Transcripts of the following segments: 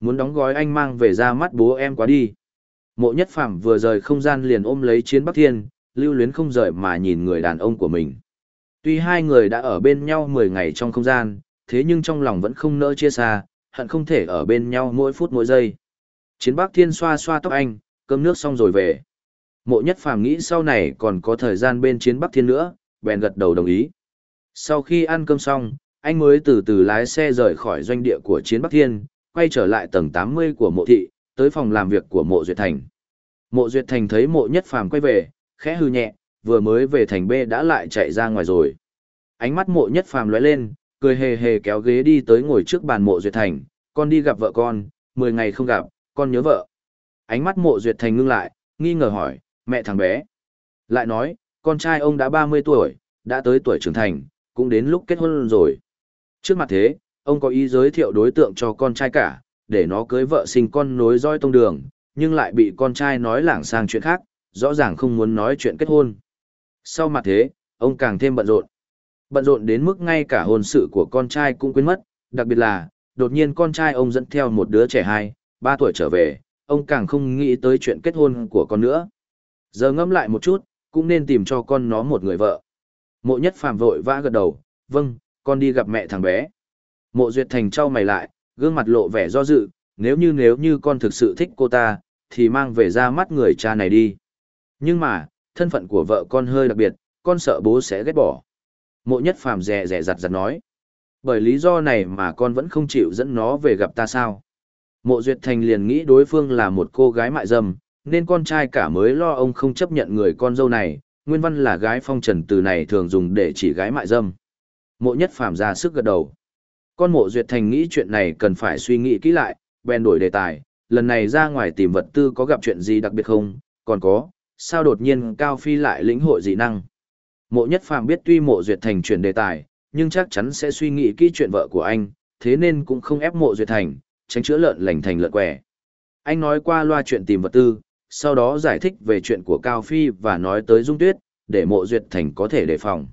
Muốn đóng gói anh mang về ra mắt bố em quá đi. Mộ nhất phàm vừa rời không gian liền ôm lấy chiến Bắc Thiên, lưu luyến không rời mà nhìn người đàn ông của mình. Tuy hai người đã ở bên nhau 10 ngày trong không gian, thế nhưng trong lòng vẫn không nỡ chia xa, hận không thể ở bên nhau mỗi phút mỗi giây. Chiến Bắc Thiên xoa xoa tóc anh, cơm nước xong rồi về. Mộ nhất phàm nghĩ sau này còn có thời gian bên Chiến Bắc Thiên nữa, bèn gật đầu đồng ý. Sau khi ăn cơm xong, anh mới từ từ lái xe rời khỏi doanh địa của Chiến Bắc Thiên, quay trở lại tầng 80 của mộ thị, tới phòng làm việc của mộ Duyệt Thành. Mộ Duyệt Thành thấy mộ nhất phàm quay về, khẽ hư nhẹ, vừa mới về thành B đã lại chạy ra ngoài rồi. Ánh mắt mộ nhất phàm lóe lên, cười hề hề kéo ghế đi tới ngồi trước bàn mộ Duyệt Thành, con đi gặp vợ con, 10 ngày không gặp, con nhớ vợ. Ánh mắt mộ Duyệt Thành ngưng lại, nghi ngờ hỏi, mẹ thằng bé. Lại nói, con trai ông đã 30 tuổi, đã tới tuổi trưởng thành, cũng đến lúc kết hôn rồi. Trước mặt thế, ông có ý giới thiệu đối tượng cho con trai cả, để nó cưới vợ sinh con nối roi tông đường, nhưng lại bị con trai nói lảng sang chuyện khác, rõ ràng không muốn nói chuyện kết hôn. Sau mặt thế, ông càng thêm bận rộn. Bận rộn đến mức ngay cả hôn sự của con trai cũng quên mất, đặc biệt là, đột nhiên con trai ông dẫn theo một đứa trẻ hai, ba tuổi trở về, ông càng không nghĩ tới chuyện kết hôn của con nữa. Giờ ngẫm lại một chút, cũng nên tìm cho con nó một người vợ. Mộ nhất phàm vội vã gật đầu, vâng, con đi gặp mẹ thằng bé. Mộ duyệt thành trao mày lại, gương mặt lộ vẻ do dự, nếu như nếu như con thực sự thích cô ta, thì mang về ra mắt người cha này đi. Nhưng mà, thân phận của vợ con hơi đặc biệt, con sợ bố sẽ ghét bỏ. Mộ nhất phàm rẻ rẻ giặt giặt nói. Bởi lý do này mà con vẫn không chịu dẫn nó về gặp ta sao. Mộ duyệt thành liền nghĩ đối phương là một cô gái mại dâm, nên con trai cả mới lo ông không chấp nhận người con dâu này, nguyên văn là gái phong trần từ này thường dùng để chỉ gái mại dâm. Mộ nhất phàm ra sức gật đầu. Con mộ duyệt thành nghĩ chuyện này cần phải suy nghĩ kỹ lại, bèn đổi đề tài, lần này ra ngoài tìm vật tư có gặp chuyện gì đặc biệt không, còn có, sao đột nhiên Cao Phi lại lĩnh hội dị năng. Mộ nhất phàm biết tuy mộ duyệt thành chuyển đề tài, nhưng chắc chắn sẽ suy nghĩ kỹ chuyện vợ của anh, thế nên cũng không ép mộ duyệt thành, tránh chữa lợn lành thành lợn quẻ. Anh nói qua loa chuyện tìm vật tư, sau đó giải thích về chuyện của Cao Phi và nói tới Dung Tuyết, để mộ duyệt thành có thể đề phòng.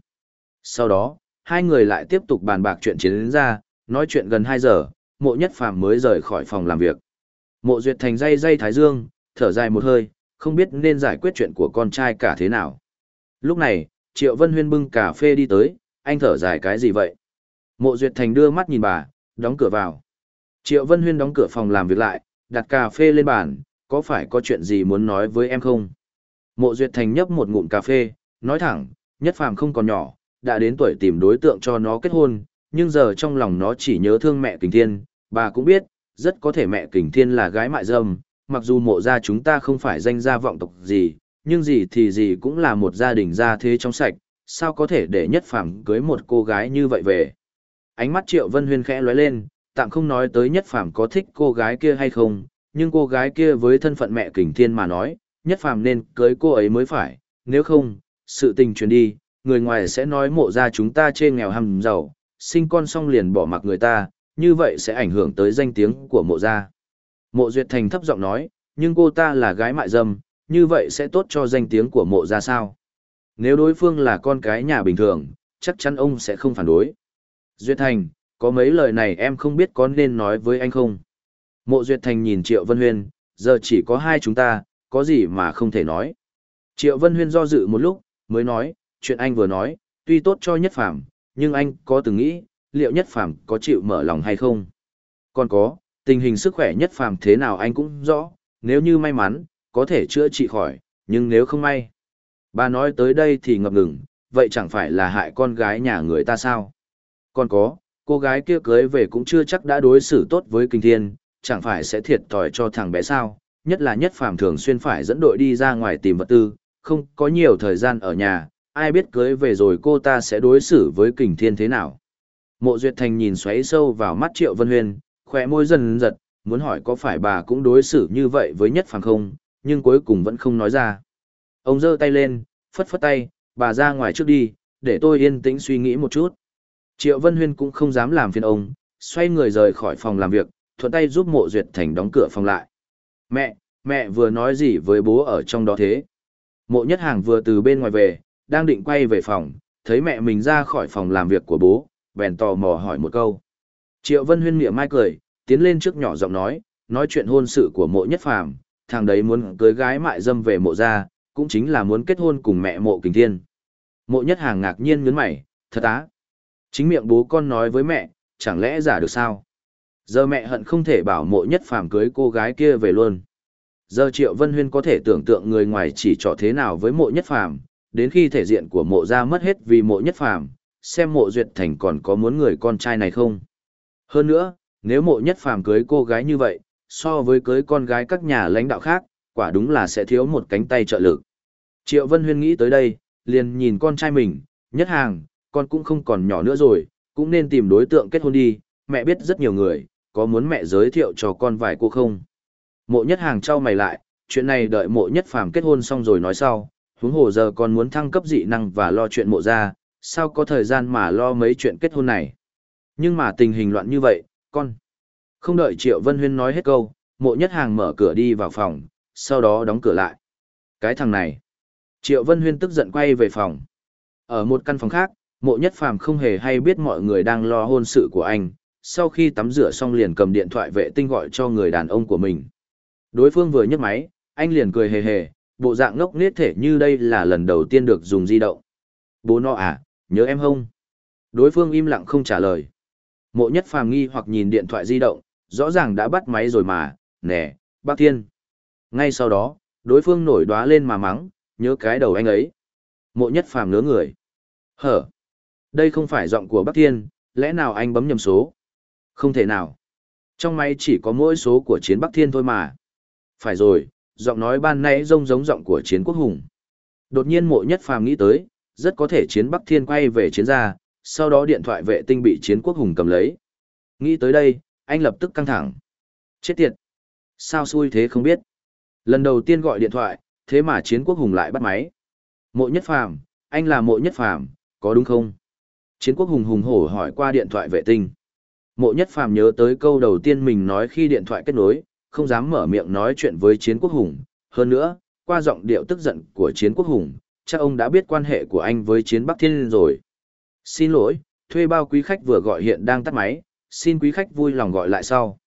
Sau đó, hai người lại tiếp tục bàn bạc chuyện chiến ra, nói chuyện gần 2 giờ, mộ nhất phàm mới rời khỏi phòng làm việc. Mộ duyệt thành dây dây thái dương, thở dài một hơi, không biết nên giải quyết chuyện của con trai cả thế nào. Lúc này, Triệu Vân Huyên bưng cà phê đi tới, anh thở dài cái gì vậy? Mộ duyệt thành đưa mắt nhìn bà, đóng cửa vào. Triệu Vân Huyên đóng cửa phòng làm việc lại, đặt cà phê lên bàn, có phải có chuyện gì muốn nói với em không? Mộ duyệt thành nhấp một ngụm cà phê, nói thẳng, nhất phàm không còn nhỏ, đã đến tuổi tìm đối tượng cho nó kết hôn, nhưng giờ trong lòng nó chỉ nhớ thương mẹ Kình Thiên, bà cũng biết, rất có thể mẹ Kình Thiên là gái mại dâm, mặc dù mộ gia chúng ta không phải danh gia vọng tộc gì, nhưng gì thì gì cũng là một gia đình gia thế trong sạch, sao có thể để nhất phàm cưới một cô gái như vậy về. Ánh mắt Triệu Vân Huyên khẽ lóe lên, tạm không nói tới nhất phàm có thích cô gái kia hay không, nhưng cô gái kia với thân phận mẹ Kình Thiên mà nói, nhất phàm nên cưới cô ấy mới phải, nếu không, sự tình truyền đi, người ngoài sẽ nói mộ gia chúng ta chê nghèo hầm giàu, sinh con xong liền bỏ mặc người ta, như vậy sẽ ảnh hưởng tới danh tiếng của mộ gia. Mộ Duyệt Thành thấp giọng nói, nhưng cô ta là gái mại dâm, như vậy sẽ tốt cho danh tiếng của mộ gia sao? Nếu đối phương là con cái nhà bình thường, chắc chắn ông sẽ không phản đối. Duyệt Thành, có mấy lời này em không biết có nên nói với anh không? Mộ Duyệt Thành nhìn Triệu Vân Huyên, giờ chỉ có hai chúng ta, có gì mà không thể nói. Triệu Vân Huyên do dự một lúc, mới nói, chuyện anh vừa nói, tuy tốt cho nhất phàm, nhưng anh có từng nghĩ, liệu nhất phàm có chịu mở lòng hay không? Còn có, tình hình sức khỏe nhất phàm thế nào anh cũng rõ, nếu như may mắn, có thể chữa trị khỏi, nhưng nếu không may. Bà nói tới đây thì ngập ngừng, vậy chẳng phải là hại con gái nhà người ta sao? Còn có, cô gái kia cưới về cũng chưa chắc đã đối xử tốt với kinh thiên, chẳng phải sẽ thiệt thòi cho thằng bé sao? Nhất là nhất phàm thường xuyên phải dẫn đội đi ra ngoài tìm vật tư, không có nhiều thời gian ở nhà, ai biết cưới về rồi cô ta sẽ đối xử với kình thiên thế nào. Mộ Duyệt Thành nhìn xoáy sâu vào mắt Triệu Vân Huyền, khỏe môi dần giật, muốn hỏi có phải bà cũng đối xử như vậy với nhất phàm không, nhưng cuối cùng vẫn không nói ra. Ông giơ tay lên, phất phất tay, bà ra ngoài trước đi, để tôi yên tĩnh suy nghĩ một chút. Triệu Vân Huyên cũng không dám làm phiền ông, xoay người rời khỏi phòng làm việc, thuận tay giúp mộ duyệt thành đóng cửa phòng lại. Mẹ, mẹ vừa nói gì với bố ở trong đó thế? Mộ nhất hàng vừa từ bên ngoài về, đang định quay về phòng, thấy mẹ mình ra khỏi phòng làm việc của bố, bèn tò mò hỏi một câu. Triệu Vân Huyên miệng mai cười, tiến lên trước nhỏ giọng nói, nói chuyện hôn sự của mộ nhất phàm, thằng đấy muốn cưới gái mại dâm về mộ gia, cũng chính là muốn kết hôn cùng mẹ mộ kình thiên. Mộ nhất hàng ngạc nhiên nhấn mày, thật á. Chính miệng bố con nói với mẹ, chẳng lẽ giả được sao? Giờ mẹ hận không thể bảo mộ nhất phàm cưới cô gái kia về luôn. Giờ Triệu Vân Huyên có thể tưởng tượng người ngoài chỉ trỏ thế nào với mộ nhất phàm, đến khi thể diện của mộ gia mất hết vì mộ nhất phàm, xem mộ duyệt thành còn có muốn người con trai này không. Hơn nữa, nếu mộ nhất phàm cưới cô gái như vậy, so với cưới con gái các nhà lãnh đạo khác, quả đúng là sẽ thiếu một cánh tay trợ lực. Triệu Vân Huyên nghĩ tới đây, liền nhìn con trai mình, nhất hàng, con cũng không còn nhỏ nữa rồi, cũng nên tìm đối tượng kết hôn đi, mẹ biết rất nhiều người, có muốn mẹ giới thiệu cho con vài cô không? Mộ nhất hàng trao mày lại, chuyện này đợi mộ nhất phàm kết hôn xong rồi nói sau, huống hồ giờ còn muốn thăng cấp dị năng và lo chuyện mộ ra, sao có thời gian mà lo mấy chuyện kết hôn này. Nhưng mà tình hình loạn như vậy, con. Không đợi Triệu Vân Huyên nói hết câu, mộ nhất hàng mở cửa đi vào phòng, sau đó đóng cửa lại. Cái thằng này. Triệu Vân Huyên tức giận quay về phòng. Ở một căn phòng khác, mộ nhất phàm không hề hay biết mọi người đang lo hôn sự của anh. Sau khi tắm rửa xong liền cầm điện thoại vệ tinh gọi cho người đàn ông của mình. Đối phương vừa nhấc máy, anh liền cười hề hề, bộ dạng ngốc nết thể như đây là lần đầu tiên được dùng di động. Bố nó à, nhớ em không? Đối phương im lặng không trả lời. Mộ nhất phàm nghi hoặc nhìn điện thoại di động, rõ ràng đã bắt máy rồi mà, nè, bác thiên. Ngay sau đó, đối phương nổi đoá lên mà mắng, nhớ cái đầu anh ấy. Mộ nhất phàm ngớ người. Hở? Đây không phải giọng của bác thiên, lẽ nào anh bấm nhầm số? Không thể nào. Trong máy chỉ có mỗi số của chiến Bắc Thiên thôi mà. Phải rồi, giọng nói ban nãy rông giống giọng của chiến quốc hùng. Đột nhiên mộ nhất phàm nghĩ tới, rất có thể chiến Bắc Thiên quay về chiến gia, sau đó điện thoại vệ tinh bị chiến quốc hùng cầm lấy. Nghĩ tới đây, anh lập tức căng thẳng. Chết tiệt! Sao xui thế không biết? Lần đầu tiên gọi điện thoại, thế mà chiến quốc hùng lại bắt máy. Mộ nhất phàm, anh là mộ nhất phàm, có đúng không? Chiến quốc hùng hùng hổ hỏi qua điện thoại vệ tinh. Mộ nhất phàm nhớ tới câu đầu tiên mình nói khi điện thoại kết nối, không dám mở miệng nói chuyện với chiến quốc hùng. Hơn nữa, qua giọng điệu tức giận của chiến quốc hùng, chắc ông đã biết quan hệ của anh với chiến Bắc Thiên rồi. Xin lỗi, thuê bao quý khách vừa gọi hiện đang tắt máy, xin quý khách vui lòng gọi lại sau.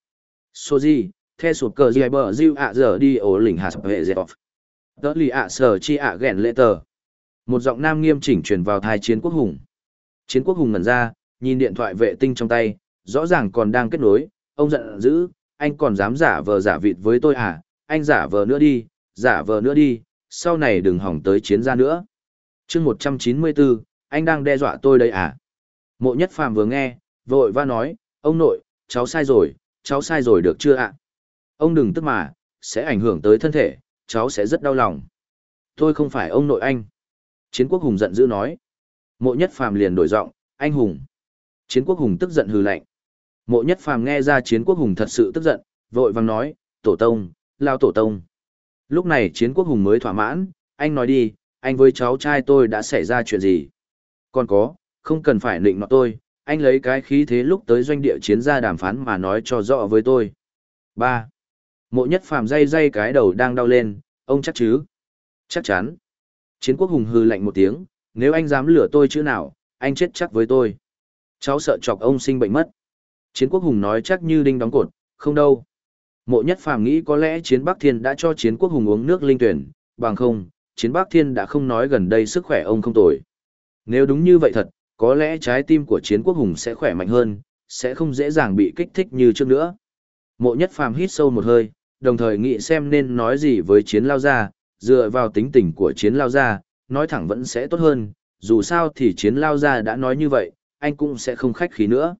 Soji, the sụp cờ dì bờ diêu ạ giờ đi ổ lỉnh hạt vệ dẹp. Tớ lì ạ sở chi ạ ghẹn lệ tờ. Một giọng nam nghiêm chỉnh truyền vào thai chiến quốc hùng. Chiến quốc hùng ngẩn ra, nhìn điện thoại vệ tinh trong tay, rõ ràng còn đang kết nối, ông giận dữ, anh còn dám giả vờ giả vịt với tôi à, anh giả vờ nữa đi, giả vờ nữa đi, sau này đừng hỏng tới chiến gia nữa. chương 194, anh đang đe dọa tôi đây à? Mộ nhất phàm vừa nghe, vội va nói, ông nội, cháu sai rồi, cháu sai rồi được chưa ạ? Ông đừng tức mà, sẽ ảnh hưởng tới thân thể, cháu sẽ rất đau lòng. Tôi không phải ông nội anh. Chiến quốc hùng giận dữ nói. Mộ nhất phàm liền đổi giọng, anh hùng. Chiến quốc hùng tức giận hừ lạnh. Mộ nhất phàm nghe ra chiến quốc hùng thật sự tức giận, vội vàng nói, tổ tông, lao tổ tông. Lúc này chiến quốc hùng mới thỏa mãn, anh nói đi, anh với cháu trai tôi đã xảy ra chuyện gì? Còn có, không cần phải nịnh nọt tôi, anh lấy cái khí thế lúc tới doanh địa chiến ra đàm phán mà nói cho rõ với tôi. 3. Mộ nhất phàm dây dây cái đầu đang đau lên, ông chắc chứ? Chắc chắn. Chiến quốc hùng hư lạnh một tiếng, nếu anh dám lừa tôi chữ nào, anh chết chắc với tôi. Cháu sợ chọc ông sinh bệnh mất. Chiến quốc hùng nói chắc như đinh đóng cột, không đâu. Mộ nhất phàm nghĩ có lẽ chiến Bắc Thiên đã cho chiến quốc hùng uống nước linh tuyển, bằng không, chiến Bắc Thiên đã không nói gần đây sức khỏe ông không tồi. Nếu đúng như vậy thật, có lẽ trái tim của chiến quốc hùng sẽ khỏe mạnh hơn, sẽ không dễ dàng bị kích thích như trước nữa. Mộ nhất phàm hít sâu một hơi, đồng thời nghĩ xem nên nói gì với chiến lao gia, dựa vào tính tình của chiến lao gia, nói thẳng vẫn sẽ tốt hơn, dù sao thì chiến lao gia đã nói như vậy, anh cũng sẽ không khách khí nữa.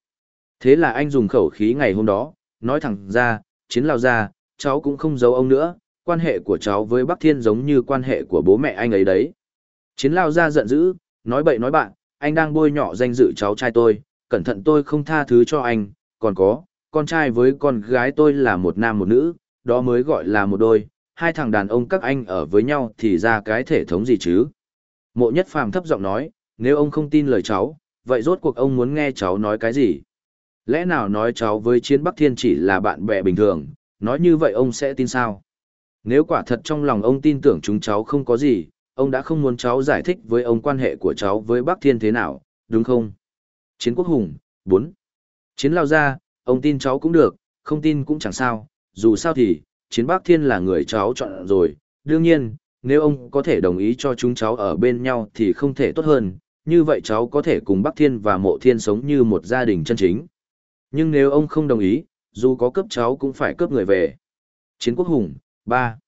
Thế là anh dùng khẩu khí ngày hôm đó, nói thẳng ra, chiến lao ra, cháu cũng không giấu ông nữa, quan hệ của cháu với Bắc Thiên giống như quan hệ của bố mẹ anh ấy đấy. Chiến lao ra giận dữ, nói bậy nói bạn, anh đang bôi nhọ danh dự cháu trai tôi, cẩn thận tôi không tha thứ cho anh, còn có, con trai với con gái tôi là một nam một nữ, đó mới gọi là một đôi, hai thằng đàn ông các anh ở với nhau thì ra cái thể thống gì chứ. Mộ nhất phàm thấp giọng nói, nếu ông không tin lời cháu, vậy rốt cuộc ông muốn nghe cháu nói cái gì? Lẽ nào nói cháu với chiến Bắc Thiên chỉ là bạn bè bình thường, nói như vậy ông sẽ tin sao? Nếu quả thật trong lòng ông tin tưởng chúng cháu không có gì, ông đã không muốn cháu giải thích với ông quan hệ của cháu với Bắc Thiên thế nào, đúng không? Chiến Quốc Hùng, 4. Chiến Lao Gia, ông tin cháu cũng được, không tin cũng chẳng sao, dù sao thì, chiến Bắc Thiên là người cháu chọn rồi, đương nhiên, nếu ông có thể đồng ý cho chúng cháu ở bên nhau thì không thể tốt hơn, như vậy cháu có thể cùng Bắc Thiên và Mộ Thiên sống như một gia đình chân chính. Nhưng nếu ông không đồng ý, dù có cướp cháu cũng phải cướp người về. Chiến quốc hùng, 3.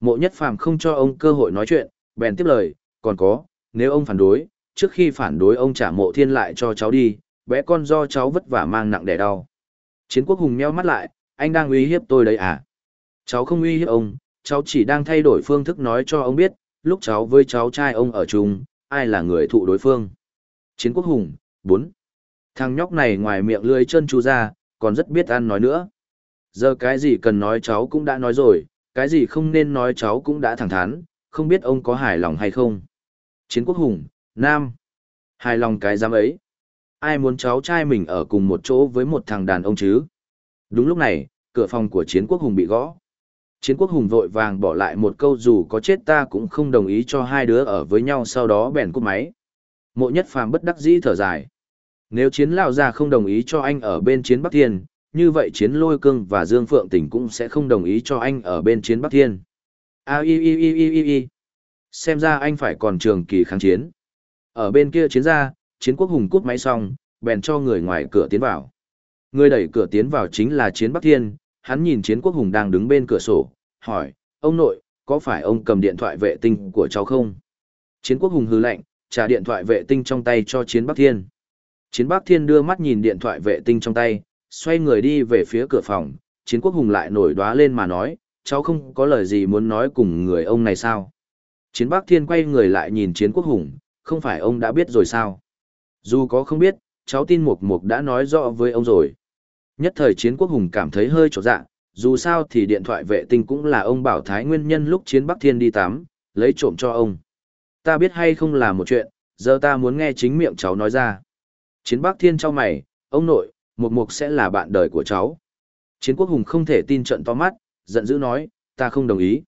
Mộ nhất phàm không cho ông cơ hội nói chuyện, bèn tiếp lời, còn có, nếu ông phản đối, trước khi phản đối ông trả mộ thiên lại cho cháu đi, bé con do cháu vất vả mang nặng đẻ đau. Chiến quốc hùng meo mắt lại, anh đang uy hiếp tôi đấy à? Cháu không uy hiếp ông, cháu chỉ đang thay đổi phương thức nói cho ông biết, lúc cháu với cháu trai ông ở chung, ai là người thụ đối phương. Chiến quốc hùng, 4. Thằng nhóc này ngoài miệng lưỡi chân chu ra, còn rất biết ăn nói nữa. Giờ cái gì cần nói cháu cũng đã nói rồi, cái gì không nên nói cháu cũng đã thẳng thắn, không biết ông có hài lòng hay không. Chiến quốc hùng, Nam. Hài lòng cái giám ấy. Ai muốn cháu trai mình ở cùng một chỗ với một thằng đàn ông chứ? Đúng lúc này, cửa phòng của chiến quốc hùng bị gõ. Chiến quốc hùng vội vàng bỏ lại một câu dù có chết ta cũng không đồng ý cho hai đứa ở với nhau sau đó bèn cúp máy. Mộ nhất phàm bất đắc dĩ thở dài. Nếu chiến lão gia không đồng ý cho anh ở bên chiến Bắc Thiên, như vậy chiến lôi cương và Dương Phượng Tỉnh cũng sẽ không đồng ý cho anh ở bên chiến Bắc Thiên. A y y y y y y. Xem ra anh phải còn trường kỳ kháng chiến. Ở bên kia chiến ra, chiến quốc hùng cút máy xong, bèn cho người ngoài cửa tiến vào. Người đẩy cửa tiến vào chính là chiến Bắc Thiên, hắn nhìn chiến quốc hùng đang đứng bên cửa sổ, hỏi, ông nội, có phải ông cầm điện thoại vệ tinh của cháu không? Chiến quốc hùng hư lạnh, trả điện thoại vệ tinh trong tay cho chiến Bắc Thiên. Chiến Bắc Thiên đưa mắt nhìn điện thoại vệ tinh trong tay, xoay người đi về phía cửa phòng, chiến quốc hùng lại nổi đoá lên mà nói, cháu không có lời gì muốn nói cùng người ông này sao? Chiến Bắc Thiên quay người lại nhìn chiến quốc hùng, không phải ông đã biết rồi sao? Dù có không biết, cháu tin Mục Mục đã nói rõ với ông rồi. Nhất thời chiến quốc hùng cảm thấy hơi trột dạ, dù sao thì điện thoại vệ tinh cũng là ông bảo thái nguyên nhân lúc chiến Bắc Thiên đi tắm, lấy trộm cho ông. Ta biết hay không là một chuyện, giờ ta muốn nghe chính miệng cháu nói ra. Chiến Bắc Thiên cho mày, ông nội, Mục Mục sẽ là bạn đời của cháu. Chiến quốc hùng không thể tin trận to mắt, giận dữ nói, ta không đồng ý.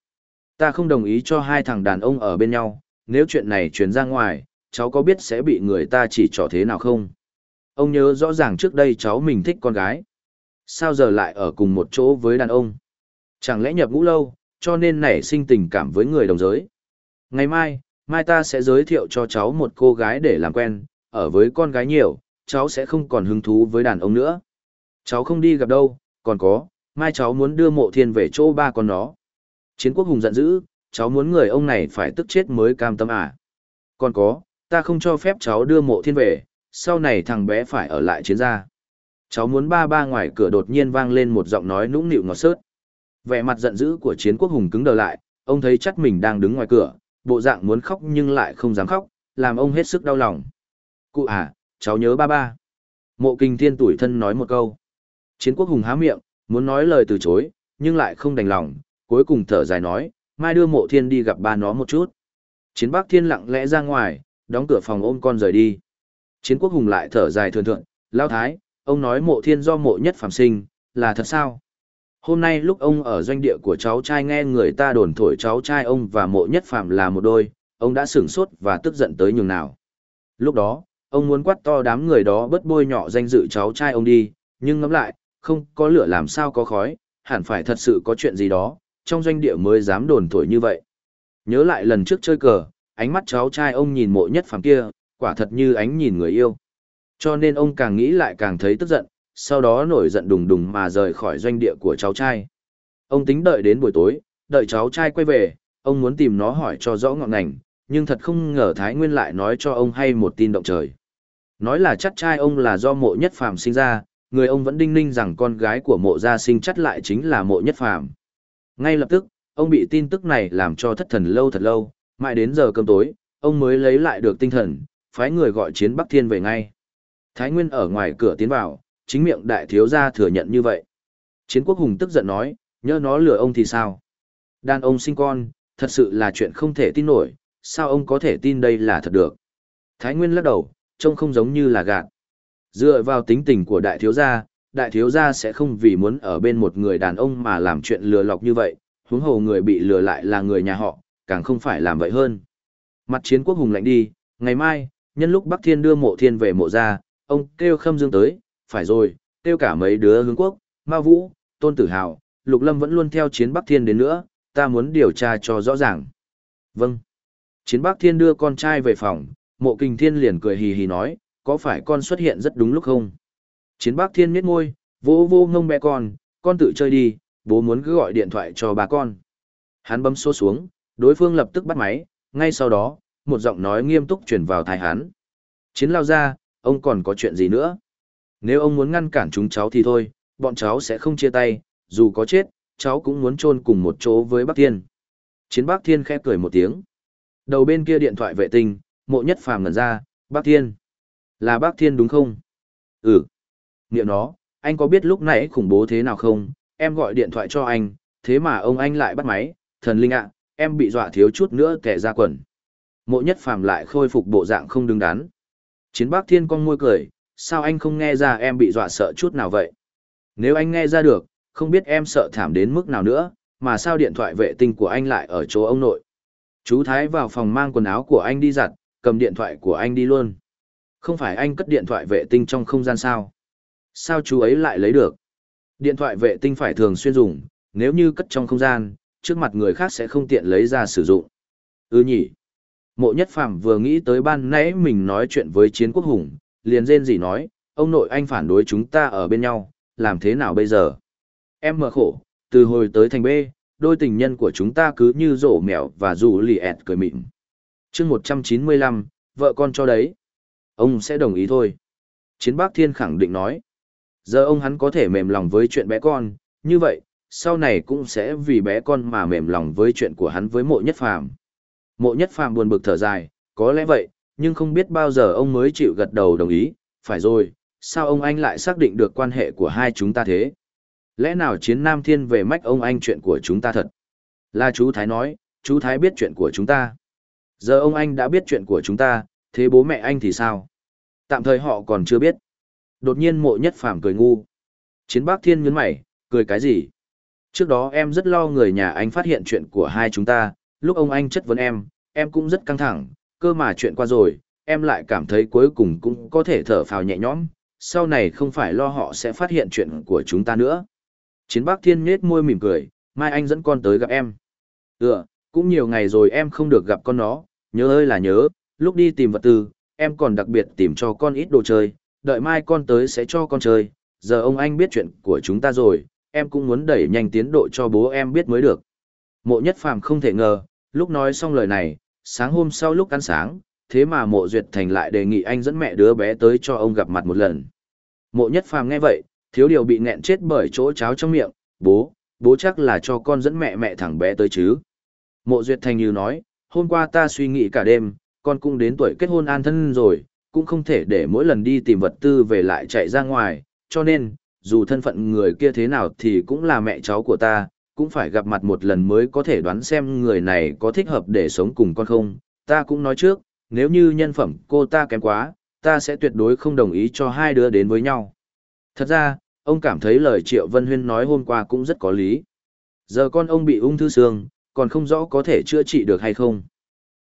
Ta không đồng ý cho hai thằng đàn ông ở bên nhau, nếu chuyện này truyền ra ngoài, cháu có biết sẽ bị người ta chỉ trỏ thế nào không? Ông nhớ rõ ràng trước đây cháu mình thích con gái. Sao giờ lại ở cùng một chỗ với đàn ông? Chẳng lẽ nhập ngũ lâu, cho nên nảy sinh tình cảm với người đồng giới? Ngày mai, mai ta sẽ giới thiệu cho cháu một cô gái để làm quen, ở với con gái nhiều, cháu sẽ không còn hứng thú với đàn ông nữa. Cháu không đi gặp đâu, còn có, mai cháu muốn đưa mộ thiên về chỗ ba con nó. Chiến quốc hùng giận dữ, cháu muốn người ông này phải tức chết mới cam tâm à. Còn có, ta không cho phép cháu đưa mộ thiên về, sau này thằng bé phải ở lại chiến gia. Cháu muốn ba ba ngoài cửa đột nhiên vang lên một giọng nói nũng nịu ngọt sớt. Vẻ mặt giận dữ của chiến quốc hùng cứng đờ lại, ông thấy chắc mình đang đứng ngoài cửa, bộ dạng muốn khóc nhưng lại không dám khóc, làm ông hết sức đau lòng. Cụ à, cháu nhớ ba ba. Mộ kinh thiên tuổi thân nói một câu. Chiến quốc hùng há miệng, muốn nói lời từ chối, nhưng lại không đành lòng, cuối cùng thở dài nói, mai đưa mộ thiên đi gặp ba nó một chút. Chiến bắc thiên lặng lẽ ra ngoài, đóng cửa phòng ôm con rời đi. Chiến quốc hùng lại thở dài thường thượng, lao thái, ông nói mộ thiên do mộ nhất phàm sinh, là thật sao? Hôm nay lúc ông ở doanh địa của cháu trai nghe người ta đồn thổi cháu trai ông và mộ nhất phàm là một đôi, ông đã sửng sốt và tức giận tới nhường nào. Lúc đó, ông muốn quát to đám người đó bớt bôi nhọ danh dự cháu trai ông đi, nhưng ngẫm lại, không có lửa làm sao có khói, hẳn phải thật sự có chuyện gì đó, trong doanh địa mới dám đồn thổi như vậy. Nhớ lại lần trước chơi cờ, ánh mắt cháu trai ông nhìn mộ nhất phàm kia, quả thật như ánh nhìn người yêu. Cho nên ông càng nghĩ lại càng thấy tức giận, sau đó nổi giận đùng đùng mà rời khỏi doanh địa của cháu trai. Ông tính đợi đến buổi tối, đợi cháu trai quay về, ông muốn tìm nó hỏi cho rõ ngọn ngành, nhưng thật không ngờ Thái Nguyên lại nói cho ông hay một tin động trời. Nói là chắc trai ông là do mộ nhất phàm sinh ra, người ông vẫn đinh ninh rằng con gái của mộ gia sinh chắc lại chính là mộ nhất phàm. Ngay lập tức, ông bị tin tức này làm cho thất thần lâu thật lâu, mãi đến giờ cơm tối, ông mới lấy lại được tinh thần, phái người gọi chiến Bắc Thiên về ngay. Thái Nguyên ở ngoài cửa tiến vào, chính miệng đại thiếu gia thừa nhận như vậy. Chiến quốc hùng tức giận nói, nhớ nó lừa ông thì sao? Đàn ông sinh con, thật sự là chuyện không thể tin nổi, sao ông có thể tin đây là thật được? Thái Nguyên lắc đầu, trông không giống như là gạt. Dựa vào tính tình của đại thiếu gia, đại thiếu gia sẽ không vì muốn ở bên một người đàn ông mà làm chuyện lừa lọc như vậy, huống hồ người bị lừa lại là người nhà họ, càng không phải làm vậy hơn. Mặt chiến quốc hùng lạnh đi, ngày mai, nhân lúc Bắc Thiên đưa mộ thiên về mộ ra, ông kêu khâm dương tới, phải rồi, kêu cả mấy đứa hướng quốc, ma vũ, tôn tử hào, Lục Lâm vẫn luôn theo chiến Bắc Thiên đến nữa, ta muốn điều tra cho rõ ràng. Vâng. Chiến Bắc Thiên đưa con trai về phòng, mộ kinh thiên liền cười hì hì nói, có phải con xuất hiện rất đúng lúc không? Chiến Bắc Thiên miết ngôi, vô vô ngông bé con, con tự chơi đi, bố muốn cứ gọi điện thoại cho bà con. Hắn bấm số xuống, đối phương lập tức bắt máy, ngay sau đó, một giọng nói nghiêm túc truyền vào tai hắn. Chiến lao ra, ông còn có chuyện gì nữa? Nếu ông muốn ngăn cản chúng cháu thì thôi, bọn cháu sẽ không chia tay, dù có chết, cháu cũng muốn chôn cùng một chỗ với Bắc Thiên. Chiến Bắc Thiên khẽ cười một tiếng. Đầu bên kia điện thoại vệ tinh, mộ nhất phàm ngẩn ra, Bắc Thiên. Là Bắc Thiên đúng không? Ừ. Niệm nó, anh có biết lúc nãy khủng bố thế nào không? Em gọi điện thoại cho anh, thế mà ông anh lại bắt máy, thần linh ạ, em bị dọa thiếu chút nữa kẻ ra quần. Mộ nhất phàm lại khôi phục bộ dạng không đứng đắn. Chiến Bắc Thiên con môi cười, sao anh không nghe ra em bị dọa sợ chút nào vậy? Nếu anh nghe ra được, không biết em sợ thảm đến mức nào nữa, mà sao điện thoại vệ tinh của anh lại ở chỗ ông nội? Chú Thái vào phòng mang quần áo của anh đi giặt, cầm điện thoại của anh đi luôn. Không phải anh cất điện thoại vệ tinh trong không gian sao? Sao chú ấy lại lấy được? Điện thoại vệ tinh phải thường xuyên dùng, nếu như cất trong không gian, trước mặt người khác sẽ không tiện lấy ra sử dụng. Ừ nhỉ. Mộ nhất phàm vừa nghĩ tới ban nãy mình nói chuyện với chiến quốc hùng, liền rên gì nói, ông nội anh phản đối chúng ta ở bên nhau, làm thế nào bây giờ? Em mở khổ, từ hồi tới thành B, đôi tình nhân của chúng ta cứ như rổ mèo và rủ lì ẹt cười mịn chương 195, vợ con cho đấy. Ông sẽ đồng ý thôi. Chiến bác thiên khẳng định nói. Giờ ông hắn có thể mềm lòng với chuyện bé con, như vậy, sau này cũng sẽ vì bé con mà mềm lòng với chuyện của hắn với mộ nhất phàm. Mộ nhất phàm buồn bực thở dài, có lẽ vậy, nhưng không biết bao giờ ông mới chịu gật đầu đồng ý, phải rồi, sao ông anh lại xác định được quan hệ của hai chúng ta thế? Lẽ nào chiến Nam Thiên về mách ông anh chuyện của chúng ta thật? Là chú Thái nói, chú Thái biết chuyện của chúng ta. Giờ ông anh đã biết chuyện của chúng ta, thế bố mẹ anh thì sao? Tạm thời họ còn chưa biết. Đột nhiên mộ nhất phàm cười ngu. Chiến bác thiên nhấn mày, cười cái gì? Trước đó em rất lo người nhà anh phát hiện chuyện của hai chúng ta, lúc ông anh chất vấn em, em cũng rất căng thẳng, cơ mà chuyện qua rồi, em lại cảm thấy cuối cùng cũng có thể thở phào nhẹ nhõm, sau này không phải lo họ sẽ phát hiện chuyện của chúng ta nữa. Chiến bác thiên nhết môi mỉm cười, mai anh dẫn con tới gặp em. Ừ, cũng nhiều ngày rồi em không được gặp con nó, nhớ ơi là nhớ, lúc đi tìm vật tư, em còn đặc biệt tìm cho con ít đồ chơi, đợi mai con tới sẽ cho con chơi, giờ ông anh biết chuyện của chúng ta rồi, em cũng muốn đẩy nhanh tiến độ cho bố em biết mới được. Mộ nhất phàm không thể ngờ, lúc nói xong lời này, sáng hôm sau lúc ăn sáng, thế mà mộ duyệt thành lại đề nghị anh dẫn mẹ đứa bé tới cho ông gặp mặt một lần. Mộ nhất phàm nghe vậy, thiếu điều bị nghẹn chết bởi chỗ cháo trong miệng, bố, bố chắc là cho con dẫn mẹ mẹ thằng bé tới chứ. Mộ duyệt thành như nói, hôm qua ta suy nghĩ cả đêm, con cũng đến tuổi kết hôn an thân rồi, cũng không thể để mỗi lần đi tìm vật tư về lại chạy ra ngoài, cho nên, dù thân phận người kia thế nào thì cũng là mẹ cháu của ta, cũng phải gặp mặt một lần mới có thể đoán xem người này có thích hợp để sống cùng con không. Ta cũng nói trước, nếu như nhân phẩm cô ta kém quá, ta sẽ tuyệt đối không đồng ý cho hai đứa đến với nhau. Thật ra, ông cảm thấy lời Triệu Vân Huyên nói hôm qua cũng rất có lý. Giờ con ông bị ung thư xương, còn không rõ có thể chữa trị được hay không.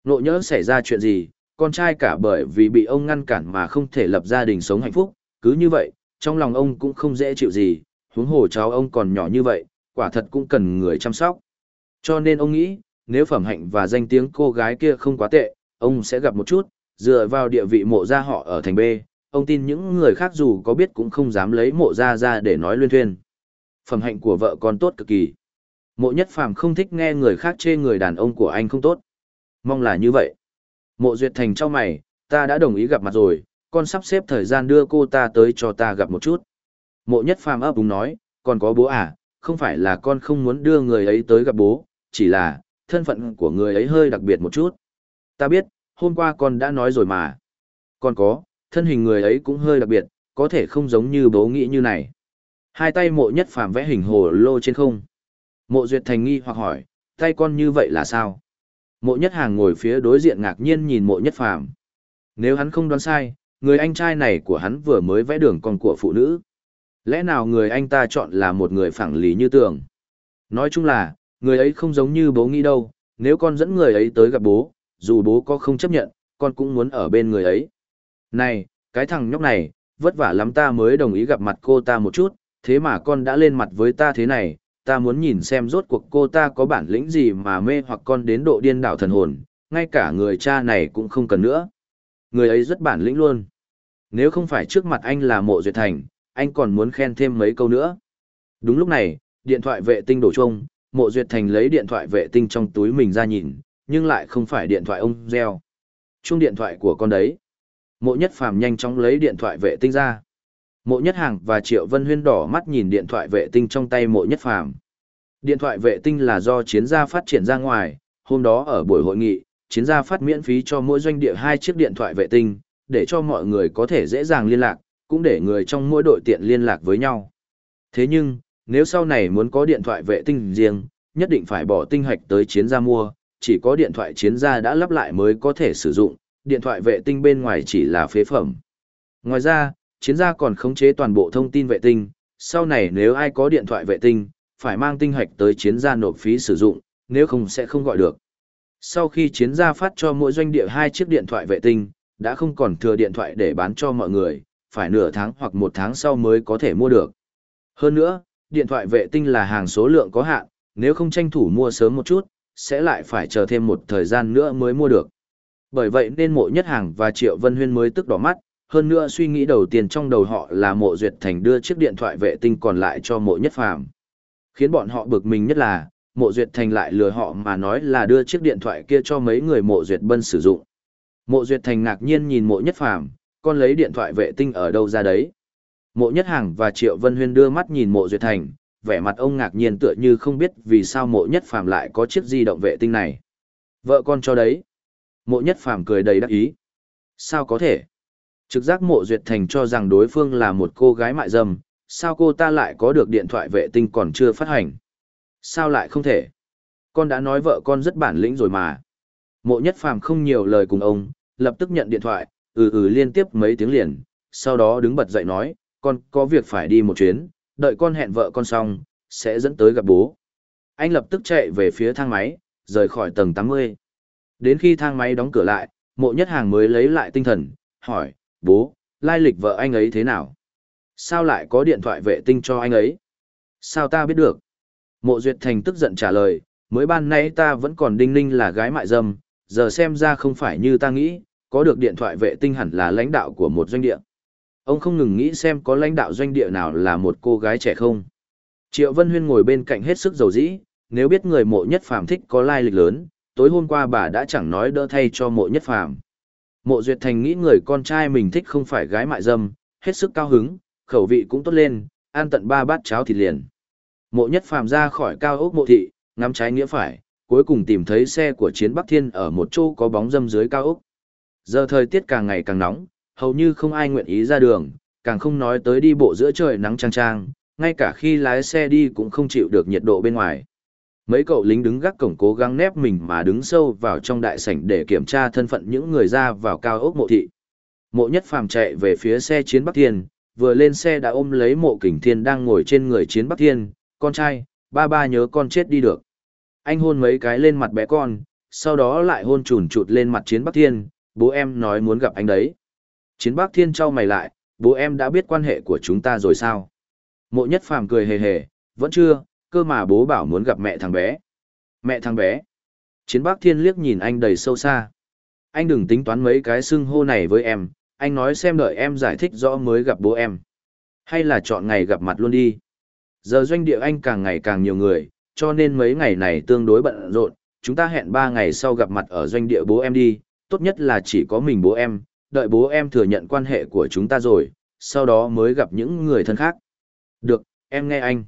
Nộ nhỡ xảy ra chuyện gì, con trai cả bởi vì bị ông ngăn cản mà không thể lập gia đình sống hạnh phúc, cứ như vậy, trong lòng ông cũng không dễ chịu gì, huống hồ cháu ông còn nhỏ như vậy, quả thật cũng cần người chăm sóc. Cho nên ông nghĩ, nếu phẩm hạnh và danh tiếng cô gái kia không quá tệ, ông sẽ gặp một chút, dựa vào địa vị mộ gia họ ở thành B, ông tin những người khác dù có biết cũng không dám lấy mộ gia ra để nói luyên thuyên. Phẩm hạnh của vợ con tốt cực kỳ. Mộ nhất phàm không thích nghe người khác chê người đàn ông của anh không tốt. Mong là như vậy. Mộ duyệt thành cho mày, ta đã đồng ý gặp mặt rồi, con sắp xếp thời gian đưa cô ta tới cho ta gặp một chút. Mộ nhất phàm ấp úng nói, còn có bố à, không phải là con không muốn đưa người ấy tới gặp bố, chỉ là, thân phận của người ấy hơi đặc biệt một chút. Ta biết, hôm qua con đã nói rồi mà. Còn có, thân hình người ấy cũng hơi đặc biệt, có thể không giống như bố nghĩ như này. Hai tay mộ nhất phàm vẽ hình hồ lô trên không. Mộ duyệt thành nghi hoặc hỏi, tay con như vậy là sao? Mộ nhất hàng ngồi phía đối diện ngạc nhiên nhìn mộ nhất phàm. Nếu hắn không đoán sai, người anh trai này của hắn vừa mới vẽ đường con của phụ nữ. Lẽ nào người anh ta chọn là một người phẳng lý như tường? Nói chung là, người ấy không giống như bố nghĩ đâu, nếu con dẫn người ấy tới gặp bố, dù bố có không chấp nhận, con cũng muốn ở bên người ấy. Này, cái thằng nhóc này, vất vả lắm ta mới đồng ý gặp mặt cô ta một chút, thế mà con đã lên mặt với ta thế này, ta muốn nhìn xem rốt cuộc cô ta có bản lĩnh gì mà mê hoặc con đến độ điên đảo thần hồn, ngay cả người cha này cũng không cần nữa. Người ấy rất bản lĩnh luôn. Nếu không phải trước mặt anh là mộ duyệt thành, anh còn muốn khen thêm mấy câu nữa. Đúng lúc này, điện thoại vệ tinh đổ chuông, mộ duyệt thành lấy điện thoại vệ tinh trong túi mình ra nhìn, nhưng lại không phải điện thoại ông gieo. Chuông điện thoại của con đấy. Mộ nhất phàm nhanh chóng lấy điện thoại vệ tinh ra. Mộ nhất hàng và Triệu Vân Huyên đỏ mắt nhìn điện thoại vệ tinh trong tay mộ nhất phàm. Điện thoại vệ tinh là do chiến gia phát triển ra ngoài, hôm đó ở buổi hội nghị, chiến gia phát miễn phí cho mỗi doanh địa hai chiếc điện thoại vệ tinh, để cho mọi người có thể dễ dàng liên lạc, cũng để người trong mỗi đội tiện liên lạc với nhau. Thế nhưng, nếu sau này muốn có điện thoại vệ tinh riêng, nhất định phải bỏ tinh hạch tới chiến gia mua, chỉ có điện thoại chiến gia đã lắp lại mới có thể sử dụng, điện thoại vệ tinh bên ngoài chỉ là phế phẩm. Ngoài ra, chiến gia còn khống chế toàn bộ thông tin vệ tinh, sau này nếu ai có điện thoại vệ tinh, phải mang tinh hạch tới chiến gia nộp phí sử dụng, nếu không sẽ không gọi được. Sau khi chiến gia phát cho mỗi doanh địa hai chiếc điện thoại vệ tinh, đã không còn thừa điện thoại để bán cho mọi người, phải nửa tháng hoặc một tháng sau mới có thể mua được. Hơn nữa, điện thoại vệ tinh là hàng số lượng có hạn, nếu không tranh thủ mua sớm một chút, sẽ lại phải chờ thêm một thời gian nữa mới mua được. Bởi vậy nên mộ nhất hàng và Triệu Vân Huyên mới tức đỏ mắt, hơn nữa suy nghĩ đầu tiên trong đầu họ là mộ duyệt thành đưa chiếc điện thoại vệ tinh còn lại cho mộ nhất phàm. Khiến bọn họ bực mình nhất là, mộ duyệt thành lại lừa họ mà nói là đưa chiếc điện thoại kia cho mấy người mộ duyệt bân sử dụng. Mộ duyệt thành ngạc nhiên nhìn mộ nhất phàm, con lấy điện thoại vệ tinh ở đâu ra đấy. Mộ nhất hàng và Triệu Vân Huyên đưa mắt nhìn mộ duyệt thành, vẻ mặt ông ngạc nhiên tựa như không biết vì sao mộ nhất phàm lại có chiếc di động vệ tinh này. Vợ con cho đấy. Mộ nhất phàm cười đầy đắc ý. Sao có thể? Trực giác mộ duyệt thành cho rằng đối phương là một cô gái mại dâm, sao cô ta lại có được điện thoại vệ tinh còn chưa phát hành? Sao lại không thể? Con đã nói vợ con rất bản lĩnh rồi mà. Mộ nhất phàm không nhiều lời cùng ông, lập tức nhận điện thoại, ừ ừ liên tiếp mấy tiếng liền, sau đó đứng bật dậy nói, con có việc phải đi một chuyến, đợi con hẹn vợ con xong, sẽ dẫn tới gặp bố. Anh lập tức chạy về phía thang máy, rời khỏi tầng 80. Đến khi thang máy đóng cửa lại, mộ nhất hàng mới lấy lại tinh thần, hỏi, bố, lai lịch vợ anh ấy thế nào? Sao lại có điện thoại vệ tinh cho anh ấy? Sao ta biết được? Mộ Duyệt Thành tức giận trả lời, mới ban nãy ta vẫn còn đinh ninh là gái mại dâm, giờ xem ra không phải như ta nghĩ, có được điện thoại vệ tinh hẳn là lãnh đạo của một doanh địa. Ông không ngừng nghĩ xem có lãnh đạo doanh địa nào là một cô gái trẻ không. Triệu Vân Huyên ngồi bên cạnh hết sức dầu dĩ, nếu biết người mộ nhất phàm thích có lai lịch lớn, tối hôm qua bà đã chẳng nói đỡ thay cho mộ nhất phàm. Mộ Duyệt Thành nghĩ người con trai mình thích không phải gái mại dâm, hết sức cao hứng, khẩu vị cũng tốt lên, ăn tận ba bát cháo thịt liền. Mộ nhất phàm ra khỏi cao ốc mộ thị, ngắm trái nghĩa phải, cuối cùng tìm thấy xe của chiến Bắc Thiên ở một chỗ có bóng dâm dưới cao ốc. Giờ thời tiết càng ngày càng nóng, hầu như không ai nguyện ý ra đường, càng không nói tới đi bộ giữa trời nắng trang trang, ngay cả khi lái xe đi cũng không chịu được nhiệt độ bên ngoài. Mấy cậu lính đứng gác cổng cố gắng nép mình mà đứng sâu vào trong đại sảnh để kiểm tra thân phận những người ra vào cao ốc mộ thị. Mộ nhất phàm chạy về phía xe chiến Bắc Thiên, vừa lên xe đã ôm lấy mộ kình thiên đang ngồi trên người chiến Bắc Thiên, con trai, ba ba nhớ con chết đi được. Anh hôn mấy cái lên mặt bé con, sau đó lại hôn chùn chụt lên mặt chiến Bắc Thiên, bố em nói muốn gặp anh đấy. Chiến Bắc Thiên trao mày lại, bố em đã biết quan hệ của chúng ta rồi sao? Mộ nhất phàm cười hề hề, vẫn chưa, cơ mà bố bảo muốn gặp mẹ thằng bé. Mẹ thằng bé. Chiến bác Thiên liếc nhìn anh đầy sâu xa. Anh đừng tính toán mấy cái xưng hô này với em, anh nói xem đợi em giải thích rõ mới gặp bố em. Hay là chọn ngày gặp mặt luôn đi. Giờ doanh địa anh càng ngày càng nhiều người, cho nên mấy ngày này tương đối bận rộn, chúng ta hẹn 3 ngày sau gặp mặt ở doanh địa bố em đi, tốt nhất là chỉ có mình bố em, đợi bố em thừa nhận quan hệ của chúng ta rồi, sau đó mới gặp những người thân khác. Được, em nghe anh.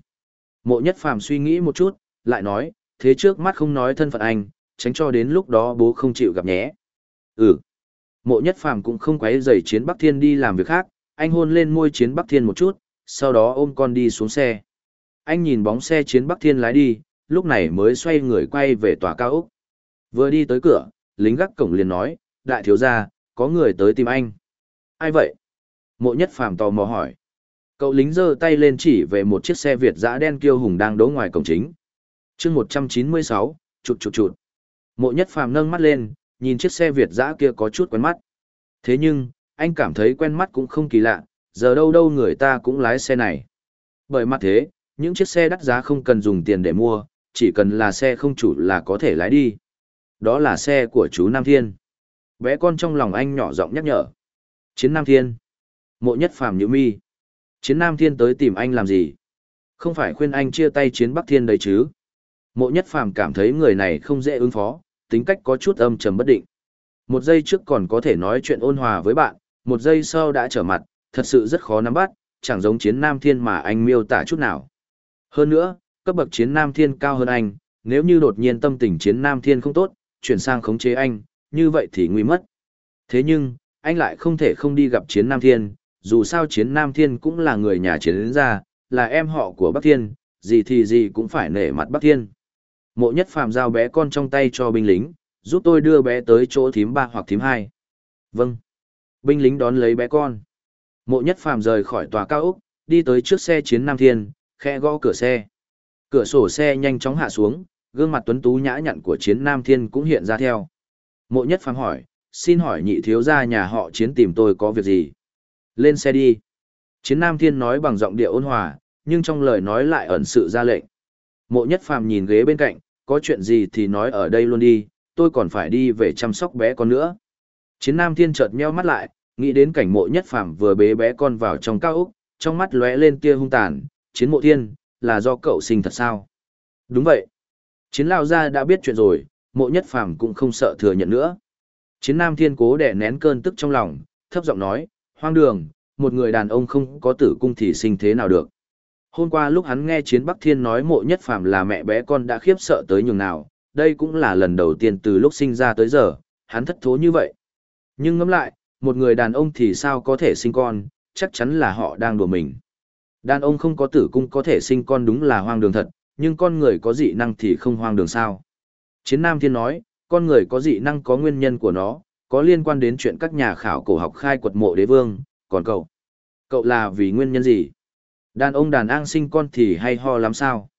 Mộ nhất phàm suy nghĩ một chút, lại nói, thế trước mắt không nói thân phận anh, tránh cho đến lúc đó bố không chịu gặp nhé. Ừ. Mộ nhất phàm cũng không quấy rầy chiến Bắc Thiên đi làm việc khác, anh hôn lên môi chiến Bắc Thiên một chút, sau đó ôm con đi xuống xe. Anh nhìn bóng xe chiến Bắc Thiên lái đi, lúc này mới xoay người quay về tòa cao ốc. Vừa đi tới cửa, lính gác cổng liền nói, đại thiếu gia, có người tới tìm anh. Ai vậy? Mộ nhất phàm tò mò hỏi. Cậu lính giơ tay lên chỉ về một chiếc xe Việt dã đen kiêu hùng đang đỗ ngoài cổng chính. chương 196, chụt chụt chụt. Mộ nhất phàm nâng mắt lên, nhìn chiếc xe Việt dã kia có chút quen mắt. Thế nhưng, anh cảm thấy quen mắt cũng không kỳ lạ, giờ đâu đâu người ta cũng lái xe này. Bởi mặt thế, Những chiếc xe đắt giá không cần dùng tiền để mua, chỉ cần là xe không chủ là có thể lái đi. Đó là xe của chú Nam Thiên. Bé con trong lòng anh nhỏ giọng nhắc nhở. Chiến Nam Thiên. Mộ nhất phàm nhữ mi. Chiến Nam Thiên tới tìm anh làm gì? Không phải khuyên anh chia tay chiến Bắc Thiên đấy chứ? Mộ nhất phàm cảm thấy người này không dễ ứng phó, tính cách có chút âm trầm bất định. Một giây trước còn có thể nói chuyện ôn hòa với bạn, một giây sau đã trở mặt, thật sự rất khó nắm bắt, chẳng giống chiến Nam Thiên mà anh miêu tả chút nào. Hơn nữa, cấp bậc chiến Nam Thiên cao hơn anh, nếu như đột nhiên tâm tình chiến Nam Thiên không tốt, chuyển sang khống chế anh, như vậy thì nguy mất. Thế nhưng, anh lại không thể không đi gặp chiến Nam Thiên, dù sao chiến Nam Thiên cũng là người nhà chiến gia, là em họ của Bắc Thiên, gì thì gì cũng phải nể mặt Bắc Thiên. Mộ nhất phàm giao bé con trong tay cho binh lính, giúp tôi đưa bé tới chỗ thím ba hoặc thím hai. Vâng. Binh lính đón lấy bé con. Mộ nhất phàm rời khỏi tòa cao ốc, đi tới trước xe chiến Nam Thiên, khẽ gõ cửa xe. Cửa sổ xe nhanh chóng hạ xuống, gương mặt tuấn tú nhã nhặn của chiến Nam Thiên cũng hiện ra theo. Mộ nhất phàm hỏi, xin hỏi nhị thiếu gia nhà họ chiến tìm tôi có việc gì? Lên xe đi. Chiến Nam Thiên nói bằng giọng điệu ôn hòa, nhưng trong lời nói lại ẩn sự ra lệnh. Mộ nhất phàm nhìn ghế bên cạnh, có chuyện gì thì nói ở đây luôn đi, tôi còn phải đi về chăm sóc bé con nữa. Chiến Nam Thiên chợt meo mắt lại, nghĩ đến cảnh mộ nhất phàm vừa bế bé con vào trong cao ốc, trong mắt lóe lên tia hung tàn, chiến mộ thiên, là do cậu sinh thật sao? Đúng vậy. Chiến lao gia đã biết chuyện rồi, mộ nhất phàm cũng không sợ thừa nhận nữa. Chiến Nam Thiên cố đè nén cơn tức trong lòng, thấp giọng nói, hoang đường, một người đàn ông không có tử cung thì sinh thế nào được. Hôm qua lúc hắn nghe Chiến Bắc Thiên nói mộ nhất phàm là mẹ bé con đã khiếp sợ tới nhường nào, đây cũng là lần đầu tiên từ lúc sinh ra tới giờ, hắn thất thố như vậy. Nhưng ngẫm lại, một người đàn ông thì sao có thể sinh con, chắc chắn là họ đang đùa mình. Đàn ông không có tử cung có thể sinh con đúng là hoang đường thật, nhưng con người có dị năng thì không hoang đường sao. Chiến Nam Thiên nói, con người có dị năng có nguyên nhân của nó, có liên quan đến chuyện các nhà khảo cổ học khai quật mộ đế vương, còn cậu? Cậu là vì nguyên nhân gì? Đàn ông đàn an sinh con thì hay ho lắm sao?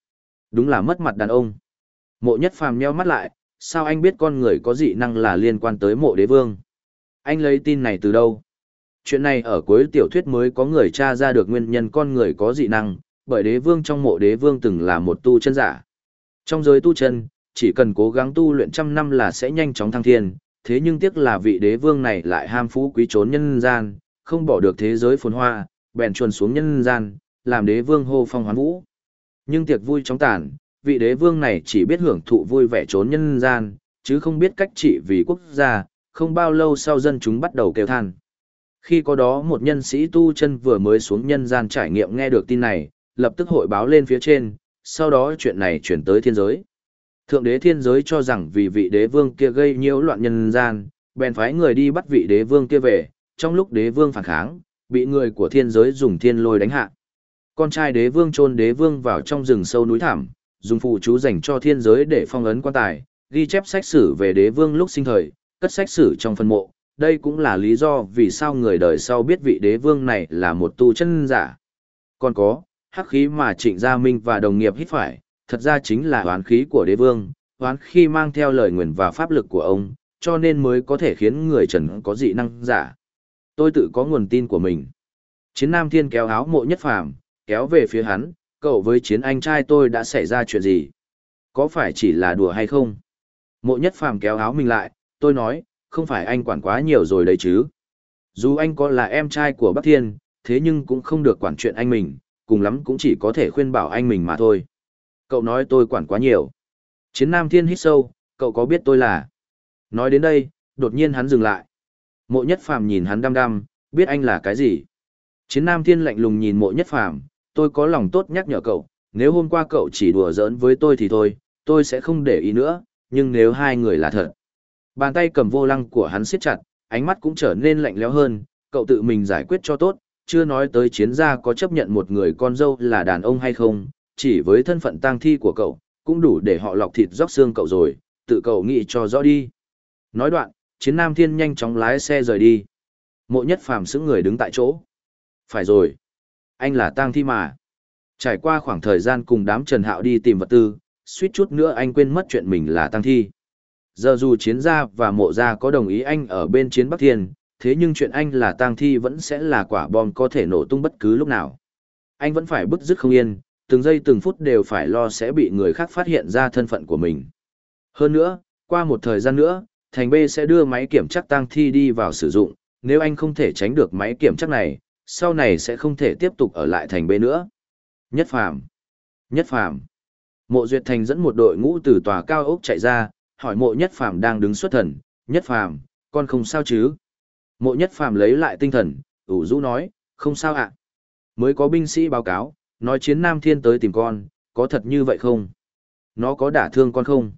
Đúng là mất mặt đàn ông. Mộ nhất phàm nheo mắt lại, sao anh biết con người có dị năng là liên quan tới mộ đế vương? Anh lấy tin này từ đâu? Chuyện này ở cuối tiểu thuyết mới có người tra ra được nguyên nhân con người có dị năng, bởi đế vương trong mộ đế vương từng là một tu chân giả. Trong giới tu chân, chỉ cần cố gắng tu luyện trăm năm là sẽ nhanh chóng thăng thiên, thế nhưng tiếc là vị đế vương này lại ham phú quý trốn nhân gian, không bỏ được thế giới phồn hoa, bèn chuồn xuống nhân gian, làm đế vương hô phong hoán vũ. Nhưng tiệc vui chóng tàn, vị đế vương này chỉ biết hưởng thụ vui vẻ trốn nhân gian, chứ không biết cách trị vì quốc gia, không bao lâu sau dân chúng bắt đầu kêu than. Khi có đó một nhân sĩ tu chân vừa mới xuống nhân gian trải nghiệm nghe được tin này, lập tức hội báo lên phía trên, sau đó chuyện này chuyển tới thiên giới. Thượng đế thiên giới cho rằng vì vị đế vương kia gây nhiễu loạn nhân gian, bèn phái người đi bắt vị đế vương kia về, trong lúc đế vương phản kháng, bị người của thiên giới dùng thiên lôi đánh hạ. Con trai đế vương chôn đế vương vào trong rừng sâu núi thảm, dùng phụ chú dành cho thiên giới để phong ấn quan tài, ghi chép sách sử về đế vương lúc sinh thời, cất sách sử trong phân mộ. Đây cũng là lý do vì sao người đời sau biết vị đế vương này là một tu chân giả. Còn có, hắc khí mà trịnh gia minh và đồng nghiệp hít phải, thật ra chính là oán khí của đế vương, oán khí mang theo lời nguyền và pháp lực của ông, cho nên mới có thể khiến người trần có dị năng giả. Tôi tự có nguồn tin của mình. Chiến Nam Thiên kéo áo mộ nhất phàm, kéo về phía hắn, cậu với chiến anh trai tôi đã xảy ra chuyện gì? Có phải chỉ là đùa hay không? Mộ nhất phàm kéo áo mình lại, tôi nói, không phải anh quản quá nhiều rồi đấy chứ. Dù anh có là em trai của Bắc Thiên, thế nhưng cũng không được quản chuyện anh mình, cùng lắm cũng chỉ có thể khuyên bảo anh mình mà thôi. Cậu nói tôi quản quá nhiều. Chiến Nam Thiên hít sâu, cậu có biết tôi là... Nói đến đây, đột nhiên hắn dừng lại. Mộ nhất phàm nhìn hắn đăm đăm, biết anh là cái gì. Chiến Nam Thiên lạnh lùng nhìn mộ nhất phàm, tôi có lòng tốt nhắc nhở cậu, nếu hôm qua cậu chỉ đùa giỡn với tôi thì thôi, tôi sẽ không để ý nữa, nhưng nếu hai người là thật. Bàn tay cầm vô lăng của hắn siết chặt, ánh mắt cũng trở nên lạnh lẽo hơn, cậu tự mình giải quyết cho tốt, chưa nói tới chiến gia có chấp nhận một người con dâu là đàn ông hay không, chỉ với thân phận tang thi của cậu, cũng đủ để họ lọc thịt róc xương cậu rồi, tự cậu nghĩ cho rõ đi. Nói đoạn, chiến nam thiên nhanh chóng lái xe rời đi. Mộ nhất phàm sững người đứng tại chỗ. Phải rồi. Anh là tang thi mà. Trải qua khoảng thời gian cùng đám Trần Hạo đi tìm vật tư, suýt chút nữa anh quên mất chuyện mình là tang thi. Giờ dù chiến gia và mộ gia có đồng ý anh ở bên chiến Bắc Thiên, thế nhưng chuyện anh là tang thi vẫn sẽ là quả bom có thể nổ tung bất cứ lúc nào. Anh vẫn phải bức dứt không yên, từng giây từng phút đều phải lo sẽ bị người khác phát hiện ra thân phận của mình. Hơn nữa, qua một thời gian nữa, thành B sẽ đưa máy kiểm chắc tang thi đi vào sử dụng, nếu anh không thể tránh được máy kiểm chắc này, sau này sẽ không thể tiếp tục ở lại thành B nữa. Nhất Phàm Nhất Phàm Mộ Duyệt Thành dẫn một đội ngũ từ tòa cao ốc chạy ra, hỏi mộ Nhất Phàm đang đứng xuất thần, Nhất Phàm con không sao chứ? Mộ Nhất Phàm lấy lại tinh thần, ủ rũ nói, không sao ạ. Mới có binh sĩ báo cáo, nói chiến Nam Thiên tới tìm con, có thật như vậy không? Nó có đả thương con không?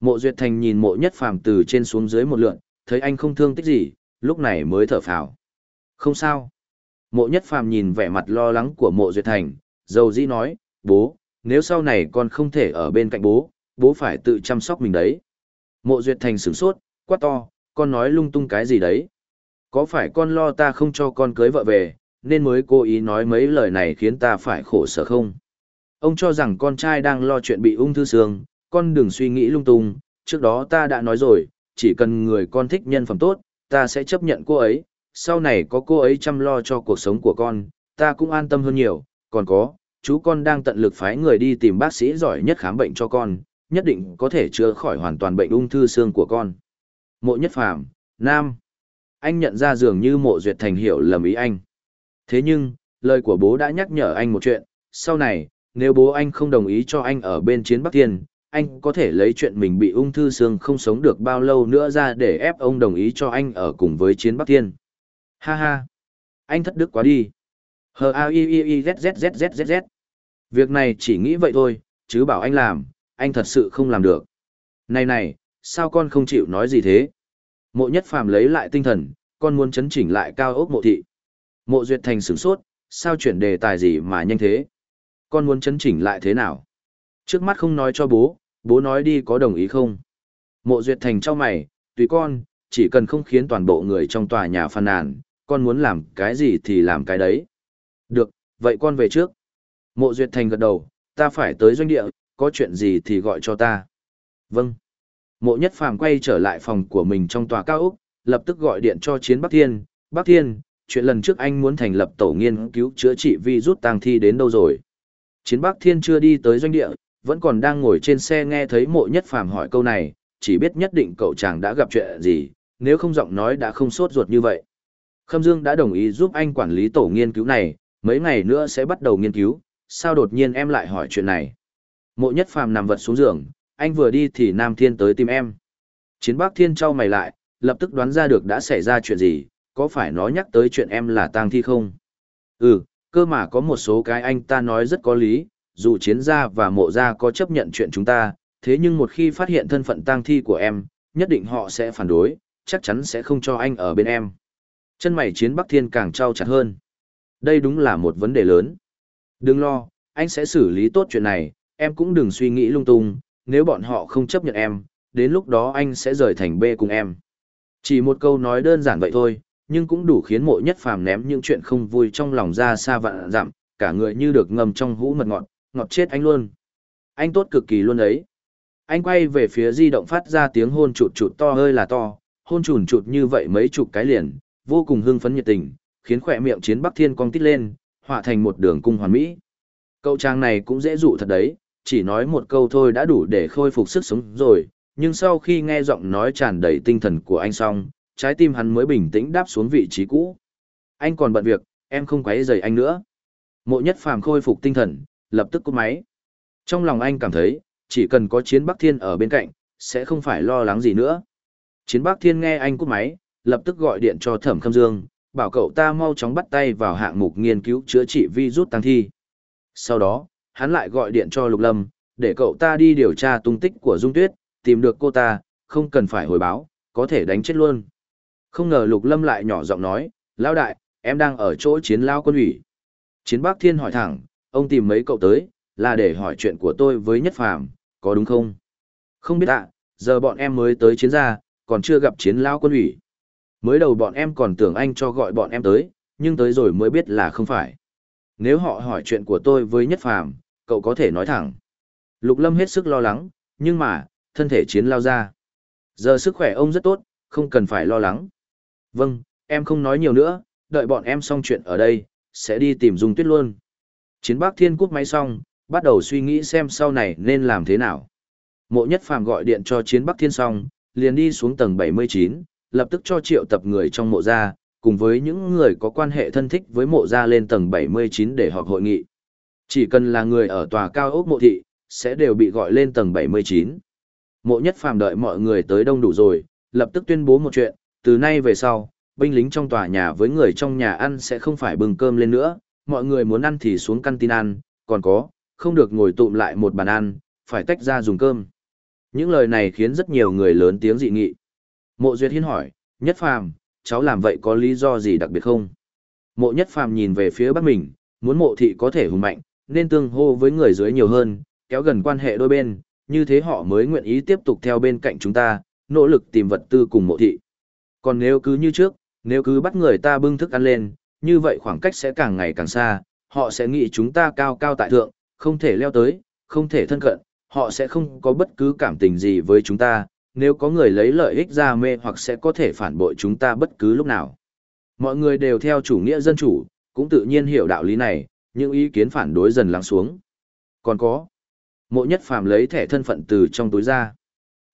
Mộ Duyệt Thành nhìn mộ Nhất Phàm từ trên xuống dưới một lượn, thấy anh không thương tích gì, lúc này mới thở phào. Không sao. Mộ Nhất Phàm nhìn vẻ mặt lo lắng của Mộ Duyệt Thành, dầu dĩ nói, bố, nếu sau này con không thể ở bên cạnh bố, bố phải tự chăm sóc mình đấy. Mộ Duyệt Thành sửng sốt, quát to, con nói lung tung cái gì đấy? Có phải con lo ta không cho con cưới vợ về, nên mới cố ý nói mấy lời này khiến ta phải khổ sở không? Ông cho rằng con trai đang lo chuyện bị ung thư xương, con đừng suy nghĩ lung tung, trước đó ta đã nói rồi, chỉ cần người con thích nhân phẩm tốt, ta sẽ chấp nhận cô ấy, sau này có cô ấy chăm lo cho cuộc sống của con, ta cũng an tâm hơn nhiều, còn có, chú con đang tận lực phái người đi tìm bác sĩ giỏi nhất khám bệnh cho con, nhất định có thể chữa khỏi hoàn toàn bệnh ung thư xương của con. Mộ nhất phàm, Nam. Anh nhận ra dường như mộ duyệt thành hiểu lầm ý anh. Thế nhưng, lời của bố đã nhắc nhở anh một chuyện, sau này, nếu bố anh không đồng ý cho anh ở bên chiến Bắc Thiên, anh có thể lấy chuyện mình bị ung thư xương không sống được bao lâu nữa ra để ép ông đồng ý cho anh ở cùng với chiến Bắc Thiên. Ha ha! Anh thất đức quá đi. Hờ a i i i z z z z z z. Việc này chỉ nghĩ vậy thôi, chứ bảo anh làm, anh thật sự không làm được. Này này, sao con không chịu nói gì thế? Mộ nhất phàm lấy lại tinh thần, con muốn chấn chỉnh lại cao ốc mộ thị. Mộ duyệt thành sửng sốt, sao chuyển đề tài gì mà nhanh thế? Con muốn chấn chỉnh lại thế nào? Trước mắt không nói cho bố, bố nói đi có đồng ý không? Mộ duyệt thành cho mày, tùy con, chỉ cần không khiến toàn bộ người trong tòa nhà phàn nàn, con muốn làm cái gì thì làm cái đấy. Được, vậy con về trước. Mộ duyệt thành gật đầu, ta phải tới doanh địa, có chuyện gì thì gọi cho ta. Vâng. Mộ nhất phàm quay trở lại phòng của mình trong tòa cao ốc, lập tức gọi điện cho chiến Bắc Thiên. Bắc Thiên, chuyện lần trước anh muốn thành lập tổ nghiên cứu chữa trị virus tang thi đến đâu rồi? Chiến Bắc Thiên chưa đi tới doanh địa, vẫn còn đang ngồi trên xe nghe thấy mộ nhất phàm hỏi câu này, chỉ biết nhất định cậu chàng đã gặp chuyện gì, nếu không giọng nói đã không sốt ruột như vậy. Khâm Dương đã đồng ý giúp anh quản lý tổ nghiên cứu này, mấy ngày nữa sẽ bắt đầu nghiên cứu, sao đột nhiên em lại hỏi chuyện này? Mộ nhất phàm nằm vật xuống giường, anh vừa đi thì Nam Thiên tới tìm em. Chiến Bắc Thiên trao mày lại, lập tức đoán ra được đã xảy ra chuyện gì, có phải nó nhắc tới chuyện em là tang thi không? Ừ, cơ mà có một số cái anh ta nói rất có lý, dù chiến gia và mộ gia có chấp nhận chuyện chúng ta, thế nhưng một khi phát hiện thân phận tang thi của em, nhất định họ sẽ phản đối, chắc chắn sẽ không cho anh ở bên em. Chân mày chiến Bắc Thiên càng trao chặt hơn. Đây đúng là một vấn đề lớn. Đừng lo, anh sẽ xử lý tốt chuyện này, em cũng đừng suy nghĩ lung tung, nếu bọn họ không chấp nhận em, đến lúc đó anh sẽ rời thành B cùng em. Chỉ một câu nói đơn giản vậy thôi, nhưng cũng đủ khiến mộ nhất phàm ném những chuyện không vui trong lòng ra xa vạn dặm, cả người như được ngầm trong hũ mật ngọt, ngọt chết anh luôn. Anh tốt cực kỳ luôn đấy. Anh quay về phía di động phát ra tiếng hôn chụt chụt to hơi là to, hôn chùn chụt như vậy mấy chục cái liền, vô cùng hưng phấn nhiệt tình, khiến khỏe miệng chiến Bắc Thiên cong tít lên, họa thành một đường cung hoàn mỹ. Cậu trang này cũng dễ dụ thật đấy, chỉ nói một câu thôi đã đủ để khôi phục sức sống rồi, nhưng sau khi nghe giọng nói tràn đầy tinh thần của anh xong, trái tim hắn mới bình tĩnh đáp xuống vị trí cũ. Anh còn bận việc, em không quấy rầy anh nữa. Mộ nhất phàm khôi phục tinh thần, lập tức cúp máy. Trong lòng anh cảm thấy, chỉ cần có chiến Bắc Thiên ở bên cạnh, sẽ không phải lo lắng gì nữa. Chiến Bắc Thiên nghe anh cúp máy, lập tức gọi điện cho Thẩm Khâm Dương, bảo cậu ta mau chóng bắt tay vào hạng mục nghiên cứu chữa trị virus tăng thi. Sau đó, hắn lại gọi điện cho Lục Lâm, để cậu ta đi điều tra tung tích của Dung Tuyết, tìm được cô ta, không cần phải hồi báo, có thể đánh chết luôn. Không ngờ Lục Lâm lại nhỏ giọng nói, Lão đại, em đang ở chỗ chiến lao quân ủy. Chiến Bắc Thiên hỏi thẳng, ông tìm mấy cậu tới, là để hỏi chuyện của tôi với Nhất Phàm, có đúng không? Không biết ạ, giờ bọn em mới tới chiến gia, còn chưa gặp chiến lao quân ủy. Mới đầu bọn em còn tưởng anh cho gọi bọn em tới, nhưng tới rồi mới biết là không phải. Nếu họ hỏi chuyện của tôi với Nhất Phàm, cậu có thể nói thẳng. Lục Lâm hết sức lo lắng, nhưng mà, thân thể chiến lao ra. Giờ sức khỏe ông rất tốt, không cần phải lo lắng. Vâng, em không nói nhiều nữa, đợi bọn em xong chuyện ở đây, sẽ đi tìm Dung Tuyết luôn. Chiến Bắc Thiên cúp máy xong, bắt đầu suy nghĩ xem sau này nên làm thế nào. Mộ nhất phàm gọi điện cho chiến Bắc Thiên xong, liền đi xuống tầng 79, lập tức cho triệu tập người trong mộ gia, cùng với những người có quan hệ thân thích với mộ gia lên tầng 79 để họp hội nghị. Chỉ cần là người ở tòa cao ốc mộ thị, sẽ đều bị gọi lên tầng 79. Mộ nhất phàm đợi mọi người tới đông đủ rồi, lập tức tuyên bố một chuyện, từ nay về sau, binh lính trong tòa nhà với người trong nhà ăn sẽ không phải bưng cơm lên nữa, mọi người muốn ăn thì xuống căn tin ăn, còn có, không được ngồi tụm lại một bàn ăn, phải tách ra dùng cơm. Những lời này khiến rất nhiều người lớn tiếng dị nghị. Mộ Duyệt Hiên hỏi, Nhất Phàm, cháu làm vậy có lý do gì đặc biệt không? Mộ Nhất Phàm nhìn về phía bác mình, muốn mộ thị có thể hùng mạnh, nên tương hô với người dưới nhiều hơn, kéo gần quan hệ đôi bên, như thế họ mới nguyện ý tiếp tục theo bên cạnh chúng ta, nỗ lực tìm vật tư cùng mộ thị. Còn nếu cứ như trước, nếu cứ bắt người ta bưng thức ăn lên, như vậy khoảng cách sẽ càng ngày càng xa, họ sẽ nghĩ chúng ta cao cao tại thượng, không thể leo tới, không thể thân cận, họ sẽ không có bất cứ cảm tình gì với chúng ta, nếu có người lấy lợi ích ra mê hoặc sẽ có thể phản bội chúng ta bất cứ lúc nào. Mọi người đều theo chủ nghĩa dân chủ, cũng tự nhiên hiểu đạo lý này, những ý kiến phản đối dần lắng xuống. Còn có, mộ nhất phàm lấy thẻ thân phận từ trong túi ra.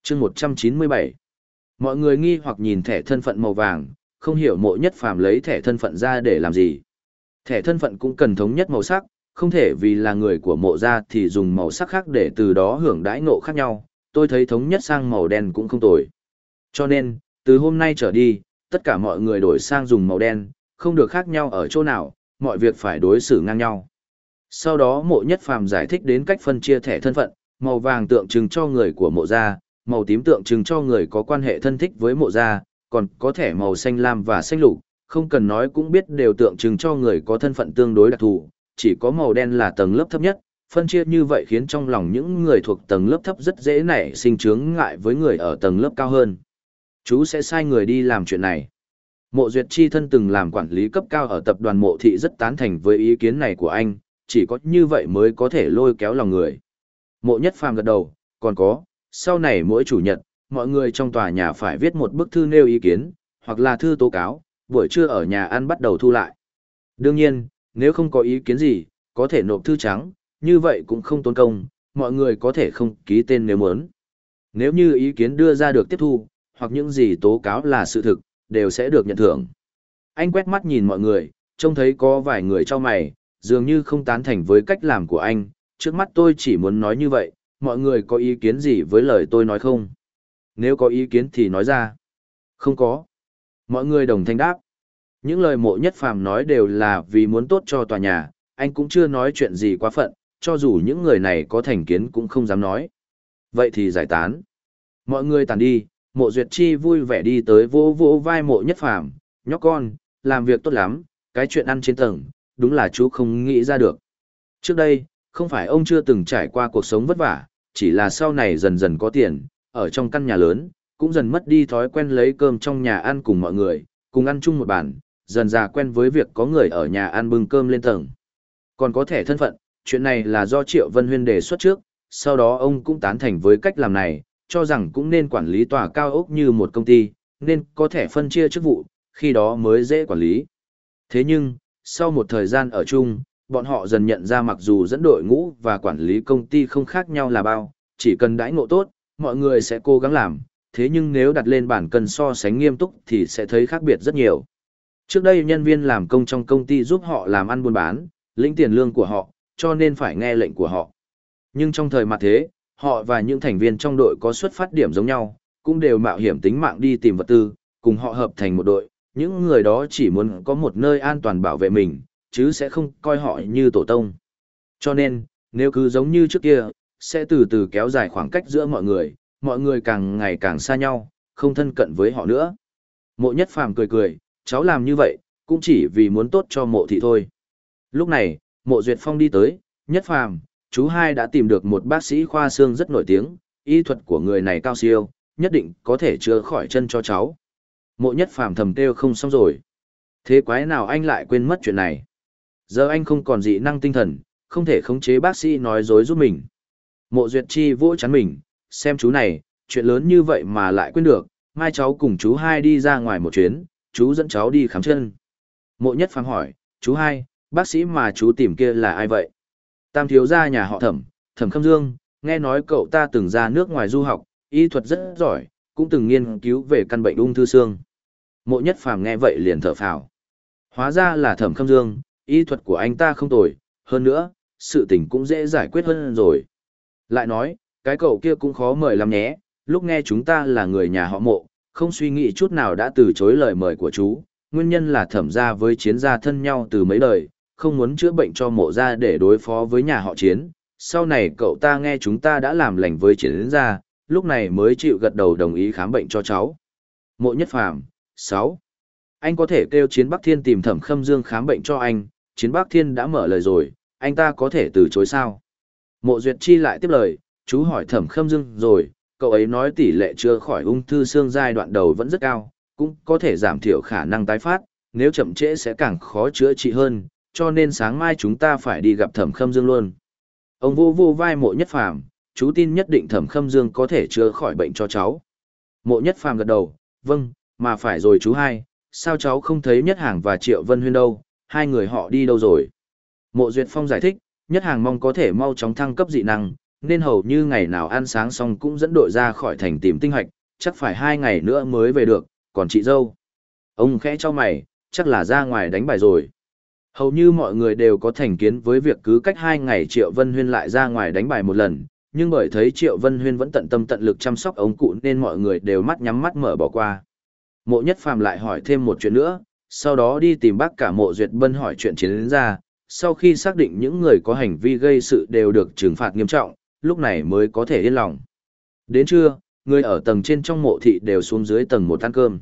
chương 197. Mọi người nghi hoặc nhìn thẻ thân phận màu vàng, không hiểu mộ nhất phàm lấy thẻ thân phận ra để làm gì. Thẻ thân phận cũng cần thống nhất màu sắc, không thể vì là người của mộ gia thì dùng màu sắc khác để từ đó hưởng đãi ngộ khác nhau, tôi thấy thống nhất sang màu đen cũng không tồi. Cho nên, từ hôm nay trở đi, tất cả mọi người đổi sang dùng màu đen, không được khác nhau ở chỗ nào, mọi việc phải đối xử ngang nhau. Sau đó mộ nhất phàm giải thích đến cách phân chia thẻ thân phận, màu vàng tượng trưng cho người của mộ gia, màu tím tượng trưng cho người có quan hệ thân thích với mộ gia, còn có thẻ màu xanh lam và xanh lục, không cần nói cũng biết đều tượng trưng cho người có thân phận tương đối đặc thù, chỉ có màu đen là tầng lớp thấp nhất, phân chia như vậy khiến trong lòng những người thuộc tầng lớp thấp rất dễ nảy sinh chướng ngại với người ở tầng lớp cao hơn. Chú sẽ sai người đi làm chuyện này. Mộ Duyệt Chi thân từng làm quản lý cấp cao ở tập đoàn mộ thị rất tán thành với ý kiến này của anh, chỉ có như vậy mới có thể lôi kéo lòng người. Mộ Nhất Phàm gật đầu, còn có, sau này mỗi chủ nhật, mọi người trong tòa nhà phải viết một bức thư nêu ý kiến, hoặc là thư tố cáo, buổi trưa ở nhà ăn bắt đầu thu lại. Đương nhiên, nếu không có ý kiến gì, có thể nộp thư trắng, như vậy cũng không tốn công, mọi người có thể không ký tên nếu muốn. Nếu như ý kiến đưa ra được tiếp thu, hoặc những gì tố cáo là sự thực, đều sẽ được nhận thưởng. Anh quét mắt nhìn mọi người, trông thấy có vài người cho mày, dường như không tán thành với cách làm của anh, trước mắt tôi chỉ muốn nói như vậy, mọi người có ý kiến gì với lời tôi nói không? Nếu có ý kiến thì nói ra. Không có. Mọi người đồng thanh đáp. Những lời mộ nhất phàm nói đều là vì muốn tốt cho tòa nhà, anh cũng chưa nói chuyện gì quá phận, cho dù những người này có thành kiến cũng không dám nói. Vậy thì giải tán. Mọi người tàn đi, mộ duyệt chi vui vẻ đi tới vô vô vai mộ nhất phàm, nhóc con, làm việc tốt lắm, cái chuyện ăn trên tầng, đúng là chú không nghĩ ra được. Trước đây, không phải ông chưa từng trải qua cuộc sống vất vả, chỉ là sau này dần dần có tiền, ở trong căn nhà lớn, cũng dần mất đi thói quen lấy cơm trong nhà ăn cùng mọi người, cùng ăn chung một bàn, dần già quen với việc có người ở nhà ăn bưng cơm lên tầng. Còn có thể thân phận, chuyện này là do Triệu Vân Huyên đề xuất trước, sau đó ông cũng tán thành với cách làm này, cho rằng cũng nên quản lý tòa cao ốc như một công ty, nên có thể phân chia chức vụ, khi đó mới dễ quản lý. Thế nhưng, sau một thời gian ở chung, bọn họ dần nhận ra mặc dù dẫn đội ngũ và quản lý công ty không khác nhau là bao, chỉ cần đãi ngộ tốt, mọi người sẽ cố gắng làm, thế nhưng nếu đặt lên bản cân so sánh nghiêm túc thì sẽ thấy khác biệt rất nhiều. Trước đây nhân viên làm công trong công ty giúp họ làm ăn buôn bán, lĩnh tiền lương của họ, cho nên phải nghe lệnh của họ. Nhưng trong thời mặt thế, họ và những thành viên trong đội có xuất phát điểm giống nhau, cũng đều mạo hiểm tính mạng đi tìm vật tư, cùng họ hợp thành một đội, những người đó chỉ muốn có một nơi an toàn bảo vệ mình, chứ sẽ không coi họ như tổ tông. Cho nên, nếu cứ giống như trước kia, sẽ từ từ kéo dài khoảng cách giữa mọi người, mọi người càng ngày càng xa nhau, không thân cận với họ nữa. Mộ nhất phàm cười cười, cháu làm như vậy, cũng chỉ vì muốn tốt cho mộ thị thôi. Lúc này, mộ duyệt phong đi tới, nhất phàm, chú hai đã tìm được một bác sĩ khoa xương rất nổi tiếng, y thuật của người này cao siêu, nhất định có thể chữa khỏi chân cho cháu. Mộ nhất phàm thầm kêu không xong rồi. Thế quái nào anh lại quên mất chuyện này? Giờ anh không còn dị năng tinh thần, không thể khống chế bác sĩ nói dối giúp mình. Mộ duyệt chi vỗ chắn mình, xem chú này, chuyện lớn như vậy mà lại quên được, mai cháu cùng chú hai đi ra ngoài một chuyến, chú dẫn cháu đi khám chân. Mộ nhất phàm hỏi, chú hai, bác sĩ mà chú tìm kia là ai vậy? Tam thiếu gia nhà họ thẩm, thẩm khâm dương, nghe nói cậu ta từng ra nước ngoài du học, y thuật rất giỏi, cũng từng nghiên cứu về căn bệnh ung thư xương. Mộ nhất phàm nghe vậy liền thở phào. Hóa ra là thẩm khâm dương, y thuật của anh ta không tồi, hơn nữa, sự tình cũng dễ giải quyết hơn rồi. Lại nói, cái cậu kia cũng khó mời lắm nhé, lúc nghe chúng ta là người nhà họ mộ, không suy nghĩ chút nào đã từ chối lời mời của chú, nguyên nhân là thẩm gia với chiến gia thân nhau từ mấy đời, không muốn chữa bệnh cho mộ gia để đối phó với nhà họ chiến. Sau này cậu ta nghe chúng ta đã làm lành với chiến gia, lúc này mới chịu gật đầu đồng ý khám bệnh cho cháu. Mộ nhất phàm, 6. Anh có thể kêu chiến Bắc Thiên tìm thẩm khâm dương khám bệnh cho anh, chiến Bắc Thiên đã mở lời rồi, anh ta có thể từ chối sao? Mộ Duyệt Chi lại tiếp lời, chú hỏi thẩm khâm dương rồi, cậu ấy nói tỷ lệ chữa khỏi ung thư xương giai đoạn đầu vẫn rất cao, cũng có thể giảm thiểu khả năng tái phát, nếu chậm trễ sẽ càng khó chữa trị hơn, cho nên sáng mai chúng ta phải đi gặp thẩm khâm dương luôn. Ông vô vô vai mộ nhất phàm, chú tin nhất định thẩm khâm dương có thể chữa khỏi bệnh cho cháu. Mộ nhất phàm gật đầu, vâng, mà phải rồi chú hai, sao cháu không thấy nhất hàng và triệu vân huyên đâu, hai người họ đi đâu rồi. Mộ Duyệt Phong giải thích, nhất hàng mong có thể mau chóng thăng cấp dị năng, nên hầu như ngày nào ăn sáng xong cũng dẫn đội ra khỏi thành tìm tinh hoạch, chắc phải hai ngày nữa mới về được, còn chị dâu. Ông khẽ cho mày, chắc là ra ngoài đánh bài rồi. Hầu như mọi người đều có thành kiến với việc cứ cách hai ngày Triệu Vân Huyên lại ra ngoài đánh bài một lần, nhưng bởi thấy Triệu Vân Huyên vẫn tận tâm tận lực chăm sóc ông cụ nên mọi người đều mắt nhắm mắt mở bỏ qua. Mộ Nhất Phàm lại hỏi thêm một chuyện nữa, sau đó đi tìm bác cả Mộ Duyệt Bân hỏi chuyện chiến đến ra, sau khi xác định những người có hành vi gây sự đều được trừng phạt nghiêm trọng, lúc này mới có thể yên lòng. Đến trưa, người ở tầng trên trong mộ thị đều xuống dưới tầng một ăn cơm.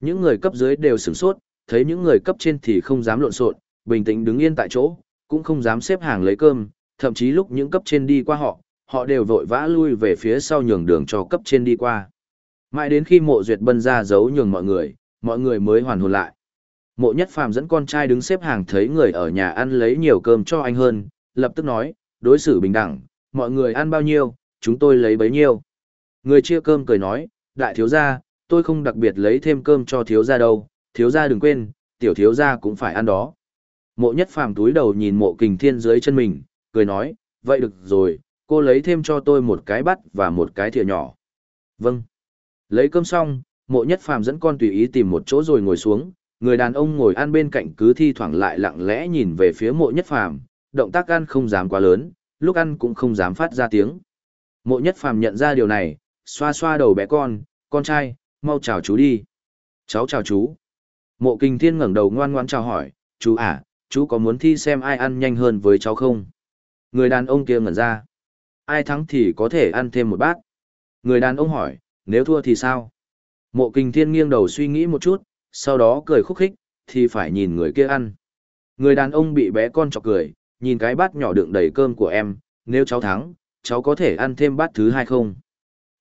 Những người cấp dưới đều sửng sốt, thấy những người cấp trên thì không dám lộn xộn, bình tĩnh đứng yên tại chỗ, cũng không dám xếp hàng lấy cơm, thậm chí lúc những cấp trên đi qua họ, họ đều vội vã lui về phía sau nhường đường cho cấp trên đi qua. Mãi đến khi mộ duyệt bân ra giấu nhường mọi người, mọi người mới hoàn hồn lại. Mộ nhất phàm dẫn con trai đứng xếp hàng thấy người ở nhà ăn lấy nhiều cơm cho anh hơn, lập tức nói, đối xử bình đẳng, mọi người ăn bao nhiêu, chúng tôi lấy bấy nhiêu. Người chia cơm cười nói, đại thiếu gia, tôi không đặc biệt lấy thêm cơm cho thiếu gia đâu, thiếu gia đừng quên, tiểu thiếu gia cũng phải ăn đó. Mộ nhất phàm túi đầu nhìn mộ kình thiên dưới chân mình, cười nói, vậy được rồi, cô lấy thêm cho tôi một cái bát và một cái thìa nhỏ. Vâng. Lấy cơm xong, mộ nhất phàm dẫn con tùy ý tìm một chỗ rồi ngồi xuống, người đàn ông ngồi ăn bên cạnh cứ thi thoảng lại lặng lẽ nhìn về phía mộ nhất phàm, động tác ăn không dám quá lớn, lúc ăn cũng không dám phát ra tiếng. Mộ nhất phàm nhận ra điều này, xoa xoa đầu bé con, con trai, mau chào chú đi. Cháu chào chú. Mộ kinh thiên ngẩng đầu ngoan ngoan chào hỏi, chú à, chú có muốn thi xem ai ăn nhanh hơn với cháu không? Người đàn ông kia ngẩn ra. Ai thắng thì có thể ăn thêm một bát. Người đàn ông hỏi, nếu thua thì sao? Mộ kinh thiên nghiêng đầu suy nghĩ một chút, sau đó cười khúc khích, thì phải nhìn người kia ăn. Người đàn ông bị bé con chọc cười, nhìn cái bát nhỏ đựng đầy cơm của em, nếu cháu thắng, cháu có thể ăn thêm bát thứ hai không?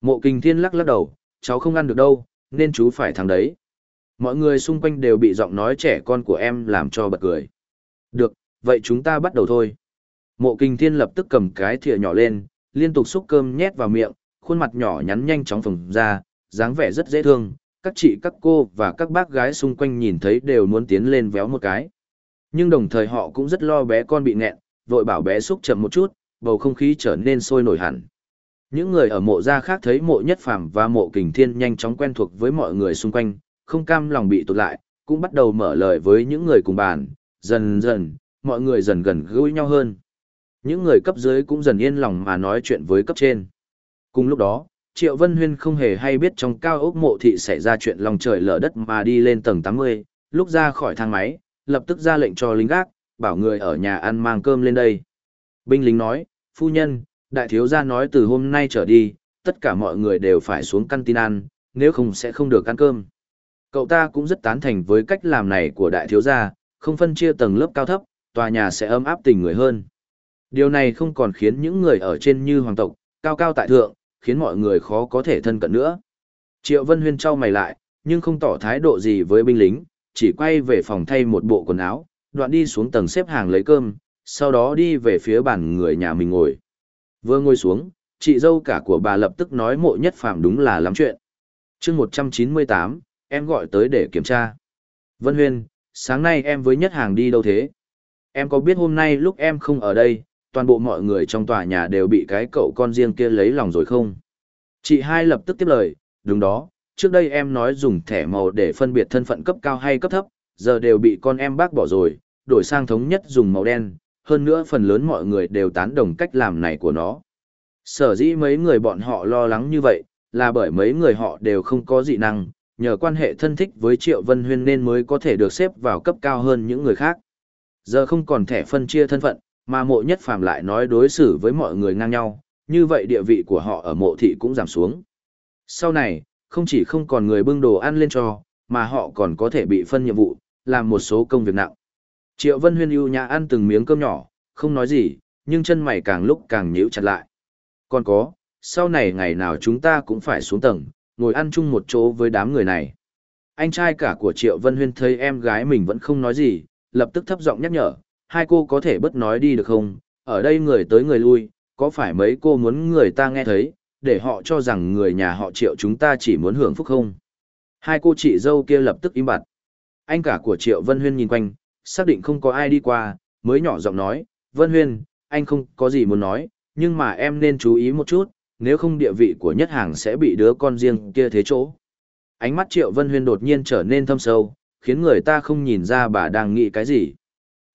Mộ kinh thiên lắc lắc đầu, cháu không ăn được đâu, nên chú phải thắng đấy. Mọi người xung quanh đều bị giọng nói trẻ con của em làm cho bật cười. Được, vậy chúng ta bắt đầu thôi. Mộ kinh thiên lập tức cầm cái thìa nhỏ lên, liên tục xúc cơm nhét vào miệng, khuôn mặt nhỏ nhắn nhanh chóng phồng ra, dáng vẻ rất dễ thương. Các chị các cô và các bác gái xung quanh nhìn thấy đều muốn tiến lên véo một cái. Nhưng đồng thời họ cũng rất lo bé con bị nghẹn, vội bảo bé xúc chậm một chút, bầu không khí trở nên sôi nổi hẳn. Những người ở mộ gia khác thấy mộ nhất phàm và mộ kình thiên nhanh chóng quen thuộc với mọi người xung quanh, không cam lòng bị tụt lại, cũng bắt đầu mở lời với những người cùng bàn, dần dần, mọi người dần gần gũi nhau hơn. Những người cấp dưới cũng dần yên lòng mà nói chuyện với cấp trên. Cùng lúc đó, Triệu Vân Huyên không hề hay biết trong cao ốc mộ thị xảy ra chuyện lòng trời lở đất mà đi lên tầng 80, lúc ra khỏi thang máy, lập tức ra lệnh cho lính gác, bảo người ở nhà ăn mang cơm lên đây. Binh lính nói, phu nhân, đại thiếu gia nói từ hôm nay trở đi, tất cả mọi người đều phải xuống căn tin ăn, nếu không sẽ không được ăn cơm. Cậu ta cũng rất tán thành với cách làm này của đại thiếu gia, không phân chia tầng lớp cao thấp, tòa nhà sẽ ấm áp tình người hơn. Điều này không còn khiến những người ở trên như hoàng tộc, cao cao tại thượng, khiến mọi người khó có thể thân cận nữa. Triệu Vân Huyên trao mày lại, nhưng không tỏ thái độ gì với binh lính, chỉ quay về phòng thay một bộ quần áo, đoạn đi xuống tầng xếp hàng lấy cơm, sau đó đi về phía bàn người nhà mình ngồi. Vừa ngồi xuống, chị dâu cả của bà lập tức nói mộ nhất phàm đúng là lắm chuyện. chương 198, em gọi tới để kiểm tra. Vân Huyên, sáng nay em với nhất hàng đi đâu thế? Em có biết hôm nay lúc em không ở đây, toàn bộ mọi người trong tòa nhà đều bị cái cậu con riêng kia lấy lòng rồi không? Chị hai lập tức tiếp lời, đúng đó, trước đây em nói dùng thẻ màu để phân biệt thân phận cấp cao hay cấp thấp, giờ đều bị con em bác bỏ rồi, đổi sang thống nhất dùng màu đen, hơn nữa phần lớn mọi người đều tán đồng cách làm này của nó. Sở dĩ mấy người bọn họ lo lắng như vậy, là bởi mấy người họ đều không có dị năng, nhờ quan hệ thân thích với Triệu Vân Huyên nên mới có thể được xếp vào cấp cao hơn những người khác. Giờ không còn thẻ phân chia thân phận, mà mộ nhất phàm lại nói đối xử với mọi người ngang nhau, như vậy địa vị của họ ở mộ thị cũng giảm xuống. Sau này, không chỉ không còn người bưng đồ ăn lên cho, mà họ còn có thể bị phân nhiệm vụ, làm một số công việc nặng. Triệu Vân Huyên ưu nhã ăn từng miếng cơm nhỏ, không nói gì, nhưng chân mày càng lúc càng nhíu chặt lại. Còn có, sau này ngày nào chúng ta cũng phải xuống tầng, ngồi ăn chung một chỗ với đám người này. Anh trai cả của Triệu Vân Huyên thấy em gái mình vẫn không nói gì, lập tức thấp giọng nhắc nhở, hai cô có thể bất nói đi được không, ở đây người tới người lui, có phải mấy cô muốn người ta nghe thấy, để họ cho rằng người nhà họ Triệu chúng ta chỉ muốn hưởng phúc không. Hai cô chị dâu kia lập tức im bặt. Anh cả của Triệu Vân Huyên nhìn quanh, xác định không có ai đi qua, mới nhỏ giọng nói, Vân Huyên, anh không có gì muốn nói, nhưng mà em nên chú ý một chút, nếu không địa vị của nhất hàng sẽ bị đứa con riêng kia thế chỗ. Ánh mắt Triệu Vân Huyên đột nhiên trở nên thâm sâu, khiến người ta không nhìn ra bà đang nghĩ cái gì.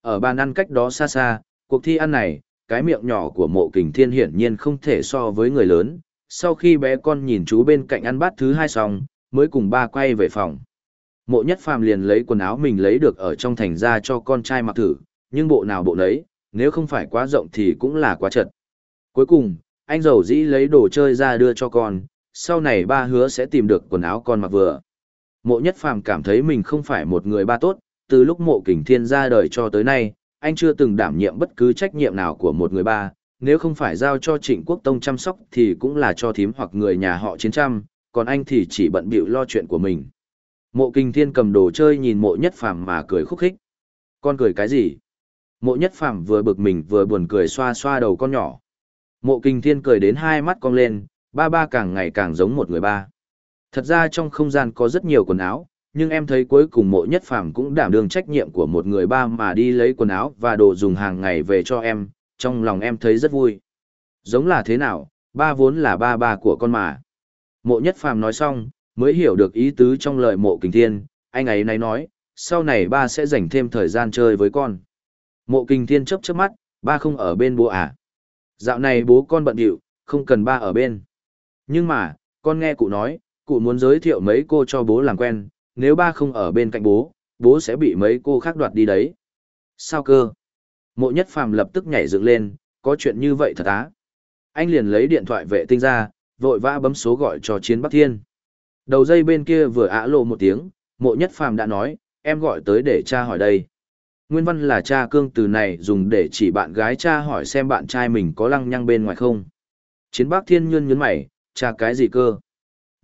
Ở bàn ăn cách đó xa xa, cuộc thi ăn này, cái miệng nhỏ của mộ kình thiên hiển nhiên không thể so với người lớn. Sau khi bé con nhìn chú bên cạnh ăn bát thứ hai xong, mới cùng ba quay về phòng. Mộ nhất phàm liền lấy quần áo mình lấy được ở trong thành ra cho con trai mặc thử, nhưng bộ nào bộ nấy, nếu không phải quá rộng thì cũng là quá chật. Cuối cùng, anh giàu dĩ lấy đồ chơi ra đưa cho con, sau này ba hứa sẽ tìm được quần áo con mặc vừa. Mộ nhất phàm cảm thấy mình không phải một người ba tốt, từ lúc mộ kình thiên ra đời cho tới nay, anh chưa từng đảm nhiệm bất cứ trách nhiệm nào của một người ba, nếu không phải giao cho trịnh quốc tông chăm sóc thì cũng là cho thím hoặc người nhà họ chiến trăm, còn anh thì chỉ bận bịu lo chuyện của mình. Mộ kình thiên cầm đồ chơi nhìn mộ nhất phàm mà cười khúc khích. Con cười cái gì? Mộ nhất phàm vừa bực mình vừa buồn cười xoa xoa đầu con nhỏ. Mộ kình thiên cười đến hai mắt cong lên, ba ba càng ngày càng giống một người ba. Thật ra trong không gian có rất nhiều quần áo, nhưng em thấy cuối cùng mộ nhất phàm cũng đảm đương trách nhiệm của một người ba mà đi lấy quần áo và đồ dùng hàng ngày về cho em, trong lòng em thấy rất vui. Giống là thế nào, ba vốn là ba ba của con mà. Mộ nhất phàm nói xong, mới hiểu được ý tứ trong lời mộ kình thiên, anh ấy này nói, sau này ba sẽ dành thêm thời gian chơi với con. Mộ kình thiên chấp chớp mắt, ba không ở bên bố à. Dạo này bố con bận điệu, không cần ba ở bên. Nhưng mà, con nghe cụ nói, cụ muốn giới thiệu mấy cô cho bố làm quen, nếu ba không ở bên cạnh bố, bố sẽ bị mấy cô khác đoạt đi đấy. Sao cơ? Mộ nhất phàm lập tức nhảy dựng lên, có chuyện như vậy thật á. Anh liền lấy điện thoại vệ tinh ra, vội vã bấm số gọi cho chiến Bắc Thiên. Đầu dây bên kia vừa ả lộ một tiếng, mộ nhất phàm đã nói, em gọi tới để tra hỏi đây. Nguyên văn là cha cương từ này dùng để chỉ bạn gái cha hỏi xem bạn trai mình có lăng nhăng bên ngoài không. Chiến Bắc Thiên nhơn nhấn mày, cha cái gì cơ?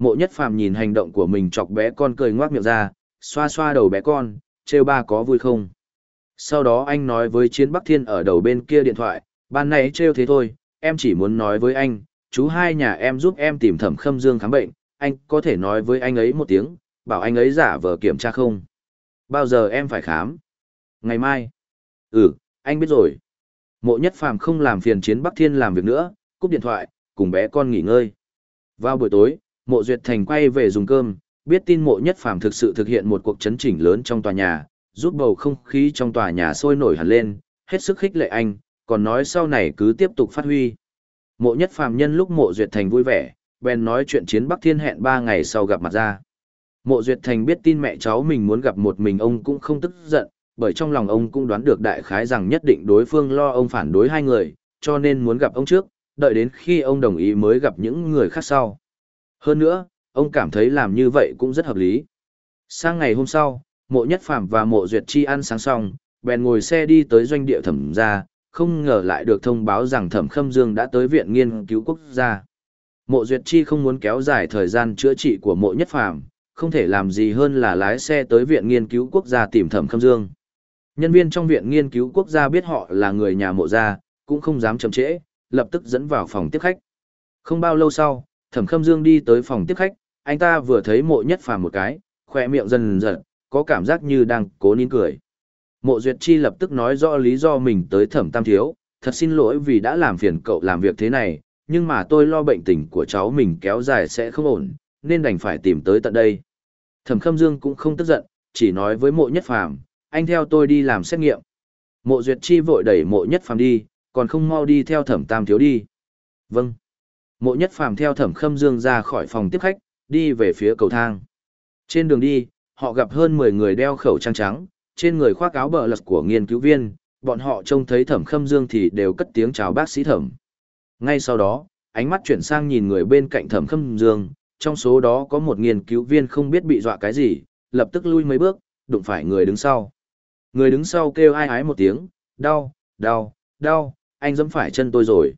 Mộ nhất phàm nhìn hành động của mình chọc bé con cười ngoác miệng ra, xoa xoa đầu bé con, trêu ba có vui không? Sau đó anh nói với Chiến Bắc Thiên ở đầu bên kia điện thoại, ban này trêu thế thôi, em chỉ muốn nói với anh, chú hai nhà em giúp em tìm thẩm khâm dương khám bệnh, anh có thể nói với anh ấy một tiếng, bảo anh ấy giả vờ kiểm tra không? Bao giờ em phải khám? Ngày mai. Ừ, anh biết rồi. Mộ nhất phàm không làm phiền Chiến Bắc Thiên làm việc nữa, cúp điện thoại, cùng bé con nghỉ ngơi. Vào buổi tối, mộ duyệt thành quay về dùng cơm, biết tin mộ nhất phàm thực sự thực hiện một cuộc chấn chỉnh lớn trong tòa nhà, giúp bầu không khí trong tòa nhà sôi nổi hẳn lên, hết sức khích lệ anh, còn nói sau này cứ tiếp tục phát huy. Mộ nhất phàm nhân lúc mộ duyệt thành vui vẻ, bèn nói chuyện chiến Bắc Thiên hẹn ba ngày sau gặp mặt ra. Mộ duyệt thành biết tin mẹ cháu mình muốn gặp một mình ông cũng không tức giận, bởi trong lòng ông cũng đoán được đại khái rằng nhất định đối phương lo ông phản đối hai người, cho nên muốn gặp ông trước, đợi đến khi ông đồng ý mới gặp những người khác sau. Hơn nữa, ông cảm thấy làm như vậy cũng rất hợp lý. Sang ngày hôm sau, mộ nhất phạm và mộ duyệt chi ăn sáng xong, bèn ngồi xe đi tới doanh địa thẩm gia, không ngờ lại được thông báo rằng thẩm khâm dương đã tới viện nghiên cứu quốc gia. Mộ duyệt chi không muốn kéo dài thời gian chữa trị của mộ nhất phạm, không thể làm gì hơn là lái xe tới viện nghiên cứu quốc gia tìm thẩm khâm dương. Nhân viên trong viện nghiên cứu quốc gia biết họ là người nhà mộ gia, cũng không dám chậm trễ, lập tức dẫn vào phòng tiếp khách. Không bao lâu sau, Thẩm Khâm Dương đi tới phòng tiếp khách, anh ta vừa thấy mộ nhất phàm một cái, khoe miệng dần dần, có cảm giác như đang cố nín cười. Mộ Duyệt Chi lập tức nói rõ lý do mình tới Thẩm Tam Thiếu, thật xin lỗi vì đã làm phiền cậu làm việc thế này, nhưng mà tôi lo bệnh tình của cháu mình kéo dài sẽ không ổn, nên đành phải tìm tới tận đây. Thẩm Khâm Dương cũng không tức giận, chỉ nói với mộ nhất phàm, anh theo tôi đi làm xét nghiệm. Mộ Duyệt Chi vội đẩy mộ nhất phàm đi, còn không mau đi theo thẩm tam thiếu đi. Vâng. Mộ nhất phàm theo thẩm Khâm Dương ra khỏi phòng tiếp khách, đi về phía cầu thang. Trên đường đi, họ gặp hơn 10 người đeo khẩu trang trắng, trên người khoác áo bờ lật của nghiên cứu viên, bọn họ trông thấy thẩm Khâm Dương thì đều cất tiếng chào bác sĩ thẩm. Ngay sau đó, ánh mắt chuyển sang nhìn người bên cạnh thẩm Khâm Dương, trong số đó có một nghiên cứu viên không biết bị dọa cái gì, lập tức lui mấy bước, đụng phải người đứng sau. Người đứng sau kêu ai ái một tiếng, đau, đau, đau, anh dẫm phải chân tôi rồi.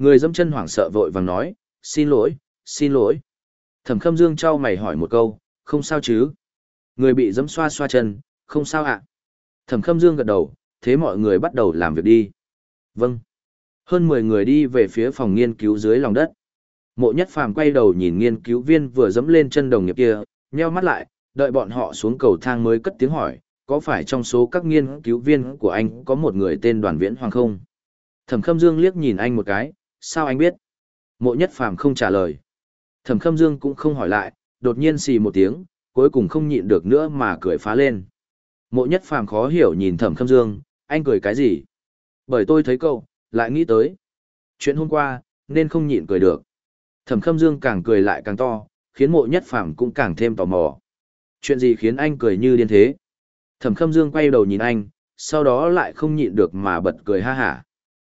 Người dẫm chân hoảng sợ vội vàng nói, xin lỗi, xin lỗi. Thẩm khâm dương trao mày hỏi một câu, không sao chứ. Người bị dẫm xoa xoa chân, không sao ạ. Thẩm khâm dương gật đầu, thế mọi người bắt đầu làm việc đi. Vâng. Hơn 10 người đi về phía phòng nghiên cứu dưới lòng đất. Mộ nhất phàm quay đầu nhìn nghiên cứu viên vừa dẫm lên chân đồng nghiệp kia, nheo mắt lại, đợi bọn họ xuống cầu thang mới cất tiếng hỏi, có phải trong số các nghiên cứu viên của anh có một người tên đoàn viễn hoàng không? Thẩm Khâm Dương liếc nhìn anh một cái, sao anh biết? Mộ nhất phàm không trả lời. Thẩm Khâm Dương cũng không hỏi lại, đột nhiên xì một tiếng, cuối cùng không nhịn được nữa mà cười phá lên. Mộ nhất phàm khó hiểu nhìn Thẩm Khâm Dương, anh cười cái gì? Bởi tôi thấy cậu, lại nghĩ tới. Chuyện hôm qua, nên không nhịn cười được. Thẩm Khâm Dương càng cười lại càng to, khiến mộ nhất phàm cũng càng thêm tò mò. Chuyện gì khiến anh cười như điên thế? Thẩm Khâm Dương quay đầu nhìn anh, sau đó lại không nhịn được mà bật cười ha hả.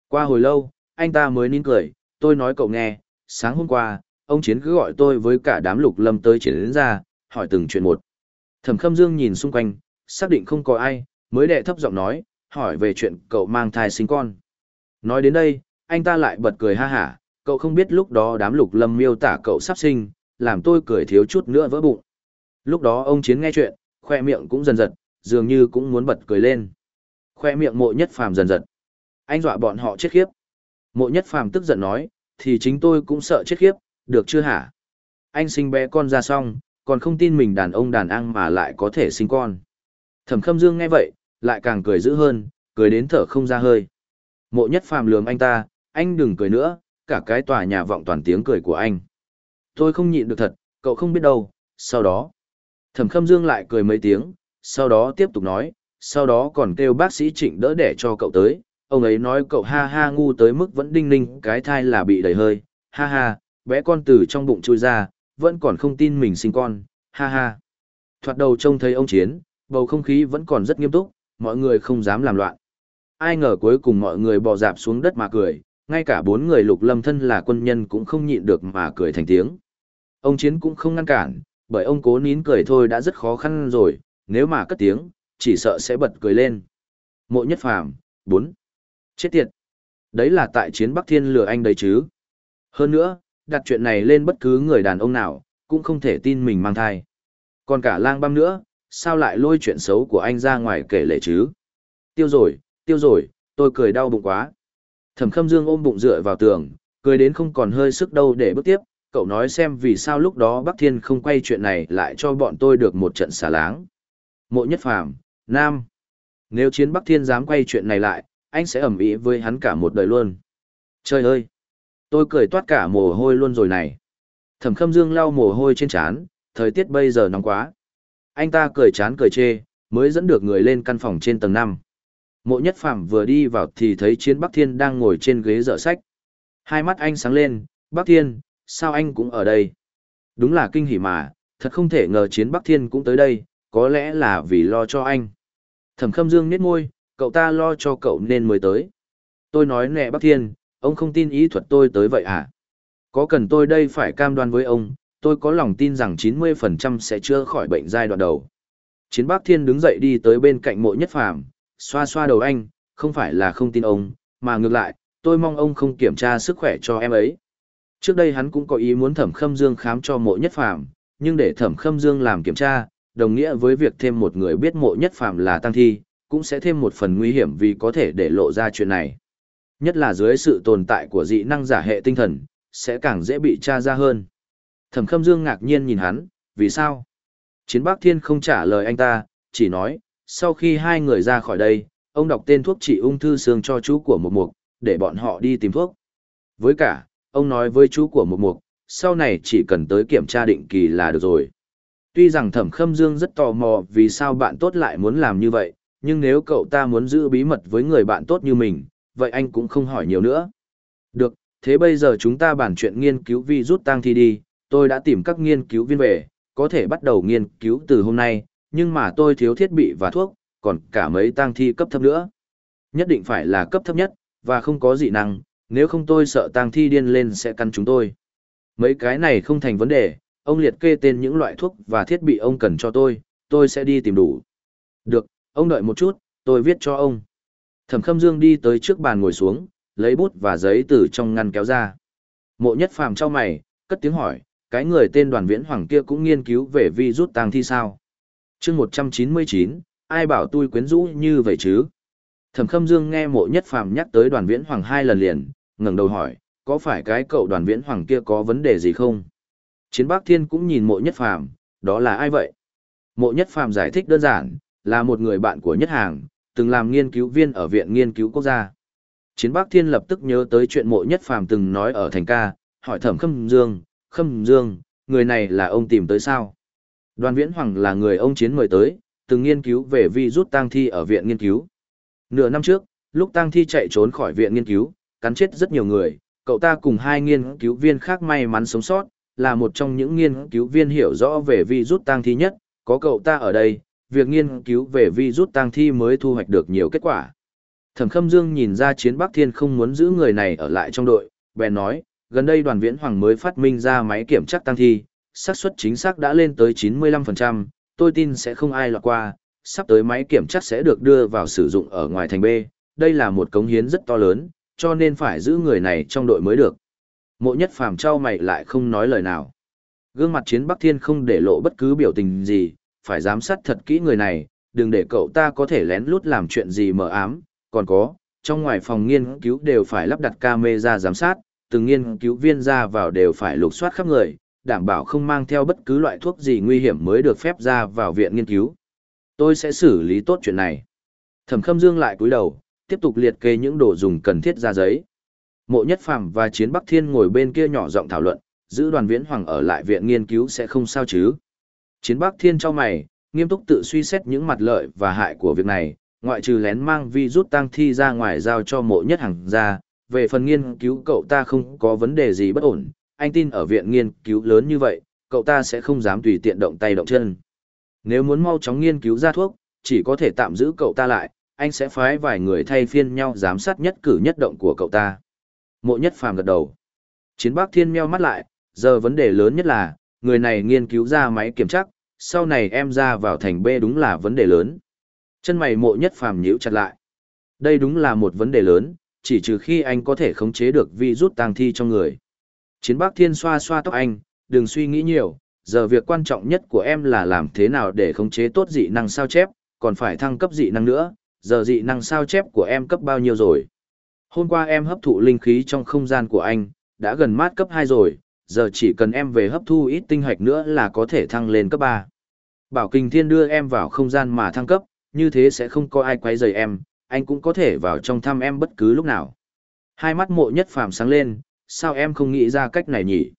Qua hồi lâu, anh ta mới nín cười, tôi nói cậu nghe, sáng hôm qua, ông Chiến cứ gọi tôi với cả đám lục lâm tới chiến đến ra, hỏi từng chuyện một. Thẩm Khâm Dương nhìn xung quanh, xác định không có ai, mới đệ thấp giọng nói, hỏi về chuyện cậu mang thai sinh con. Nói đến đây, anh ta lại bật cười ha hả, cậu không biết lúc đó đám lục lâm miêu tả cậu sắp sinh, làm tôi cười thiếu chút nữa vỡ bụng. Lúc đó ông Chiến nghe chuyện, khoe miệng cũng dần giật, dường như cũng muốn bật cười lên. Khoe miệng mộ nhất phàm dần giật. Anh dọa bọn họ chết khiếp. Mộ nhất phàm tức giận nói, thì chính tôi cũng sợ chết khiếp, được chưa hả? Anh sinh bé con ra xong, còn không tin mình đàn ông đàn ăn mà lại có thể sinh con. Thẩm khâm dương nghe vậy, lại càng cười dữ hơn, cười đến thở không ra hơi. Mộ nhất phàm lườm anh ta, anh đừng cười nữa, cả cái tòa nhà vọng toàn tiếng cười của anh. Tôi không nhịn được thật, cậu không biết đâu, sau đó. Thẩm khâm dương lại cười mấy tiếng, sau đó tiếp tục nói, sau đó còn kêu bác sĩ trịnh đỡ để cho cậu tới. Ông ấy nói cậu ha ha ngu tới mức vẫn đinh ninh cái thai là bị đầy hơi, ha ha, bé con từ trong bụng chui ra, vẫn còn không tin mình sinh con, ha ha. Thoạt đầu trông thấy ông Chiến, bầu không khí vẫn còn rất nghiêm túc, mọi người không dám làm loạn. Ai ngờ cuối cùng mọi người bò dạp xuống đất mà cười, ngay cả bốn người lục lâm thân là quân nhân cũng không nhịn được mà cười thành tiếng. Ông Chiến cũng không ngăn cản, bởi ông cố nín cười thôi đã rất khó khăn rồi, nếu mà cất tiếng, chỉ sợ sẽ bật cười lên. Mộ nhất phàm, 4. Chết tiệt. Đấy là tại chiến Bắc Thiên lừa anh đấy chứ. Hơn nữa, đặt chuyện này lên bất cứ người đàn ông nào, cũng không thể tin mình mang thai. Còn cả lang băm nữa, sao lại lôi chuyện xấu của anh ra ngoài kể lệ chứ? Tiêu rồi, tiêu rồi, tôi cười đau bụng quá. Thẩm Khâm Dương ôm bụng dựa vào tường, cười đến không còn hơi sức đâu để bước tiếp, cậu nói xem vì sao lúc đó Bắc Thiên không quay chuyện này lại cho bọn tôi được một trận xả láng. Mộ Nhất Phàm, Nam. Nếu chiến Bắc Thiên dám quay chuyện này lại, anh sẽ ẩm ý với hắn cả một đời luôn. Trời ơi! Tôi cười toát cả mồ hôi luôn rồi này. Thẩm Khâm Dương lau mồ hôi trên trán, thời tiết bây giờ nóng quá. Anh ta cười chán cười chê, mới dẫn được người lên căn phòng trên tầng 5. Mộ Nhất Phàm vừa đi vào thì thấy Chiến Bắc Thiên đang ngồi trên ghế dở sách. Hai mắt anh sáng lên, Bắc Thiên, sao anh cũng ở đây? Đúng là kinh hỉ mà, thật không thể ngờ Chiến Bắc Thiên cũng tới đây, có lẽ là vì lo cho anh. Thẩm Khâm Dương nhếch môi, cậu ta lo cho cậu nên mới tới. Tôi nói nè Bác Thiên, ông không tin ý thuật tôi tới vậy à? Có cần tôi đây phải cam đoan với ông, tôi có lòng tin rằng 90% sẽ chữa khỏi bệnh giai đoạn đầu. Chiến Bác Thiên đứng dậy đi tới bên cạnh mộ nhất phàm, xoa xoa đầu anh, không phải là không tin ông, mà ngược lại, tôi mong ông không kiểm tra sức khỏe cho em ấy. Trước đây hắn cũng có ý muốn thẩm khâm dương khám cho mộ nhất phàm, nhưng để thẩm khâm dương làm kiểm tra, đồng nghĩa với việc thêm một người biết mộ nhất phàm là tăng thi, cũng sẽ thêm một phần nguy hiểm vì có thể để lộ ra chuyện này. Nhất là dưới sự tồn tại của dị năng giả hệ tinh thần, sẽ càng dễ bị tra ra hơn. Thẩm Khâm Dương ngạc nhiên nhìn hắn, vì sao? Chiến Bắc Thiên không trả lời anh ta, chỉ nói, sau khi hai người ra khỏi đây, ông đọc tên thuốc trị ung thư xương cho chú của một mục, để bọn họ đi tìm thuốc. Với cả, ông nói với chú của Mục Mục, sau này chỉ cần tới kiểm tra định kỳ là được rồi. Tuy rằng Thẩm Khâm Dương rất tò mò vì sao bạn tốt lại muốn làm như vậy, nhưng nếu cậu ta muốn giữ bí mật với người bạn tốt như mình, vậy anh cũng không hỏi nhiều nữa. Được, thế bây giờ chúng ta bàn chuyện nghiên cứu vi rút tăng thi đi, tôi đã tìm các nghiên cứu viên về, có thể bắt đầu nghiên cứu từ hôm nay, nhưng mà tôi thiếu thiết bị và thuốc, còn cả mấy tăng thi cấp thấp nữa. Nhất định phải là cấp thấp nhất, và không có dị năng, nếu không tôi sợ tăng thi điên lên sẽ căn chúng tôi. Mấy cái này không thành vấn đề, ông liệt kê tên những loại thuốc và thiết bị ông cần cho tôi, tôi sẽ đi tìm đủ. Được, ông đợi một chút, tôi viết cho ông. Thẩm Khâm Dương đi tới trước bàn ngồi xuống, lấy bút và giấy từ trong ngăn kéo ra. Mộ nhất phàm cho mày, cất tiếng hỏi, cái người tên đoàn viễn hoàng kia cũng nghiên cứu về vi rút tang thi sao? chương 199, ai bảo tôi quyến rũ như vậy chứ? Thẩm Khâm Dương nghe mộ nhất phàm nhắc tới đoàn viễn hoàng hai lần liền, ngẩng đầu hỏi, có phải cái cậu đoàn viễn hoàng kia có vấn đề gì không? Chiến Bắc Thiên cũng nhìn mộ nhất phàm, đó là ai vậy? Mộ nhất phàm giải thích đơn giản, là một người bạn của nhất hàng, từng làm nghiên cứu viên ở Viện Nghiên cứu Quốc gia. Chiến Bắc Thiên lập tức nhớ tới chuyện mộ nhất phàm từng nói ở thành ca, hỏi thẩm Khâm Dương, Khâm Dương, người này là ông tìm tới sao? Đoàn Viễn Hoàng là người ông Chiến mời tới, từng nghiên cứu về vi rút tang thi ở Viện Nghiên cứu. Nửa năm trước, lúc tang thi chạy trốn khỏi Viện Nghiên cứu, cắn chết rất nhiều người, cậu ta cùng hai nghiên cứu viên khác may mắn sống sót, là một trong những nghiên cứu viên hiểu rõ về vi rút tang thi nhất, có cậu ta ở đây, việc nghiên cứu về vi rút tang thi mới thu hoạch được nhiều kết quả. Thẩm Khâm Dương nhìn ra Chiến Bắc Thiên không muốn giữ người này ở lại trong đội, bèn nói, gần đây đoàn viễn hoàng mới phát minh ra máy kiểm tra tăng thi, xác suất chính xác đã lên tới 95%, tôi tin sẽ không ai lọt qua, sắp tới máy kiểm tra sẽ được đưa vào sử dụng ở ngoài thành B, đây là một cống hiến rất to lớn, cho nên phải giữ người này trong đội mới được. Mộ nhất phàm trao mày lại không nói lời nào. Gương mặt chiến Bắc Thiên không để lộ bất cứ biểu tình gì, phải giám sát thật kỹ người này, đừng để cậu ta có thể lén lút làm chuyện gì mờ ám, còn có, trong ngoài phòng nghiên cứu đều phải lắp đặt camera giám sát, từng nghiên cứu viên ra vào đều phải lục soát khắp người, đảm bảo không mang theo bất cứ loại thuốc gì nguy hiểm mới được phép ra vào viện nghiên cứu. Tôi sẽ xử lý tốt chuyện này. Thẩm Khâm Dương lại cúi đầu, tiếp tục liệt kê những đồ dùng cần thiết ra giấy. Mộ Nhất Phàm và Chiến Bắc Thiên ngồi bên kia nhỏ giọng thảo luận, giữ đoàn viễn hoàng ở lại viện nghiên cứu sẽ không sao chứ. Chiến Bắc Thiên cho mày, nghiêm túc tự suy xét những mặt lợi và hại của việc này, ngoại trừ lén mang vi rút tăng thi ra ngoài giao cho mộ nhất hàng ra, về phần nghiên cứu cậu ta không có vấn đề gì bất ổn, anh tin ở viện nghiên cứu lớn như vậy, cậu ta sẽ không dám tùy tiện động tay động chân. Nếu muốn mau chóng nghiên cứu ra thuốc, chỉ có thể tạm giữ cậu ta lại, anh sẽ phái vài người thay phiên nhau giám sát nhất cử nhất động của cậu ta. Mộ nhất phàm gật đầu. Chiến bác thiên meo mắt lại, giờ vấn đề lớn nhất là, người này nghiên cứu ra máy kiểm chắc, sau này em ra vào thành B đúng là vấn đề lớn. Chân mày mộ nhất phàm nhíu chặt lại. Đây đúng là một vấn đề lớn, chỉ trừ khi anh có thể khống chế được vi rút tang thi trong người. Chiến bác thiên xoa xoa tóc anh, đừng suy nghĩ nhiều, giờ việc quan trọng nhất của em là làm thế nào để khống chế tốt dị năng sao chép, còn phải thăng cấp dị năng nữa, giờ dị năng sao chép của em cấp bao nhiêu rồi. Hôm qua em hấp thụ linh khí trong không gian của anh, đã gần mát cấp 2 rồi, giờ chỉ cần em về hấp thu ít tinh hạch nữa là có thể thăng lên cấp 3. Bảo Kình Thiên đưa em vào không gian mà thăng cấp, như thế sẽ không có ai quấy rầy em, anh cũng có thể vào trong thăm em bất cứ lúc nào. Hai mắt mộ nhất phàm sáng lên, sao em không nghĩ ra cách này nhỉ?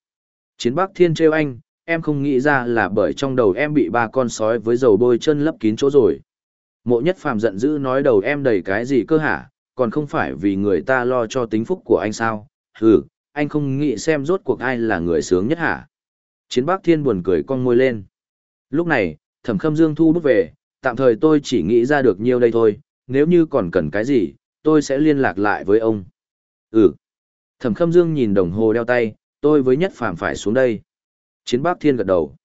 Chiến Bắc Thiên trêu anh, em không nghĩ ra là bởi trong đầu em bị ba con sói với dầu bôi chân lấp kín chỗ rồi. Mộ nhất phàm giận dữ nói đầu em đầy cái gì cơ hả, còn không phải vì người ta lo cho tính phúc của anh sao? Hừ, anh không nghĩ xem rốt cuộc ai là người sướng nhất hả? Chiến Bắc Thiên buồn cười cong môi lên. Lúc này, Thẩm Khâm Dương thu bút về, tạm thời tôi chỉ nghĩ ra được nhiêu đây thôi, nếu như còn cần cái gì, tôi sẽ liên lạc lại với ông. Ừ. Thẩm Khâm Dương nhìn đồng hồ đeo tay, tôi với Nhất Phàm phải xuống đây. Chiến Bác Thiên gật đầu.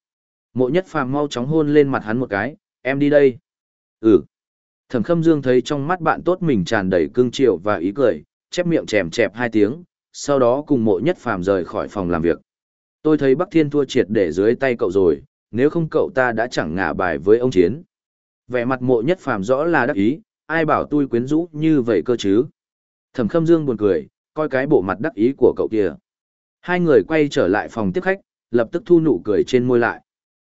Mộ Nhất Phàm mau chóng hôn lên mặt hắn một cái, em đi đây. Ừ. Thẩm Khâm Dương thấy trong mắt bạn tốt mình tràn đầy cương triệu và ý cười, chép miệng chèm chẹp hai tiếng, sau đó cùng Mộ Nhất Phàm rời khỏi phòng làm việc. Tôi thấy Bắc Thiên thua triệt để dưới tay cậu rồi, nếu không cậu ta đã chẳng ngả bài với ông Chiến. Vẻ mặt mộ nhất phàm rõ là đắc ý, ai bảo tôi quyến rũ như vậy cơ chứ. Thẩm khâm dương buồn cười, coi cái bộ mặt đắc ý của cậu kia. Hai người quay trở lại phòng tiếp khách, lập tức thu nụ cười trên môi lại.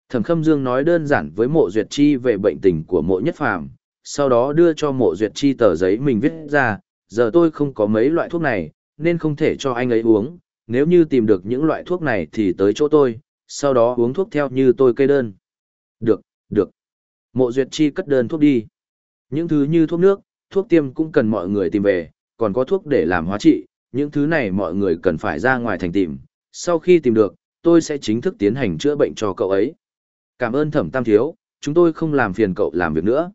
Thẩm khâm dương nói đơn giản với mộ duyệt chi về bệnh tình của mộ nhất phàm, sau đó đưa cho mộ duyệt chi tờ giấy mình viết ra, giờ tôi không có mấy loại thuốc này, nên không thể cho anh ấy uống, nếu như tìm được những loại thuốc này thì tới chỗ tôi, sau đó uống thuốc theo như tôi kê đơn. Được, được. Mộ Duyệt Chi cất đơn thuốc đi. Những thứ như thuốc nước, thuốc tiêm cũng cần mọi người tìm về, còn có thuốc để làm hóa trị, những thứ này mọi người cần phải ra ngoài thành tìm. Sau khi tìm được, tôi sẽ chính thức tiến hành chữa bệnh cho cậu ấy. Cảm ơn thẩm tam thiếu, chúng tôi không làm phiền cậu làm việc nữa.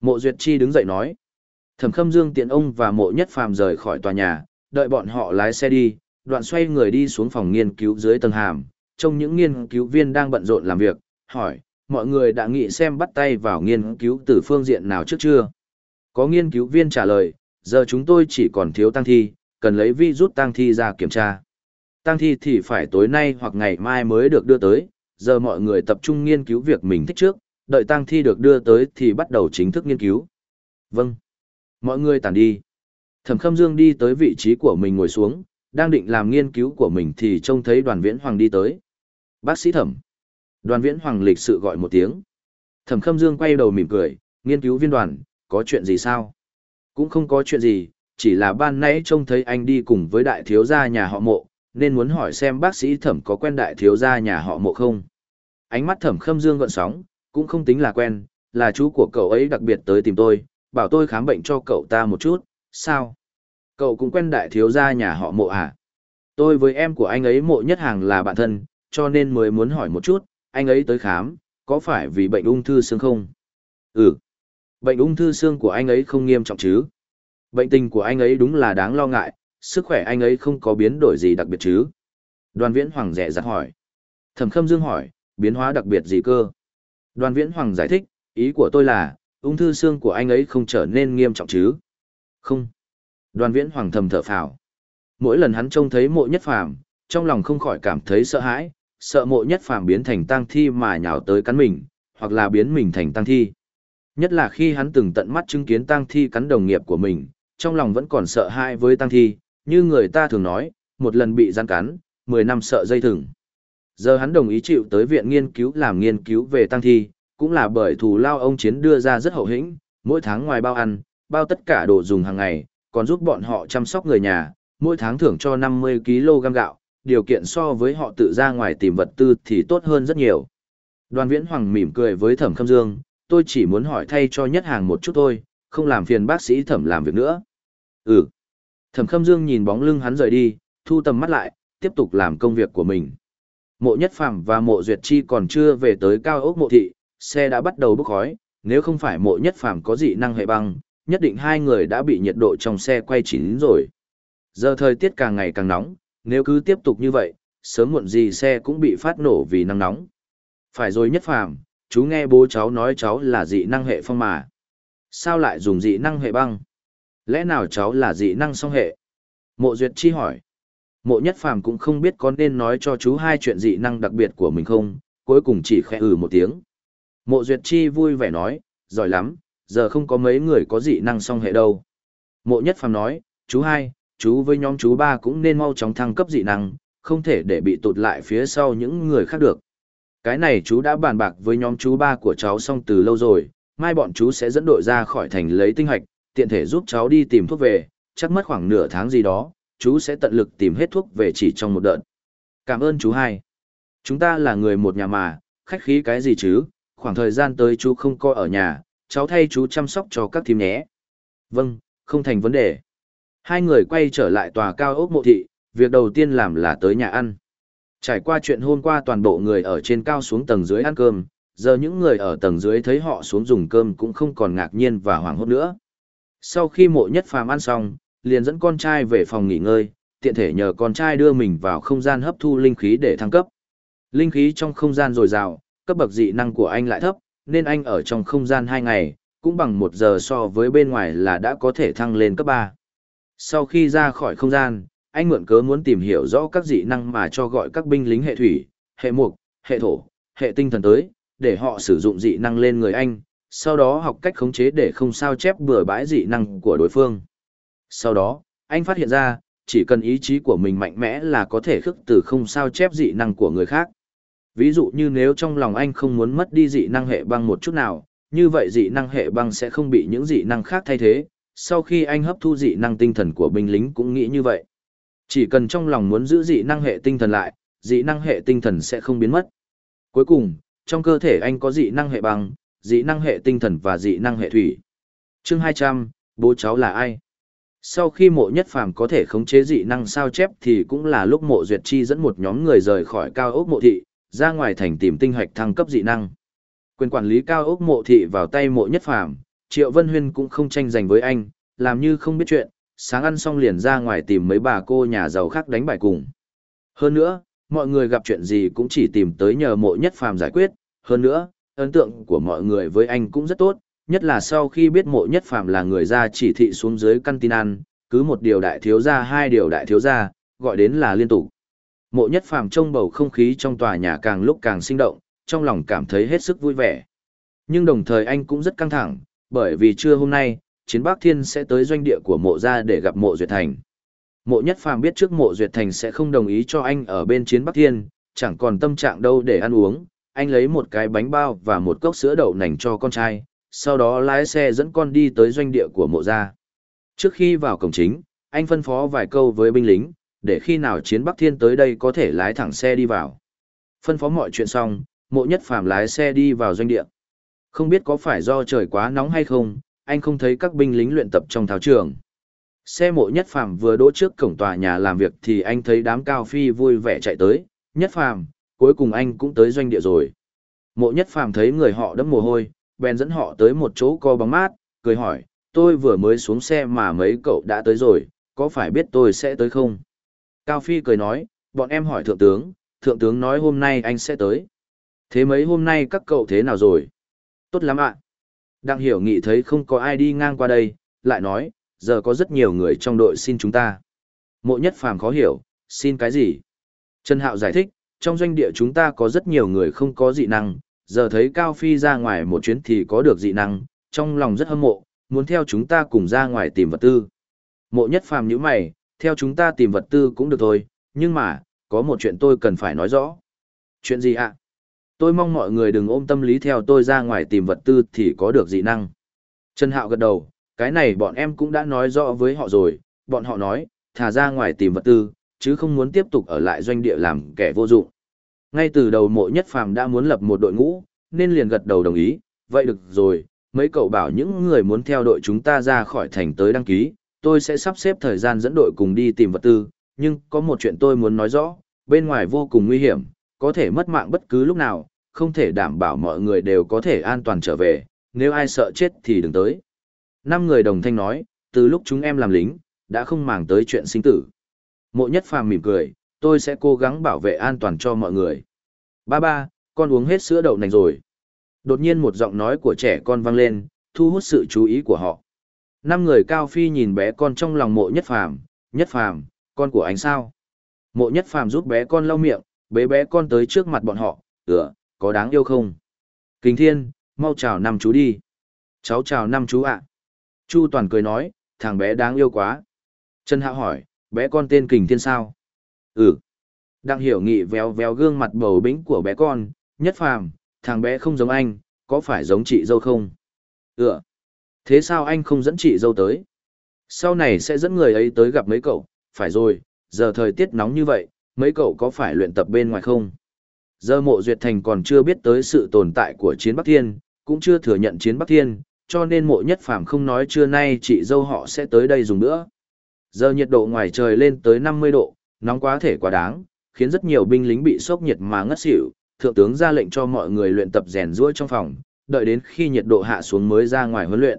Mộ Duyệt Chi đứng dậy nói. Thẩm Khâm Dương tiện ông và mộ nhất phàm rời khỏi tòa nhà, đợi bọn họ lái xe đi, đoạn xoay người đi xuống phòng nghiên cứu dưới tầng hàm, trông những nghiên cứu viên đang bận rộn làm việc, hỏi, mọi người đã nghĩ xem bắt tay vào nghiên cứu từ phương diện nào trước chưa? Có nghiên cứu viên trả lời, giờ chúng tôi chỉ còn thiếu tăng thi, cần lấy vi rút tăng thi ra kiểm tra. Tăng thi thì phải tối nay hoặc ngày mai mới được đưa tới, giờ mọi người tập trung nghiên cứu việc mình thích trước, đợi tăng thi được đưa tới thì bắt đầu chính thức nghiên cứu. Vâng. Mọi người tản đi. Thẩm Khâm Dương đi tới vị trí của mình ngồi xuống, đang định làm nghiên cứu của mình thì trông thấy đoàn viễn hoàng đi tới. Bác sĩ thẩm. Đoàn viễn hoàng lịch sự gọi một tiếng. Thẩm Khâm Dương quay đầu mỉm cười, nghiên cứu viên đoàn, có chuyện gì sao? Cũng không có chuyện gì, chỉ là ban nãy trông thấy anh đi cùng với đại thiếu gia nhà họ mộ, nên muốn hỏi xem bác sĩ thẩm có quen đại thiếu gia nhà họ mộ không. Ánh mắt thẩm Khâm Dương gợn sóng, cũng không tính là quen, là chú của cậu ấy đặc biệt tới tìm tôi, bảo tôi khám bệnh cho cậu ta một chút, sao? Cậu cũng quen đại thiếu gia nhà họ mộ à? Tôi với em của anh ấy mộ nhất hàng là bạn thân, cho nên mới muốn hỏi một chút, anh ấy tới khám, có phải vì bệnh ung thư xương không? Ừ. Bệnh ung thư xương của anh ấy không nghiêm trọng chứ? Bệnh tình của anh ấy đúng là đáng lo ngại, sức khỏe anh ấy không có biến đổi gì đặc biệt chứ? Đoàn viễn hoàng rẻ rặt hỏi. Thẩm khâm dương hỏi, biến hóa đặc biệt gì cơ? Đoàn viễn hoàng giải thích, ý của tôi là, ung thư xương của anh ấy không trở nên nghiêm trọng chứ? Không. Đoàn viễn hoàng thầm thở phào. Mỗi lần hắn trông thấy mộ nhất phàm, trong lòng không khỏi cảm thấy sợ hãi, sợ mộ nhất phàm biến thành tang thi mà nhào tới cắn mình, hoặc là biến mình thành tang thi. Nhất là khi hắn từng tận mắt chứng kiến tang thi cắn đồng nghiệp của mình, trong lòng vẫn còn sợ hãi với tang thi, như người ta thường nói, một lần bị gian cắn, 10 năm sợ dây thừng. Giờ hắn đồng ý chịu tới viện nghiên cứu làm nghiên cứu về tang thi, cũng là bởi thù lao ông chiến đưa ra rất hậu hĩnh, mỗi tháng ngoài bao ăn, bao tất cả đồ dùng hàng ngày, còn giúp bọn họ chăm sóc người nhà, mỗi tháng thưởng cho 50 kg gạo, điều kiện so với họ tự ra ngoài tìm vật tư thì tốt hơn rất nhiều. Đoàn Viễn Hoàng mỉm cười với Thẩm Khâm Dương, tôi chỉ muốn hỏi thay cho nhất hàng một chút thôi, không làm phiền bác sĩ Thẩm làm việc nữa. Ừ. Thẩm Khâm Dương nhìn bóng lưng hắn rời đi, thu tầm mắt lại, tiếp tục làm công việc của mình. Mộ Nhất Phàm và Mộ Duyệt Chi còn chưa về tới cao ốc mộ thị, xe đã bắt đầu bốc khói, nếu không phải Mộ Nhất Phàm có dị năng hệ băng, nhất định hai người đã bị nhiệt độ trong xe quay chín rồi. Giờ thời tiết càng ngày càng nóng, nếu cứ tiếp tục như vậy, sớm muộn gì xe cũng bị phát nổ vì năng nóng. Phải rồi nhất phàm, chú nghe bố cháu nói cháu là dị năng hệ phong mà. Sao lại dùng dị năng hệ băng? Lẽ nào cháu là dị năng song hệ? Mộ Duyệt Chi hỏi. Mộ Nhất Phàm cũng không biết có nên nói cho chú hai chuyện dị năng đặc biệt của mình không, cuối cùng chỉ khẽ ừ một tiếng. Mộ Duyệt Chi vui vẻ nói, giỏi lắm, giờ không có mấy người có dị năng song hệ đâu. Mộ Nhất Phàm nói, chú hai, chú với nhóm chú ba cũng nên mau chóng thăng cấp dị năng, không thể để bị tụt lại phía sau những người khác được. Cái này chú đã bàn bạc với nhóm chú ba của cháu xong từ lâu rồi, mai bọn chú sẽ dẫn đội ra khỏi thành lấy tinh hạch, tiện thể giúp cháu đi tìm thuốc về, chắc mất khoảng nửa tháng gì đó, chú sẽ tận lực tìm hết thuốc về chỉ trong một đợt. Cảm ơn chú hai. Chúng ta là người một nhà mà, khách khí cái gì chứ, khoảng thời gian tới chú không coi ở nhà, cháu thay chú chăm sóc cho các thím nhé. Vâng, không thành vấn đề. Hai người quay trở lại tòa cao ốc mộ thị, việc đầu tiên làm là tới nhà ăn. Trải qua chuyện hôm qua toàn bộ người ở trên cao xuống tầng dưới ăn cơm, giờ những người ở tầng dưới thấy họ xuống dùng cơm cũng không còn ngạc nhiên và hoảng hốt nữa. Sau khi mộ nhất phàm ăn xong, liền dẫn con trai về phòng nghỉ ngơi, tiện thể nhờ con trai đưa mình vào không gian hấp thu linh khí để thăng cấp. Linh khí trong không gian dồi dào, cấp bậc dị năng của anh lại thấp, nên anh ở trong không gian 2 ngày, cũng bằng 1 giờ so với bên ngoài là đã có thể thăng lên cấp 3. Sau khi ra khỏi không gian, anh mượn cớ muốn tìm hiểu rõ các dị năng mà cho gọi các binh lính hệ thủy, hệ mục, hệ thổ, hệ tinh thần tới, để họ sử dụng dị năng lên người anh, sau đó học cách khống chế để không sao chép bừa bãi dị năng của đối phương. Sau đó, anh phát hiện ra, chỉ cần ý chí của mình mạnh mẽ là có thể khước từ không sao chép dị năng của người khác. Ví dụ như nếu trong lòng anh không muốn mất đi dị năng hệ băng một chút nào, như vậy dị năng hệ băng sẽ không bị những dị năng khác thay thế, sau khi anh hấp thu dị năng tinh thần của binh lính cũng nghĩ như vậy. Chỉ cần trong lòng muốn giữ dị năng hệ tinh thần lại, dị năng hệ tinh thần sẽ không biến mất. Cuối cùng, trong cơ thể anh có dị năng hệ băng, dị năng hệ tinh thần và dị năng hệ thủy. Chương 200, bố cháu là ai? Sau khi mộ nhất phàm có thể khống chế dị năng sao chép thì cũng là lúc mộ duyệt chi dẫn một nhóm người rời khỏi cao ốc mộ thị, ra ngoài thành tìm tinh hoạch thăng cấp dị năng. Quyền quản lý cao ốc mộ thị vào tay mộ nhất phàm, Triệu Vân Huyên cũng không tranh giành với anh, làm như không biết chuyện, sáng ăn xong liền ra ngoài tìm mấy bà cô nhà giàu khác đánh bài cùng. Hơn nữa, mọi người gặp chuyện gì cũng chỉ tìm tới nhờ mộ nhất phàm giải quyết, hơn nữa, ấn tượng của mọi người với anh cũng rất tốt, nhất là sau khi biết mộ nhất phàm là người ra chỉ thị xuống dưới căn tin ăn, cứ một điều đại thiếu gia hai điều đại thiếu gia, gọi đến là liên tục. Mộ nhất phàm trông bầu không khí trong tòa nhà càng lúc càng sinh động, trong lòng cảm thấy hết sức vui vẻ. Nhưng đồng thời anh cũng rất căng thẳng, bởi vì trưa hôm nay, chiến Bắc Thiên sẽ tới doanh địa của mộ gia để gặp mộ Duyệt Thành. Mộ Nhất Phàm biết trước mộ Duyệt Thành sẽ không đồng ý cho anh ở bên chiến Bắc Thiên, chẳng còn tâm trạng đâu để ăn uống, anh lấy một cái bánh bao và một cốc sữa đậu nành cho con trai, sau đó lái xe dẫn con đi tới doanh địa của mộ gia. Trước khi vào cổng chính, anh phân phó vài câu với binh lính, để khi nào chiến Bắc Thiên tới đây có thể lái thẳng xe đi vào. Phân phó mọi chuyện xong, mộ nhất phàm lái xe đi vào doanh địa. Không biết có phải do trời quá nóng hay không, anh không thấy các binh lính luyện tập trong thao trường. Xe mộ nhất phàm vừa đỗ trước cổng tòa nhà làm việc thì anh thấy đám cao phi vui vẻ chạy tới, nhất phàm, cuối cùng anh cũng tới doanh địa rồi. Mộ nhất phàm thấy người họ đẫm mồ hôi, bèn dẫn họ tới một chỗ co bóng mát, cười hỏi, tôi vừa mới xuống xe mà mấy cậu đã tới rồi, có phải biết tôi sẽ tới không? Cao Phi cười nói, bọn em hỏi thượng tướng, thượng tướng nói hôm nay anh sẽ tới. Thế mấy hôm nay các cậu thế nào rồi? Tốt lắm ạ. Đặng hiểu nghị thấy không có ai đi ngang qua đây, lại nói, giờ có rất nhiều người trong đội xin chúng ta. Mộ nhất phàm khó hiểu, xin cái gì? Trần Hạo giải thích, trong doanh địa chúng ta có rất nhiều người không có dị năng, giờ thấy Cao Phi ra ngoài một chuyến thì có được dị năng, trong lòng rất hâm mộ, muốn theo chúng ta cùng ra ngoài tìm vật tư. Mộ nhất phàm như mày, theo chúng ta tìm vật tư cũng được thôi, nhưng mà, có một chuyện tôi cần phải nói rõ. Chuyện gì ạ? Tôi mong mọi người đừng ôm tâm lý theo tôi ra ngoài tìm vật tư thì có được dị năng. Trần Hạo gật đầu, cái này bọn em cũng đã nói rõ với họ rồi, bọn họ nói, thả ra ngoài tìm vật tư, chứ không muốn tiếp tục ở lại doanh địa làm kẻ vô dụng. Ngay từ đầu mộ nhất phàm đã muốn lập một đội ngũ, nên liền gật đầu đồng ý, vậy được rồi, mấy cậu bảo những người muốn theo đội chúng ta ra khỏi thành tới đăng ký, tôi sẽ sắp xếp thời gian dẫn đội cùng đi tìm vật tư, nhưng có một chuyện tôi muốn nói rõ, bên ngoài vô cùng nguy hiểm, có thể mất mạng bất cứ lúc nào, không thể đảm bảo mọi người đều có thể an toàn trở về, nếu ai sợ chết thì đừng tới. Năm người đồng thanh nói, từ lúc chúng em làm lính, đã không màng tới chuyện sinh tử. Mộ nhất phàm mỉm cười, tôi sẽ cố gắng bảo vệ an toàn cho mọi người. Ba ba, con uống hết sữa đậu nành rồi. Đột nhiên một giọng nói của trẻ con vang lên, thu hút sự chú ý của họ. Năm người cao phi nhìn bé con trong lòng mộ nhất phàm, nhất phàm, con của anh sao? Mộ nhất phàm giúp bé con lau miệng, bế bé con tới trước mặt bọn họ, ửa, có đáng yêu không? Kính thiên, mau chào năm chú đi. Cháu chào năm chú ạ. Chu toàn cười nói, thằng bé đáng yêu quá. Trần Hạo hỏi, bé con tên Kình Thiên sao? Ừ. Đặng hiểu nghị véo véo gương mặt bầu bĩnh của bé con, nhất phàm, thằng bé không giống anh, có phải giống chị dâu không? Ừ. Thế sao anh không dẫn chị dâu tới? Sau này sẽ dẫn người ấy tới gặp mấy cậu, phải rồi, giờ thời tiết nóng như vậy, mấy cậu có phải luyện tập bên ngoài không? Giờ mộ duyệt thành còn chưa biết tới sự tồn tại của chiến Bắc Thiên, cũng chưa thừa nhận chiến Bắc Thiên, cho nên mộ nhất phàm không nói trưa nay chị dâu họ sẽ tới đây dùng nữa. Giờ nhiệt độ ngoài trời lên tới 50 độ, nóng quá thể quá đáng, khiến rất nhiều binh lính bị sốc nhiệt mà ngất xỉu. Thượng tướng ra lệnh cho mọi người luyện tập rèn ruôi trong phòng, đợi đến khi nhiệt độ hạ xuống mới ra ngoài huấn luyện.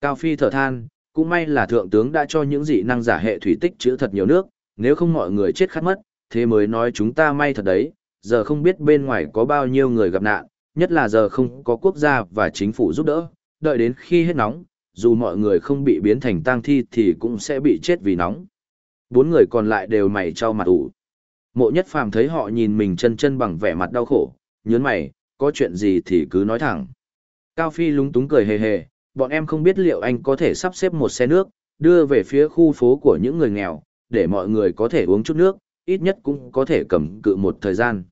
Cao Phi thở than, cũng may là thượng tướng đã cho những dị năng giả hệ thủy tích chữa thật nhiều nước, nếu không mọi người chết khát mất, thế mới nói chúng ta may thật đấy, giờ không biết bên ngoài có bao nhiêu người gặp nạn, nhất là giờ không có quốc gia và chính phủ giúp đỡ, đợi đến khi hết nóng, dù mọi người không bị biến thành tang thi thì cũng sẽ bị chết vì nóng. Bốn người còn lại đều mày trao mặt ủ. Mộ nhất phàm thấy họ nhìn mình chân chân bằng vẻ mặt đau khổ, nhớn mày, có chuyện gì thì cứ nói thẳng. Cao Phi lúng túng cười hề hề, bọn em không biết liệu anh có thể sắp xếp một xe nước, đưa về phía khu phố của những người nghèo, để mọi người có thể uống chút nước, ít nhất cũng có thể cầm cự một thời gian.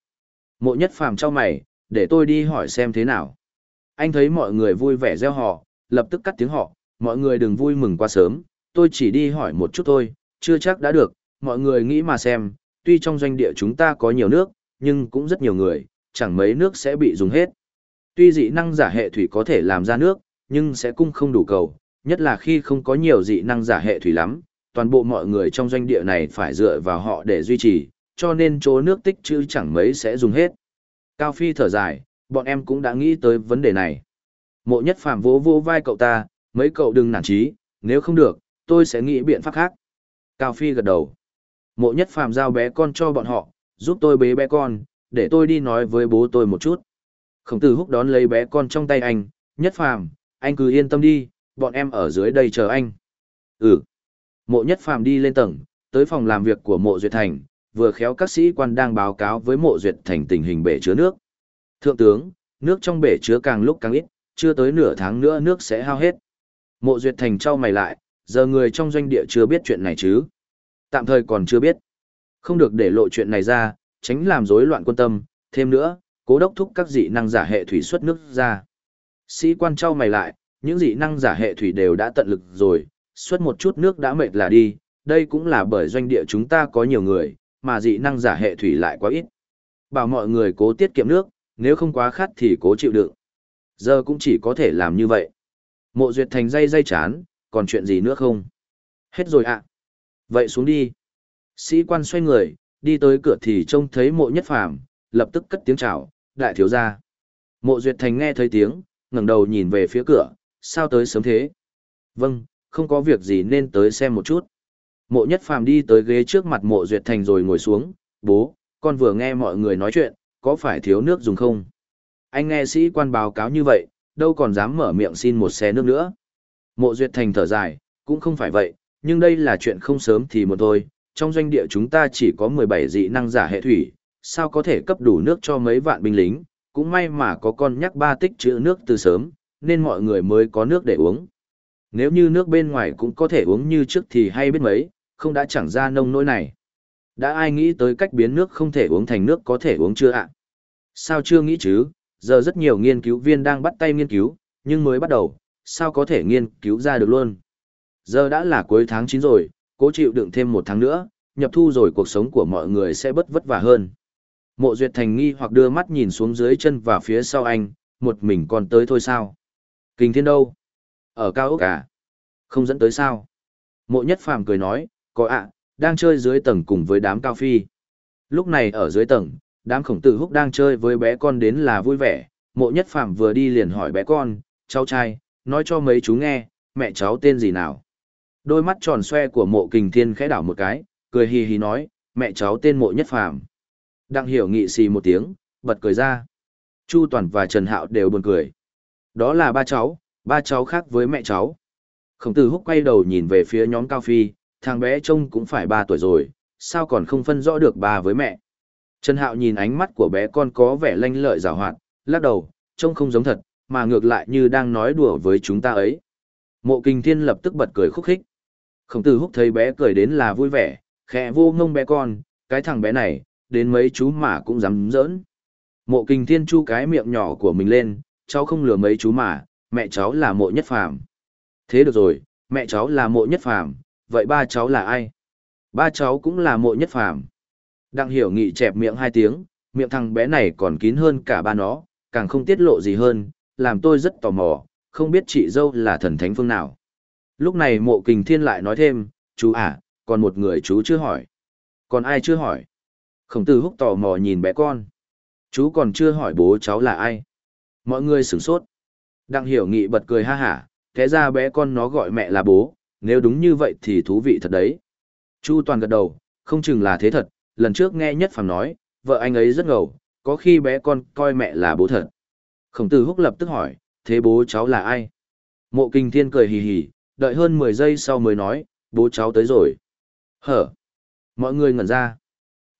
Mộ nhất phàm cho mày, để tôi đi hỏi xem thế nào. Anh thấy mọi người vui vẻ gieo họ, lập tức cắt tiếng họ, mọi người đừng vui mừng quá sớm, tôi chỉ đi hỏi một chút thôi, chưa chắc đã được, mọi người nghĩ mà xem, tuy trong doanh địa chúng ta có nhiều nước, nhưng cũng rất nhiều người, chẳng mấy nước sẽ bị dùng hết. Tuy dị năng giả hệ thủy có thể làm ra nước, nhưng sẽ cung không đủ cầu, nhất là khi không có nhiều dị năng giả hệ thủy lắm, toàn bộ mọi người trong doanh địa này phải dựa vào họ để duy trì, cho nên chỗ nước tích trữ chẳng mấy sẽ dùng hết. Cao Phi thở dài, bọn em cũng đã nghĩ tới vấn đề này. Mộ nhất phàm vỗ vỗ vai cậu ta, mấy cậu đừng nản chí, nếu không được, tôi sẽ nghĩ biện pháp khác. Cao Phi gật đầu. Mộ nhất phàm giao bé con cho bọn họ, giúp tôi bế bé con, để tôi đi nói với bố tôi một chút. Khổng tử húc đón lấy bé con trong tay anh, nhất phàm, anh cứ yên tâm đi, bọn em ở dưới đây chờ anh. Ừ. Mộ nhất phàm đi lên tầng, tới phòng làm việc của mộ duyệt thành, vừa khéo các sĩ quan đang báo cáo với mộ duyệt thành tình hình bể chứa nước. Thượng tướng, nước trong bể chứa càng lúc càng ít, chưa tới nửa tháng nữa nước sẽ hao hết. Mộ duyệt thành trao mày lại, giờ người trong doanh địa chưa biết chuyện này chứ. Tạm thời còn chưa biết. Không được để lộ chuyện này ra, tránh làm rối loạn quân tâm, thêm nữa, cố đốc thúc các dị năng giả hệ thủy xuất nước ra. Sĩ quan trao mày lại, những dị năng giả hệ thủy đều đã tận lực rồi, xuất một chút nước đã mệt là đi, đây cũng là bởi doanh địa chúng ta có nhiều người, mà dị năng giả hệ thủy lại quá ít. Bảo mọi người cố tiết kiệm nước, nếu không quá khát thì cố chịu đựng. Giờ cũng chỉ có thể làm như vậy. Mộ duyệt thành dây dây chán, còn chuyện gì nữa không? Hết rồi ạ. À. Vậy xuống đi. Sĩ quan xoay người, đi tới cửa thì trông thấy mộ nhất phàm, lập tức cất tiếng chào, đại thiếu gia. Mộ duyệt thành nghe thấy tiếng, ngẩng đầu nhìn về phía cửa, sao tới sớm thế? Vâng, không có việc gì nên tới xem một chút. Mộ nhất phàm đi tới ghế trước mặt mộ duyệt thành rồi ngồi xuống, bố, con vừa nghe mọi người nói chuyện, có phải thiếu nước dùng không? Anh nghe sĩ quan báo cáo như vậy, đâu còn dám mở miệng xin một xe nước nữa. Mộ duyệt thành thở dài, cũng không phải vậy, nhưng đây là chuyện không sớm thì một thôi, trong doanh địa chúng ta chỉ có 17 dị năng giả hệ thủy, sao có thể cấp đủ nước cho mấy vạn binh lính, cũng may mà có con nhắc ba tích trữ nước từ sớm, nên mọi người mới có nước để uống. Nếu như nước bên ngoài cũng có thể uống như trước thì hay biết mấy, không đã chẳng ra nông nỗi này. Đã ai nghĩ tới cách biến nước không thể uống thành nước có thể uống chưa ạ? Sao chưa nghĩ chứ? Giờ rất nhiều nghiên cứu viên đang bắt tay nghiên cứu, nhưng mới bắt đầu, sao có thể nghiên cứu ra được luôn? Giờ đã là cuối tháng 9 rồi, cố chịu đựng thêm một tháng nữa, nhập thu rồi cuộc sống của mọi người sẽ bất vất vả hơn. Mộ Duyệt Thành nghi hoặc đưa mắt nhìn xuống dưới chân và phía sau anh, một mình còn tới thôi sao? Kinh thiên đâu? Ở cao ốc à? Không dẫn tới sao? Mộ Nhất Phàm cười nói, có ạ, đang chơi dưới tầng cùng với đám cao phi. Lúc này ở dưới tầng, đám khổng tử húc đang chơi với bé con đến là vui vẻ, mộ nhất phàm vừa đi liền hỏi bé con, cháu trai, nói cho mấy chú nghe, mẹ cháu tên gì nào. Đôi mắt tròn xoe của mộ kình thiên khẽ đảo một cái, cười hì hì nói, mẹ cháu tên mộ nhất phàm. Đặng hiểu nghị xì một tiếng, bật cười ra. Chu Toàn và Trần Hạo đều buồn cười. Đó là ba cháu, ba cháu khác với mẹ cháu. Khổng tử húc quay đầu nhìn về phía nhóm Cao Phi, thằng bé trông cũng phải ba tuổi rồi, sao còn không phân rõ được ba với mẹ. Trần Hạo nhìn ánh mắt của bé con có vẻ lanh lợi rào hoạt, lắc đầu, trông không giống thật, mà ngược lại như đang nói đùa với chúng ta ấy. Mộ Kinh Thiên lập tức bật cười khúc khích. Khổng tử húc thấy bé cười đến là vui vẻ, khẽ vô ngông bé con, cái thằng bé này, đến mấy chú mà cũng dám giỡn. Mộ Kinh Thiên chu cái miệng nhỏ của mình lên, cháu không lừa mấy chú mà, mẹ cháu là mộ nhất phàm. Thế được rồi, mẹ cháu là mộ nhất phàm, vậy ba cháu là ai? Ba cháu cũng là mộ nhất phàm. Đặng hiểu nghị chẹp miệng hai tiếng, miệng thằng bé này còn kín hơn cả ba nó, càng không tiết lộ gì hơn, làm tôi rất tò mò, không biết chị dâu là thần thánh phương nào. Lúc này mộ kình thiên lại nói thêm, chú à, còn một người chú chưa hỏi. Còn ai chưa hỏi? Khổng tử húc tò mò nhìn bé con. Chú còn chưa hỏi bố cháu là ai? Mọi người sửng sốt. Đặng hiểu nghị bật cười ha hả, thế ra bé con nó gọi mẹ là bố, nếu đúng như vậy thì thú vị thật đấy. Chu toàn gật đầu, không chừng là thế thật, lần trước nghe nhất phàm nói, vợ anh ấy rất ngầu, có khi bé con coi mẹ là bố thật. Khổng tử húc lập tức hỏi, thế bố cháu là ai? Mộ kinh thiên cười hì hì, đợi hơn 10 giây sau mới nói, bố cháu tới rồi. Hở! Mọi người ngẩn ra.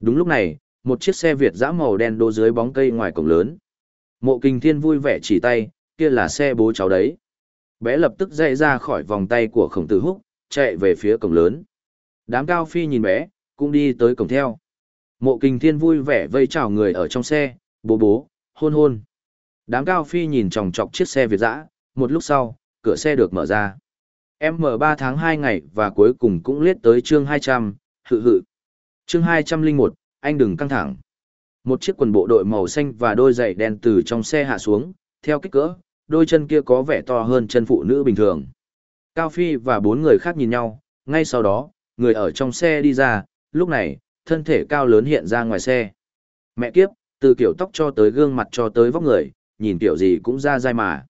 Đúng lúc này, một chiếc xe Việt dã màu đen đỗ dưới bóng cây ngoài cổng lớn. Mộ kinh thiên vui vẻ chỉ tay, kia là xe bố cháu đấy. Bé lập tức dậy ra khỏi vòng tay của khổng tử húc, chạy về phía cổng lớn. Đám cao phi nhìn bé, cũng đi tới cổng theo. Mộ kinh thiên vui vẻ vây chào người ở trong xe, bố bố, hôn hôn. Đám cao phi nhìn chòng chọc chiếc xe Việt dã, một lúc sau, cửa xe được mở ra. M3 tháng 2 ngày và cuối cùng cũng liết tới chương 200, hự hự. Chương 201, anh đừng căng thẳng. Một chiếc quần bộ đội màu xanh và đôi giày đen từ trong xe hạ xuống, theo kích cỡ, đôi chân kia có vẻ to hơn chân phụ nữ bình thường. Cao Phi và bốn người khác nhìn nhau, ngay sau đó, người ở trong xe đi ra, lúc này, thân thể cao lớn hiện ra ngoài xe. Mẹ kiếp, từ kiểu tóc cho tới gương mặt cho tới vóc người, nhìn kiểu gì cũng ra dai mà.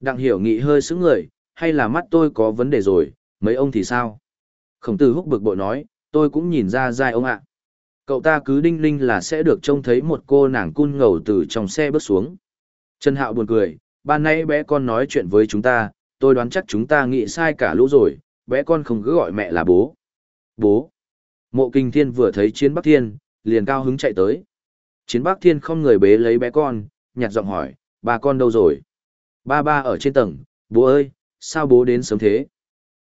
Đặng hiểu nghị hơi sững người, hay là mắt tôi có vấn đề rồi, mấy ông thì sao? Khổng tử húc bực bội nói, tôi cũng nhìn ra dai ông ạ. Cậu ta cứ đinh linh là sẽ được trông thấy một cô nàng cun ngầu từ trong xe bước xuống. Trần Hạo buồn cười, ban nãy bé con nói chuyện với chúng ta, tôi đoán chắc chúng ta nghĩ sai cả lũ rồi, bé con không cứ gọi mẹ là bố. Bố. Mộ kinh thiên vừa thấy chiến bắc thiên, liền cao hứng chạy tới. Chiến bắc thiên không người bế lấy bé con, nhặt giọng hỏi, ba con đâu rồi? Ba ba ở trên tầng, bố ơi, sao bố đến sớm thế?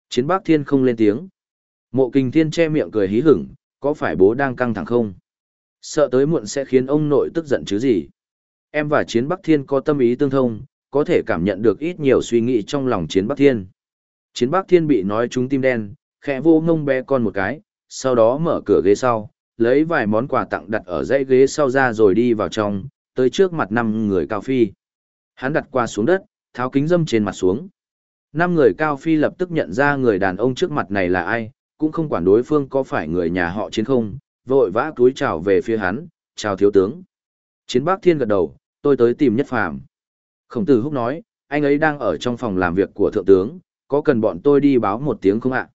Chiến bắc thiên không lên tiếng. Mộ kinh thiên che miệng cười hí hửng, có phải bố đang căng thẳng không? Sợ tới muộn sẽ khiến ông nội tức giận chứ gì? Em và chiến bắc thiên có tâm ý tương thông, có thể cảm nhận được ít nhiều suy nghĩ trong lòng chiến bắc thiên. Chiến bắc thiên bị nói trúng tim đen, khẽ vô ngông bé con một cái, sau đó mở cửa ghế sau, lấy vài món quà tặng đặt ở dãy ghế sau ra rồi đi vào trong, tới trước mặt năm người cao phi. Hắn đặt qua xuống đất, tháo kính dâm trên mặt xuống. Năm người cao phi lập tức nhận ra người đàn ông trước mặt này là ai, cũng không quản đối phương có phải người nhà họ chiến không, vội vã túi chào về phía hắn, chào thiếu tướng. Chiến bác thiên gật đầu, tôi tới tìm nhất phàm. Khổng tử húc nói, anh ấy đang ở trong phòng làm việc của thượng tướng, có cần bọn tôi đi báo một tiếng không ạ?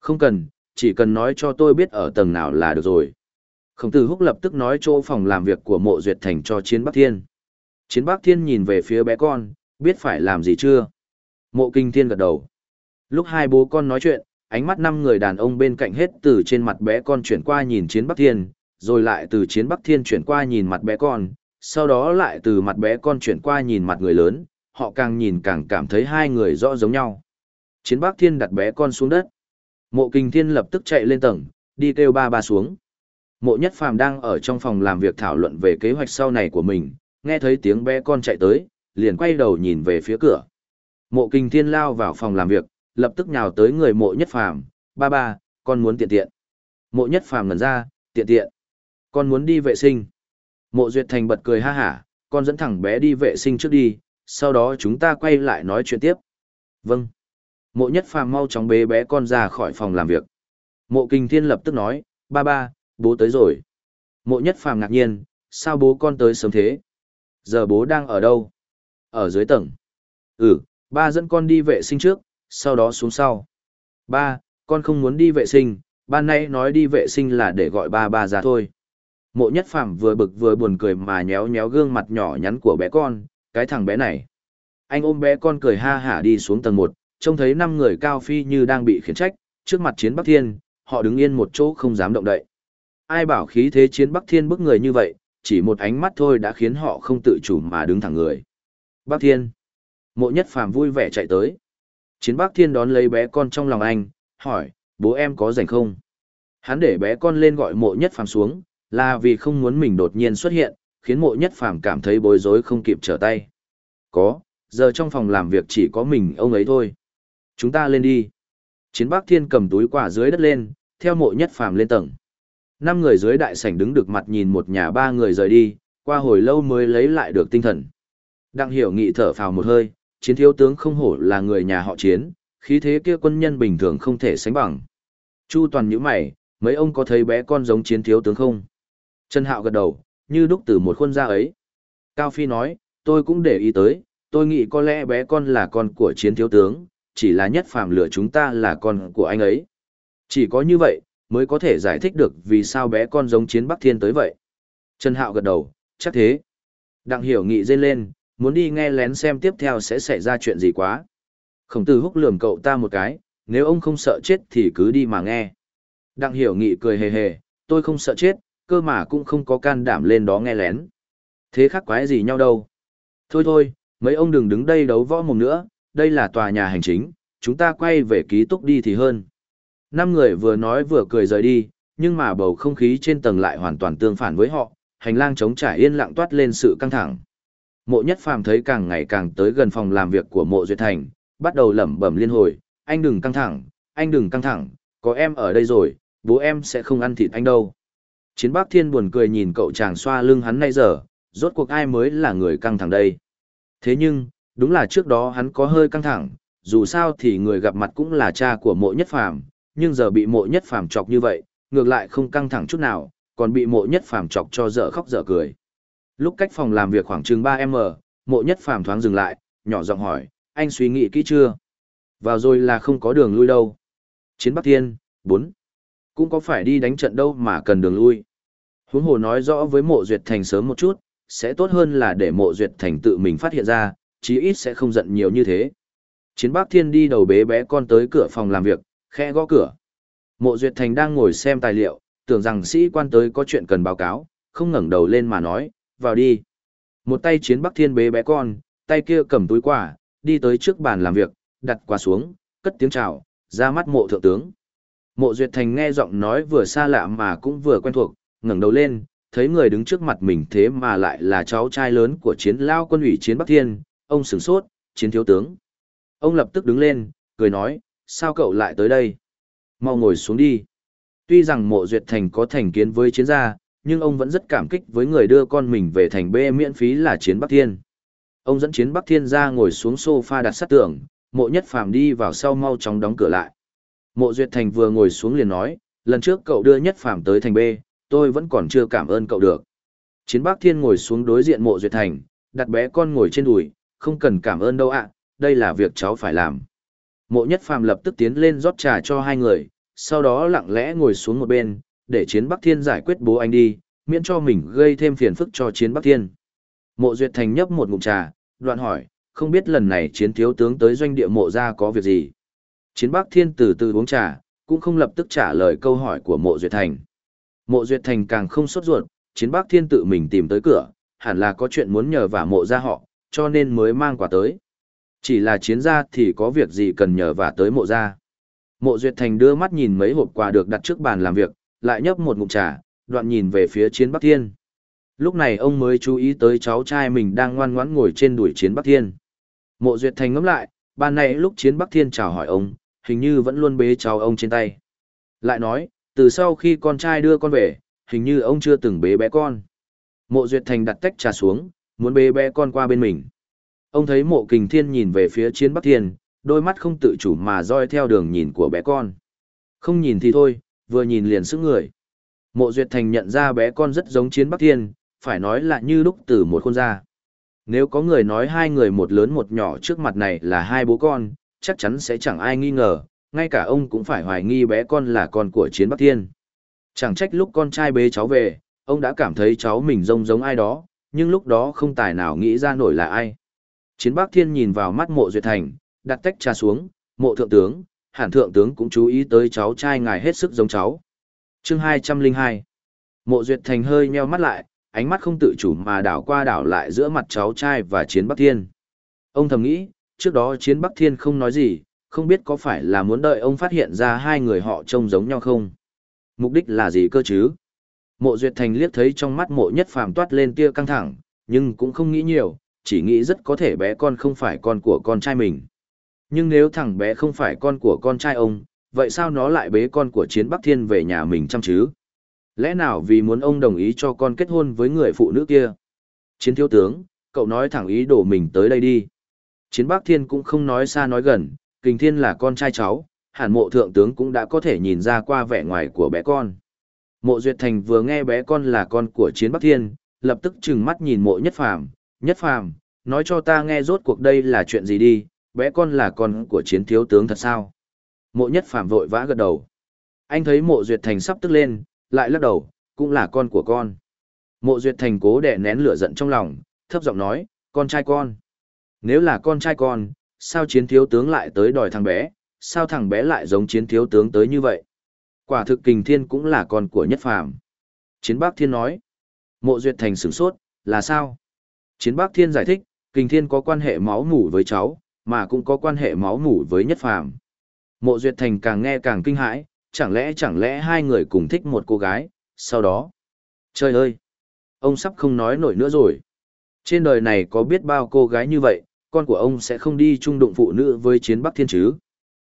Không cần, chỉ cần nói cho tôi biết ở tầng nào là được rồi. Khổng tử húc lập tức nói chỗ phòng làm việc của mộ duyệt thành cho chiến bắc thiên. Chiến bắc thiên nhìn về phía bé con, biết phải làm gì chưa? Mộ kinh thiên gật đầu. Lúc hai bố con nói chuyện, ánh mắt năm người đàn ông bên cạnh hết từ trên mặt bé con chuyển qua nhìn chiến bắc thiên, rồi lại từ chiến bắc thiên chuyển qua nhìn mặt bé con, sau đó lại từ mặt bé con chuyển qua nhìn mặt người lớn, họ càng nhìn càng cảm thấy hai người rõ giống nhau. Chiến bắc thiên đặt bé con xuống đất. Mộ kinh thiên lập tức chạy lên tầng, đi kêu ba ba xuống. Mộ nhất phàm đang ở trong phòng làm việc thảo luận về kế hoạch sau này của mình, nghe thấy tiếng bé con chạy tới, liền quay đầu nhìn về phía cửa. Mộ kinh thiên lao vào phòng làm việc, lập tức nhào tới người mộ nhất phàm, ba ba, con muốn tiện tiện. Mộ nhất phàm ngẩn ra, tiện tiện. Con muốn đi vệ sinh. Mộ duyệt thành bật cười ha hả, con dẫn thẳng bé đi vệ sinh trước đi, sau đó chúng ta quay lại nói chuyện tiếp. Vâng. Mộ nhất phàm mau chóng bế bé con ra khỏi phòng làm việc. Mộ kinh thiên lập tức nói, ba ba, bố tới rồi. Mộ nhất phàm ngạc nhiên, sao bố con tới sớm thế? Giờ bố đang ở đâu? Ở dưới tầng. Ừ, ba dẫn con đi vệ sinh trước, sau đó xuống sau. Ba, con không muốn đi vệ sinh, ban nãy nói đi vệ sinh là để gọi ba ba ra thôi. Mộ nhất phàm vừa bực vừa buồn cười mà nhéo nhéo gương mặt nhỏ nhắn của bé con, cái thằng bé này. Anh ôm bé con cười ha hả đi xuống tầng một, trông thấy năm người cao phi như đang bị khiển trách, trước mặt chiến Bắc Thiên, họ đứng yên một chỗ không dám động đậy. Ai bảo khí thế chiến Bắc Thiên bức người như vậy, chỉ một ánh mắt thôi đã khiến họ không tự chủ mà đứng thẳng người. Bắc Thiên. Mộ nhất phàm vui vẻ chạy tới. Chiến Bắc Thiên đón lấy bé con trong lòng anh, hỏi, bố em có rảnh không? Hắn để bé con lên gọi mộ nhất phàm xuống, là vì không muốn mình đột nhiên xuất hiện, khiến mộ nhất phàm cảm thấy bối rối không kịp trở tay. Có, giờ trong phòng làm việc chỉ có mình ông ấy thôi. Chúng ta lên đi. Chiến Bắc Thiên cầm túi quả dưới đất lên, theo mộ nhất phàm lên tầng. Năm người dưới đại sảnh đứng được mặt nhìn một nhà ba người rời đi, qua hồi lâu mới lấy lại được tinh thần. Đặng hiểu nghị thở phào một hơi, chiến thiếu tướng không hổ là người nhà họ chiến, khí thế kia quân nhân bình thường không thể sánh bằng. Chu toàn nhíu mày, mấy ông có thấy bé con giống chiến thiếu tướng không? Trần Hạo gật đầu, như đúc từ một khuôn ra ấy. Cao Phi nói, tôi cũng để ý tới, tôi nghĩ có lẽ bé con là con của chiến thiếu tướng, chỉ là nhất phàm lửa chúng ta là con của anh ấy. Chỉ có như vậy, mới có thể giải thích được vì sao bé con giống chiến Bắc Thiên tới vậy. Trần Hạo gật đầu, chắc thế. Đặng hiểu nghị dên lên, muốn đi nghe lén xem tiếp theo sẽ xảy ra chuyện gì quá. Khổng tử húc lườm cậu ta một cái, nếu ông không sợ chết thì cứ đi mà nghe. Đặng hiểu nghị cười hề hề, tôi không sợ chết, cơ mà cũng không có can đảm lên đó nghe lén. Thế khác quái gì nhau đâu. Thôi thôi, mấy ông đừng đứng đây đấu võ mồm nữa, đây là tòa nhà hành chính, chúng ta quay về ký túc đi thì hơn. Năm người vừa nói vừa cười rời đi, nhưng mà bầu không khí trên tầng lại hoàn toàn tương phản với họ, hành lang trống trải yên lặng toát lên sự căng thẳng. Mộ Nhất Phàm thấy càng ngày càng tới gần phòng làm việc của Mộ Duyệt Thành, bắt đầu lẩm bẩm liên hồi, anh đừng căng thẳng, anh đừng căng thẳng, có em ở đây rồi, bố em sẽ không ăn thịt anh đâu. Chiến Bác Thiên buồn cười nhìn cậu chàng xoa lưng hắn nay giờ, rốt cuộc ai mới là người căng thẳng đây. Thế nhưng, đúng là trước đó hắn có hơi căng thẳng, dù sao thì người gặp mặt cũng là cha của mộ nhất phàm, nhưng giờ bị mộ nhất phàm chọc như vậy, ngược lại không căng thẳng chút nào, còn bị mộ nhất phàm chọc cho dở khóc dở cười. Lúc cách phòng làm việc khoảng chừng 3m, mộ nhất phàm thoáng dừng lại, nhỏ giọng hỏi, anh suy nghĩ kỹ chưa? Vào rồi là không có đường lui đâu. Chiến Bắc Thiên, 4. Cũng có phải đi đánh trận đâu mà cần đường lui. Huống hồ nói rõ với mộ duyệt thành sớm một chút, sẽ tốt hơn là để mộ duyệt thành tự mình phát hiện ra, chí ít sẽ không giận nhiều như thế. Chiến Bắc Thiên đi đầu bế bé con tới cửa phòng làm việc, khẽ gõ cửa. Mộ duyệt thành đang ngồi xem tài liệu, tưởng rằng sĩ quan tới có chuyện cần báo cáo, không ngẩng đầu lên mà nói, vào đi. Một tay chiến Bắc Thiên bế bé con, tay kia cầm túi quà, đi tới trước bàn làm việc, đặt quà xuống, cất tiếng chào, ra mắt mộ thượng tướng. Mộ Duyệt Thành nghe giọng nói vừa xa lạ mà cũng vừa quen thuộc, ngẩng đầu lên, thấy người đứng trước mặt mình thế mà lại là cháu trai lớn của chiến lao quân ủy chiến Bắc Thiên, ông sửng sốt, chiến thiếu tướng. Ông lập tức đứng lên, cười nói, sao cậu lại tới đây? Mau ngồi xuống đi. Tuy rằng mộ duyệt thành có thành kiến với chiến gia, nhưng ông vẫn rất cảm kích với người đưa con mình về thành B miễn phí là chiến Bắc Thiên. Ông dẫn chiến Bắc Thiên ra ngồi xuống sofa đặt sát tường, mộ nhất phàm đi vào sau mau chóng đóng cửa lại. Mộ duyệt thành vừa ngồi xuống liền nói, lần trước cậu đưa nhất phàm tới thành B, tôi vẫn còn chưa cảm ơn cậu được. Chiến Bắc Thiên ngồi xuống đối diện mộ duyệt thành, đặt bé con ngồi trên đùi, không cần cảm ơn đâu ạ, đây là việc cháu phải làm. Mộ nhất phàm lập tức tiến lên rót trà cho hai người, sau đó lặng lẽ ngồi xuống một bên, để chiến Bắc Thiên giải quyết bố anh đi, miễn cho mình gây thêm phiền phức cho chiến Bắc Thiên. Mộ Duyệt Thành nhấp một ngụm trà, đoạn hỏi, không biết lần này chiến thiếu tướng tới doanh địa mộ ra có việc gì. Chiến Bắc Thiên từ từ uống trà, cũng không lập tức trả lời câu hỏi của mộ Duyệt Thành. Mộ Duyệt Thành càng không sốt ruột, chiến Bắc Thiên tự mình tìm tới cửa, hẳn là có chuyện muốn nhờ vả mộ ra họ, cho nên mới mang quà tới. Chỉ là chiến gia thì có việc gì cần nhờ vả tới mộ ra. Mộ Duyệt Thành đưa mắt nhìn mấy hộp quà được đặt trước bàn làm việc, lại nhấp một ngụm trà, đoạn nhìn về phía chiến Bắc Thiên. Lúc này ông mới chú ý tới cháu trai mình đang ngoan ngoãn ngồi trên đuổi chiến Bắc Thiên. Mộ Duyệt Thành ngắm lại, ban nãy lúc chiến Bắc Thiên chào hỏi ông, hình như vẫn luôn bế cháu ông trên tay. Lại nói, từ sau khi con trai đưa con về, hình như ông chưa từng bế bé con. Mộ Duyệt Thành đặt tách trà xuống, muốn bế bé con qua bên mình. Ông thấy mộ kình thiên nhìn về phía chiến Bắc Thiên, đôi mắt không tự chủ mà roi theo đường nhìn của bé con. Không nhìn thì thôi, vừa nhìn liền sức người. Mộ Duyệt Thành nhận ra bé con rất giống chiến Bắc Thiên, phải nói là như lúc từ một khuôn ra. Nếu có người nói hai người một lớn một nhỏ trước mặt này là hai bố con, chắc chắn sẽ chẳng ai nghi ngờ, ngay cả ông cũng phải hoài nghi bé con là con của chiến Bắc Thiên. Chẳng trách lúc con trai bế cháu về, ông đã cảm thấy cháu mình giống giống ai đó, nhưng lúc đó không tài nào nghĩ ra nổi là ai. Chiến Bắc Thiên nhìn vào mắt mộ Duyệt Thành, đặt tách trà xuống, mộ thượng tướng, hẳn thượng tướng cũng chú ý tới cháu trai ngài hết sức giống cháu. chương 202 Mộ Duyệt Thành hơi nheo mắt lại, ánh mắt không tự chủ mà đảo qua đảo lại giữa mặt cháu trai và chiến Bắc Thiên. Ông thầm nghĩ, trước đó chiến Bắc Thiên không nói gì, không biết có phải là muốn đợi ông phát hiện ra hai người họ trông giống nhau không? Mục đích là gì cơ chứ? Mộ Duyệt Thành liếc thấy trong mắt mộ nhất phàm toát lên tia căng thẳng, nhưng cũng không nghĩ nhiều, chỉ nghĩ rất có thể bé con không phải con của con trai mình. Nhưng nếu thằng bé không phải con của con trai ông, vậy sao nó lại bế con của Chiến Bắc Thiên về nhà mình chăm chứ? Lẽ nào vì muốn ông đồng ý cho con kết hôn với người phụ nữ kia? Chiến thiếu tướng, cậu nói thẳng ý đồ mình tới đây đi. Chiến Bắc Thiên cũng không nói xa nói gần, Kình Thiên là con trai cháu, hẳn mộ thượng tướng cũng đã có thể nhìn ra qua vẻ ngoài của bé con. Mộ Duyệt Thành vừa nghe bé con là con của Chiến Bắc Thiên, lập tức trừng mắt nhìn mộ nhất phàm, nhất phàm, nói cho ta nghe rốt cuộc đây là chuyện gì đi, bé con là con của chiến thiếu tướng thật sao? Mộ nhất phàm vội vã gật đầu. Anh thấy mộ duyệt thành sắp tức lên, lại lắc đầu, cũng là con của con. Mộ duyệt thành cố đè nén lửa giận trong lòng, thấp giọng nói, con trai con. Nếu là con trai con, sao chiến thiếu tướng lại tới đòi thằng bé, sao thằng bé lại giống chiến thiếu tướng tới như vậy? Quả thực kình thiên cũng là con của nhất phàm. Chiến bác thiên nói. Mộ duyệt thành sửng sốt, là sao? Chiến bác thiên giải thích, kình thiên có quan hệ máu mủ với cháu, mà cũng có quan hệ máu mủ với nhất phàm. Mộ Duyệt Thành càng nghe càng kinh hãi, chẳng lẽ chẳng lẽ hai người cùng thích một cô gái, sau đó. Trời ơi! Ông sắp không nói nổi nữa rồi. Trên đời này có biết bao cô gái như vậy, con của ông sẽ không đi chung đụng phụ nữ với chiến Bắc Thiên chứ.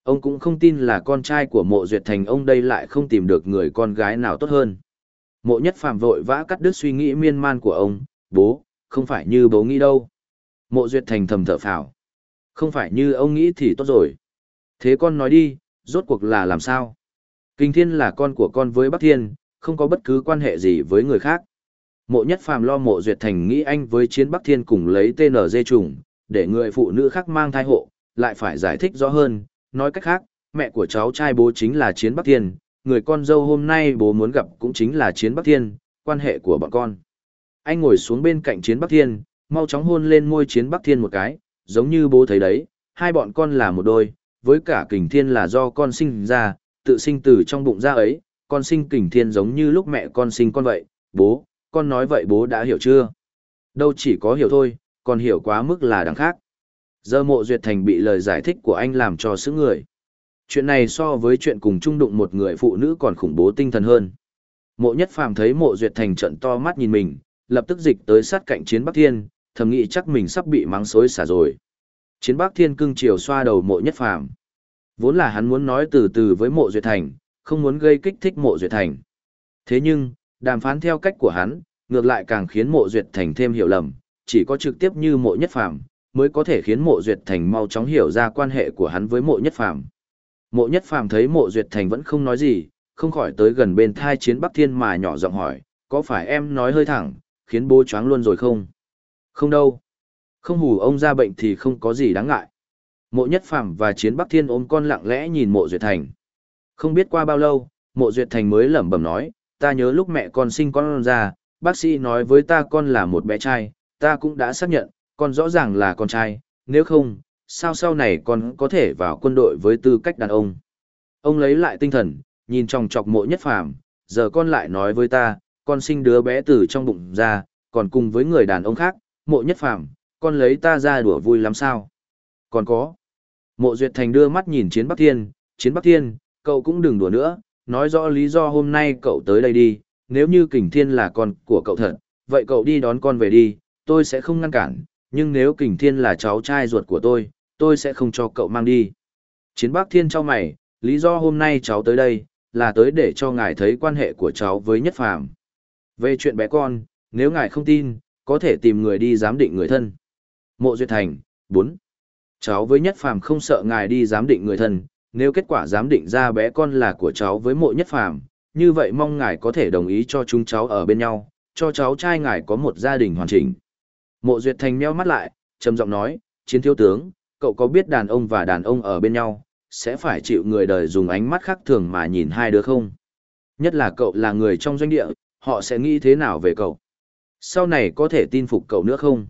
Ông cũng không tin là con trai của mộ duyệt thành ông đây lại không tìm được người con gái nào tốt hơn. Mộ nhất phàm vội vã cắt đứt suy nghĩ miên man của ông, bố, không phải như bố nghĩ đâu. Mộ duyệt thành thầm thở phào. Không phải như ông nghĩ thì tốt rồi. Thế con nói đi, rốt cuộc là làm sao? Kinh thiên là con của con với Bắc Thiên, không có bất cứ quan hệ gì với người khác. Mộ nhất phàm lo mộ duyệt thành nghĩ anh với chiến Bắc Thiên cùng lấy TNG trùng, để người phụ nữ khác mang thai hộ, lại phải giải thích rõ hơn, nói cách khác, mẹ của cháu trai bố chính là chiến Bắc Thiên, người con dâu hôm nay bố muốn gặp cũng chính là chiến Bắc Thiên, quan hệ của bọn con. Anh ngồi xuống bên cạnh chiến Bắc Thiên, mau chóng hôn lên môi chiến Bắc Thiên một cái, giống như bố thấy đấy, hai bọn con là một đôi, với cả kình thiên là do con sinh ra, tự sinh từ trong bụng ra ấy, con sinh kình thiên giống như lúc mẹ con sinh con vậy, bố, con nói vậy bố đã hiểu chưa? Đâu chỉ có hiểu thôi, còn hiểu quá mức là đằng khác. Giờ mộ duyệt thành bị lời giải thích của anh làm cho sững người. Chuyện này so với chuyện cùng chung đụng một người phụ nữ còn khủng bố tinh thần hơn. Mộ nhất phàm thấy mộ duyệt thành trận to mắt nhìn mình, lập tức dịch tới sát cạnh chiến Bắc Thiên, thầm nghĩ chắc mình sắp bị mắng xối xả rồi. Chiến Bắc Thiên cưng chiều xoa đầu mộ nhất phàm. Vốn là hắn muốn nói từ từ với mộ duyệt thành, không muốn gây kích thích mộ duyệt thành. Thế nhưng, đàm phán theo cách của hắn, ngược lại càng khiến mộ duyệt thành thêm hiểu lầm, chỉ có trực tiếp như mộ nhất phàm, mới có thể khiến mộ duyệt thành mau chóng hiểu ra quan hệ của hắn với mộ nhất phàm. Mộ nhất phàm thấy mộ duyệt thành vẫn không nói gì, không khỏi tới gần bên thai chiến Bắc Thiên mà nhỏ giọng hỏi, có phải em nói hơi thẳng, khiến bố choáng luôn rồi không? Không đâu. Không hù ông ra bệnh thì không có gì đáng ngại. Mộ Nhất Phàm và Chiến Bắc Thiên ôm con lặng lẽ nhìn Mộ Duyệt Thành. Không biết qua bao lâu, Mộ Duyệt Thành mới lẩm bẩm nói, ta nhớ lúc mẹ con sinh con ra, bác sĩ nói với ta con là một bé trai, ta cũng đã xác nhận, con rõ ràng là con trai, nếu không, sao sau này con có thể vào quân đội với tư cách đàn ông. Ông lấy lại tinh thần, nhìn trong chọc Mộ Nhất Phàm, giờ con lại nói với ta, con sinh đứa bé từ trong bụng ra, còn cùng với người đàn ông khác, Mộ Nhất Phàm, con lấy ta ra đùa vui lắm sao? Còn có. Mộ Duyệt Thành đưa mắt nhìn Chiến Bắc Thiên, Chiến Bắc Thiên, cậu cũng đừng đùa nữa, nói rõ lý do hôm nay cậu tới đây đi, nếu như Kình Thiên là con của cậu thật, vậy cậu đi đón con về đi, tôi sẽ không ngăn cản, nhưng nếu Kình Thiên là cháu trai ruột của tôi, tôi sẽ không cho cậu mang đi. Chiến Bắc Thiên cho mày, lý do hôm nay cháu tới đây, là tới để cho ngài thấy quan hệ của cháu với Nhất Phàm. Về chuyện bé con, nếu ngài không tin, có thể tìm người đi giám định người thân. Mộ Duyệt Thành, 4. Cháu với nhất phàm không sợ ngài đi giám định người thân, nếu kết quả giám định ra bé con là của cháu với mộ nhất phàm, như vậy mong ngài có thể đồng ý cho chúng cháu ở bên nhau, cho cháu trai ngài có một gia đình hoàn chỉnh. Mộ Duyệt Thành meo mắt lại, trầm giọng nói, chiến thiếu tướng, cậu có biết đàn ông và đàn ông ở bên nhau, sẽ phải chịu người đời dùng ánh mắt khác thường mà nhìn hai đứa không? Nhất là cậu là người trong doanh địa, họ sẽ nghĩ thế nào về cậu? Sau này có thể tin phục cậu nữa không?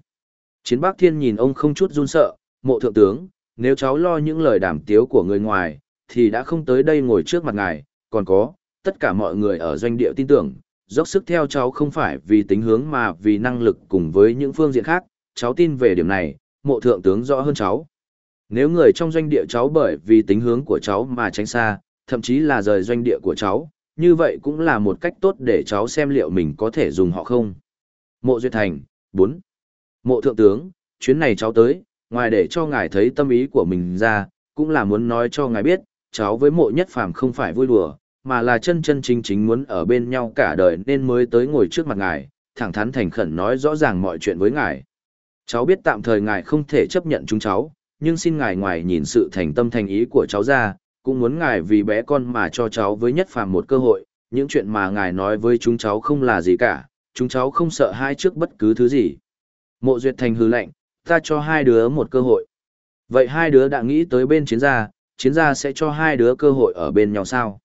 Chiến Bắc Thiên nhìn ông không chút run sợ, mộ thượng tướng, nếu cháu lo những lời đàm tiếu của người ngoài, thì đã không tới đây ngồi trước mặt ngài, còn có, tất cả mọi người ở doanh địa tin tưởng, dốc sức theo cháu không phải vì tính hướng mà vì năng lực cùng với những phương diện khác, cháu tin về điểm này, mộ thượng tướng rõ hơn cháu. Nếu người trong doanh địa cháu bởi vì tính hướng của cháu mà tránh xa, thậm chí là rời doanh địa của cháu, như vậy cũng là một cách tốt để cháu xem liệu mình có thể dùng họ không. Mộ Duyệt Thành, 4. Mộ Thượng Tướng, chuyến này cháu tới, ngoài để cho ngài thấy tâm ý của mình ra, cũng là muốn nói cho ngài biết, cháu với mộ nhất phàm không phải vui đùa, mà là chân chân chính chính muốn ở bên nhau cả đời nên mới tới ngồi trước mặt ngài, thẳng thắn thành khẩn nói rõ ràng mọi chuyện với ngài. Cháu biết tạm thời ngài không thể chấp nhận chúng cháu, nhưng xin ngài ngoài nhìn sự thành tâm thành ý của cháu ra, cũng muốn ngài vì bé con mà cho cháu với nhất phàm một cơ hội, những chuyện mà ngài nói với chúng cháu không là gì cả, chúng cháu không sợ hai trước bất cứ thứ gì. Mộ Duyệt Thành hư lệnh, ta cho hai đứa một cơ hội. Vậy hai đứa đã nghĩ tới bên chiến gia, chiến gia sẽ cho hai đứa cơ hội ở bên nhau sao?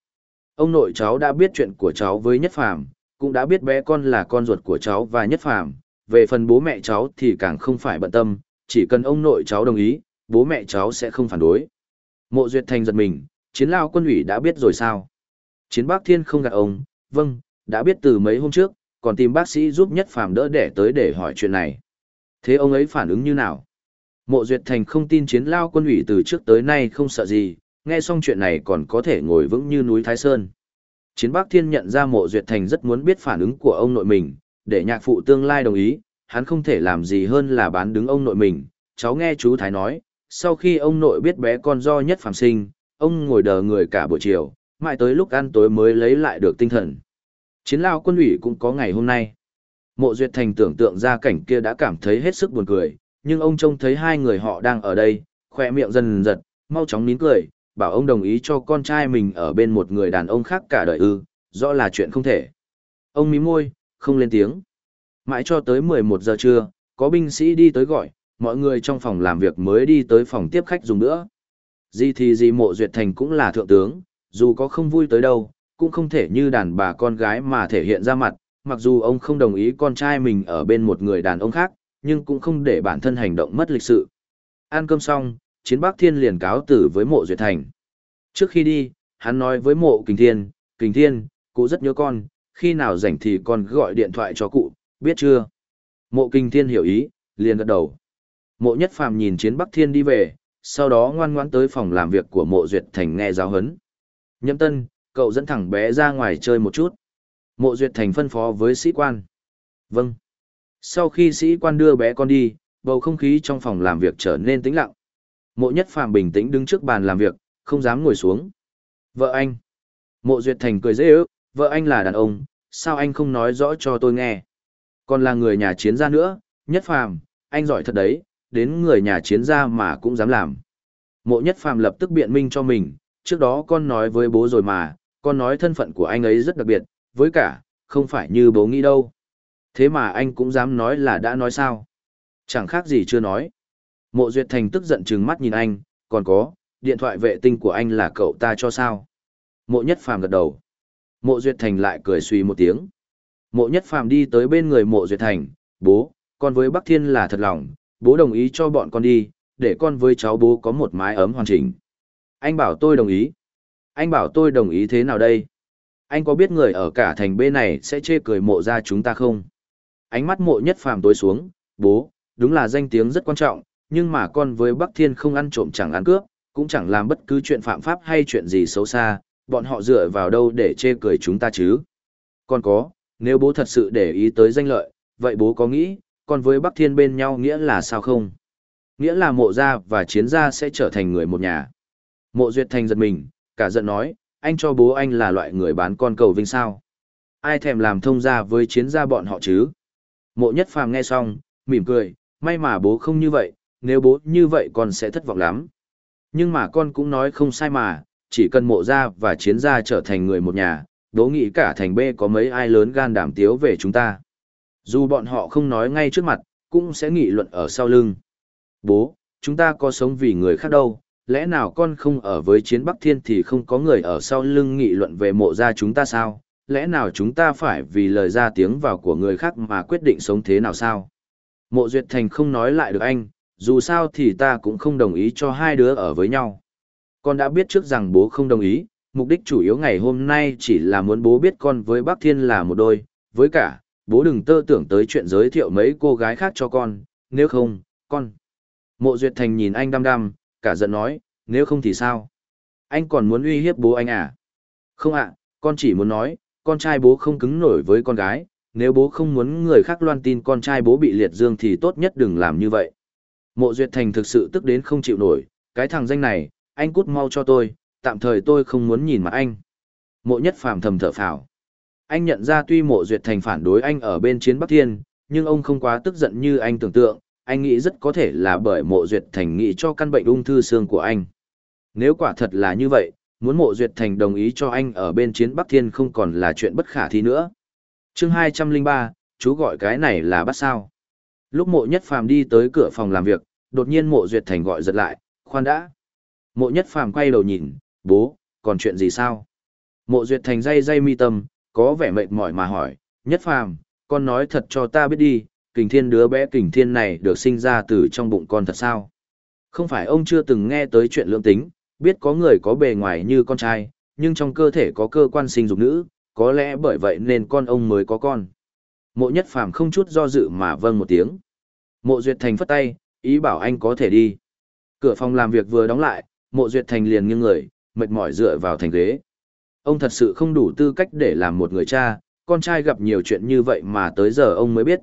Ông nội cháu đã biết chuyện của cháu với Nhất Phàm, cũng đã biết bé con là con ruột của cháu và Nhất Phàm. Về phần bố mẹ cháu thì càng không phải bận tâm, chỉ cần ông nội cháu đồng ý, bố mẹ cháu sẽ không phản đối. Mộ Duyệt Thành giật mình, chiến lao quân ủy đã biết rồi sao? Chiến Bác Thiên không gạt ông, vâng, đã biết từ mấy hôm trước, còn tìm bác sĩ giúp Nhất Phàm đỡ đẻ tới để hỏi chuyện này. Thế ông ấy phản ứng như nào? Mộ Duyệt Thành không tin chiến lao quân ủy từ trước tới nay không sợ gì, nghe xong chuyện này còn có thể ngồi vững như núi Thái Sơn. Chiến Bắc Thiên nhận ra Mộ Duyệt Thành rất muốn biết phản ứng của ông nội mình, để nhạc phụ tương lai đồng ý, hắn không thể làm gì hơn là bán đứng ông nội mình. Cháu nghe chú Thái nói, sau khi ông nội biết bé con do nhất phàm sinh, ông ngồi đờ người cả buổi chiều, mãi tới lúc ăn tối mới lấy lại được tinh thần. Chiến lao quân ủy cũng có ngày hôm nay. Mộ Duyệt Thành tưởng tượng ra cảnh kia đã cảm thấy hết sức buồn cười, nhưng ông trông thấy hai người họ đang ở đây, khoe miệng dần giật, mau chóng nín cười, bảo ông đồng ý cho con trai mình ở bên một người đàn ông khác cả đời ư, rõ là chuyện không thể. Ông mím môi, không lên tiếng. Mãi cho tới 11 giờ trưa, có binh sĩ đi tới gọi, mọi người trong phòng làm việc mới đi tới phòng tiếp khách dùng nữa. Gì thì gì mộ duyệt thành cũng là thượng tướng, dù có không vui tới đâu, cũng không thể như đàn bà con gái mà thể hiện ra mặt, mặc dù ông không đồng ý con trai mình ở bên một người đàn ông khác, nhưng cũng không để bản thân hành động mất lịch sự. Ăn cơm xong, chiến bắc thiên liền cáo tử với mộ duyệt thành. Trước khi đi, hắn nói với mộ kình thiên, kình thiên, cụ rất nhớ con, khi nào rảnh thì con gọi điện thoại cho cụ, biết chưa? Mộ kình thiên hiểu ý, liền gật đầu. Mộ nhất phàm nhìn chiến bắc thiên đi về, sau đó ngoan ngoãn tới phòng làm việc của mộ duyệt thành nghe giáo huấn. Nhâm tân, cậu dẫn thẳng bé ra ngoài chơi một chút. Mộ duyệt thành phân phó với sĩ quan. Vâng. Sau khi sĩ quan đưa bé con đi, bầu không khí trong phòng làm việc trở nên tĩnh lặng. Mộ nhất phàm bình tĩnh đứng trước bàn làm việc, không dám ngồi xuống. Vợ anh. Mộ duyệt thành cười dễ ước, vợ anh là đàn ông, sao anh không nói rõ cho tôi nghe. Còn là người nhà chiến gia nữa, nhất phàm, anh giỏi thật đấy, đến người nhà chiến gia mà cũng dám làm. Mộ nhất phàm lập tức biện minh cho mình, trước đó con nói với bố rồi mà, con nói thân phận của anh ấy rất đặc biệt, với cả, không phải như bố nghĩ đâu. Thế mà anh cũng dám nói là đã nói sao? Chẳng khác gì chưa nói. Mộ Duyệt Thành tức giận trừng mắt nhìn anh, còn có, điện thoại vệ tinh của anh là cậu ta cho sao? Mộ Nhất Phàm gật đầu. Mộ Duyệt Thành lại cười suy một tiếng. Mộ Nhất Phàm đi tới bên người Mộ Duyệt Thành, bố, con với Bắc Thiên là thật lòng, bố đồng ý cho bọn con đi, để con với cháu bố có một mái ấm hoàn chỉnh. Anh bảo tôi đồng ý. Anh bảo tôi đồng ý thế nào đây? Anh có biết người ở cả thành bên này sẽ chê cười mộ ra chúng ta không? Ánh mắt mộ nhất phàm tối xuống, bố, đúng là danh tiếng rất quan trọng, nhưng mà con với Bắc Thiên không ăn trộm chẳng ăn cướp, cũng chẳng làm bất cứ chuyện phạm pháp hay chuyện gì xấu xa, bọn họ dựa vào đâu để chê cười chúng ta chứ? Còn có, nếu bố thật sự để ý tới danh lợi, vậy bố có nghĩ, con với Bắc Thiên bên nhau nghĩa là sao không? Nghĩa là mộ gia và chiến gia sẽ trở thành người một nhà. Mộ Duyệt Thành giật mình, cả giận nói, anh cho bố anh là loại người bán con cầu vinh sao. Ai thèm làm thông gia với chiến gia bọn họ chứ? Mộ nhất phàm nghe xong, mỉm cười, may mà bố không như vậy, nếu bố như vậy con sẽ thất vọng lắm. Nhưng mà con cũng nói không sai mà, chỉ cần mộ gia và chiến gia trở thành người một nhà, bố nghĩ cả thành B có mấy ai lớn gan đảm tiếu về chúng ta. Dù bọn họ không nói ngay trước mặt, cũng sẽ nghị luận ở sau lưng. Bố, chúng ta có sống vì người khác đâu, lẽ nào con không ở với chiến Bắc Thiên thì không có người ở sau lưng nghị luận về mộ gia chúng ta sao? Lẽ nào chúng ta phải vì lời ra tiếng vào của người khác mà quyết định sống thế nào sao? Mộ Duyệt Thành không nói lại được anh, dù sao thì ta cũng không đồng ý cho hai đứa ở với nhau. Con đã biết trước rằng bố không đồng ý, mục đích chủ yếu ngày hôm nay chỉ là muốn bố biết con với Bắc Thiên là một đôi, với cả, bố đừng tơ tưởng tới chuyện giới thiệu mấy cô gái khác cho con, nếu không, con. Mộ Duyệt Thành nhìn anh đăm đăm, cả giận nói, nếu không thì sao? Anh còn muốn uy hiếp bố anh à? Không ạ, con chỉ muốn nói, con trai bố không cứng nổi với con gái, nếu bố không muốn người khác loan tin con trai bố bị liệt dương thì tốt nhất đừng làm như vậy. Mộ Duyệt Thành thực sự tức đến không chịu nổi, cái thằng danh này, anh cút mau cho tôi, tạm thời tôi không muốn nhìn mặt anh. Mộ Nhất Phàm thầm thở phào. Anh nhận ra tuy Mộ Duyệt Thành phản đối anh ở bên chiến Bắc Thiên, nhưng ông không quá tức giận như anh tưởng tượng, anh nghĩ rất có thể là bởi mộ duyệt thành nghĩ cho căn bệnh ung thư xương của anh. Nếu quả thật là như vậy, muốn mộ duyệt thành đồng ý cho anh ở bên chiến Bắc Thiên không còn là chuyện bất khả thi nữa. chương 203, chú gọi cái này là bắt sao. Lúc mộ nhất phàm đi tới cửa phòng làm việc, đột nhiên mộ duyệt thành gọi giật lại, khoan đã. Mộ nhất phàm quay đầu nhìn, bố, còn chuyện gì sao? Mộ duyệt thành dây dây mi tâm, có vẻ mệt mỏi mà hỏi, nhất phàm, con nói thật cho ta biết đi, kình thiên đứa bé kình thiên này được sinh ra từ trong bụng con thật sao? Không phải ông chưa từng nghe tới chuyện lưỡng tính, biết có người có bề ngoài như con trai, nhưng trong cơ thể có cơ quan sinh dục nữ, có lẽ bởi vậy nên con ông mới có con. Mộ nhất phàm không chút do dự mà vâng một tiếng. Mộ duyệt thành phất tay, ý bảo anh có thể đi. Cửa phòng làm việc vừa đóng lại, mộ duyệt thành liền nghiêng người, mệt mỏi dựa vào thành ghế. Ông thật sự không đủ tư cách để làm một người cha, con trai gặp nhiều chuyện như vậy mà tới giờ ông mới biết.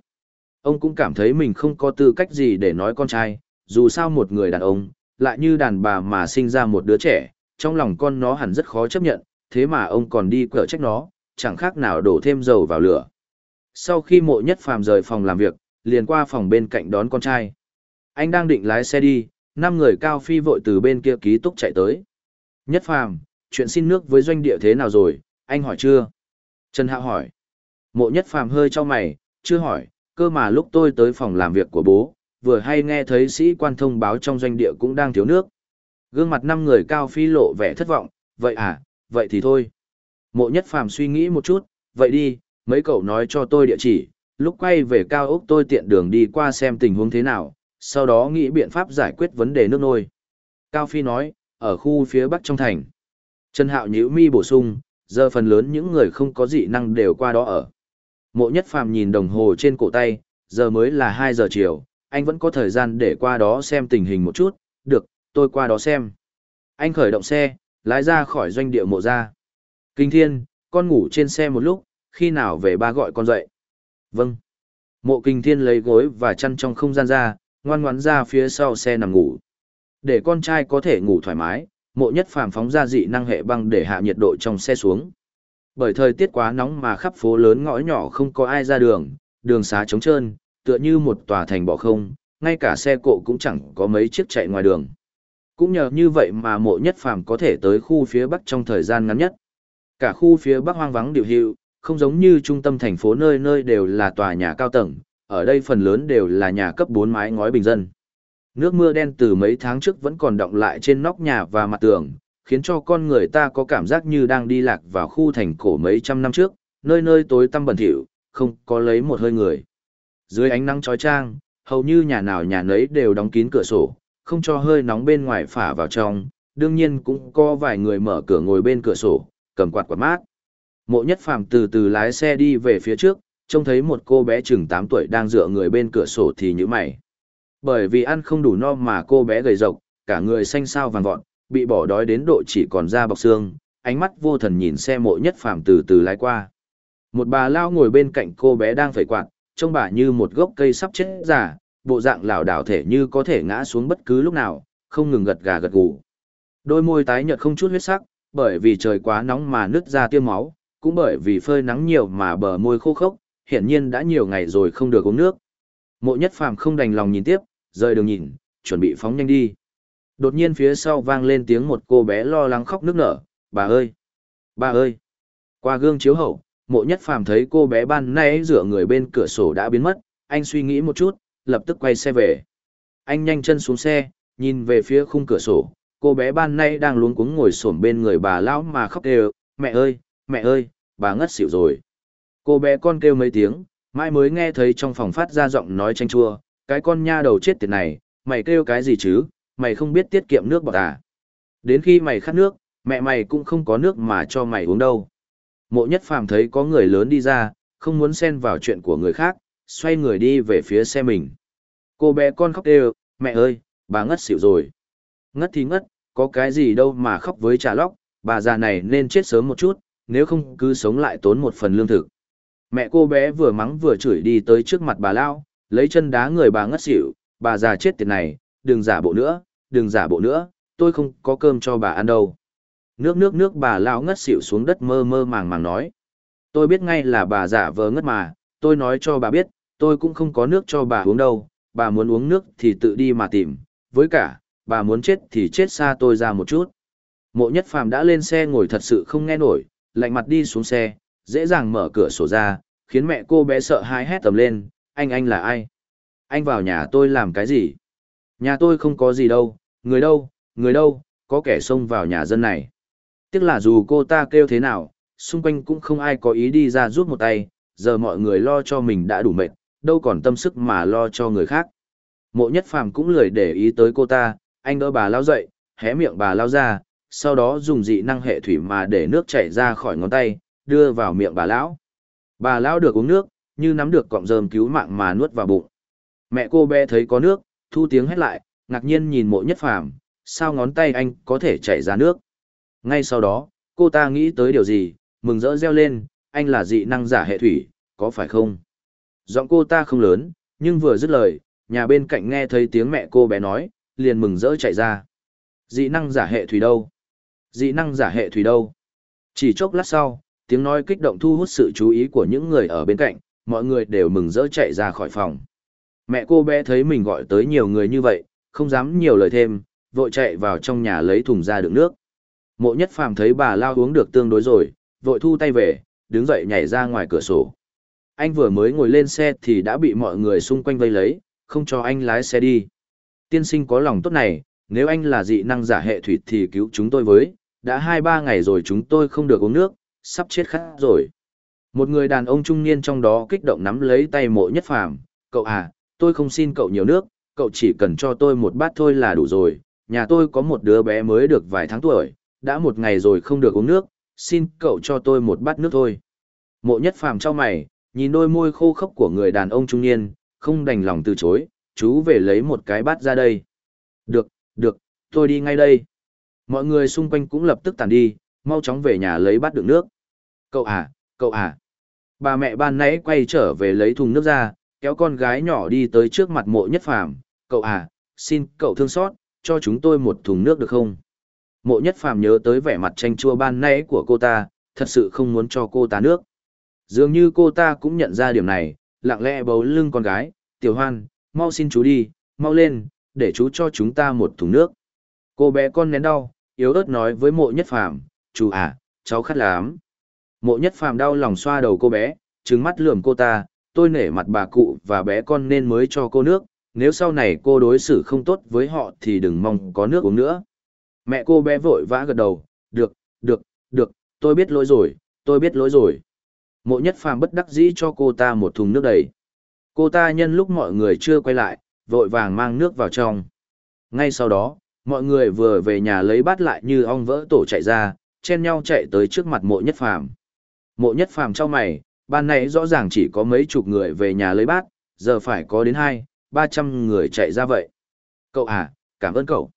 Ông cũng cảm thấy mình không có tư cách gì để nói con trai, dù sao một người đàn ông, lại như đàn bà mà sinh ra một đứa trẻ, trong lòng con nó hẳn rất khó chấp nhận, thế mà ông còn đi cỡ trách nó, chẳng khác nào đổ thêm dầu vào lửa. Sau khi mộ nhất phàm rời phòng làm việc, liền qua phòng bên cạnh đón con trai. Anh đang định lái xe đi, năm người cao phi vội từ bên kia ký túc chạy tới. Nhất phàm, chuyện xin nước với doanh địa thế nào rồi, anh hỏi chưa? Trần Hạo hỏi. Mộ nhất phàm hơi cho mày, chưa hỏi, cơ mà lúc tôi tới phòng làm việc của bố, vừa hay nghe thấy sĩ quan thông báo trong doanh địa cũng đang thiếu nước. Gương mặt năm người cao phi lộ vẻ thất vọng, vậy à, vậy thì thôi. Mộ nhất phàm suy nghĩ một chút, vậy đi, mấy cậu nói cho tôi địa chỉ, lúc quay về cao ốc tôi tiện đường đi qua xem tình huống thế nào, sau đó nghĩ biện pháp giải quyết vấn đề nước nôi. Cao Phi nói, ở khu phía bắc trong thành. Trần Hạo nhíu mi bổ sung, giờ phần lớn những người không có dị năng đều qua đó ở. Mộ Nhất Phàm nhìn đồng hồ trên cổ tay, giờ mới là 2 giờ chiều, anh vẫn có thời gian để qua đó xem tình hình một chút, được, tôi qua đó xem. Anh khởi động xe, lái ra khỏi doanh địa mộ ra. Kinh thiên, con ngủ trên xe một lúc, khi nào về ba gọi con dậy. Vâng. Mộ kinh thiên lấy gối và chăn trong không gian ra, ngoan ngoãn ra phía sau xe nằm ngủ. Để con trai có thể ngủ thoải mái, mộ nhất phàm phóng ra dị năng hệ băng để hạ nhiệt độ trong xe xuống. Bởi thời tiết quá nóng mà khắp phố lớn ngõ nhỏ không có ai ra đường, đường xá trống trơn, tựa như một tòa thành bỏ không, ngay cả xe cộ cũng chẳng có mấy chiếc chạy ngoài đường. Cũng nhờ như vậy mà mộ nhất phàm có thể tới khu phía bắc trong thời gian ngắn nhất. Cả khu phía bắc hoang vắng điều hiệu, không giống như trung tâm thành phố nơi nơi đều là tòa nhà cao tầng, ở đây phần lớn đều là nhà cấp 4 mái ngói bình dân. Nước mưa đen từ mấy tháng trước vẫn còn đọng lại trên nóc nhà và mặt tường, khiến cho con người ta có cảm giác như đang đi lạc vào khu thành cổ mấy trăm năm trước, nơi nơi tối tăm bẩn thỉu, không có lấy một hơi người. Dưới ánh nắng chói chang, hầu như nhà nào nhà nấy đều đóng kín cửa sổ, không cho hơi nóng bên ngoài phả vào trong, đương nhiên cũng có vài người mở cửa ngồi bên cửa sổ, cầm quạt quạt mát. Mộ nhất phàm từ từ lái xe đi về phía trước, trông thấy một cô bé chừng 8 tuổi đang dựa người bên cửa sổ thì như mày. Bởi vì ăn không đủ no mà cô bé gầy rộc, cả người xanh xao vàng vọt, bị bỏ đói đến độ chỉ còn da bọc xương, ánh mắt vô thần nhìn xe mộ nhất phàm từ từ lái qua. Một bà lao ngồi bên cạnh cô bé đang phẩy quạt, trông bà như một gốc cây sắp chết già, bộ dạng lảo đảo thể như có thể ngã xuống bất cứ lúc nào, không ngừng gật gà gật gù. Đôi môi tái nhợt không chút huyết sắc, bởi vì trời quá nóng mà nứt ra tiêm máu, cũng bởi vì phơi nắng nhiều mà bờ môi khô khốc, hiển nhiên đã nhiều ngày rồi không được uống nước. Mộ nhất phàm không đành lòng nhìn tiếp, rời đường nhìn, chuẩn bị phóng nhanh đi. Đột nhiên phía sau vang lên tiếng một cô bé lo lắng khóc nức nở, bà ơi! Bà ơi! Qua gương chiếu hậu, mộ nhất phàm thấy cô bé ban nay dựa người bên cửa sổ đã biến mất, anh suy nghĩ một chút, lập tức quay xe về. Anh nhanh chân xuống xe, nhìn về phía khung cửa sổ, cô bé ban nay đang luống cuống ngồi xổm bên người bà lão mà khóc đều, mẹ ơi, mẹ ơi, bà ngất xỉu rồi. Cô bé con kêu mấy tiếng, mai mới nghe thấy trong phòng phát ra giọng nói tranh chua, cái con nha đầu chết tiệt này, mày kêu cái gì chứ, mày không biết tiết kiệm nước bọt à. Đến khi mày khát nước, mẹ mày cũng không có nước mà cho mày uống đâu. Mộ nhất phàm thấy có người lớn đi ra, không muốn xen vào chuyện của người khác, xoay người đi về phía xe mình. Cô bé con khóc kêu, mẹ ơi, bà ngất xỉu rồi. Ngất thì ngất, có cái gì đâu mà khóc với trà lóc, bà già này nên chết sớm một chút, nếu không cứ sống lại tốn một phần lương thực. Mẹ cô bé vừa mắng vừa chửi đi tới trước mặt bà Lao, lấy chân đá người bà ngất xỉu, bà già chết tiệt này, đừng giả bộ nữa, đừng giả bộ nữa, tôi không có cơm cho bà ăn đâu. Nước nước nước bà Lao ngất xỉu xuống đất mơ mơ màng màng nói. Tôi biết ngay là bà giả vờ ngất mà, tôi nói cho bà biết, tôi cũng không có nước cho bà uống đâu, bà muốn uống nước thì tự đi mà tìm, với cả, bà muốn chết thì chết xa tôi ra một chút. Mộ nhất phàm đã lên xe ngồi thật sự không nghe nổi, lạnh mặt đi xuống xe, dễ dàng mở cửa sổ ra, khiến mẹ cô bé sợ hãi hét tầm lên, anh anh là ai? Anh vào nhà tôi làm cái gì? Nhà tôi không có gì đâu, người đâu, người đâu, có kẻ xông vào nhà dân này. Tiếc là dù cô ta kêu thế nào, xung quanh cũng không ai có ý đi ra giúp một tay, giờ mọi người lo cho mình đã đủ mệt, đâu còn tâm sức mà lo cho người khác. Mộ nhất phàm cũng lười để ý tới cô ta, anh đỡ bà lao dậy, hé miệng bà lao ra, sau đó dùng dị năng hệ thủy mà để nước chảy ra khỏi ngón tay, đưa vào miệng bà lão. Bà lão được uống nước, như nắm được cọng rơm cứu mạng mà nuốt vào bụng. Mẹ cô bé thấy có nước, thu tiếng hét lại, ngạc nhiên nhìn mộ nhất phàm, sao ngón tay anh có thể chảy ra nước. Ngay sau đó, cô ta nghĩ tới điều gì, mừng rỡ reo lên, anh là dị năng giả hệ thủy, có phải không? Giọng cô ta không lớn, nhưng vừa dứt lời, nhà bên cạnh nghe thấy tiếng mẹ cô bé nói, liền mừng rỡ chạy ra. Dị năng giả hệ thủy đâu? Dị năng giả hệ thủy đâu? Chỉ chốc lát sau, tiếng nói kích động thu hút sự chú ý của những người ở bên cạnh, mọi người đều mừng rỡ chạy ra khỏi phòng. Mẹ cô bé thấy mình gọi tới nhiều người như vậy, không dám nhiều lời thêm, vội chạy vào trong nhà lấy thùng ra đựng nước. Mộ nhất phàm thấy bà lao uống được tương đối rồi, vội thu tay về, đứng dậy nhảy ra ngoài cửa sổ. Anh vừa mới ngồi lên xe thì đã bị mọi người xung quanh vây lấy, không cho anh lái xe đi. Tiên sinh có lòng tốt này, nếu anh là dị năng giả hệ thủy thì cứu chúng tôi với, đã hai ba ngày rồi chúng tôi không được uống nước, sắp chết khát rồi. Một người đàn ông trung niên trong đó kích động nắm lấy tay mộ nhất phàm, cậu à, tôi không xin cậu nhiều nước, cậu chỉ cần cho tôi một bát thôi là đủ rồi, nhà tôi có một đứa bé mới được vài tháng tuổi, đã một ngày rồi không được uống nước, xin cậu cho tôi một bát nước thôi. Mộ nhất phàm cho mày, nhìn đôi môi khô khốc của người đàn ông trung niên, không đành lòng từ chối, chú về lấy một cái bát ra đây. Được, được, tôi đi ngay đây. Mọi người xung quanh cũng lập tức tàn đi, mau chóng về nhà lấy bát đựng nước. Cậu à, cậu à. Bà mẹ ban nãy quay trở về lấy thùng nước ra, kéo con gái nhỏ đi tới trước mặt mộ nhất phàm. Cậu à, xin cậu thương xót, cho chúng tôi một thùng nước được không? Mộ nhất phàm nhớ tới vẻ mặt tranh chua ban nãy của cô ta, thật sự không muốn cho cô ta nước. Dường như cô ta cũng nhận ra điểm này, lặng lẽ bấu lưng con gái, tiểu hoan, mau xin chú đi, mau lên, để chú cho chúng ta một thùng nước. Cô bé con nén đau, yếu ớt nói với mộ nhất phàm, chú à, cháu khát lắm. Mộ nhất phàm đau lòng xoa đầu cô bé, trừng mắt lườm cô ta, tôi nể mặt bà cụ và bé con nên mới cho cô nước, nếu sau này cô đối xử không tốt với họ thì đừng mong có nước uống nữa. Mẹ cô bé vội vã gật đầu, được, được, được, tôi biết lỗi rồi, tôi biết lỗi rồi. Mộ nhất phàm bất đắc dĩ cho cô ta một thùng nước đầy. Cô ta nhân lúc mọi người chưa quay lại, vội vàng mang nước vào trong. Ngay sau đó, mọi người vừa về nhà lấy bát lại như ong vỡ tổ chạy ra, chen nhau chạy tới trước mặt mộ nhất phàm. Mộ nhất phàm cho mày, ban nãy rõ ràng chỉ có mấy chục người về nhà lấy bát, giờ phải có đến hai, ba trăm người chạy ra vậy. Cậu à, cảm ơn cậu.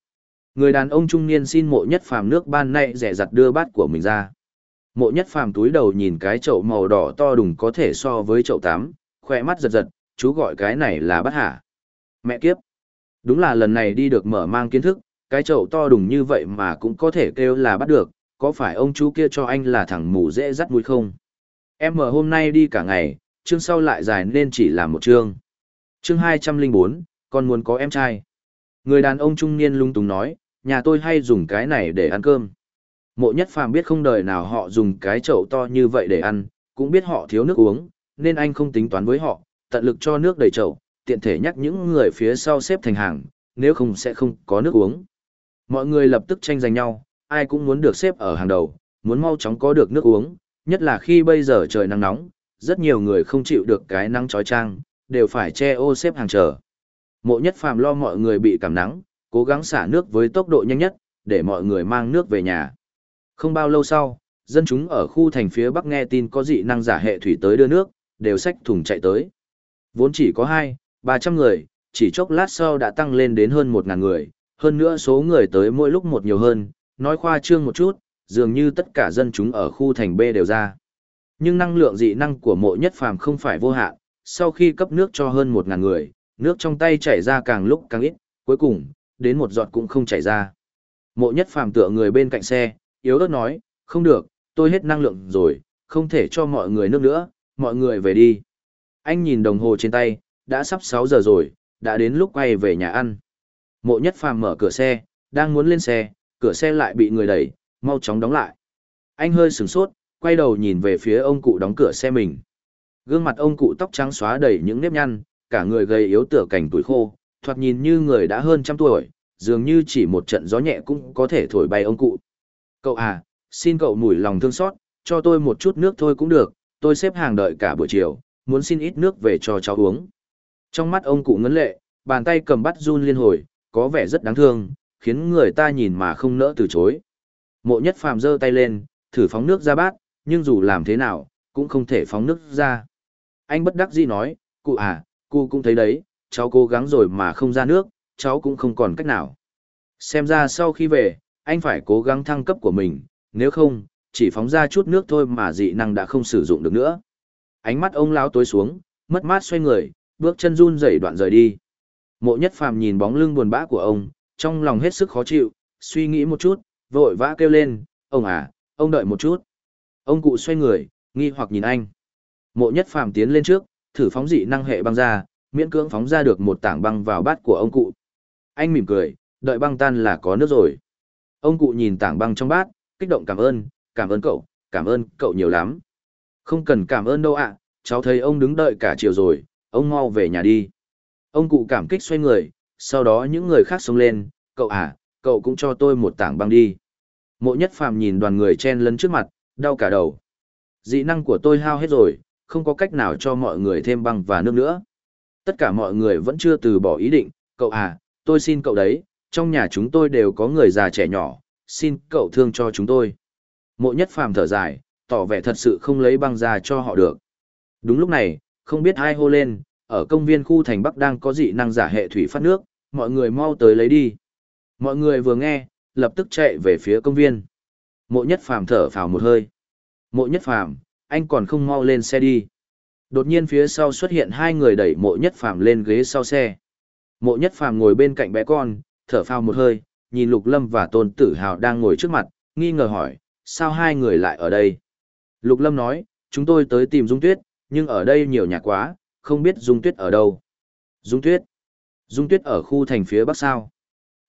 Người đàn ông trung niên xin mộ nhất phàm nước ban nãy rẻ rặt đưa bát của mình ra. Mộ nhất phàm túi đầu nhìn cái chậu màu đỏ to đùng có thể so với chậu tắm, khỏe mắt giật giật, chú gọi cái này là bát hả. Mẹ kiếp. Đúng là lần này đi được mở mang kiến thức, cái chậu to đùng như vậy mà cũng có thể kêu là bắt được, có phải ông chú kia cho anh là thằng mù dễ dắt mũi không? Em mở hôm nay đi cả ngày, chương sau lại dài nên chỉ là một chương. Chương 204, con muốn có em trai. Người đàn ông trung niên lung tung nói, nhà tôi hay dùng cái này để ăn cơm. Mộ nhất phàm biết không đời nào họ dùng cái chậu to như vậy để ăn, cũng biết họ thiếu nước uống, nên anh không tính toán với họ, tận lực cho nước đầy chậu, tiện thể nhắc những người phía sau xếp thành hàng, nếu không sẽ không có nước uống. Mọi người lập tức tranh giành nhau, ai cũng muốn được xếp ở hàng đầu, muốn mau chóng có được nước uống, nhất là khi bây giờ trời nắng nóng, rất nhiều người không chịu được cái nắng chói chang, đều phải che ô xếp hàng chờ. Mộ nhất phàm lo mọi người bị cảm nắng, cố gắng xả nước với tốc độ nhanh nhất, để mọi người mang nước về nhà. Không bao lâu sau, dân chúng ở khu thành phía Bắc nghe tin có dị năng giả hệ thủy tới đưa nước, đều xách thùng chạy tới. Vốn chỉ có hai, ba trăm người, chỉ chốc lát sau đã tăng lên đến hơn một ngàn người, hơn nữa số người tới mỗi lúc một nhiều hơn, nói khoa trương một chút, dường như tất cả dân chúng ở khu thành B đều ra. Nhưng năng lượng dị năng của mộ nhất phàm không phải vô hạn, sau khi cấp nước cho hơn một ngàn người, nước trong tay chảy ra càng lúc càng ít, cuối cùng, đến một giọt cũng không chảy ra. Mộ nhất phàm tựa người bên cạnh xe, yếu ớt nói, không được, tôi hết năng lượng rồi, không thể cho mọi người nước nữa, mọi người về đi. Anh nhìn đồng hồ trên tay, đã sắp 6 giờ rồi, đã đến lúc quay về nhà ăn. Mộ nhất phàm mở cửa xe, đang muốn lên xe, cửa xe lại bị người đẩy, mau chóng đóng lại. Anh hơi sửng sốt, quay đầu nhìn về phía ông cụ đóng cửa xe mình. Gương mặt ông cụ tóc trắng xóa đầy những nếp nhăn, cả người gầy yếu tựa cảnh tuổi khô, thoạt nhìn như người đã hơn trăm tuổi, dường như chỉ một trận gió nhẹ cũng có thể thổi bay ông cụ. Cậu à, xin cậu mủi lòng thương xót, cho tôi một chút nước thôi cũng được, tôi xếp hàng đợi cả buổi chiều, muốn xin ít nước về cho cháu uống. Trong mắt ông cụ ngấn lệ, bàn tay cầm bắt run liên hồi, có vẻ rất đáng thương, khiến người ta nhìn mà không nỡ từ chối. Mộ nhất phàm giơ tay lên, thử phóng nước ra bát, nhưng dù làm thế nào, cũng không thể phóng nước ra. Anh bất đắc dĩ nói, cụ à, cụ cũng thấy đấy, cháu cố gắng rồi mà không ra nước, cháu cũng không còn cách nào. Xem ra sau khi về, anh phải cố gắng thăng cấp của mình, nếu không, chỉ phóng ra chút nước thôi mà dị năng đã không sử dụng được nữa. Ánh mắt ông lão tối xuống, mất mát xoay người, bước chân run rẩy đoạn rời đi. Mộ nhất phàm nhìn bóng lưng buồn bã của ông, trong lòng hết sức khó chịu, suy nghĩ một chút, vội vã kêu lên, ông à, ông đợi một chút. Ông cụ xoay người, nghi hoặc nhìn anh. Mộ nhất phàm tiến lên trước, thử phóng dị năng hệ băng ra, miễn cưỡng phóng ra được một tảng băng vào bát của ông cụ. Anh mỉm cười, đợi băng tan là có nước rồi. Ông cụ nhìn tảng băng trong bát, kích động cảm ơn, cảm ơn cậu, cảm ơn cậu nhiều lắm. Không cần cảm ơn đâu ạ, cháu thấy ông đứng đợi cả chiều rồi, ông mau về nhà đi. Ông cụ cảm kích xoay người, sau đó những người khác xông lên, cậu à, cậu cũng cho tôi một tảng băng đi. Mộ nhất phàm nhìn đoàn người chen lấn trước mặt, đau cả đầu. Dị năng của tôi hao hết rồi, không có cách nào cho mọi người thêm băng và nước nữa. Tất cả mọi người vẫn chưa từ bỏ ý định, cậu à, tôi xin cậu đấy, trong nhà chúng tôi đều có người già trẻ nhỏ, xin cậu thương cho chúng tôi. Mộ nhất phàm thở dài, tỏ vẻ thật sự không lấy băng ra cho họ được. Đúng lúc này, không biết ai hô lên, ở công viên khu thành Bắc đang có dị năng giả hệ thủy phát nước, mọi người mau tới lấy đi. Mọi người vừa nghe, lập tức chạy về phía công viên. Mộ nhất phàm thở phào một hơi. Mộ nhất phàm, anh còn không mau lên xe đi. Đột nhiên phía sau xuất hiện hai người đẩy mộ nhất phàm lên ghế sau xe. Mộ nhất phàm ngồi bên cạnh bé con, thở phào một hơi, nhìn Lục Lâm và Tôn Tử Hào đang ngồi trước mặt, nghi ngờ hỏi, sao hai người lại ở đây? Lục Lâm nói, chúng tôi tới tìm Dung Tuyết, nhưng ở đây nhiều nhà quá, không biết Dung Tuyết ở đâu. Dung Tuyết? Dung Tuyết ở khu thành phía bắc sao?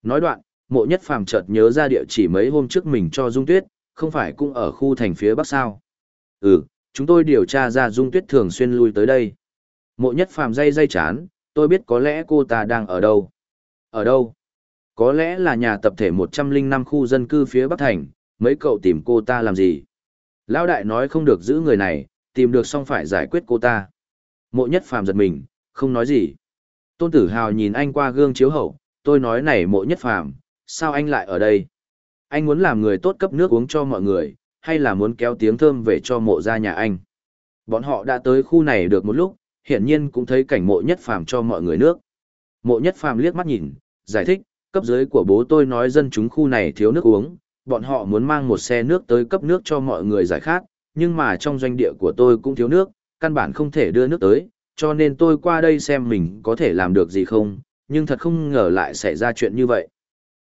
Nói đoạn, mộ nhất phàm chợt nhớ ra địa chỉ mấy hôm trước mình cho Dung Tuyết, không phải cũng ở khu thành phía bắc sao? Ừ, chúng tôi điều tra ra Dung Tuyết thường xuyên lui tới đây. Mộ nhất phàm dây dây chán, tôi biết có lẽ cô ta đang ở đâu. Ở đâu? Có lẽ là nhà tập thể 105 khu dân cư phía Bắc Thành, mấy cậu tìm cô ta làm gì? Lão đại nói không được giữ người này, tìm được xong phải giải quyết cô ta. Mộ nhất phàm giật mình, không nói gì. Tôn tử hào nhìn anh qua gương chiếu hậu, tôi nói này mộ nhất phàm, sao anh lại ở đây? Anh muốn làm người tốt cấp nước uống cho mọi người, hay là muốn kéo tiếng thơm về cho mộ ra nhà anh? Bọn họ đã tới khu này được một lúc, hiển nhiên cũng thấy cảnh mộ nhất phàm cho mọi người nước. Mộ nhất phàm liếc mắt nhìn, giải thích, cấp dưới của bố tôi nói dân chúng khu này thiếu nước uống, bọn họ muốn mang một xe nước tới cấp nước cho mọi người giải khát, nhưng mà trong doanh địa của tôi cũng thiếu nước, căn bản không thể đưa nước tới, cho nên tôi qua đây xem mình có thể làm được gì không, nhưng thật không ngờ lại xảy ra chuyện như vậy.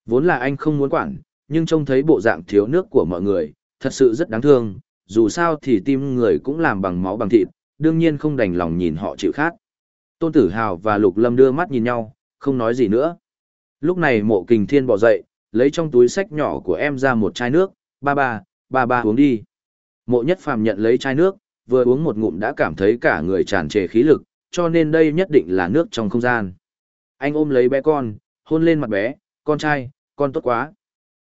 Vốn là anh không muốn quản, nhưng trông thấy bộ dạng thiếu nước của mọi người, thật sự rất đáng thương, dù sao thì tim người cũng làm bằng máu bằng thịt, đương nhiên không đành lòng nhìn họ chịu khát. Tôn Tử Hào và Lục Lâm đưa mắt nhìn nhau, không nói gì nữa. Lúc này mộ kình thiên bỏ dậy, lấy trong túi sách nhỏ của em ra một chai nước, ba ba, ba ba uống đi. Mộ nhất phàm nhận lấy chai nước, vừa uống một ngụm đã cảm thấy cả người tràn trề khí lực, cho nên đây nhất định là nước trong không gian. Anh ôm lấy bé con, hôn lên mặt bé, con trai, con tốt quá.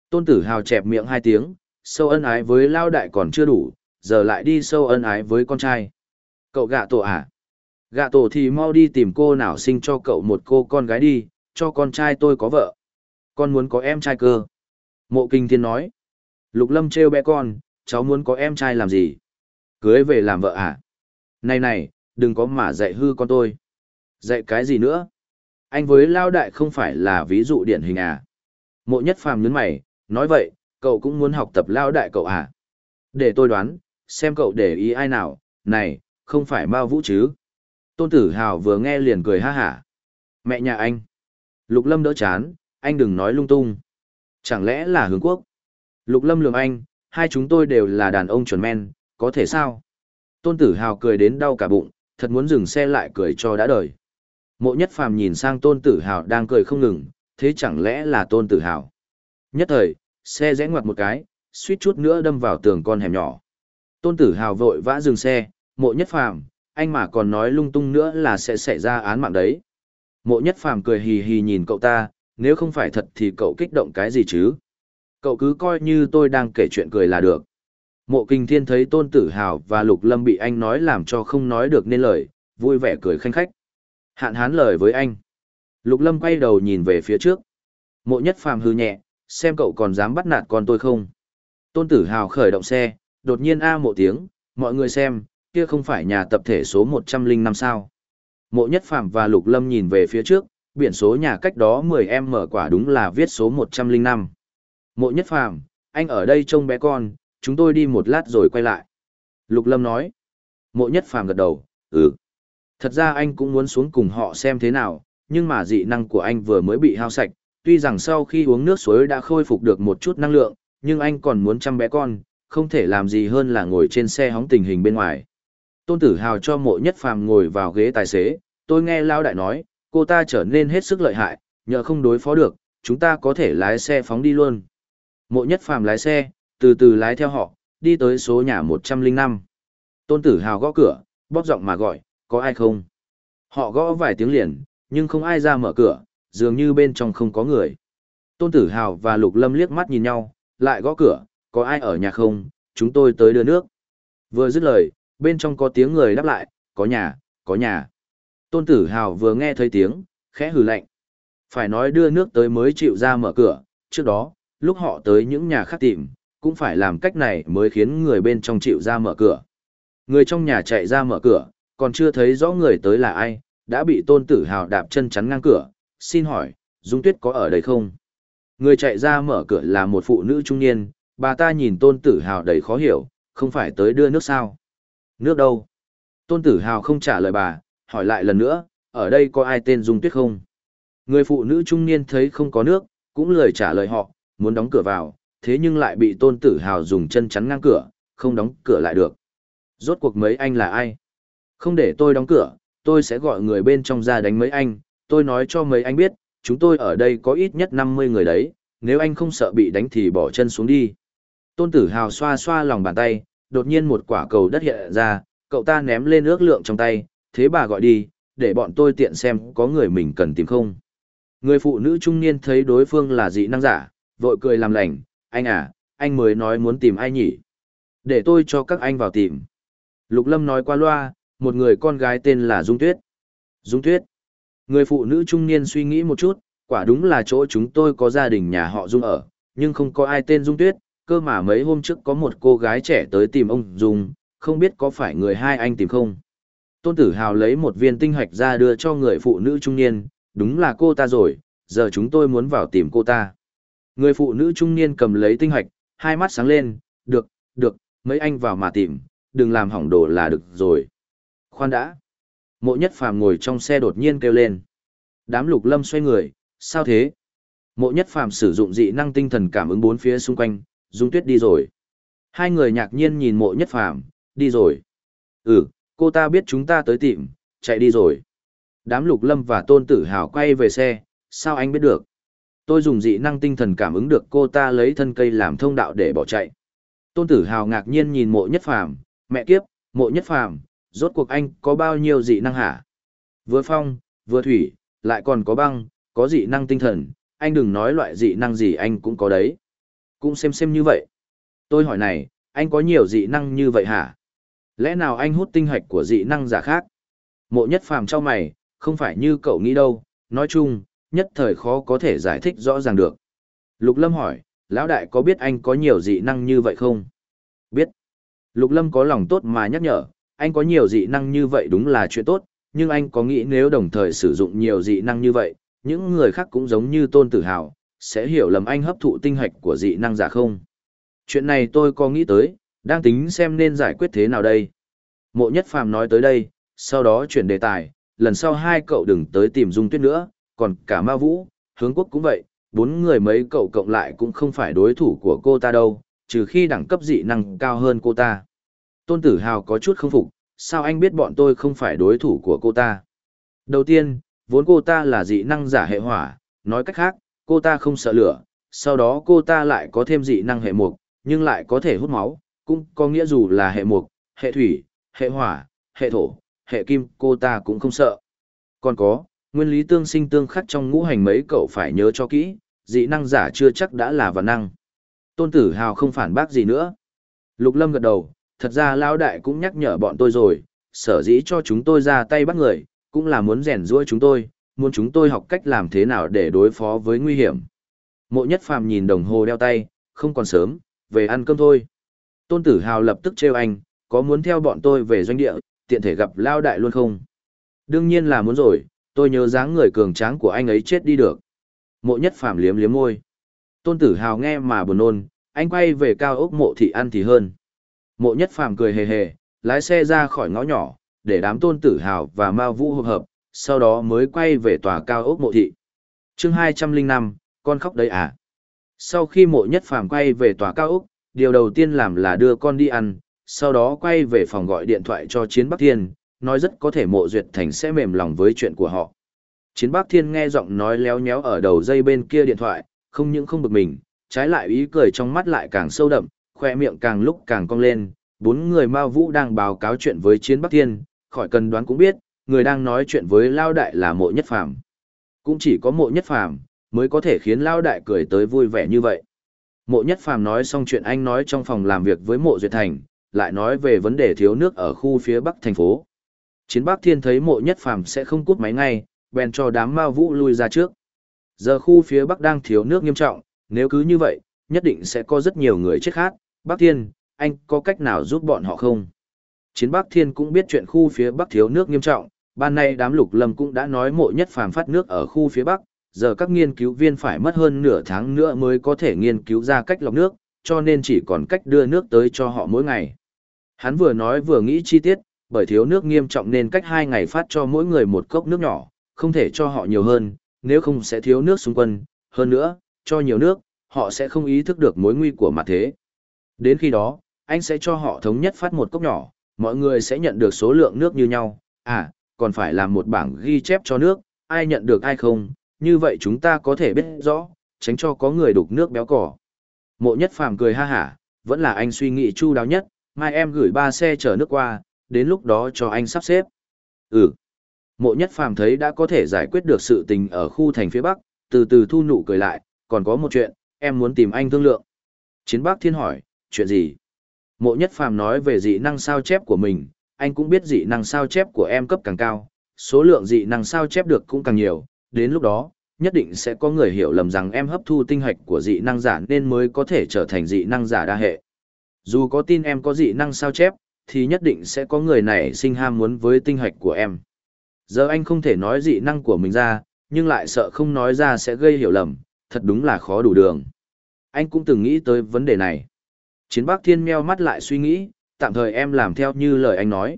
Tôn tử hào chẹp miệng hai tiếng, sâu ân ái với lao đại còn chưa đủ, giờ lại đi sâu ân ái với con trai. Cậu gạ tổ à? Gạ tổ thì mau đi tìm cô nào sinh cho cậu một cô con gái đi, cho con trai tôi có vợ. Con muốn có em trai cơ. Mộ kinh thiên nói. Lục lâm trêu bé con, cháu muốn có em trai làm gì? Cưới về làm vợ à? Này này, đừng có mà dạy hư con tôi. Dạy cái gì nữa? Anh với Lao Đại không phải là ví dụ điển hình à? Mộ nhất phàm nhấn mày, nói vậy, cậu cũng muốn học tập Lao Đại cậu à? Để tôi đoán, xem cậu để ý ai nào, này, không phải Mao Vũ chứ? Tôn Tử Hào vừa nghe liền cười ha hả. Mẹ nhà anh. Lục Lâm đỡ chán, anh đừng nói lung tung. Chẳng lẽ là hướng quốc? Lục Lâm lường anh, hai chúng tôi đều là đàn ông chuẩn men, có thể sao? Tôn Tử Hào cười đến đau cả bụng, thật muốn dừng xe lại cười cho đã đời. Mộ Nhất Phàm nhìn sang Tôn Tử Hào đang cười không ngừng, thế chẳng lẽ là Tôn Tử Hào? Nhất thời, xe rẽ ngoặt một cái, suýt chút nữa đâm vào tường con hẻm nhỏ. Tôn Tử Hào vội vã dừng xe, Mộ Nhất Phàm, anh mà còn nói lung tung nữa là sẽ xảy ra án mạng đấy. Mộ nhất phàm cười hì hì nhìn cậu ta, nếu không phải thật thì cậu kích động cái gì chứ? Cậu cứ coi như tôi đang kể chuyện cười là được. Mộ kinh thiên thấy tôn tử hào và lục lâm bị anh nói làm cho không nói được nên lời, vui vẻ cười khanh khách. Hạn hán lời với anh. Lục lâm quay đầu nhìn về phía trước. Mộ nhất phàm hư nhẹ, xem cậu còn dám bắt nạt con tôi không? Tôn tử hào khởi động xe, đột nhiên a mộ tiếng, mọi người xem, kia không phải nhà tập thể số 105 sao. Mộ Nhất Phạm và Lục Lâm nhìn về phía trước, biển số nhà cách đó 10 em mở quả đúng là viết số 105. Mộ Nhất Phàm, anh ở đây trông bé con, chúng tôi đi một lát rồi quay lại. Lục Lâm nói. Mộ Nhất Phàm gật đầu, ừ. Thật ra anh cũng muốn xuống cùng họ xem thế nào, nhưng mà dị năng của anh vừa mới bị hao sạch, tuy rằng sau khi uống nước suối đã khôi phục được một chút năng lượng, nhưng anh còn muốn chăm bé con, không thể làm gì hơn là ngồi trên xe hóng tình hình bên ngoài. Tôn Tử Hào cho mộ nhất phàm ngồi vào ghế tài xế, tôi nghe Lao Đại nói, cô ta trở nên hết sức lợi hại, nhờ không đối phó được, chúng ta có thể lái xe phóng đi luôn. Mộ nhất phàm lái xe, từ từ lái theo họ, đi tới số nhà 105. Tôn Tử Hào gõ cửa, bóp giọng mà gọi, có ai không? Họ gõ vài tiếng liền, nhưng không ai ra mở cửa, dường như bên trong không có người. Tôn Tử Hào và Lục Lâm liếc mắt nhìn nhau, lại gõ cửa, có ai ở nhà không, chúng tôi tới đưa nước. Vừa dứt lời, bên trong có tiếng người đáp lại, có nhà, có nhà. Tôn Tử Hào vừa nghe thấy tiếng, khẽ hừ lạnh. Phải nói đưa nước tới mới chịu ra mở cửa, trước đó, lúc họ tới những nhà khác tìm, cũng phải làm cách này mới khiến người bên trong chịu ra mở cửa. Người trong nhà chạy ra mở cửa, còn chưa thấy rõ người tới là ai, đã bị Tôn Tử Hào đạp chân chắn ngang cửa, xin hỏi, Dung Tuyết có ở đây không? Người chạy ra mở cửa là một phụ nữ trung niên, bà ta nhìn tôn tử hào đầy khó hiểu, không phải tới đưa nước sao? Nước đâu? Tôn tử hào không trả lời bà, hỏi lại lần nữa, ở đây có ai tên Dung Tuyết không? Người phụ nữ trung niên thấy không có nước, cũng lời trả lời họ, muốn đóng cửa vào, thế nhưng lại bị tôn tử hào dùng chân chắn ngang cửa, không đóng cửa lại được. Rốt cuộc mấy anh là ai? Không để tôi đóng cửa, tôi sẽ gọi người bên trong ra đánh mấy anh, tôi nói cho mấy anh biết, chúng tôi ở đây có ít nhất 50 người đấy, nếu anh không sợ bị đánh thì bỏ chân xuống đi. Tôn tử hào xoa xoa lòng bàn tay, đột nhiên một quả cầu đất hiện ra, cậu ta ném lên ước lượng trong tay, thế bà gọi đi, để bọn tôi tiện xem có người mình cần tìm không. Người phụ nữ trung niên thấy đối phương là dị năng giả, vội cười làm lành, anh à, anh mới nói muốn tìm ai nhỉ? Để tôi cho các anh vào tìm. Lục Lâm nói qua loa, một người con gái tên là Dung Tuyết. Dung Tuyết. Người phụ nữ trung niên suy nghĩ một chút, quả đúng là chỗ chúng tôi có gia đình nhà họ Dung ở, nhưng không có ai tên Dung Tuyết, cơ mà mấy hôm trước có một cô gái trẻ tới tìm ông Dung, không biết có phải người hai anh tìm không. Tôn Tử Hào lấy một viên tinh hạch ra đưa cho người phụ nữ trung niên, đúng là cô ta rồi, giờ chúng tôi muốn vào tìm cô ta. Người phụ nữ trung niên cầm lấy tinh hạch, hai mắt sáng lên, được, được, mấy anh vào mà tìm, đừng làm hỏng đồ là được rồi. Khoan đã. Mộ nhất phàm ngồi trong xe đột nhiên kêu lên. Đám lục lâm xoay người, sao thế? Mộ nhất phàm sử dụng dị năng tinh thần cảm ứng bốn phía xung quanh, Dung Tuyết đi rồi. Hai người ngạc nhiên nhìn mộ nhất phàm, đi rồi. Ừ, cô ta biết chúng ta tới tìm, chạy đi rồi. Đám lục lâm và tôn tử hào quay về xe, sao anh biết được? Tôi dùng dị năng tinh thần cảm ứng được cô ta lấy thân cây làm thông đạo để bỏ chạy. Tôn tử hào ngạc nhiên nhìn mộ nhất phàm, mẹ kiếp, mộ nhất phàm, rốt cuộc anh có bao nhiêu dị năng hả? Vừa phong, vừa thủy, lại còn có băng, có dị năng tinh thần, anh đừng nói loại dị năng gì anh cũng có đấy. Cũng xem xem như vậy. Tôi hỏi này, anh có nhiều dị năng như vậy hả? Lẽ nào anh hút tinh hạch của dị năng giả khác? Mộ nhất phàm cho mày, không phải như cậu nghĩ đâu, nói chung, nhất thời khó có thể giải thích rõ ràng được. Lục Lâm hỏi, lão đại có biết anh có nhiều dị năng như vậy không? Biết. Lục Lâm có lòng tốt mà nhắc nhở, anh có nhiều dị năng như vậy đúng là chuyện tốt, nhưng anh có nghĩ nếu đồng thời sử dụng nhiều dị năng như vậy, những người khác cũng giống như tôn tử hào, sẽ hiểu lầm anh hấp thụ tinh hạch của dị năng giả không? Chuyện này tôi có nghĩ tới, đang tính xem nên giải quyết thế nào đây. Mộ nhất phàm nói tới đây, sau đó chuyển đề tài, lần sau hai cậu đừng tới tìm dung tuyết nữa, còn cả ma vũ, hướng quốc cũng vậy, bốn người mấy cậu cộng lại cũng không phải đối thủ của cô ta đâu, trừ khi đẳng cấp dị năng cao hơn cô ta. Tôn Tử Hào có chút không phục, sao anh biết bọn tôi không phải đối thủ của cô ta? Đầu tiên, vốn cô ta là dị năng giả hệ hỏa, nói cách khác, cô ta không sợ lửa, sau đó cô ta lại có thêm dị năng hệ mục, nhưng lại có thể hút máu, cũng có nghĩa dù là hệ mục, hệ thủy, hệ hỏa, hệ thổ, hệ kim, cô ta cũng không sợ. Còn có, nguyên lý tương sinh tương khắc trong ngũ hành mấy cậu phải nhớ cho kỹ, dị năng giả chưa chắc đã là vạn năng. Tôn Tử Hào không phản bác gì nữa. Lục Lâm gật đầu, thật ra lão đại cũng nhắc nhở bọn tôi rồi, sở dĩ cho chúng tôi ra tay bắt người, cũng là muốn rèn rũa chúng tôi, muốn chúng tôi học cách làm thế nào để đối phó với nguy hiểm. Mộ nhất phàm nhìn đồng hồ đeo tay, không còn sớm, về ăn cơm thôi. Tôn tử hào lập tức trêu anh, có muốn theo bọn tôi về doanh địa, tiện thể gặp lao đại luôn không? Đương nhiên là muốn rồi, tôi nhớ dáng người cường tráng của anh ấy chết đi được. Mộ nhất phàm liếm liếm môi. Tôn tử hào nghe mà buồn nôn, anh quay về cao ốc mộ thị ăn thì hơn. Mộ nhất phàm cười hề hề, lái xe ra khỏi ngõ nhỏ, để đám tôn tử hào và ma vũ hợp hợp, sau đó mới quay về tòa cao ốc mộ thị. chương 205, con khóc đấy à? Sau khi mộ nhất phàm quay về tòa cao ốc, điều đầu tiên làm là đưa con đi ăn, sau đó quay về phòng gọi điện thoại cho Chiến Bắc Thiên, nói rất có thể mộ duyệt thành sẽ mềm lòng với chuyện của họ. Chiến Bác Thiên nghe giọng nói léo nhéo ở đầu dây bên kia điện thoại, không những không bực mình, trái lại ý cười trong mắt lại càng sâu đậm, khoe miệng càng lúc càng cong lên. Bốn người Mao Vũ đang báo cáo chuyện với Chiến Bắc Thiên, khỏi cần đoán cũng biết, người đang nói chuyện với Lao Đại là mộ nhất phàm. Cũng chỉ có mộ nhất phàm, mới có thể khiến Lao Đại cười tới vui vẻ như vậy. Mộ nhất phàm nói xong chuyện anh nói trong phòng làm việc với mộ duyệt thành, lại nói về vấn đề thiếu nước ở khu phía bắc thành phố. Chiến Bắc Thiên thấy mộ nhất phàm sẽ không cút máy ngay, bèn cho đám Ma Vũ lui ra trước. Giờ khu phía bắc đang thiếu nước nghiêm trọng, nếu cứ như vậy, nhất định sẽ có rất nhiều người chết khác. Bắc Thiên, anh có cách nào giúp bọn họ không? Chiến Bắc Thiên cũng biết chuyện khu phía bắc thiếu nước nghiêm trọng, ban nay đám lục lâm cũng đã nói mộ nhất phàm phát nước ở khu phía bắc, giờ các nghiên cứu viên phải mất hơn nửa tháng nữa mới có thể nghiên cứu ra cách lọc nước, cho nên chỉ còn cách đưa nước tới cho họ mỗi ngày. Hắn vừa nói vừa nghĩ chi tiết, bởi thiếu nước nghiêm trọng nên cách hai ngày phát cho mỗi người một cốc nước nhỏ, không thể cho họ nhiều hơn, nếu không sẽ thiếu nước xung quân. hơn nữa, cho nhiều nước, họ sẽ không ý thức được mối nguy của mặt thế. Đến khi đó, anh sẽ cho họ thống nhất phát một cốc nhỏ, mọi người sẽ nhận được số lượng nước như nhau, à, còn phải làm một bảng ghi chép cho nước, ai nhận được ai không, như vậy chúng ta có thể biết rõ, tránh cho có người đục nước béo cỏ. Mộ nhất phàm cười ha hả, vẫn là anh suy nghĩ chu đáo nhất, mai em gửi ba xe chở nước qua, đến lúc đó cho anh sắp xếp. Ừ. Mộ nhất phàm thấy đã có thể giải quyết được sự tình ở khu thành phía Bắc, từ từ thu nụ cười lại, còn có một chuyện, em muốn tìm anh thương lượng. Chiến Bắc Thiên hỏi, chuyện gì? Mộ nhất phàm nói về dị năng sao chép của mình, anh cũng biết dị năng sao chép của em cấp càng cao, số lượng dị năng sao chép được cũng càng nhiều, đến lúc đó, nhất định sẽ có người hiểu lầm rằng em hấp thu tinh hạch của dị năng giả nên mới có thể trở thành dị năng giả đa hệ. Dù có tin em có dị năng sao chép, thì nhất định sẽ có người này sinh ham muốn với tinh hạch của em. Giờ anh không thể nói dị năng của mình ra, nhưng lại sợ không nói ra sẽ gây hiểu lầm, thật đúng là khó đủ đường. Anh cũng từng nghĩ tới vấn đề này. Chiến Bắc Thiên meo mắt lại suy nghĩ, tạm thời em làm theo như lời anh nói.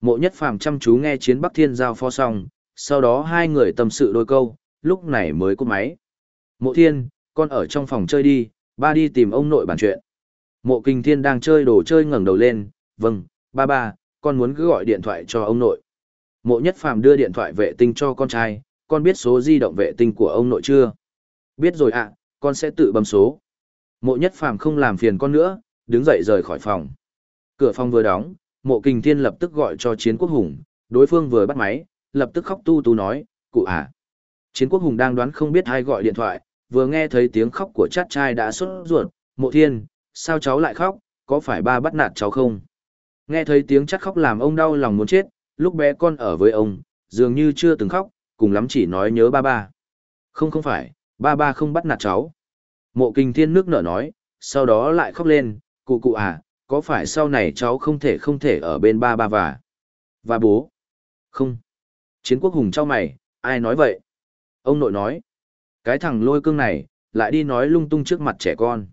Mộ nhất phàm chăm chú nghe Chiến Bắc Thiên giao phó xong, sau đó hai người tâm sự đôi câu, lúc này mới cúp máy. Mộ Thiên, con ở trong phòng chơi đi, ba đi tìm ông nội bàn chuyện. Mộ Kinh Thiên đang chơi đồ chơi ngẩng đầu lên, vâng, ba ba, con muốn cứ gọi điện thoại cho ông nội. Mộ Nhất Phàm đưa điện thoại vệ tinh cho con trai, con biết số di động vệ tinh của ông nội chưa? Biết rồi ạ, con sẽ tự bấm số. Mộ Nhất Phàm không làm phiền con nữa, đứng dậy rời khỏi phòng. Cửa phòng vừa đóng, Mộ Kình Thiên lập tức gọi cho Chiến Quốc Hùng, đối phương vừa bắt máy, lập tức khóc tu tu nói, cụ à. Chiến Quốc Hùng đang đoán không biết ai gọi điện thoại, vừa nghe thấy tiếng khóc của chát trai đã sốt ruột, Mộ Thiên, sao cháu lại khóc, có phải ba bắt nạt cháu không? Nghe thấy tiếng chắc khóc làm ông đau lòng muốn chết, lúc bé con ở với ông, dường như chưa từng khóc, cùng lắm chỉ nói nhớ ba ba. Không không phải, ba ba không bắt nạt cháu. Mộ kinh thiên nước nở nói, sau đó lại khóc lên, cụ cụ à, có phải sau này cháu không thể không thể ở bên ba ba và... Và bố? Không. Chiến quốc hùng trao mày, ai nói vậy? Ông nội nói. Cái thằng lôi cương này, lại đi nói lung tung trước mặt trẻ con.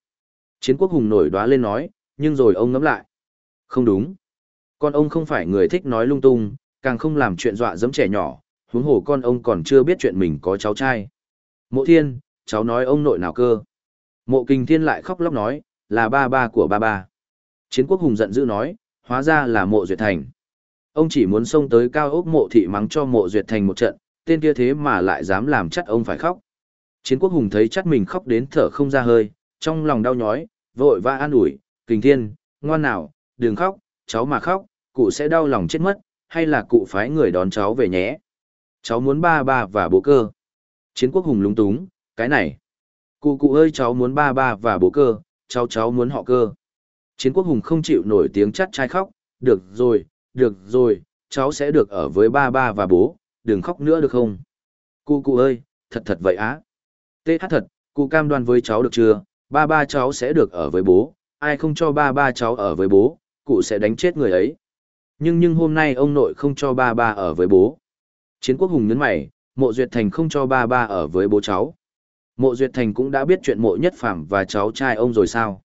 Chiến quốc hùng nổi đoá lên nói, nhưng rồi ông ngẫm lại. Không đúng. Con ông không phải người thích nói lung tung, càng không làm chuyện dọa dẫm trẻ nhỏ, huống hồ con ông còn chưa biết chuyện mình có cháu trai. Mộ thiên, cháu nói ông nội nào cơ. Mộ kinh thiên lại khóc lóc nói, là ba ba của ba ba. Chiến quốc hùng giận dữ nói, hóa ra là mộ duyệt thành. Ông chỉ muốn xông tới cao ốc mộ thị mắng cho mộ duyệt thành một trận, tên kia thế mà lại dám làm chắc ông phải khóc. Chiến quốc hùng thấy chắc mình khóc đến thở không ra hơi, trong lòng đau nhói, vội va an ủi, kinh thiên, ngoan nào, đừng khóc, cháu mà khóc, cụ sẽ đau lòng chết mất, hay là cụ phái người đón cháu về nhé. Cháu muốn ba ba và bố cơ. Chiến quốc hùng lúng túng, cái này. Cụ cụ ơi cháu muốn ba ba và bố cơ, cháu cháu muốn họ cơ. Chiến quốc hùng không chịu nổi tiếng chắt trai khóc, được rồi, được rồi, cháu sẽ được ở với ba ba và bố, đừng khóc nữa được không? Cụ cụ ơi, thật thật vậy á. Tê hát thật, cụ cam đoan với cháu được chưa, ba ba cháu sẽ được ở với bố, ai không cho ba ba cháu ở với bố, cụ sẽ đánh chết người ấy. Nhưng nhưng hôm nay ông nội không cho ba ba ở với bố. Chiến quốc hùng nhấn mày, mộ duyệt thành không cho ba ba ở với bố cháu. Mộ duyệt thành cũng đã biết chuyện mộ nhất phạm và cháu trai ông rồi sao.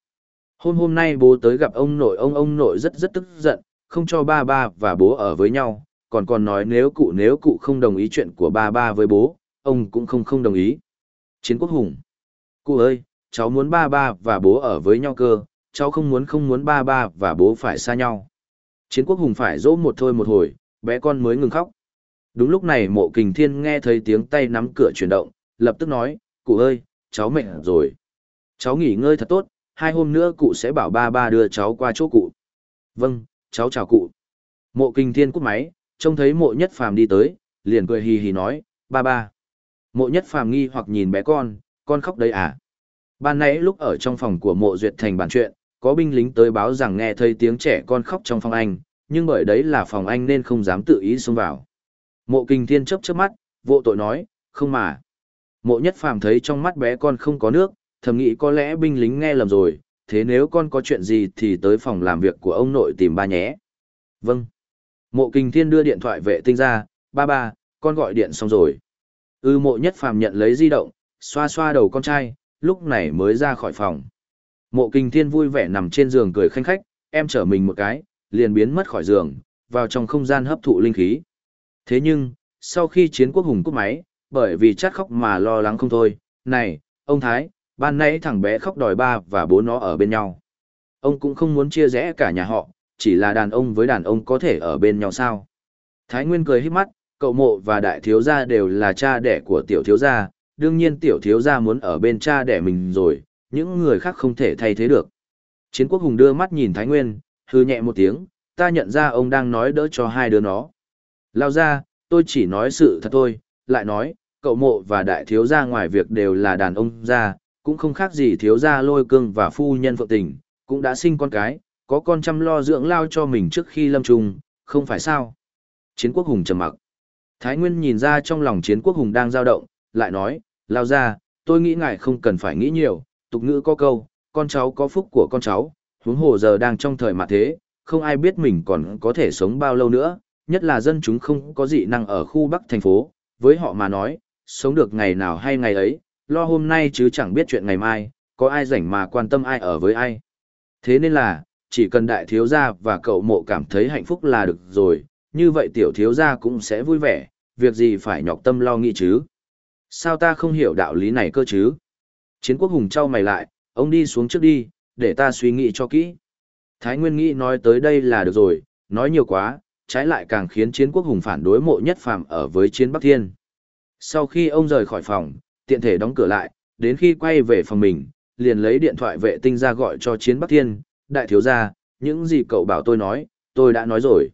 Hôm hôm nay bố tới gặp ông nội ông ông nội rất rất tức giận, không cho ba ba và bố ở với nhau, còn còn nói nếu cụ nếu cụ không đồng ý chuyện của ba ba với bố, ông cũng không không đồng ý. Chiến quốc hùng. Cụ ơi, cháu muốn ba ba và bố ở với nhau cơ, cháu không muốn không muốn ba ba và bố phải xa nhau. Chiến quốc hùng phải dỗ một thôi một hồi, bé con mới ngừng khóc. Đúng lúc này mộ kình thiên nghe thấy tiếng tay nắm cửa chuyển động, lập tức nói, cụ ơi, cháu mệt rồi. Cháu nghỉ ngơi thật tốt, hai hôm nữa cụ sẽ bảo ba ba đưa cháu qua chỗ cụ. Vâng, cháu chào cụ. Mộ kình thiên cút máy, trông thấy mộ nhất phàm đi tới, liền cười hì hì nói, ba ba. Mộ nhất phàm nghi hoặc nhìn bé con, con khóc đấy à? Ban nãy lúc ở trong phòng của mộ duyệt thành bàn chuyện, có binh lính tới báo rằng nghe thấy tiếng trẻ con khóc trong phòng anh, nhưng bởi đấy là phòng anh nên không dám tự ý xông vào. Mộ kinh thiên chấp chớp mắt, vô tội nói, không mà. Mộ nhất phàm thấy trong mắt bé con không có nước, thầm nghĩ có lẽ binh lính nghe lầm rồi, thế nếu con có chuyện gì thì tới phòng làm việc của ông nội tìm ba nhé. Vâng. Mộ kinh thiên đưa điện thoại vệ tinh ra, ba ba, con gọi điện xong rồi. Ư ừ, mộ nhất phàm nhận lấy di động, xoa xoa đầu con trai, lúc này mới ra khỏi phòng. Mộ kinh thiên vui vẻ nằm trên giường cười khanh khách, em chở mình một cái, liền biến mất khỏi giường, vào trong không gian hấp thụ linh khí. Thế nhưng, sau khi chiến quốc hùng cúp máy, bởi vì chát khóc mà lo lắng không thôi, này, ông Thái, ban nãy thằng bé khóc đòi ba và bố nó ở bên nhau. Ông cũng không muốn chia rẽ cả nhà họ, chỉ là đàn ông với đàn ông có thể ở bên nhau sao. Thái Nguyên cười hít mắt, cậu mộ và đại thiếu gia đều là cha đẻ của tiểu thiếu gia, đương nhiên tiểu thiếu gia muốn ở bên cha đẻ mình rồi, những người khác không thể thay thế được. Chiến quốc hùng đưa mắt nhìn Thái Nguyên, hư nhẹ một tiếng, ta nhận ra ông đang nói đỡ cho hai đứa nó. Lao ra, tôi chỉ nói sự thật thôi, lại nói, cậu mộ và đại thiếu gia ngoài việc đều là đàn ông ra, cũng không khác gì thiếu gia lôi cương và phu nhân phượng tình, cũng đã sinh con cái, có con chăm lo dưỡng lao cho mình trước khi lâm trùng, không phải sao. Chiến quốc hùng trầm mặc. Thái Nguyên nhìn ra trong lòng chiến quốc hùng đang dao động, lại nói, lao ra, tôi nghĩ ngài không cần phải nghĩ nhiều, tục ngữ có câu, con cháu có phúc của con cháu, huống hồ giờ đang trong thời mà thế, không ai biết mình còn có thể sống bao lâu nữa, nhất là dân chúng không có dị năng ở khu Bắc thành phố, với họ mà nói, sống được ngày nào hay ngày ấy, lo hôm nay chứ chẳng biết chuyện ngày mai, có ai rảnh mà quan tâm ai ở với ai. Thế nên là, chỉ cần đại thiếu gia và cậu mộ cảm thấy hạnh phúc là được rồi, như vậy tiểu thiếu gia cũng sẽ vui vẻ, việc gì phải nhọc tâm lo nghĩ chứ. Sao ta không hiểu đạo lý này cơ chứ? Chiến quốc hùng trao mày lại, ông đi xuống trước đi, để ta suy nghĩ cho kỹ. Thái Nguyên nghĩ nói tới đây là được rồi, nói nhiều quá, trái lại càng khiến chiến quốc hùng phản đối mộ nhất phàm ở với chiến Bắc Thiên. Sau khi ông rời khỏi phòng, tiện thể đóng cửa lại, đến khi quay về phòng mình, liền lấy điện thoại vệ tinh ra gọi cho chiến Bắc Thiên, đại thiếu gia, những gì cậu bảo tôi nói, tôi đã nói rồi.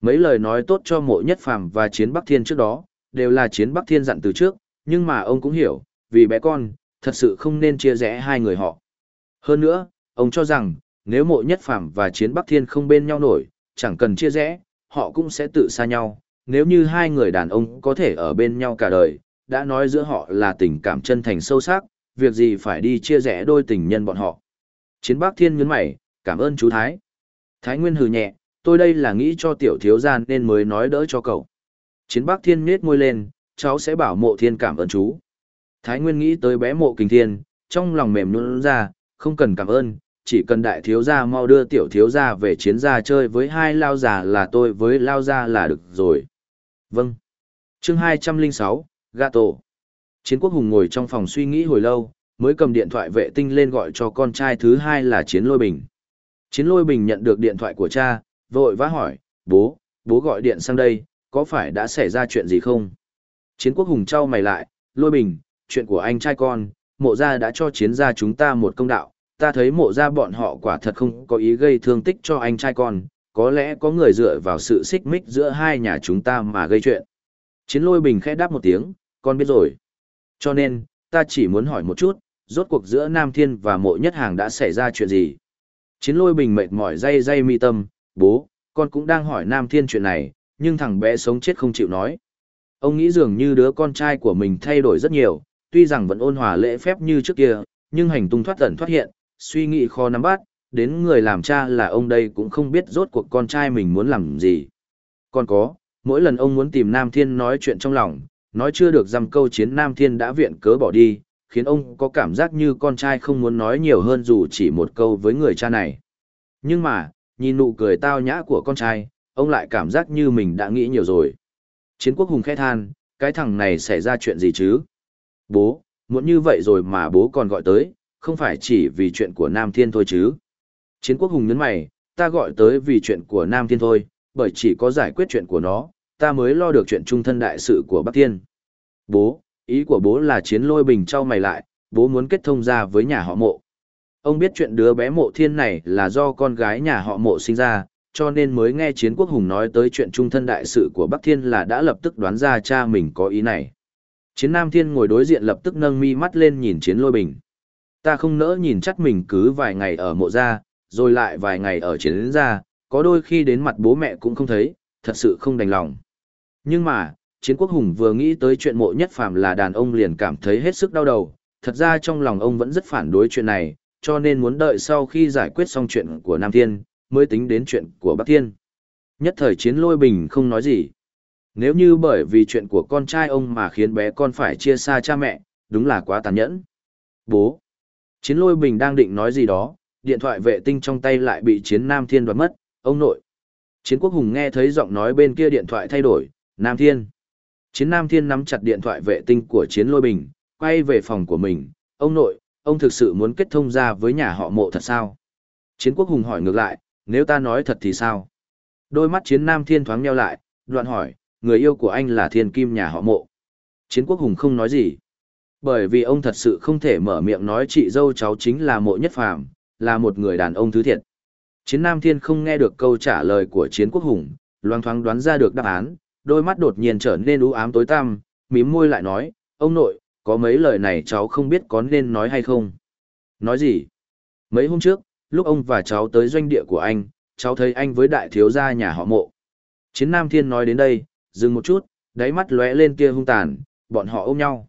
Mấy lời nói tốt cho mộ nhất phàm và chiến Bắc Thiên trước đó, đều là chiến Bắc Thiên dặn từ trước, nhưng mà ông cũng hiểu, vì bé con, thật sự không nên chia rẽ hai người họ. Hơn nữa, ông cho rằng, nếu mộ nhất phàm và chiến Bắc Thiên không bên nhau nổi, chẳng cần chia rẽ, họ cũng sẽ tự xa nhau. Nếu như hai người đàn ông có thể ở bên nhau cả đời, đã nói giữa họ là tình cảm chân thành sâu sắc, việc gì phải đi chia rẽ đôi tình nhân bọn họ. Chiến Bắc Thiên nhấn mày, cảm ơn chú Thái. Thái Nguyên hừ nhẹ, tôi đây là nghĩ cho tiểu thiếu gian nên mới nói đỡ cho cậu. Chiến Bắc Thiên nhếch môi lên, cháu sẽ bảo mộ thiên cảm ơn chú. Thái Nguyên nghĩ tới bé mộ kinh thiên, trong lòng mềm nhũn ra, không cần cảm ơn, chỉ cần đại thiếu gia mau đưa tiểu thiếu gia về chiến gia chơi với hai lao già là tôi với lao gia là được rồi. Vâng. Chương 206, Gato. Chiến quốc hùng ngồi trong phòng suy nghĩ hồi lâu, mới cầm điện thoại vệ tinh lên gọi cho con trai thứ hai là Chiến Lôi Bình. Chiến Lôi Bình nhận được điện thoại của cha, vội vã hỏi, bố, bố gọi điện sang đây, có phải đã xảy ra chuyện gì không? Chiến quốc hùng trao mày lại, Lôi Bình, chuyện của anh trai con, mộ gia đã cho chiến gia chúng ta một công đạo, ta thấy mộ gia bọn họ quả thật không có ý gây thương tích cho anh trai con, có lẽ có người dựa vào sự xích mích giữa hai nhà chúng ta mà gây chuyện. Chiến lôi bình khẽ đáp một tiếng, con biết rồi. Cho nên, ta chỉ muốn hỏi một chút, rốt cuộc giữa Nam Thiên và mộ nhất hàng đã xảy ra chuyện gì? Chiến lôi bình mệt mỏi dây dây mi tâm, bố, con cũng đang hỏi Nam Thiên chuyện này, nhưng thằng bé sống chết không chịu nói. Ông nghĩ dường như đứa con trai của mình thay đổi rất nhiều, tuy rằng vẫn ôn hòa lễ phép như trước kia, nhưng hành tung thoát tẩn thoát hiện, suy nghĩ khó nắm bắt, đến người làm cha là ông đây cũng không biết rốt cuộc con trai mình muốn làm gì. Còn có, mỗi lần ông muốn tìm Nam Thiên nói chuyện trong lòng, nói chưa được dăm câu chiến Nam Thiên đã viện cớ bỏ đi, khiến ông có cảm giác như con trai không muốn nói nhiều hơn dù chỉ một câu với người cha này. Nhưng mà, nhìn nụ cười tao nhã của con trai, ông lại cảm giác như mình đã nghĩ nhiều rồi. Chiến quốc hùng khẽ than, cái thằng này xảy ra chuyện gì chứ? Bố, muốn như vậy rồi mà bố còn gọi tới, không phải chỉ vì chuyện của Nam Thiên thôi chứ. Chiến quốc hùng nhấn mày, ta gọi tới vì chuyện của Nam Thiên thôi, bởi chỉ có giải quyết chuyện của nó, ta mới lo được chuyện trung thân đại sự của Bắc Thiên. Bố, ý của bố là chiến lôi bình trao mày lại, bố muốn kết thông ra với nhà họ mộ. Ông biết chuyện đứa bé mộ thiên này là do con gái nhà họ mộ sinh ra, cho nên mới nghe chiến quốc hùng nói tới chuyện trung thân đại sự của Bắc Thiên là đã lập tức đoán ra cha mình có ý này. Chiến Nam Thiên ngồi đối diện lập tức nâng mi mắt lên nhìn chiến lôi bình. Ta không nỡ nhìn chắc mình cứ vài ngày ở mộ gia, rồi lại vài ngày ở chiến gia, có đôi khi đến mặt bố mẹ cũng không thấy, thật sự không đành lòng. Nhưng mà, chiến quốc hùng vừa nghĩ tới chuyện mộ nhất phàm là đàn ông liền cảm thấy hết sức đau đầu, thật ra trong lòng ông vẫn rất phản đối chuyện này, cho nên muốn đợi sau khi giải quyết xong chuyện của Nam Thiên, mới tính đến chuyện của Bắc Thiên. Nhất thời chiến lôi bình không nói gì. Nếu như bởi vì chuyện của con trai ông mà khiến bé con phải chia xa cha mẹ, đúng là quá tàn nhẫn. Bố. Chiến lôi bình đang định nói gì đó, điện thoại vệ tinh trong tay lại bị chiến Nam Thiên đoạt mất, ông nội. Chiến quốc hùng nghe thấy giọng nói bên kia điện thoại thay đổi, Nam Thiên. Chiến Nam Thiên nắm chặt điện thoại vệ tinh của chiến lôi bình, quay về phòng của mình, ông nội, ông thực sự muốn kết thông ra với nhà họ mộ thật sao? Chiến quốc hùng hỏi ngược lại, nếu ta nói thật thì sao? Đôi mắt chiến Nam Thiên thoáng nheo lại, đoạn hỏi, người yêu của anh là thiên kim nhà họ mộ. Chiến quốc hùng không nói gì. Bởi vì ông thật sự không thể mở miệng nói chị dâu cháu chính là mộ nhất phàm, là một người đàn ông thứ thiệt. Chiến Nam Thiên không nghe được câu trả lời của chiến quốc hùng, loang thoáng đoán ra được đáp án, đôi mắt đột nhiên trở nên u ám tối tăm, mím môi lại nói, ông nội, có mấy lời này cháu không biết có nên nói hay không. Nói gì? Mấy hôm trước, lúc ông và cháu tới doanh địa của anh, cháu thấy anh với đại thiếu gia nhà họ mộ. Chiến Nam Thiên nói đến đây, dừng một chút, đáy mắt lóe lên tia hung tàn, bọn họ ôm nhau.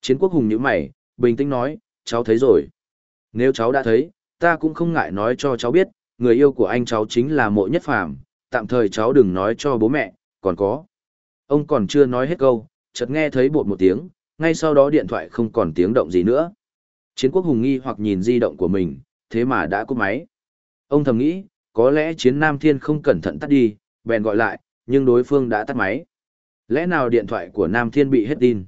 Chiến quốc hùng nhíu mày, bình tĩnh nói, cháu thấy rồi. Nếu cháu đã thấy, ta cũng không ngại nói cho cháu biết, người yêu của anh cháu chính là mộ nhất phàm, tạm thời cháu đừng nói cho bố mẹ, còn có. Ông còn chưa nói hết câu, chợt nghe thấy bột một tiếng, ngay sau đó điện thoại không còn tiếng động gì nữa. Chiến quốc hùng nghi hoặc nhìn di động của mình, thế mà đã cúp máy. Ông thầm nghĩ, có lẽ chiến Nam Thiên không cẩn thận tắt đi, bèn gọi lại, nhưng đối phương đã tắt máy. Lẽ nào điện thoại của Nam Thiên bị hết tin?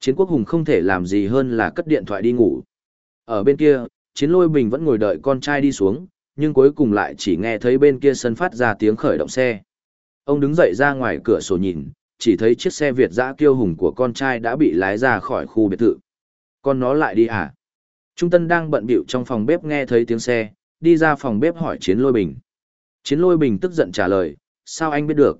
Chiến quốc hùng không thể làm gì hơn là cất điện thoại đi ngủ. Ở bên kia, chiến lôi bình vẫn ngồi đợi con trai đi xuống, nhưng cuối cùng lại chỉ nghe thấy bên kia sân phát ra tiếng khởi động xe. Ông đứng dậy ra ngoài cửa sổ nhìn, chỉ thấy chiếc xe Việt dã kiêu hùng của con trai đã bị lái ra khỏi khu biệt thự. Con nó lại đi à? Trung Tân đang bận bịu trong phòng bếp nghe thấy tiếng xe, đi ra phòng bếp hỏi Chiến Lôi Bình. Chiến Lôi Bình tức giận trả lời, sao anh biết được?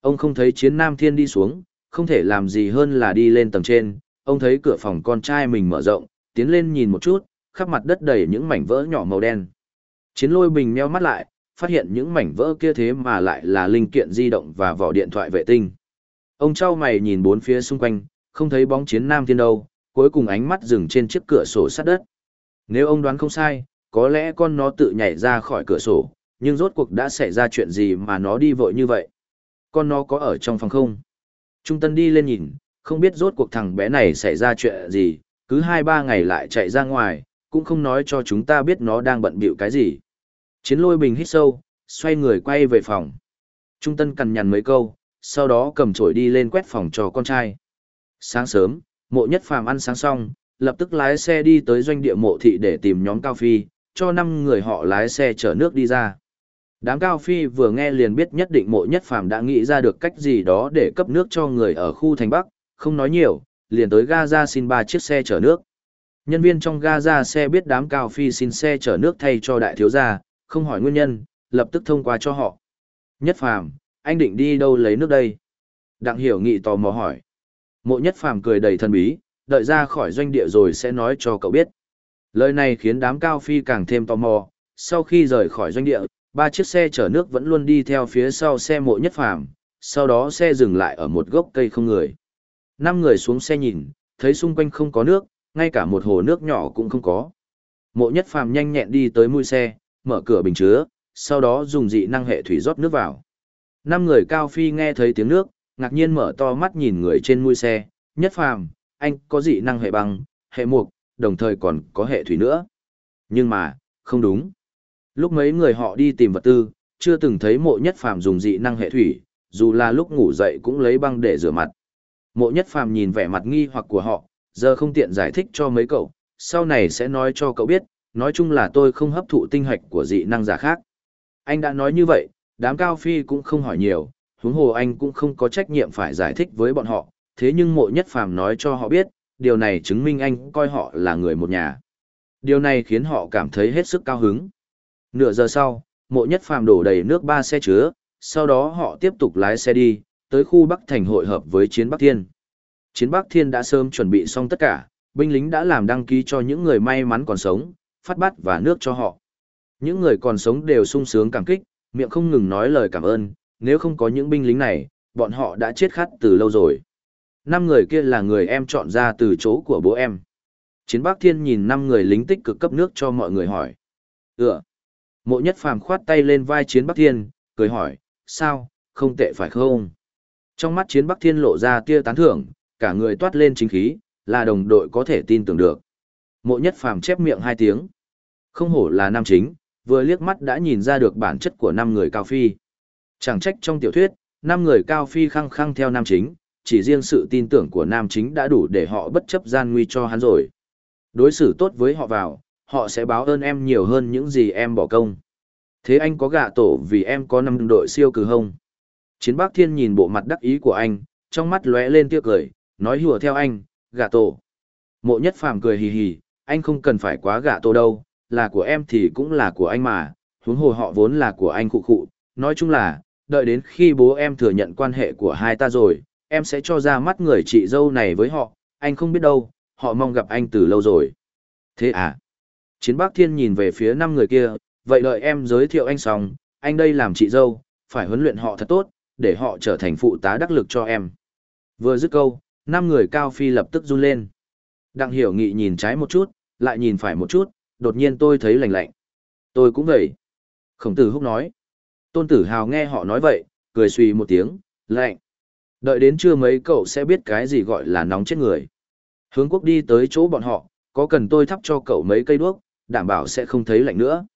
Ông không thấy Chiến Nam Thiên đi xuống, không thể làm gì hơn là đi lên tầng trên, ông thấy cửa phòng con trai mình mở rộng, tiến lên nhìn một chút, khắp mặt đất đầy những mảnh vỡ nhỏ màu đen. Chiến Lôi Bình meo mắt lại, phát hiện những mảnh vỡ kia thế mà lại là linh kiện di động và vỏ điện thoại vệ tinh. Ông trao mày nhìn bốn phía xung quanh, không thấy bóng chiến Nam Thiên đâu, cuối cùng ánh mắt dừng trên chiếc cửa sổ sát đất. Nếu ông đoán không sai, có lẽ con nó tự nhảy ra khỏi cửa sổ, nhưng rốt cuộc đã xảy ra chuyện gì mà nó đi vội như vậy? Con nó có ở trong phòng không? Trung Tân đi lên nhìn, không biết rốt cuộc thằng bé này xảy ra chuyện gì, cứ hai ba ngày lại chạy ra ngoài, cũng không nói cho chúng ta biết nó đang bận bịu cái gì. Chiến lôi bình hít sâu, xoay người quay về phòng. Trung Tân cằn nhằn mấy câu, sau đó cầm chổi đi lên quét phòng cho con trai. Sáng sớm, mộ nhất phàm ăn sáng xong, lập tức lái xe đi tới doanh địa mộ thị để tìm nhóm Cao Phi, cho năm người họ lái xe chở nước đi ra. Đám Cao Phi vừa nghe liền biết nhất định mộ nhất phàm đã nghĩ ra được cách gì đó để cấp nước cho người ở khu thành Bắc, không nói nhiều, liền tới Gaza xin ba chiếc xe chở nước. Nhân viên trong Gaza xe biết đám Cao Phi xin xe chở nước thay cho đại thiếu gia, không hỏi nguyên nhân, lập tức thông qua cho họ. Nhất phàm, anh định đi đâu lấy nước đây? Đặng hiểu nghị tò mò hỏi. Mộ nhất phàm cười đầy thần bí, đợi ra khỏi doanh địa rồi sẽ nói cho cậu biết. Lời này khiến đám cao phi càng thêm tò mò, sau khi rời khỏi doanh địa, ba chiếc xe chở nước vẫn luôn đi theo phía sau xe mộ nhất phàm, sau đó xe dừng lại ở một gốc cây không người. Năm người xuống xe nhìn, thấy xung quanh không có nước, ngay cả một hồ nước nhỏ cũng không có. Mộ nhất phàm nhanh nhẹn đi tới mũi xe, mở cửa bình chứa, sau đó dùng dị năng hệ thủy rót nước vào. Năm người cao phi nghe thấy tiếng nước, ngạc nhiên mở to mắt nhìn người trên mũi xe, nhất phàm, anh có dị năng hệ băng, hệ mục, đồng thời còn có hệ thủy nữa. Nhưng mà, không đúng. Lúc mấy người họ đi tìm vật tư, chưa từng thấy mộ nhất phàm dùng dị năng hệ thủy, dù là lúc ngủ dậy cũng lấy băng để rửa mặt. Mộ nhất phàm nhìn vẻ mặt nghi hoặc của họ, giờ không tiện giải thích cho mấy cậu, sau này sẽ nói cho cậu biết, nói chung là tôi không hấp thụ tinh hạch của dị năng giả khác. Anh đã nói như vậy, đám cao phi cũng không hỏi nhiều, huống hồ anh cũng không có trách nhiệm phải giải thích với bọn họ, thế nhưng mộ nhất phàm nói cho họ biết, điều này chứng minh anh coi họ là người một nhà. Điều này khiến họ cảm thấy hết sức cao hứng. Nửa giờ sau, mộ nhất phàm đổ đầy nước ba xe chứa, sau đó họ tiếp tục lái xe đi, tới khu Bắc Thành hội hợp với Chiến Bắc Thiên. Chiến Bắc Thiên đã sớm chuẩn bị xong tất cả, binh lính đã làm đăng ký cho những người may mắn còn sống, phát bát và nước cho họ. Những người còn sống đều sung sướng cảm kích, miệng không ngừng nói lời cảm ơn, nếu không có những binh lính này, bọn họ đã chết khát từ lâu rồi. Năm người kia là người em chọn ra từ chỗ của bố em. Chiến Bắc Thiên nhìn năm người lính tích cực cấp nước cho mọi người hỏi. Ừ. Mộ nhất phàm khoát tay lên vai Chiến Bắc Thiên, cười hỏi, sao, không tệ phải không? Trong mắt Chiến Bắc Thiên lộ ra tia tán thưởng, cả người toát lên chính khí, là đồng đội có thể tin tưởng được. Mộ nhất phàm chép miệng hai tiếng. Không hổ là nam chính, vừa liếc mắt đã nhìn ra được bản chất của năm người cao phi. Chẳng trách trong tiểu thuyết, năm người cao phi khăng khăng theo nam chính, chỉ riêng sự tin tưởng của nam chính đã đủ để họ bất chấp gian nguy cho hắn rồi. Đối xử tốt với họ vào, họ sẽ báo ơn em nhiều hơn những gì em bỏ công. Thế anh có gạ tổ vì em có năm đội siêu cử hông. Chiến bác thiên nhìn bộ mặt đắc ý của anh, trong mắt lóe lên tiếc cười, nói hùa theo anh, gạ tổ. Mộ nhất phàm cười hì hì, anh không cần phải quá gạ tổ đâu, là của em thì cũng là của anh mà, huống hồ họ vốn là của anh cụ cụ, nói chung là, đợi đến khi bố em thừa nhận quan hệ của hai ta rồi, em sẽ cho ra mắt người chị dâu này với họ, anh không biết đâu, họ mong gặp anh từ lâu rồi. Thế à? Chiến Bắc Thiên nhìn về phía năm người kia, vậy đợi em giới thiệu anh xong, anh đây làm chị dâu, phải huấn luyện họ thật tốt, để họ trở thành phụ tá đắc lực cho em. Vừa dứt câu, năm người cao phi lập tức run lên. Đặng hiểu nghị nhìn trái một chút, lại nhìn phải một chút, đột nhiên tôi thấy lạnh lạnh. Tôi cũng vậy. Khổng tử húc nói. Tôn tử hào nghe họ nói vậy, cười suy một tiếng, lạnh. Đợi đến trưa mấy cậu sẽ biết cái gì gọi là nóng chết người. Hướng quốc đi tới chỗ bọn họ, có cần tôi thắp cho cậu mấy cây đuốc, đảm bảo sẽ không thấy lạnh nữa.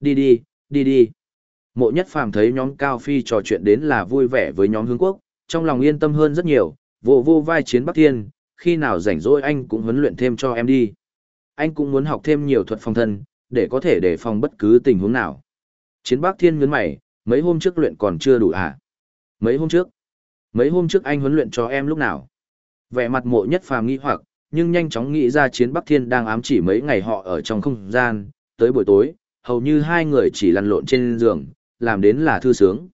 Đi đi, đi đi. Mộ nhất phàm thấy nhóm Cao Phi trò chuyện đến là vui vẻ với nhóm hướng quốc, trong lòng yên tâm hơn rất nhiều, vô vô vai chiến Bắc Thiên, khi nào rảnh rỗi anh cũng huấn luyện thêm cho em đi. Anh cũng muốn học thêm nhiều thuật phòng thân, để có thể đề phòng bất cứ tình huống nào. Chiến Bắc Thiên nhấn mày, mấy hôm trước luyện còn chưa đủ à? Mấy hôm trước? Mấy hôm trước anh huấn luyện cho em lúc nào? Vẻ mặt mộ nhất phàm nghi hoặc, nhưng nhanh chóng nghĩ ra chiến Bắc Thiên đang ám chỉ mấy ngày họ ở trong không gian, tới buổi tối, hầu như hai người chỉ lăn lộn trên giường, làm đến là thư sướng.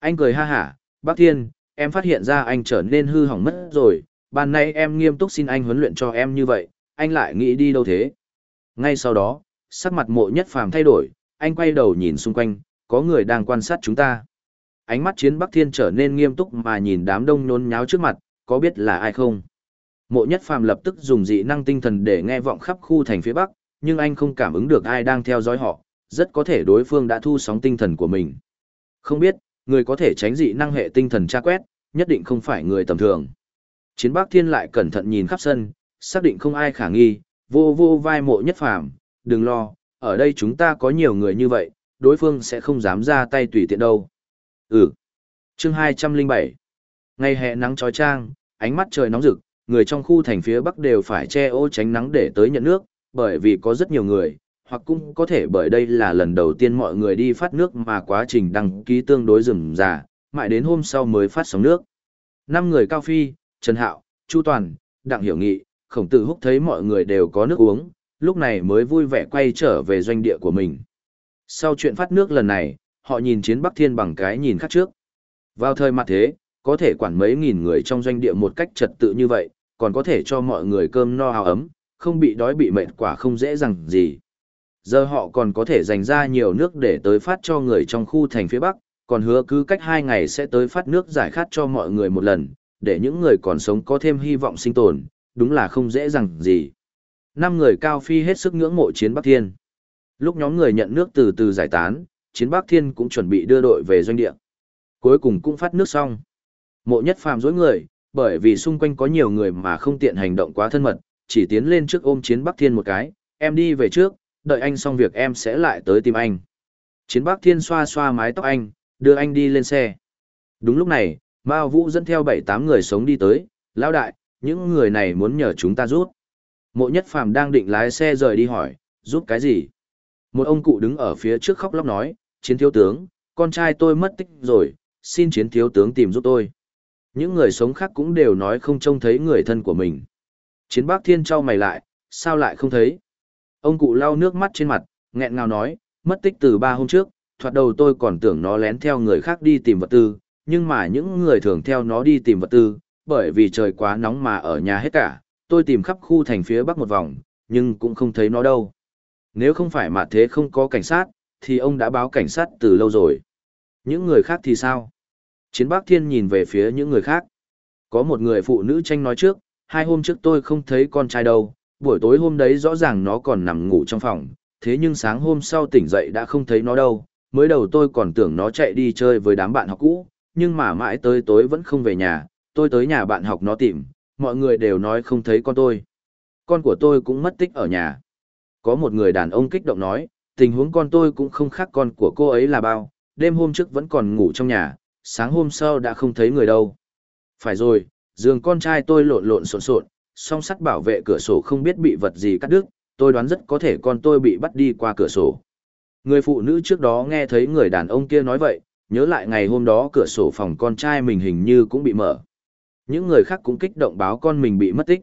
Anh cười ha hả, Bắc Thiên, em phát hiện ra anh trở nên hư hỏng mất rồi, ban nay em nghiêm túc xin anh huấn luyện cho em như vậy, anh lại nghĩ đi đâu thế? Ngay sau đó, sắc mặt mộ nhất phàm thay đổi, anh quay đầu nhìn xung quanh, có người đang quan sát chúng ta. Ánh mắt chiến Bắc Thiên trở nên nghiêm túc mà nhìn đám đông nhốn nháo trước mặt, có biết là ai không? Mộ nhất phàm lập tức dùng dị năng tinh thần để nghe vọng khắp khu thành phía Bắc, nhưng anh không cảm ứng được ai đang theo dõi họ, rất có thể đối phương đã thu sóng tinh thần của mình. Không biết, người có thể tránh dị năng hệ tinh thần tra quét, nhất định không phải người tầm thường. Chiến Bắc Thiên lại cẩn thận nhìn khắp sân, xác định không ai khả nghi, vô vô vai mộ nhất phàm, đừng lo, ở đây chúng ta có nhiều người như vậy, đối phương sẽ không dám ra tay tùy tiện đâu. Ừ. Chương 207 Ngày hè nắng trói trang, ánh mắt trời nóng rực, người trong khu thành phía Bắc đều phải che ô tránh nắng để tới nhận nước, bởi vì có rất nhiều người, hoặc cũng có thể bởi đây là lần đầu tiên mọi người đi phát nước mà quá trình đăng ký tương đối rườm rà, mãi đến hôm sau mới phát sóng nước. Năm người Cao Phi, Trần Hạo, Chu Toàn, Đặng Hiểu Nghị, Khổng Tử Húc thấy mọi người đều có nước uống, lúc này mới vui vẻ quay trở về doanh địa của mình. Sau chuyện phát nước lần này, họ nhìn chiến Bắc Thiên bằng cái nhìn khác trước. Vào thời mặt thế, có thể quản mấy nghìn người trong doanh địa một cách trật tự như vậy, còn có thể cho mọi người cơm no hào ấm, không bị đói bị mệt quả không dễ dàng gì. Giờ họ còn có thể dành ra nhiều nước để tới phát cho người trong khu thành phía Bắc, còn hứa cứ cách hai ngày sẽ tới phát nước giải khát cho mọi người một lần, để những người còn sống có thêm hy vọng sinh tồn, đúng là không dễ dàng gì. Năm người cao phi hết sức ngưỡng mộ chiến Bắc Thiên. Lúc nhóm người nhận nước từ từ giải tán, chiến Bắc Thiên cũng chuẩn bị đưa đội về doanh địa. Cuối cùng cũng phát nước xong. Mộ nhất phàm dối người, bởi vì xung quanh có nhiều người mà không tiện hành động quá thân mật, chỉ tiến lên trước ôm chiến Bắc Thiên một cái, em đi về trước, đợi anh xong việc em sẽ lại tới tìm anh. Chiến Bắc Thiên xoa xoa mái tóc anh, đưa anh đi lên xe. Đúng lúc này, Mao Vũ dẫn theo bảy tám người sống đi tới, lão đại, những người này muốn nhờ chúng ta rút. Mộ nhất phàm đang định lái xe rời đi hỏi, giúp cái gì? Một ông cụ đứng ở phía trước khóc lóc nói, chiến thiếu tướng, con trai tôi mất tích rồi, xin chiến thiếu tướng tìm giúp tôi. Những người sống khác cũng đều nói không trông thấy người thân của mình. Chiến bác thiên trao mày lại, sao lại không thấy? Ông cụ lau nước mắt trên mặt, nghẹn ngào nói, mất tích từ ba hôm trước, thoạt đầu tôi còn tưởng nó lén theo người khác đi tìm vật tư, nhưng mà những người thường theo nó đi tìm vật tư, bởi vì trời quá nóng mà ở nhà hết cả, tôi tìm khắp khu thành phía bắc một vòng, nhưng cũng không thấy nó đâu. Nếu không phải mà thế không có cảnh sát, thì ông đã báo cảnh sát từ lâu rồi. Những người khác thì sao? Chiến Bắc Thiên nhìn về phía những người khác. Có một người phụ nữ tranh nói trước, hai hôm trước tôi không thấy con trai đâu, buổi tối hôm đấy rõ ràng nó còn nằm ngủ trong phòng, thế nhưng sáng hôm sau tỉnh dậy đã không thấy nó đâu, mới đầu tôi còn tưởng nó chạy đi chơi với đám bạn học cũ, nhưng mà mãi tới tối vẫn không về nhà, tôi tới nhà bạn học nó tìm, mọi người đều nói không thấy con tôi. Con của tôi cũng mất tích ở nhà. Có một người đàn ông kích động nói, tình huống con tôi cũng không khác con của cô ấy là bao, đêm hôm trước vẫn còn ngủ trong nhà, sáng hôm sau đã không thấy người đâu. Phải rồi, giường con trai tôi lộn lộn xộn xộn, song sắt bảo vệ cửa sổ không biết bị vật gì cắt đứt, tôi đoán rất có thể con tôi bị bắt đi qua cửa sổ. Người phụ nữ trước đó nghe thấy người đàn ông kia nói vậy, nhớ lại ngày hôm đó cửa sổ phòng con trai mình hình như cũng bị mở. Những người khác cũng kích động báo con mình bị mất tích.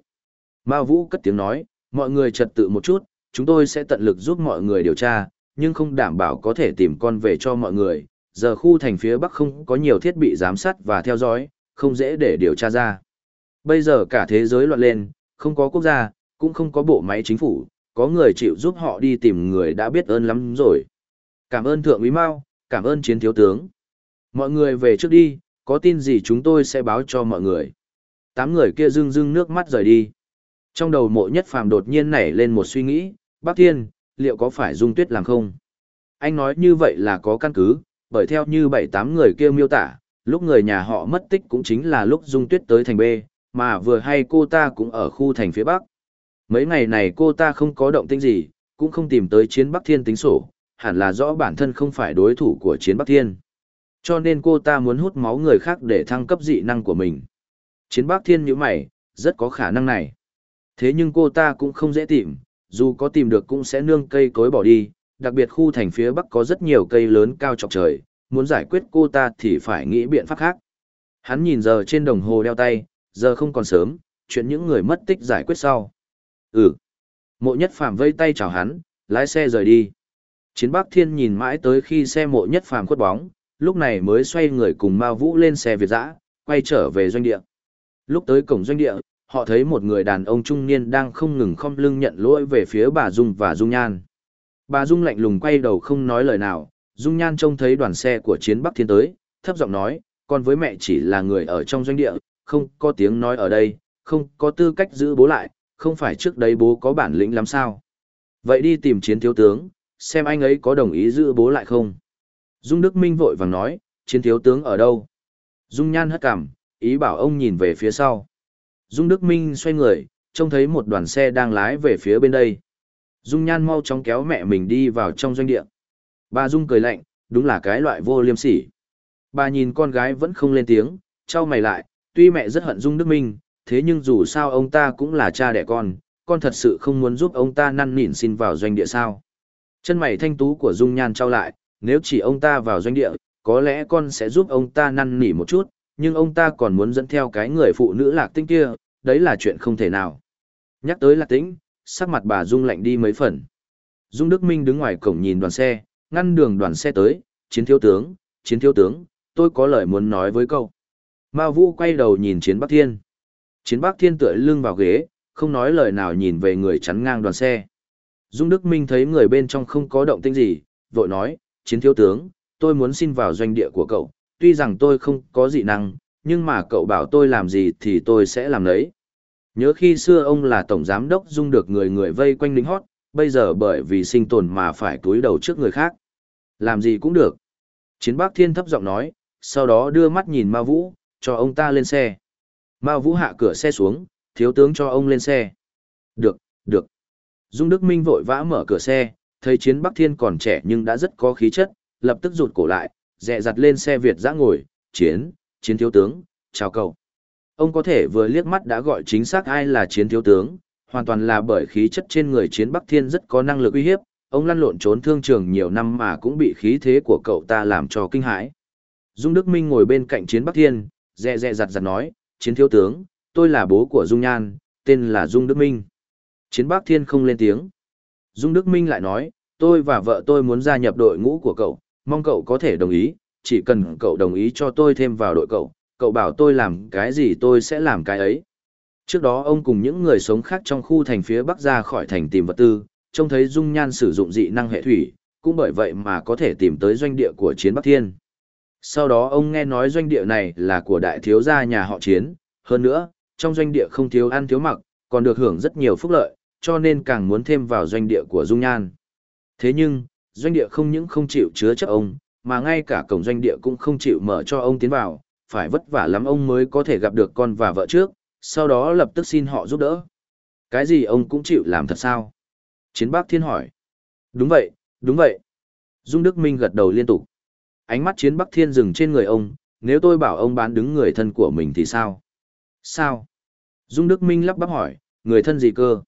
Mao Vũ cất tiếng nói, mọi người trật tự một chút, chúng tôi sẽ tận lực giúp mọi người điều tra, nhưng không đảm bảo có thể tìm con về cho mọi người. Giờ khu thành phía Bắc không có nhiều thiết bị giám sát và theo dõi, không dễ để điều tra ra. Bây giờ cả thế giới loạn lên, không có quốc gia, cũng không có bộ máy chính phủ, có người chịu giúp họ đi tìm người đã biết ơn lắm rồi. Cảm ơn Thượng úy Mao, cảm ơn chiến thiếu tướng. Mọi người về trước đi, có tin gì chúng tôi sẽ báo cho mọi người. Tám người kia rưng rưng nước mắt rời đi. Trong đầu mộ nhất phàm đột nhiên nảy lên một suy nghĩ, bác thiên, liệu có phải dung tuyết làm không? Anh nói như vậy là có căn cứ, bởi theo như bảy tám người kia miêu tả, lúc người nhà họ mất tích cũng chính là lúc dung tuyết tới thành B, mà vừa hay cô ta cũng ở khu thành phía Bắc. Mấy ngày này cô ta không có động tĩnh gì, cũng không tìm tới chiến Bắc Thiên tính sổ, hẳn là rõ bản thân không phải đối thủ của chiến Bắc Thiên. Cho nên cô ta muốn hút máu người khác để thăng cấp dị năng của mình. Chiến Bắc Thiên như mày, rất có khả năng này. Thế nhưng cô ta cũng không dễ tìm, dù có tìm được cũng sẽ nương cây cối bỏ đi, đặc biệt khu thành phía Bắc có rất nhiều cây lớn cao chọc trời, muốn giải quyết cô ta thì phải nghĩ biện pháp khác. Hắn nhìn giờ trên đồng hồ đeo tay, giờ không còn sớm, chuyện những người mất tích giải quyết sau. Ừ. Mộ nhất phàm vây tay chào hắn, lái xe rời đi. Chiến Bắc Thiên nhìn mãi tới khi xe mộ nhất phàm khuất bóng, lúc này mới xoay người cùng Mao Vũ lên xe Việt dã, quay trở về doanh địa. Lúc tới cổng doanh địa, họ thấy một người đàn ông trung niên đang không ngừng khom lưng nhận lỗi về phía bà Dung và Dung Nhan. Bà Dung lạnh lùng quay đầu không nói lời nào, Dung Nhan trông thấy đoàn xe của chiến Bắc Thiên tới, thấp giọng nói, con với mẹ chỉ là người ở trong doanh địa, không có tiếng nói ở đây, không có tư cách giữ bố lại, không phải trước đây bố có bản lĩnh lắm sao. Vậy đi tìm chiến thiếu tướng, xem anh ấy có đồng ý giữ bố lại không. Dung Đức Minh vội vàng nói, chiến thiếu tướng ở đâu? Dung Nhan hất cằm, ý bảo ông nhìn về phía sau. Dung Đức Minh xoay người, trông thấy một đoàn xe đang lái về phía bên đây. Dung Nhan mau chóng kéo mẹ mình đi vào trong doanh địa. Bà Dung cười lạnh, đúng là cái loại vô liêm sỉ. Bà nhìn con gái vẫn không lên tiếng, trao mày lại, tuy mẹ rất hận Dung Đức Minh, thế nhưng dù sao ông ta cũng là cha đẻ con, con thật sự không muốn giúp ông ta năn nỉn xin vào doanh địa sao. Chân mày thanh tú của Dung Nhan trao lại, nếu chỉ ông ta vào doanh địa, có lẽ con sẽ giúp ông ta năn nỉ một chút, nhưng ông ta còn muốn dẫn theo cái người phụ nữ lạc tinh kia, đấy là chuyện không thể nào. Nhắc tới lạc tinh, sắc mặt bà Dung lạnh đi mấy phần. Dung Đức Minh đứng ngoài cổng nhìn đoàn xe, ngăn đường đoàn xe tới, chiến thiếu tướng, chiến thiếu tướng, tôi có lời muốn nói với cậu. Mao Vũ quay đầu nhìn chiến Bắc Thiên. Chiến Bắc Thiên tựa lưng vào ghế, không nói lời nào nhìn về người chắn ngang đoàn xe. Dung Đức Minh thấy người bên trong không có động tĩnh gì, vội nói, chiến thiếu tướng, tôi muốn xin vào doanh địa của cậu, tuy rằng tôi không có dị năng, nhưng mà cậu bảo tôi làm gì thì tôi sẽ làm đấy. Nhớ khi xưa ông là tổng giám đốc dung được người người vây quanh lính hót, bây giờ bởi vì sinh tồn mà phải túi đầu trước người khác. Làm gì cũng được. Chiến bác thiên thấp giọng nói, sau đó đưa mắt nhìn Ma Vũ, cho ông ta lên xe. Ma Vũ hạ cửa xe xuống, thiếu tướng cho ông lên xe. Được, được. Dung Đức Minh vội vã mở cửa xe, thấy chiến Bắc Thiên còn trẻ nhưng đã rất có khí chất, lập tức rụt cổ lại, dẹ dặt lên xe Việt giã ngồi, chiến, chiến thiếu tướng, chào cậu. Ông có thể vừa liếc mắt đã gọi chính xác ai là chiến thiếu tướng, hoàn toàn là bởi khí chất trên người chiến Bắc Thiên rất có năng lực uy hiếp, ông lăn lộn trốn thương trường nhiều năm mà cũng bị khí thế của cậu ta làm cho kinh hãi. Dung Đức Minh ngồi bên cạnh chiến Bắc Thiên, dè dè giặt giặt nói, chiến thiếu tướng, tôi là bố của Dung Nhan, tên là Dung Đức Minh. Chiến Bắc Thiên không lên tiếng. Dung Đức Minh lại nói, tôi và vợ tôi muốn gia nhập đội ngũ của cậu, mong cậu có thể đồng ý, chỉ cần cậu đồng ý cho tôi thêm vào đội cậu, cậu bảo tôi làm cái gì tôi sẽ làm cái ấy. Trước đó ông cùng những người sống khác trong khu thành phía Bắc ra khỏi thành tìm vật tư, trông thấy Dung Nhan sử dụng dị năng hệ thủy, cũng bởi vậy mà có thể tìm tới doanh địa của Chiến Bắc Thiên. Sau đó ông nghe nói doanh địa này là của đại thiếu gia nhà họ Chiến, hơn nữa, trong doanh địa không thiếu ăn thiếu mặc, còn được hưởng rất nhiều phúc lợi, cho nên càng muốn thêm vào doanh địa của Dung Nhan. Thế nhưng, doanh địa không những không chịu chứa chấp ông, mà ngay cả cổng doanh địa cũng không chịu mở cho ông tiến vào, phải vất vả lắm ông mới có thể gặp được con và vợ trước, sau đó lập tức xin họ giúp đỡ. Cái gì ông cũng chịu làm thật sao? Chiến bác thiên hỏi. Đúng vậy, đúng vậy. Dung Đức Minh gật đầu liên tục. Ánh mắt chiến bắc thiên dừng trên người ông, nếu tôi bảo ông bán đứng người thân của mình thì sao? Sao? Dung Đức Minh lắp bắp hỏi, người thân gì cơ?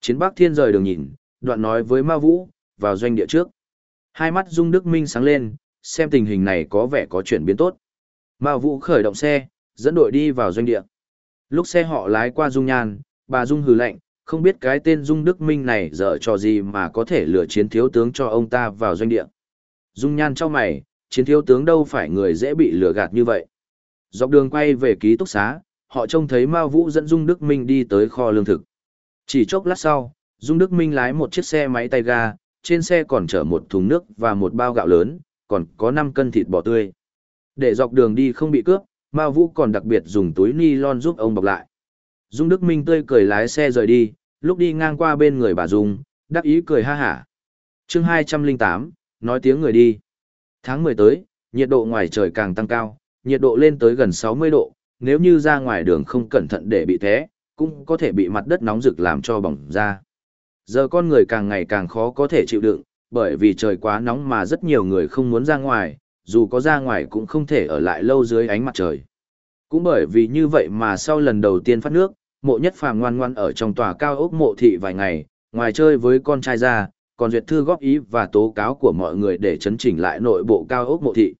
Chiến bắc thiên rời đường nhìn, đoạn nói với Ma Vũ, vào doanh địa trước. Hai mắt Dung Đức Minh sáng lên, xem tình hình này có vẻ có chuyển biến tốt. Mao Vũ khởi động xe, dẫn đội đi vào doanh địa. Lúc xe họ lái qua Dung Nhan, bà Dung hừ lạnh, không biết cái tên Dung Đức Minh này dở trò gì mà có thể lừa chiến thiếu tướng cho ông ta vào doanh địa. Dung Nhan cho mày, chiến thiếu tướng đâu phải người dễ bị lừa gạt như vậy. Dọc đường quay về ký túc xá, họ trông thấy Mao Vũ dẫn Dung Đức Minh đi tới kho lương thực. Chỉ chốc lát sau, Dung Đức Minh lái một chiếc xe máy tay ga, trên xe còn chở một thùng nước và một bao gạo lớn, còn có 5 cân thịt bò tươi. Để dọc đường đi không bị cướp, Mao Vũ còn đặc biệt dùng túi ni lon giúp ông bọc lại. Dung Đức Minh tươi cười lái xe rời đi, lúc đi ngang qua bên người bà Dung, đắc ý cười ha hả. chương 208, nói tiếng người đi. Tháng 10 tới, nhiệt độ ngoài trời càng tăng cao, nhiệt độ lên tới gần 60 độ, nếu như ra ngoài đường không cẩn thận để bị té, cũng có thể bị mặt đất nóng rực làm cho bỏng ra. Giờ con người càng ngày càng khó có thể chịu đựng, bởi vì trời quá nóng mà rất nhiều người không muốn ra ngoài, dù có ra ngoài cũng không thể ở lại lâu dưới ánh mặt trời. Cũng bởi vì như vậy mà sau lần đầu tiên phát nước, mộ nhất phàm ngoan ngoan ở trong tòa cao ốc mộ thị vài ngày, ngoài chơi với con trai ra, còn duyệt thư góp ý và tố cáo của mọi người để chấn chỉnh lại nội bộ cao ốc mộ thị.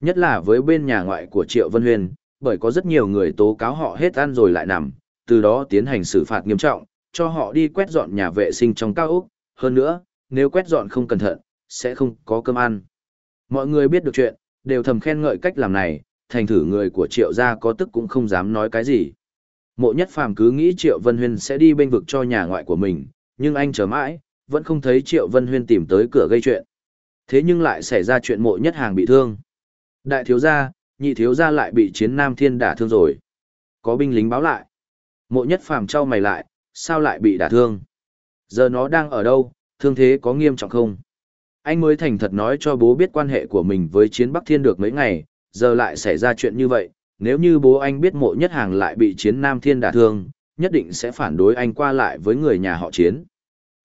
Nhất là với bên nhà ngoại của Triệu Vân Huyền, bởi có rất nhiều người tố cáo họ hết ăn rồi lại nằm, từ đó tiến hành xử phạt nghiêm trọng, cho họ đi quét dọn nhà vệ sinh trong cao ốc, hơn nữa, nếu quét dọn không cẩn thận, sẽ không có cơm ăn. Mọi người biết được chuyện, đều thầm khen ngợi cách làm này, thành thử người của Triệu gia có tức cũng không dám nói cái gì. Mộ nhất phàm cứ nghĩ Triệu Vân Huyên sẽ đi bên vực cho nhà ngoại của mình, nhưng anh chờ mãi, vẫn không thấy Triệu Vân Huyên tìm tới cửa gây chuyện. Thế nhưng lại xảy ra chuyện mộ nhất hàng bị thương. Đại thiếu gia, nhị thiếu gia lại bị chiến nam thiên đả thương rồi. Có binh lính báo lại. Mộ nhất phàm trao mày lại, sao lại bị đả thương? Giờ nó đang ở đâu, thương thế có nghiêm trọng không? Anh mới thành thật nói cho bố biết quan hệ của mình với chiến Bắc Thiên được mấy ngày, giờ lại xảy ra chuyện như vậy, nếu như bố anh biết mộ nhất hàng lại bị chiến Nam Thiên đả thương, nhất định sẽ phản đối anh qua lại với người nhà họ chiến.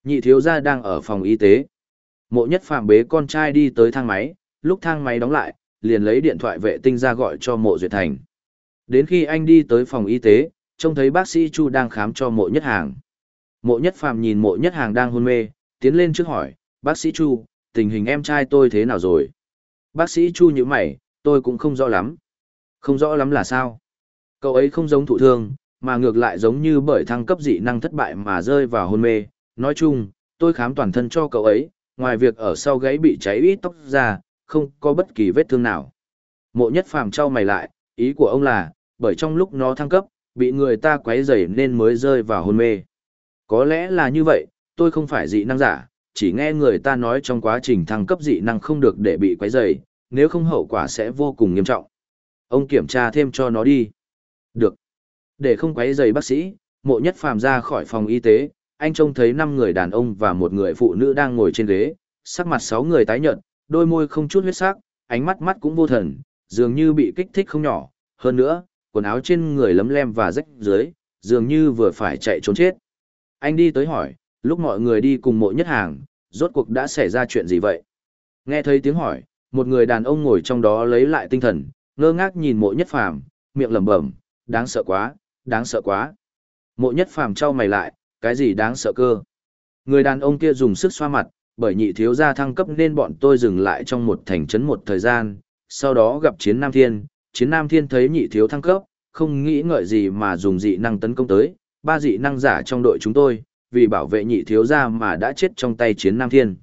Nhị thiếu gia đang ở phòng y tế. Mộ nhất phạm bế con trai đi tới thang máy, lúc thang máy đóng lại, liền lấy điện thoại vệ tinh ra gọi cho mộ duyệt thành. Đến khi anh đi tới phòng y tế, trông thấy bác sĩ Chu đang khám cho mộ nhất hàng. Mộ nhất phạm nhìn mộ nhất hàng đang hôn mê, tiến lên trước hỏi, bác sĩ Chu, tình hình em trai tôi thế nào rồi? Bác sĩ Chu như mày, tôi cũng không rõ lắm. Không rõ lắm là sao? Cậu ấy không giống thụ thương, mà ngược lại giống như bởi thăng cấp dị năng thất bại mà rơi vào hôn mê. Nói chung, tôi khám toàn thân cho cậu ấy, ngoài việc ở sau gáy bị cháy ít tóc ra, không có bất kỳ vết thương nào. Mộ nhất phàm trao mày lại, ý của ông là, bởi trong lúc nó thăng cấp, bị người ta quấy rầy nên mới rơi vào hôn mê. Có lẽ là như vậy, tôi không phải dị năng giả, chỉ nghe người ta nói trong quá trình thăng cấp dị năng không được để bị quấy rầy, nếu không hậu quả sẽ vô cùng nghiêm trọng. Ông kiểm tra thêm cho nó đi. Được. Để không quấy rầy bác sĩ, mộ nhất phàm ra khỏi phòng y tế, anh trông thấy 5 người đàn ông và một người phụ nữ đang ngồi trên ghế, sắc mặt 6 người tái nhợt, đôi môi không chút huyết sắc, ánh mắt mắt cũng vô thần, dường như bị kích thích không nhỏ. Hơn nữa, quần áo trên người lấm lem và rách dưới, dường như vừa phải chạy trốn chết. Anh đi tới hỏi, lúc mọi người đi cùng mộ nhất hàng, rốt cuộc đã xảy ra chuyện gì vậy? Nghe thấy tiếng hỏi, một người đàn ông ngồi trong đó lấy lại tinh thần, ngơ ngác nhìn mộ nhất phàm, miệng lẩm bẩm, đáng sợ quá, đáng sợ quá. Mộ nhất phàm trao mày lại, cái gì đáng sợ cơ. Người đàn ông kia dùng sức xoa mặt, bởi nhị thiếu gia thăng cấp nên bọn tôi dừng lại trong một thành trấn một thời gian, sau đó gặp chiến Nam Thiên, chiến Nam Thiên thấy nhị thiếu thăng cấp, không nghĩ ngợi gì mà dùng dị năng tấn công tới, ba dị năng giả trong đội chúng tôi, vì bảo vệ nhị thiếu gia mà đã chết trong tay chiến Nam Thiên.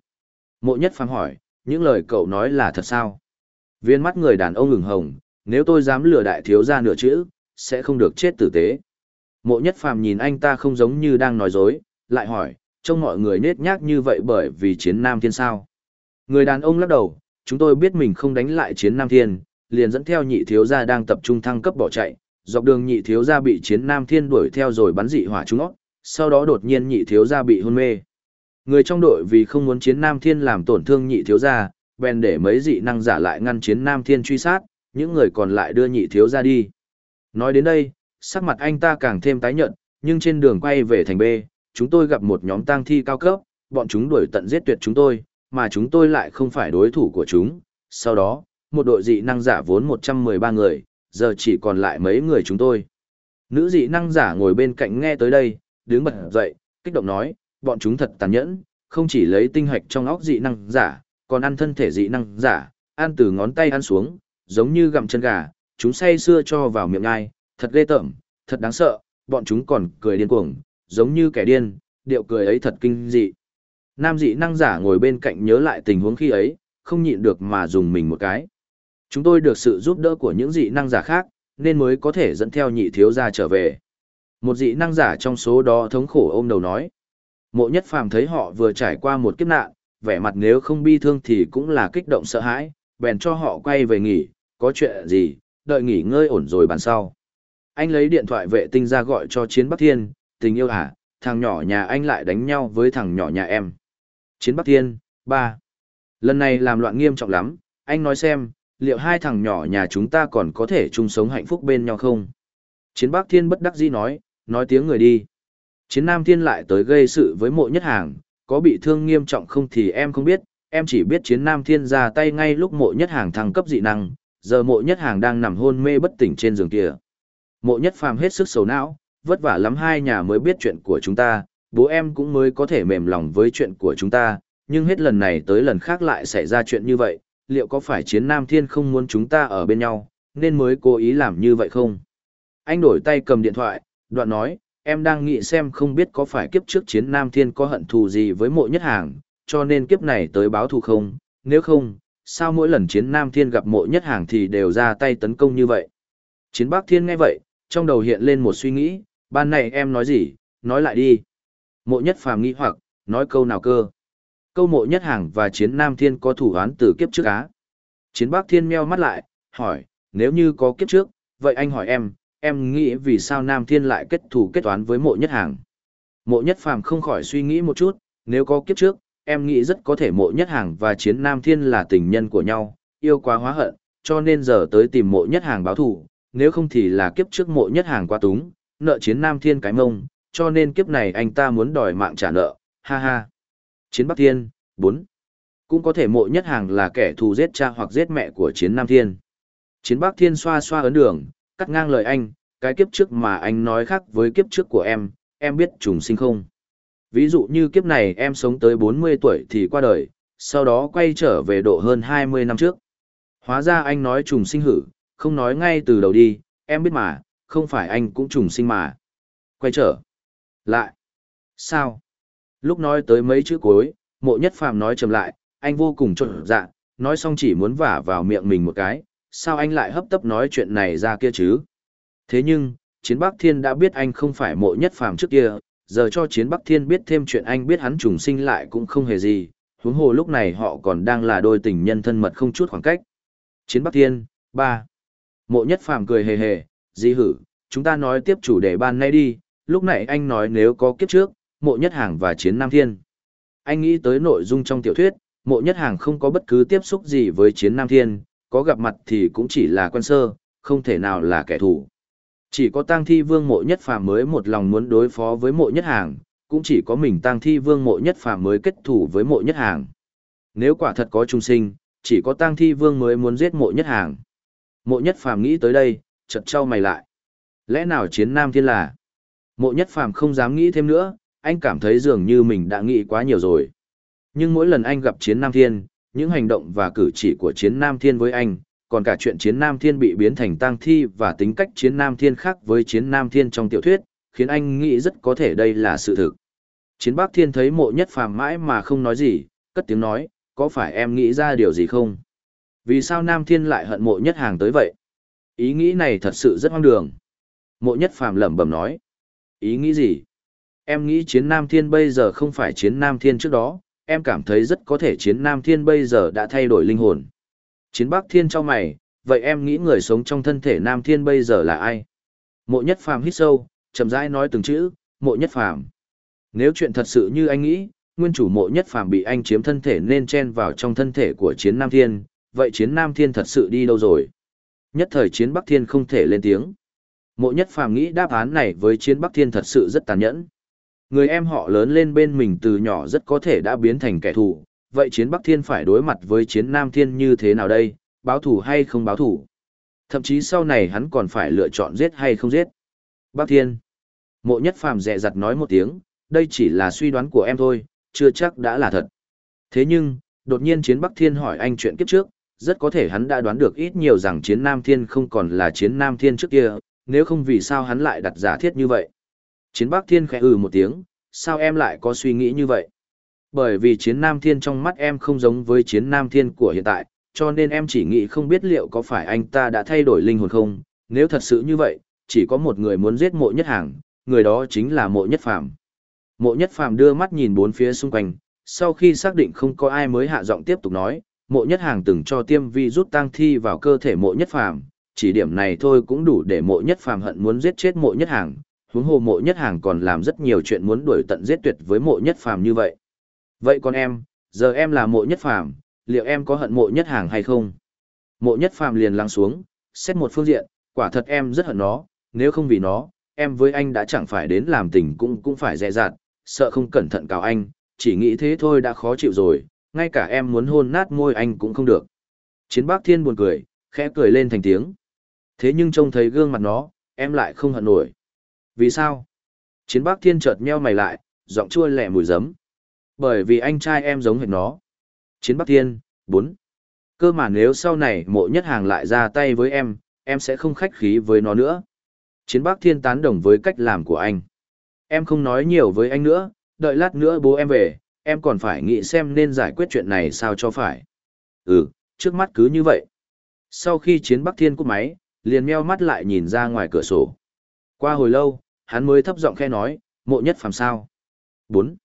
Mộ nhất phàm hỏi, những lời cậu nói là thật sao? Viên mắt người đàn ông ngừng hồng, nếu tôi dám lừa đại thiếu gia nửa chữ, sẽ không được chết tử tế. Mộ nhất phàm nhìn anh ta không giống như đang nói dối, lại hỏi, trông mọi người nết nhác như vậy bởi vì chiến Nam Thiên sao? Người đàn ông lắc đầu, chúng tôi biết mình không đánh lại chiến Nam Thiên, liền dẫn theo nhị thiếu gia đang tập trung thăng cấp bỏ chạy, dọc đường nhị thiếu gia bị chiến Nam Thiên đuổi theo rồi bắn dị hỏa trúng óc, sau đó đột nhiên nhị thiếu gia bị hôn mê. Người trong đội vì không muốn chiến Nam Thiên làm tổn thương nhị thiếu gia, bèn để mấy dị năng giả lại ngăn chiến Nam Thiên truy sát, những người còn lại đưa nhị thiếu gia đi. Nói đến đây, sắc mặt anh ta càng thêm tái nhợt, nhưng trên đường quay về thành B, chúng tôi gặp một nhóm tang thi cao cấp, bọn chúng đuổi tận giết tuyệt chúng tôi, mà chúng tôi lại không phải đối thủ của chúng. Sau đó, một đội dị năng giả vốn 113 người, giờ chỉ còn lại mấy người chúng tôi. Nữ dị năng giả ngồi bên cạnh nghe tới đây, đứng bật dậy, kích động nói, bọn chúng thật tàn nhẫn, không chỉ lấy tinh hạch trong óc dị năng giả, còn ăn thân thể dị năng giả, ăn từ ngón tay ăn xuống, giống như gặm chân gà, chúng say xưa cho vào miệng ai, thật ghê tởm, thật đáng sợ, bọn chúng còn cười điên cuồng, giống như kẻ điên, điệu cười ấy thật kinh dị. Nam dị năng giả ngồi bên cạnh nhớ lại tình huống khi ấy, không nhịn được mà dùng mình một cái. Chúng tôi được sự giúp đỡ của những dị năng giả khác, nên mới có thể dẫn theo nhị thiếu gia trở về. Một dị năng giả trong số đó thống khổ ôm đầu nói. Mộ nhất phàm thấy họ vừa trải qua một kiếp nạn, vẻ mặt nếu không bi thương thì cũng là kích động sợ hãi, bèn cho họ quay về nghỉ, có chuyện gì, đợi nghỉ ngơi ổn rồi bàn sau. Anh lấy điện thoại vệ tinh ra gọi cho Chiến Bắc Thiên, tình yêu hả, thằng nhỏ nhà anh lại đánh nhau với thằng nhỏ nhà em. Chiến Bắc Thiên, ba. Lần này làm loạn nghiêm trọng lắm, anh nói xem, liệu hai thằng nhỏ nhà chúng ta còn có thể chung sống hạnh phúc bên nhau không? Chiến Bắc Thiên bất đắc dĩ nói, nói tiếng người đi. Chiến Nam Thiên lại tới gây sự với mộ nhất hàng, có bị thương nghiêm trọng không thì em không biết, em chỉ biết chiến Nam Thiên ra tay ngay lúc mộ nhất hàng thăng cấp dị năng, giờ mộ nhất hàng đang nằm hôn mê bất tỉnh trên giường kia. Mộ nhất phàm hết sức sầu não, vất vả lắm hai nhà mới biết chuyện của chúng ta, bố em cũng mới có thể mềm lòng với chuyện của chúng ta, nhưng hết lần này tới lần khác lại xảy ra chuyện như vậy, liệu có phải chiến Nam Thiên không muốn chúng ta ở bên nhau, nên mới cố ý làm như vậy không? Anh đổi tay cầm điện thoại, đoạn nói, em đang nghĩ xem không biết có phải kiếp trước chiến Nam Thiên có hận thù gì với mộ nhất hàng, cho nên kiếp này tới báo thù không, nếu không, sao mỗi lần chiến Nam Thiên gặp mộ nhất hàng thì đều ra tay tấn công như vậy? Chiến Bắc Thiên nghe vậy, trong đầu hiện lên một suy nghĩ, ban này em nói gì, nói lại đi. Mộ nhất phàm nghĩ hoặc, nói câu nào cơ. Câu mộ nhất hàng và chiến Nam Thiên có thủ án từ kiếp trước á. Chiến Bắc Thiên meo mắt lại, hỏi, nếu như có kiếp trước, vậy anh hỏi em, em nghĩ vì sao Nam Thiên lại kết thù kết toán với mộ nhất hàng. Mộ nhất phàm không khỏi suy nghĩ một chút, nếu có kiếp trước, em nghĩ rất có thể mộ nhất hàng và chiến Nam Thiên là tình nhân của nhau, yêu quá hóa hận, cho nên giờ tới tìm mộ nhất hàng báo thù, nếu không thì là kiếp trước mộ nhất hàng qua túng, nợ chiến Nam Thiên cái mông, cho nên kiếp này anh ta muốn đòi mạng trả nợ, ha ha. Chiến Bắc Thiên, 4. Cũng có thể mộ nhất hàng là kẻ thù giết cha hoặc giết mẹ của chiến Nam Thiên. Chiến Bắc Thiên xoa xoa ấn đường, cắt ngang lời anh, cái kiếp trước mà anh nói khác với kiếp trước của em, em biết trùng sinh không? Ví dụ như kiếp này em sống tới 40 tuổi thì qua đời, sau đó quay trở về độ hơn 20 năm trước. Hóa ra anh nói trùng sinh hử, không nói ngay từ đầu đi, em biết mà, không phải anh cũng trùng sinh mà. Quay trở. Lại. Sao? Lúc nói tới mấy chữ cuối, mộ nhất phàm nói chầm lại, anh vô cùng trộn dạ, nói xong chỉ muốn vả vào miệng mình một cái, sao anh lại hấp tấp nói chuyện này ra kia chứ? Thế nhưng, Chiến Bắc Thiên đã biết anh không phải mộ nhất phàm trước kia, giờ cho Chiến Bắc Thiên biết thêm chuyện anh biết hắn trùng sinh lại cũng không hề gì, huống hồ lúc này họ còn đang là đôi tình nhân thân mật không chút khoảng cách. Chiến Bắc Thiên, ba Mộ nhất phàm cười hề hề, di hử, chúng ta nói tiếp chủ đề ban nay đi, lúc này anh nói nếu có kiếp trước, mộ nhất hàng và chiến Nam Thiên. Anh nghĩ tới nội dung trong tiểu thuyết, mộ nhất hàng không có bất cứ tiếp xúc gì với chiến Nam Thiên, có gặp mặt thì cũng chỉ là quan sơ, không thể nào là kẻ thù. Chỉ có tang thi vương mộ nhất phàm mới một lòng muốn đối phó với mộ nhất hàng, cũng chỉ có mình tang thi vương mộ nhất phàm mới kết thủ với mộ nhất hàng. Nếu quả thật có trung sinh, chỉ có tang thi vương mới muốn giết mộ nhất hàng. Mộ nhất phàm nghĩ tới đây, chợt trao mày lại. Lẽ nào chiến nam thiên là? Mộ nhất phàm không dám nghĩ thêm nữa, anh cảm thấy dường như mình đã nghĩ quá nhiều rồi. Nhưng mỗi lần anh gặp Chiến Nam Thiên, những hành động và cử chỉ của Chiến Nam Thiên với anh, còn cả chuyện Chiến Nam Thiên bị biến thành tang thi và tính cách Chiến Nam Thiên khác với Chiến Nam Thiên trong tiểu thuyết, khiến anh nghĩ rất có thể đây là sự thực. Chiến Bắc Thiên thấy mộ nhất phàm mãi mà không nói gì, cất tiếng nói, có phải em nghĩ ra điều gì không? Vì sao Nam Thiên lại hận mộ nhất hàng tới vậy? Ý nghĩ này thật sự rất hoang đường. Mộ nhất phàm lẩm bẩm nói. Ý nghĩ gì? Em nghĩ chiến Nam Thiên bây giờ không phải chiến Nam Thiên trước đó, em cảm thấy rất có thể chiến Nam Thiên bây giờ đã thay đổi linh hồn. Chiến Bắc Thiên cho mày, vậy em nghĩ người sống trong thân thể Nam Thiên bây giờ là ai? Mộ nhất phàm hít sâu, chậm rãi nói từng chữ, mộ nhất phàm. Nếu chuyện thật sự như anh nghĩ, nguyên chủ mộ nhất phàm bị anh chiếm thân thể nên chen vào trong thân thể của chiến Nam Thiên, vậy chiến Nam Thiên thật sự đi đâu rồi? Nhất thời chiến Bắc Thiên không thể lên tiếng. Mộ nhất phàm nghĩ đáp án này với chiến Bắc Thiên thật sự rất tàn nhẫn. Người em họ lớn lên bên mình từ nhỏ rất có thể đã biến thành kẻ thù, vậy chiến Bắc Thiên phải đối mặt với chiến Nam Thiên như thế nào đây, báo thù hay không báo thù? Thậm chí sau này hắn còn phải lựa chọn giết hay không giết. Bắc Thiên. Mộ nhất phàm dẹ dặt nói một tiếng, đây chỉ là suy đoán của em thôi, chưa chắc đã là thật. Thế nhưng, đột nhiên chiến Bắc Thiên hỏi anh chuyện kiếp trước, rất có thể hắn đã đoán được ít nhiều rằng chiến Nam Thiên không còn là chiến Nam Thiên trước kia, nếu không vì sao hắn lại đặt giả thiết như vậy. Chiến Bắc Thiên khẽ ừ một tiếng, sao em lại có suy nghĩ như vậy? Bởi vì chiến Nam Thiên trong mắt em không giống với chiến Nam Thiên của hiện tại, cho nên em chỉ nghĩ không biết liệu có phải anh ta đã thay đổi linh hồn không, nếu thật sự như vậy, chỉ có một người muốn giết mộ nhất hàng, người đó chính là mộ nhất phàm. Mộ nhất phàm đưa mắt nhìn bốn phía xung quanh, sau khi xác định không có ai mới hạ giọng tiếp tục nói, mộ nhất hàng từng cho tiêm vi rút tang thi vào cơ thể mộ nhất phàm, chỉ điểm này thôi cũng đủ để mộ nhất phàm hận muốn giết chết mộ nhất hàng, huống hồ mộ nhất hàng còn làm rất nhiều chuyện muốn đuổi tận giết tuyệt với mộ nhất phàm như vậy. Vậy con em, giờ em là mộ nhất phàm, liệu em có hận mộ nhất hàng hay không? Mộ nhất phàm liền lắng xuống, xét một phương diện, quả thật em rất hận nó, nếu không vì nó, em với anh đã chẳng phải đến làm tình cũng cũng phải dè dặt, sợ không cẩn thận cào anh, chỉ nghĩ thế thôi đã khó chịu rồi, ngay cả em muốn hôn nát môi anh cũng không được. Chiến bác thiên buồn cười, khẽ cười lên thành tiếng. Thế nhưng trông thấy gương mặt nó, em lại không hận nổi. Vì sao? Chiến bác thiên chợt meo mày lại, giọng chua lẹ mùi giấm. Bởi vì anh trai em giống hệt nó. Chiến bác thiên, bốn. Cơ mà nếu sau này mộ nhất hàng lại ra tay với em, em sẽ không khách khí với nó nữa. Chiến bác thiên tán đồng với cách làm của anh. Em không nói nhiều với anh nữa, đợi lát nữa bố em về, em còn phải nghĩ xem nên giải quyết chuyện này sao cho phải. Ừ, trước mắt cứ như vậy. Sau khi chiến Bắc Thiên cúp máy, liền meo mắt lại nhìn ra ngoài cửa sổ. Qua hồi lâu, hắn mới thấp giọng khe nói, mộ nhất phàm sao. 4.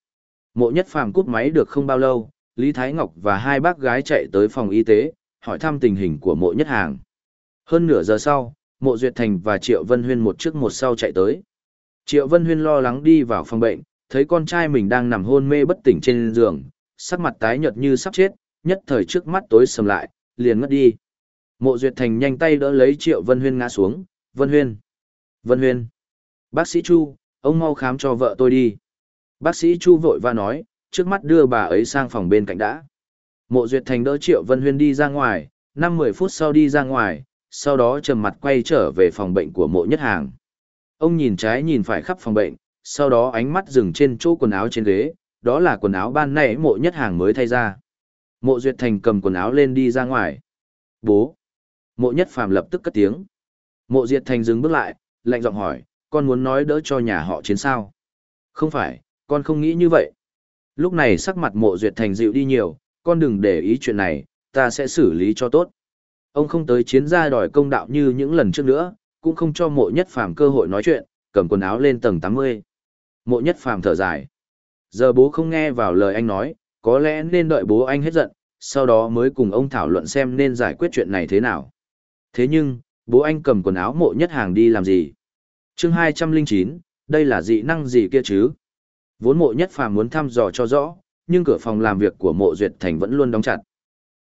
Mộ nhất phàm cúp máy được không bao lâu, Lý Thái Ngọc và hai bác gái chạy tới phòng y tế, hỏi thăm tình hình của mộ nhất hàng. Hơn nửa giờ sau, mộ Duyệt Thành và Triệu Vân Huyên một trước một sau chạy tới. Triệu Vân Huyên lo lắng đi vào phòng bệnh, thấy con trai mình đang nằm hôn mê bất tỉnh trên giường, sắc mặt tái nhợt như sắp chết, nhất thời trước mắt tối sầm lại, liền ngất đi. Mộ Duyệt Thành nhanh tay đỡ lấy Triệu Vân Huyên ngã xuống, Vân Huyên. Vân Huyên. Bác sĩ Chu, ông mau khám cho vợ tôi đi. Bác sĩ Chu vội và nói, trước mắt đưa bà ấy sang phòng bên cạnh đã. Mộ Duyệt Thành đỡ Triệu Vân Huyên đi ra ngoài, 5-10 phút sau đi ra ngoài, sau đó trầm mặt quay trở về phòng bệnh của mộ nhất hàng. Ông nhìn trái nhìn phải khắp phòng bệnh, sau đó ánh mắt dừng trên chỗ quần áo trên ghế, đó là quần áo ban nãy mộ nhất hàng mới thay ra. Mộ Duyệt Thành cầm quần áo lên đi ra ngoài. Bố! Mộ nhất phàm lập tức cất tiếng. Mộ Duyệt Thành dừng bước lại, lạnh giọng hỏi, con muốn nói đỡ cho nhà họ chiến sao? Không phải, con không nghĩ như vậy. Lúc này sắc mặt mộ Duyệt Thành dịu đi nhiều, con đừng để ý chuyện này, ta sẽ xử lý cho tốt. Ông không tới chiến gia đòi công đạo như những lần trước nữa, cũng không cho mộ nhất phàm cơ hội nói chuyện, cầm quần áo lên tầng 80. Mộ nhất phàm thở dài. Giờ bố không nghe vào lời anh nói, có lẽ nên đợi bố anh hết giận, sau đó mới cùng ông thảo luận xem nên giải quyết chuyện này thế nào. Thế nhưng, bố anh cầm quần áo mộ nhất hàng đi làm gì? Chương 209, đây là dị năng gì kia chứ? Vốn mộ nhất phàm muốn thăm dò cho rõ, nhưng cửa phòng làm việc của mộ duyệt thành vẫn luôn đóng chặt.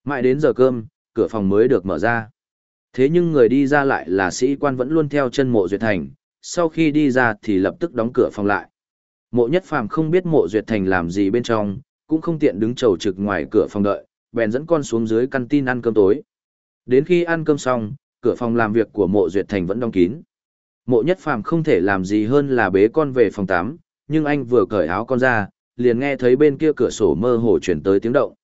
Mãi đến giờ cơm, cửa phòng mới được mở ra. Thế nhưng người đi ra lại là sĩ quan vẫn luôn theo chân mộ duyệt thành, sau khi đi ra thì lập tức đóng cửa phòng lại. Mộ nhất phàm không biết mộ duyệt thành làm gì bên trong, cũng không tiện đứng chầu trực ngoài cửa phòng đợi, bèn dẫn con xuống dưới căn tin ăn cơm tối. Đến khi ăn cơm xong, cửa phòng làm việc của mộ duyệt thành vẫn đóng kín. Mộ nhất phàm không thể làm gì hơn là bế con về phòng tắm, nhưng anh vừa cởi áo con ra, liền nghe thấy bên kia cửa sổ mơ hồ chuyển tới tiếng động.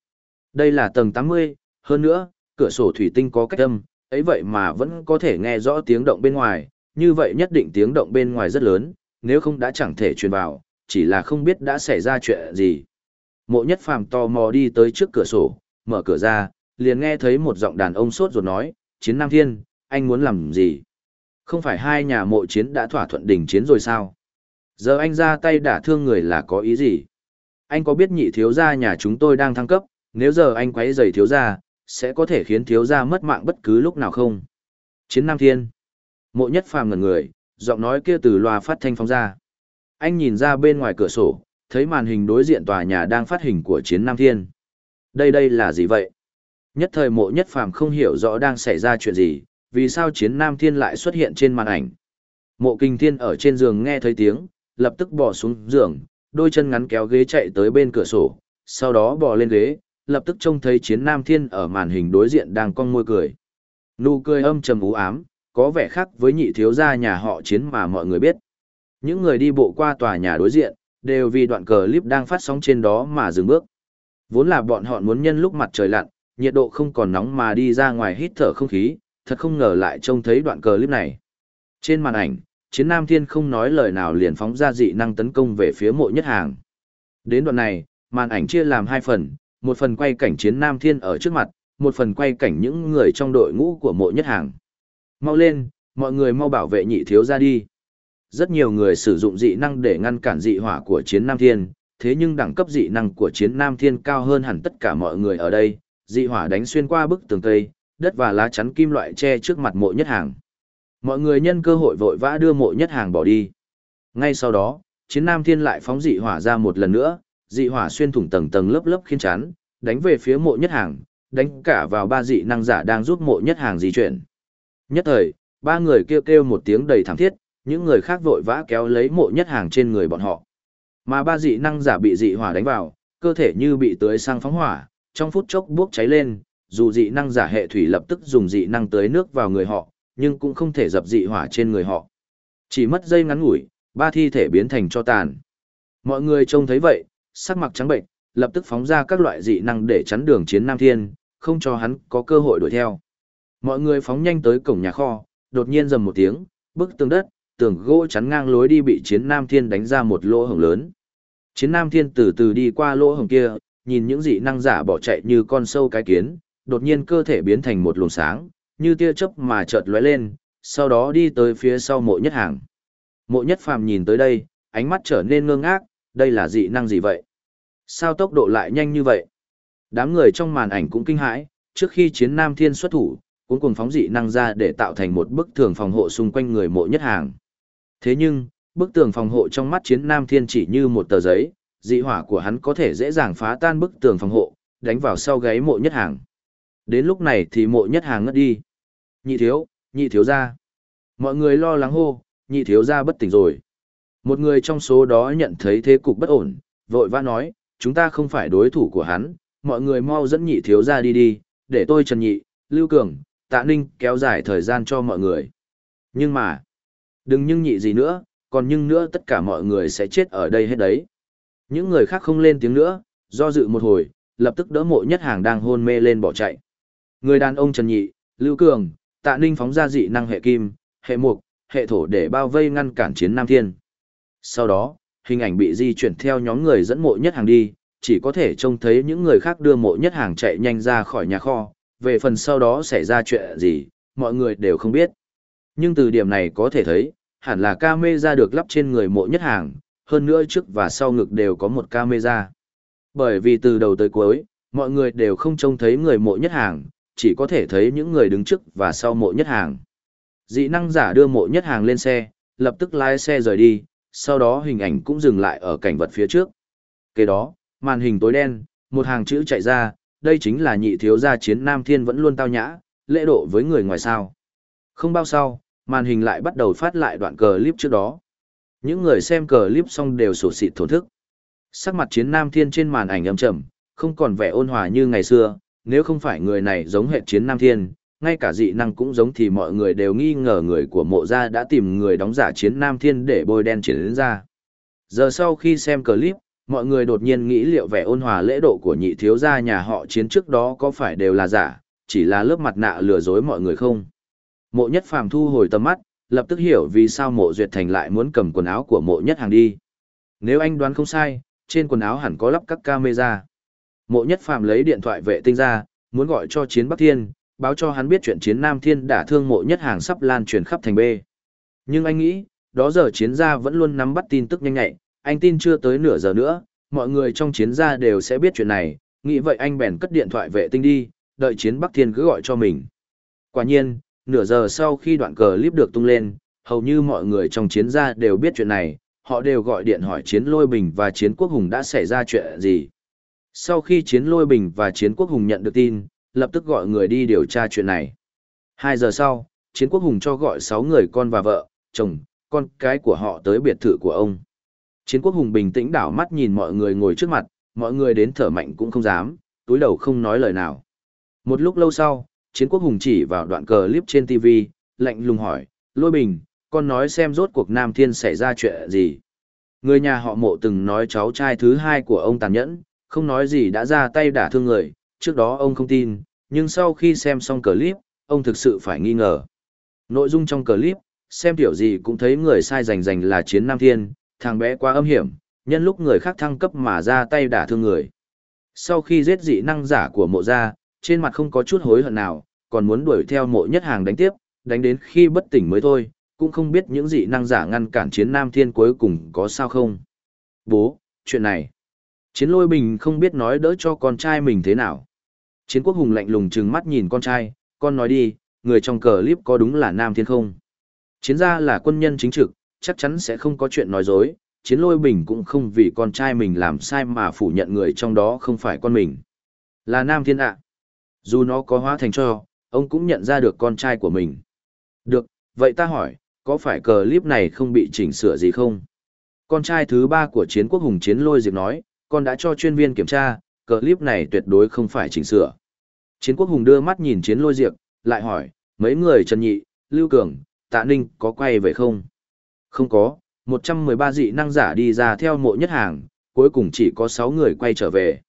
Đây là tầng 80, hơn nữa, cửa sổ thủy tinh có cách âm, ấy vậy mà vẫn có thể nghe rõ tiếng động bên ngoài, như vậy nhất định tiếng động bên ngoài rất lớn, nếu không đã chẳng thể truyền vào, chỉ là không biết đã xảy ra chuyện gì. Mộ nhất phàm tò mò đi tới trước cửa sổ, mở cửa ra, liền nghe thấy một giọng đàn ông sốt ruột nói, chiến Nam Thiên, anh muốn làm gì? Không phải hai nhà mộ chiến đã thỏa thuận đình chiến rồi sao? Giờ anh ra tay đả thương người là có ý gì? Anh có biết nhị thiếu gia nhà chúng tôi đang thăng cấp, nếu giờ anh quấy rầy thiếu gia, sẽ có thể khiến thiếu gia mất mạng bất cứ lúc nào không? Chiến Nam Thiên. Mộ nhất phàm ngẩn người, giọng nói kia từ loa phát thanh phóng ra. Anh nhìn ra bên ngoài cửa sổ, thấy màn hình đối diện tòa nhà đang phát hình của chiến Nam Thiên. Đây đây là gì vậy? Nhất thời mộ nhất phàm không hiểu rõ đang xảy ra chuyện gì, vì sao chiến Nam Thiên lại xuất hiện trên màn ảnh. Mộ kinh thiên ở trên giường nghe thấy tiếng, lập tức bỏ xuống giường, đôi chân ngắn kéo ghế chạy tới bên cửa sổ, sau đó bỏ lên ghế, lập tức trông thấy chiến Nam Thiên ở màn hình đối diện đang cong môi cười. Nụ cười âm trầm u ám, có vẻ khác với nhị thiếu gia nhà họ chiến mà mọi người biết. Những người đi bộ qua tòa nhà đối diện, đều vì đoạn clip đang phát sóng trên đó mà dừng bước. Vốn là bọn họ muốn nhân lúc mặt trời lặn, nhiệt độ không còn nóng mà đi ra ngoài hít thở không khí, thật không ngờ lại trông thấy đoạn clip này. Trên màn ảnh, chiến nam thiên không nói lời nào liền phóng ra dị năng tấn công về phía mộ nhất hàng. Đến đoạn này, màn ảnh chia làm hai phần, một phần quay cảnh chiến nam thiên ở trước mặt, một phần quay cảnh những người trong đội ngũ của mộ nhất hàng. Mau lên, mọi người mau bảo vệ nhị thiếu ra đi. Rất nhiều người sử dụng dị năng để ngăn cản dị hỏa của chiến nam thiên, thế nhưng đẳng cấp dị năng của chiến nam thiên cao hơn hẳn tất cả mọi người ở đây, dị hỏa đánh xuyên qua bức tường tây đất và lá chắn kim loại che trước mặt mộ nhất hàng. Mọi người nhân cơ hội vội vã đưa mộ nhất hàng bỏ đi. Ngay sau đó, chiến nam thiên lại phóng dị hỏa ra một lần nữa, dị hỏa xuyên thủng tầng tầng lớp lớp khiến chán, đánh về phía mộ nhất hàng, đánh cả vào ba dị năng giả đang giúp mộ nhất hàng di chuyển. Nhất thời, ba người kêu kêu một tiếng đầy thảm thiết, những người khác vội vã kéo lấy mộ nhất hàng trên người bọn họ. Mà ba dị năng giả bị dị hỏa đánh vào, cơ thể như bị tưới sang phóng hỏa, trong phút chốc bốc cháy lên, dù dị năng giả hệ thủy lập tức dùng dị năng tưới nước vào người họ, nhưng cũng không thể dập dị hỏa trên người họ. Chỉ mất giây ngắn ngủi, ba thi thể biến thành cho tàn. Mọi người trông thấy vậy, sắc mặt trắng bệnh, lập tức phóng ra các loại dị năng để chắn đường chiến Nam Thiên, không cho hắn có cơ hội đuổi theo. Mọi người phóng nhanh tới cổng nhà kho, đột nhiên rầm một tiếng, bức tường đất, tường gỗ chắn ngang lối đi bị chiến Nam Thiên đánh ra một lỗ hổng lớn. Chiến Nam Thiên từ từ đi qua lỗ hổng kia, nhìn những dị năng giả bỏ chạy như con sâu cái kiến, đột nhiên cơ thể biến thành một luồng sáng, như tia chớp mà chợt lóe lên, sau đó đi tới phía sau mộ nhất hàng. Mộ nhất phàm nhìn tới đây, ánh mắt trở nên ngơ ngác, đây là dị năng gì vậy? Sao tốc độ lại nhanh như vậy? Đám người trong màn ảnh cũng kinh hãi, trước khi chiến Nam Thiên xuất thủ, cũng cùng phóng dị năng ra để tạo thành một bức tường phòng hộ xung quanh người mộ nhất hàng. Thế nhưng, bức tường phòng hộ trong mắt chiến Nam Thiên chỉ như một tờ giấy, dị hỏa của hắn có thể dễ dàng phá tan bức tường phòng hộ, đánh vào sau gáy mộ nhất hàng. Đến lúc này thì mộ nhất hàng ngất đi. Nhị thiếu, nhị thiếu ra. Mọi người lo lắng hô, nhị thiếu ra bất tỉnh rồi. Một người trong số đó nhận thấy thế cục bất ổn, vội vã nói, chúng ta không phải đối thủ của hắn, mọi người mau dẫn nhị thiếu ra đi đi, để tôi Trần Nhị, Lưu Cường, Tạ Ninh kéo dài thời gian cho mọi người. Nhưng mà, đừng nhưng nhị gì nữa, còn nhưng nữa tất cả mọi người sẽ chết ở đây hết đấy. Những người khác không lên tiếng nữa, do dự một hồi, lập tức đỡ mộ nhất hàng đang hôn mê lên bỏ chạy. Người đàn ông Trần Nhị, Lưu Cường, Tạ Ninh phóng ra dị năng hệ kim, hệ mục, hệ thổ để bao vây ngăn cản chiến Nam Thiên. Sau đó, hình ảnh bị di chuyển theo nhóm người dẫn mộ nhất hàng đi, chỉ có thể trông thấy những người khác đưa mộ nhất hàng chạy nhanh ra khỏi nhà kho, về phần sau đó xảy ra chuyện gì, mọi người đều không biết. Nhưng từ điểm này có thể thấy, hẳn là camera được lắp trên người mộ nhất hàng, hơn nữa trước và sau ngực đều có một camera. Bởi vì từ đầu tới cuối, mọi người đều không trông thấy người mộ nhất hàng, chỉ có thể thấy những người đứng trước và sau mộ nhất hàng. Dị năng giả đưa mộ nhất hàng lên xe, lập tức lái xe rời đi, sau đó hình ảnh cũng dừng lại ở cảnh vật phía trước. Kế đó, màn hình tối đen, một hàng chữ chạy ra, đây chính là nhị thiếu gia chiến Nam Thiên vẫn luôn tao nhã, lễ độ với người ngoài sao. Không bao sau, màn hình lại bắt đầu phát lại đoạn clip trước đó. Những người xem clip xong đều sổ xịt thổn thức. Sắc mặt chiến Nam Thiên trên màn ảnh âm trầm, không còn vẻ ôn hòa như ngày xưa, nếu không phải người này giống hệ chiến Nam Thiên, ngay cả dị năng cũng giống thì mọi người đều nghi ngờ người của mộ gia đã tìm người đóng giả chiến Nam Thiên để bôi đen chiến đến ra. Giờ sau khi xem clip, mọi người đột nhiên nghĩ liệu vẻ ôn hòa lễ độ của nhị thiếu gia nhà họ chiến trước đó có phải đều là giả, chỉ là lớp mặt nạ lừa dối mọi người không. Mộ nhất phàm thu hồi tầm mắt, lập tức hiểu vì sao mộ duyệt thành lại muốn cầm quần áo của mộ nhất hàng đi. Nếu anh đoán không sai, trên quần áo hẳn có lắp các camera. Mộ nhất phàm lấy điện thoại vệ tinh ra, muốn gọi cho chiến Bắc Thiên, báo cho hắn biết chuyện chiến Nam Thiên đã thương mộ nhất hàng sắp lan truyền khắp thành B. Nhưng anh nghĩ, đó giờ chiến gia vẫn luôn nắm bắt tin tức nhanh nhạy, anh tin chưa tới nửa giờ nữa, mọi người trong chiến gia đều sẽ biết chuyện này, nghĩ vậy anh bèn cất điện thoại vệ tinh đi, đợi chiến Bắc Thiên cứ gọi cho mình. Quả nhiên, nửa giờ sau khi đoạn cờ clip được tung lên, hầu như mọi người trong chiến gia đều biết chuyện này, họ đều gọi điện hỏi chiến lôi bình và chiến quốc hùng đã xảy ra chuyện gì. Sau khi chiến lôi bình và chiến quốc hùng nhận được tin, lập tức gọi người đi điều tra chuyện này. Hai giờ sau, chiến quốc hùng cho gọi sáu người con và vợ, chồng, con cái của họ tới biệt thự của ông. Chiến quốc hùng bình tĩnh đảo mắt nhìn mọi người ngồi trước mặt, mọi người đến thở mạnh cũng không dám, túi đầu không nói lời nào. Một lúc lâu sau, chiến quốc hùng chỉ vào đoạn cờ clip trên TV, lạnh lùng hỏi, lôi bình, con nói xem rốt cuộc Nam Thiên xảy ra chuyện gì. Người nhà họ mộ từng nói cháu trai thứ hai của ông tàn nhẫn, không nói gì đã ra tay đả thương người, trước đó ông không tin, nhưng sau khi xem xong clip, ông thực sự phải nghi ngờ. Nội dung trong clip, xem tiểu gì cũng thấy người sai rành rành là chiến Nam Thiên, thằng bé quá âm hiểm, nhân lúc người khác thăng cấp mà ra tay đả thương người. Sau khi giết dị năng giả của mộ gia, trên mặt không có chút hối hận nào, còn muốn đuổi theo mộ nhất hàng đánh tiếp, đánh đến khi bất tỉnh mới thôi, cũng không biết những dị năng giả ngăn cản chiến Nam Thiên cuối cùng có sao không. Bố, chuyện này. Chiến lôi bình không biết nói đỡ cho con trai mình thế nào. Chiến quốc hùng lạnh lùng trừng mắt nhìn con trai, con nói đi, người trong cờ clip có đúng là Nam Thiên không? Chiến gia là quân nhân chính trực, chắc chắn sẽ không có chuyện nói dối, chiến lôi bình cũng không vì con trai mình làm sai mà phủ nhận người trong đó không phải con mình. Là Nam Thiên ạ. Dù nó có hóa thành cho, ông cũng nhận ra được con trai của mình. Được, vậy ta hỏi, có phải cờ clip này không bị chỉnh sửa gì không? Con trai thứ ba của chiến quốc hùng chiến lôi diệp nói, con đã cho chuyên viên kiểm tra, clip này tuyệt đối không phải chỉnh sửa. Chiến quốc hùng đưa mắt nhìn chiến lôi diệp, lại hỏi, mấy người Trần Nhị, Lưu Cường, Tạ Ninh có quay về không? Không có, 113 dị năng giả đi ra theo mộ nhất hàng, cuối cùng chỉ có 6 người quay trở về.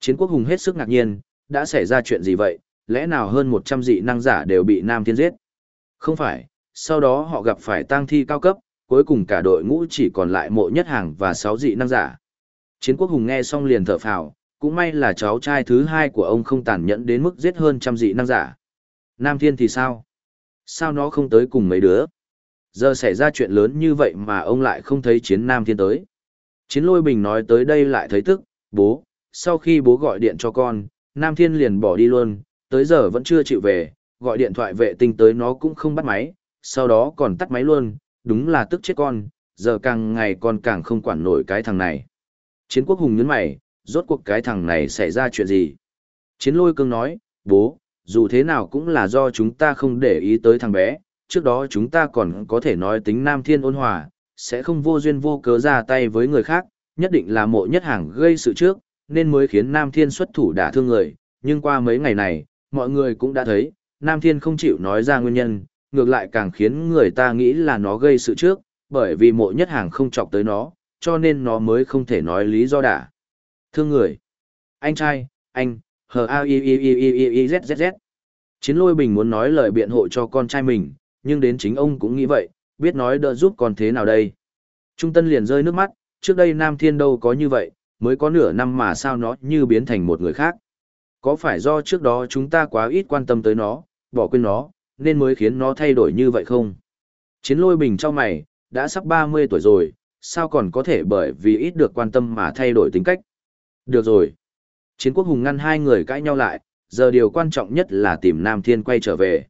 Chiến quốc hùng hết sức ngạc nhiên, đã xảy ra chuyện gì vậy, lẽ nào hơn 100 dị năng giả đều bị Nam Thiên giết? Không phải, sau đó họ gặp phải tang thi cao cấp, cuối cùng cả đội ngũ chỉ còn lại mộ nhất hàng và 6 dị năng giả. Chiến quốc hùng nghe xong liền thở phào, cũng may là cháu trai thứ hai của ông không tàn nhẫn đến mức giết hơn trăm dị năng giả. Nam Thiên thì sao? Sao nó không tới cùng mấy đứa? Giờ xảy ra chuyện lớn như vậy mà ông lại không thấy chiến Nam Thiên tới. Chiến lôi bình nói tới đây lại thấy tức, bố, sau khi bố gọi điện cho con, Nam Thiên liền bỏ đi luôn, tới giờ vẫn chưa chịu về, gọi điện thoại vệ tinh tới nó cũng không bắt máy, sau đó còn tắt máy luôn, đúng là tức chết con, giờ càng ngày con càng không quản nổi cái thằng này. Chiến quốc hùng nhấn mày, rốt cuộc cái thằng này xảy ra chuyện gì? Chiến lôi cương nói, bố, dù thế nào cũng là do chúng ta không để ý tới thằng bé, trước đó chúng ta còn có thể nói tính nam thiên ôn hòa, sẽ không vô duyên vô cớ ra tay với người khác, nhất định là mộ nhất hàng gây sự trước, nên mới khiến nam thiên xuất thủ đả thương người, nhưng qua mấy ngày này, mọi người cũng đã thấy, nam thiên không chịu nói ra nguyên nhân, ngược lại càng khiến người ta nghĩ là nó gây sự trước, bởi vì mộ nhất hàng không chọc tới nó, cho nên nó mới không thể nói lý do đã Thương người. Anh trai, anh, hờ a i i i i i z z z. Chiến lôi bình muốn nói lời biện hộ cho con trai mình, nhưng đến chính ông cũng nghĩ vậy, biết nói đỡ giúp con thế nào đây. Trung Tân liền rơi nước mắt, trước đây Nam Thiên đâu có như vậy, mới có nửa năm mà sao nó như biến thành một người khác. Có phải do trước đó chúng ta quá ít quan tâm tới nó, bỏ quên nó, nên mới khiến nó thay đổi như vậy không? Chiến lôi bình cho mày, đã sắp 30 tuổi rồi, sao còn có thể bởi vì ít được quan tâm mà thay đổi tính cách? Được rồi. Chiến quốc hùng ngăn hai người cãi nhau lại, giờ điều quan trọng nhất là tìm Nam Thiên quay trở về.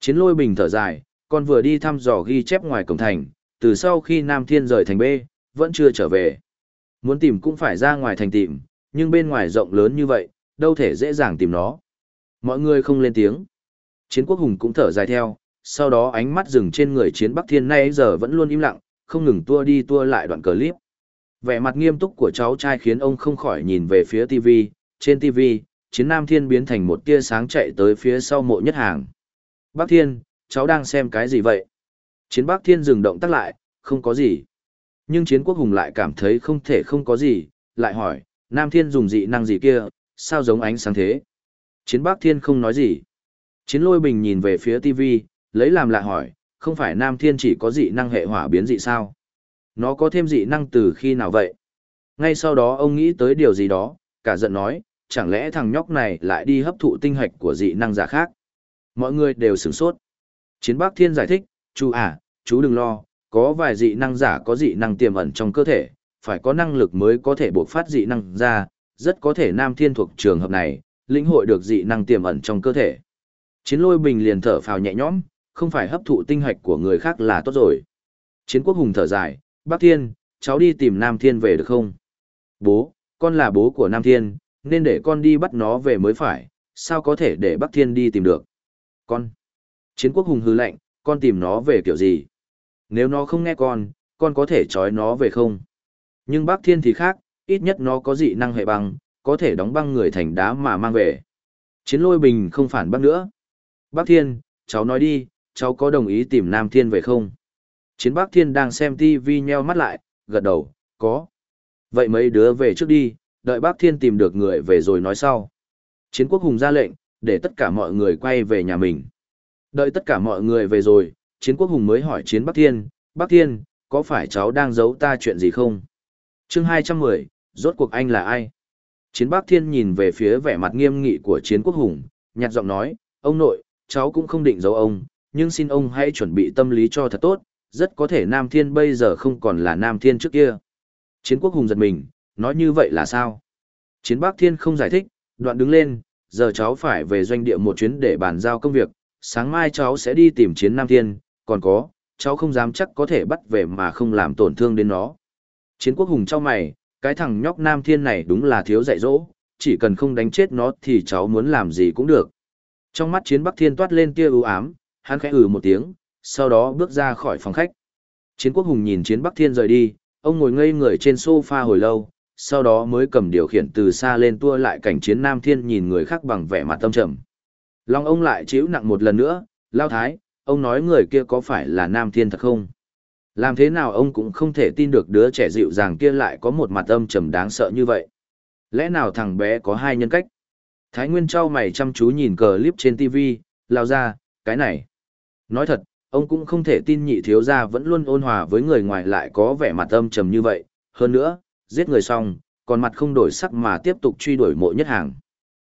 Chiến lôi bình thở dài, con vừa đi thăm dò ghi chép ngoài cổng thành, từ sau khi Nam Thiên rời thành B, vẫn chưa trở về. Muốn tìm cũng phải ra ngoài thành tìm, nhưng bên ngoài rộng lớn như vậy, đâu thể dễ dàng tìm nó. Mọi người không lên tiếng. Chiến quốc hùng cũng thở dài theo, sau đó ánh mắt dừng trên người chiến Bắc Thiên nay giờ vẫn luôn im lặng, không ngừng tua đi tua lại đoạn clip. Vẻ mặt nghiêm túc của cháu trai khiến ông không khỏi nhìn về phía TV, trên TV, chiến Nam Thiên biến thành một tia sáng chạy tới phía sau mộ nhất hàng. Bác Thiên, cháu đang xem cái gì vậy? Chiến Bác Thiên dừng động tắt lại, không có gì. Nhưng chiến quốc hùng lại cảm thấy không thể không có gì, lại hỏi, Nam Thiên dùng dị năng gì kia, sao giống ánh sáng thế? Chiến Bác Thiên không nói gì. Chiến lôi bình nhìn về phía TV, lấy làm lạ hỏi, không phải Nam Thiên chỉ có dị năng hệ hỏa biến dị sao? Nó có thêm dị năng từ khi nào vậy? Ngay sau đó ông nghĩ tới điều gì đó, cả giận nói, chẳng lẽ thằng nhóc này lại đi hấp thụ tinh hạch của dị năng giả khác? Mọi người đều sửng sốt. Chiến Bắc Thiên giải thích, chú à, chú đừng lo, có vài dị năng giả có dị năng tiềm ẩn trong cơ thể, phải có năng lực mới có thể buộc phát dị năng ra, rất có thể Nam Thiên thuộc trường hợp này, lĩnh hội được dị năng tiềm ẩn trong cơ thể. Chiến lôi bình liền thở phào nhẹ nhõm, không phải hấp thụ tinh hạch của người khác là tốt rồi. Chiến quốc hùng thở dài, Bắc Thiên, cháu đi tìm Nam Thiên về được không? Bố, con là bố của Nam Thiên, nên để con đi bắt nó về mới phải, sao có thể để Bắc Thiên đi tìm được? Con. Chiến quốc hùng hư lạnh, con tìm nó về kiểu gì? Nếu nó không nghe con, con có thể trói nó về không? Nhưng Bắc Thiên thì khác, ít nhất nó có dị năng hệ băng, có thể đóng băng người thành đá mà mang về. Chiến lôi bình không phản bác nữa. Bắc Thiên, cháu nói đi, cháu có đồng ý tìm Nam Thiên về không? Chiến Bắc Thiên đang xem TV nheo mắt lại, gật đầu, có. Vậy mấy đứa về trước đi, đợi Bắc Thiên tìm được người về rồi nói sau. Chiến quốc hùng ra lệnh, để tất cả mọi người quay về nhà mình. Đợi tất cả mọi người về rồi, chiến quốc hùng mới hỏi chiến Bắc Thiên, Bắc Thiên, có phải cháu đang giấu ta chuyện gì không? chương 210, rốt cuộc anh là ai? Chiến Bắc Thiên nhìn về phía vẻ mặt nghiêm nghị của chiến quốc hùng, nhạt giọng nói, ông nội, cháu cũng không định giấu ông, nhưng xin ông hãy chuẩn bị tâm lý cho thật tốt, rất có thể Nam Thiên bây giờ không còn là Nam Thiên trước kia. Chiến quốc hùng giật mình, nói như vậy là sao? Chiến Bắc Thiên không giải thích, đoạn đứng lên, giờ cháu phải về doanh địa một chuyến để bàn giao công việc, sáng mai cháu sẽ đi tìm chiến Nam Thiên, còn có, cháu không dám chắc có thể bắt về mà không làm tổn thương đến nó. Chiến quốc hùng cho mày, cái thằng nhóc Nam Thiên này đúng là thiếu dạy dỗ, chỉ cần không đánh chết nó thì cháu muốn làm gì cũng được. Trong mắt chiến Bắc Thiên toát lên tia ưu ám, hắn khẽ ừ một tiếng, sau đó bước ra khỏi phòng khách. Chiến quốc hùng nhìn chiến Bắc Thiên rời đi, ông ngồi ngây người trên sofa hồi lâu, sau đó mới cầm điều khiển từ xa lên tua lại cảnh chiến Nam Thiên nhìn người khác bằng vẻ mặt tâm trầm. Long ông lại chịu nặng một lần nữa, lao thái, ông nói người kia có phải là Nam Thiên thật không? Làm thế nào ông cũng không thể tin được đứa trẻ dịu dàng kia lại có một mặt âm trầm đáng sợ như vậy. Lẽ nào thằng bé có hai nhân cách? Thái Nguyên trao mày chăm chú nhìn cờ clip trên TV, lao ra, cái này. Nói thật, ông cũng không thể tin nhị thiếu gia vẫn luôn ôn hòa với người ngoài lại có vẻ mặt âm trầm như vậy. Hơn nữa, giết người xong, còn mặt không đổi sắc mà tiếp tục truy đuổi mộ nhất hàng.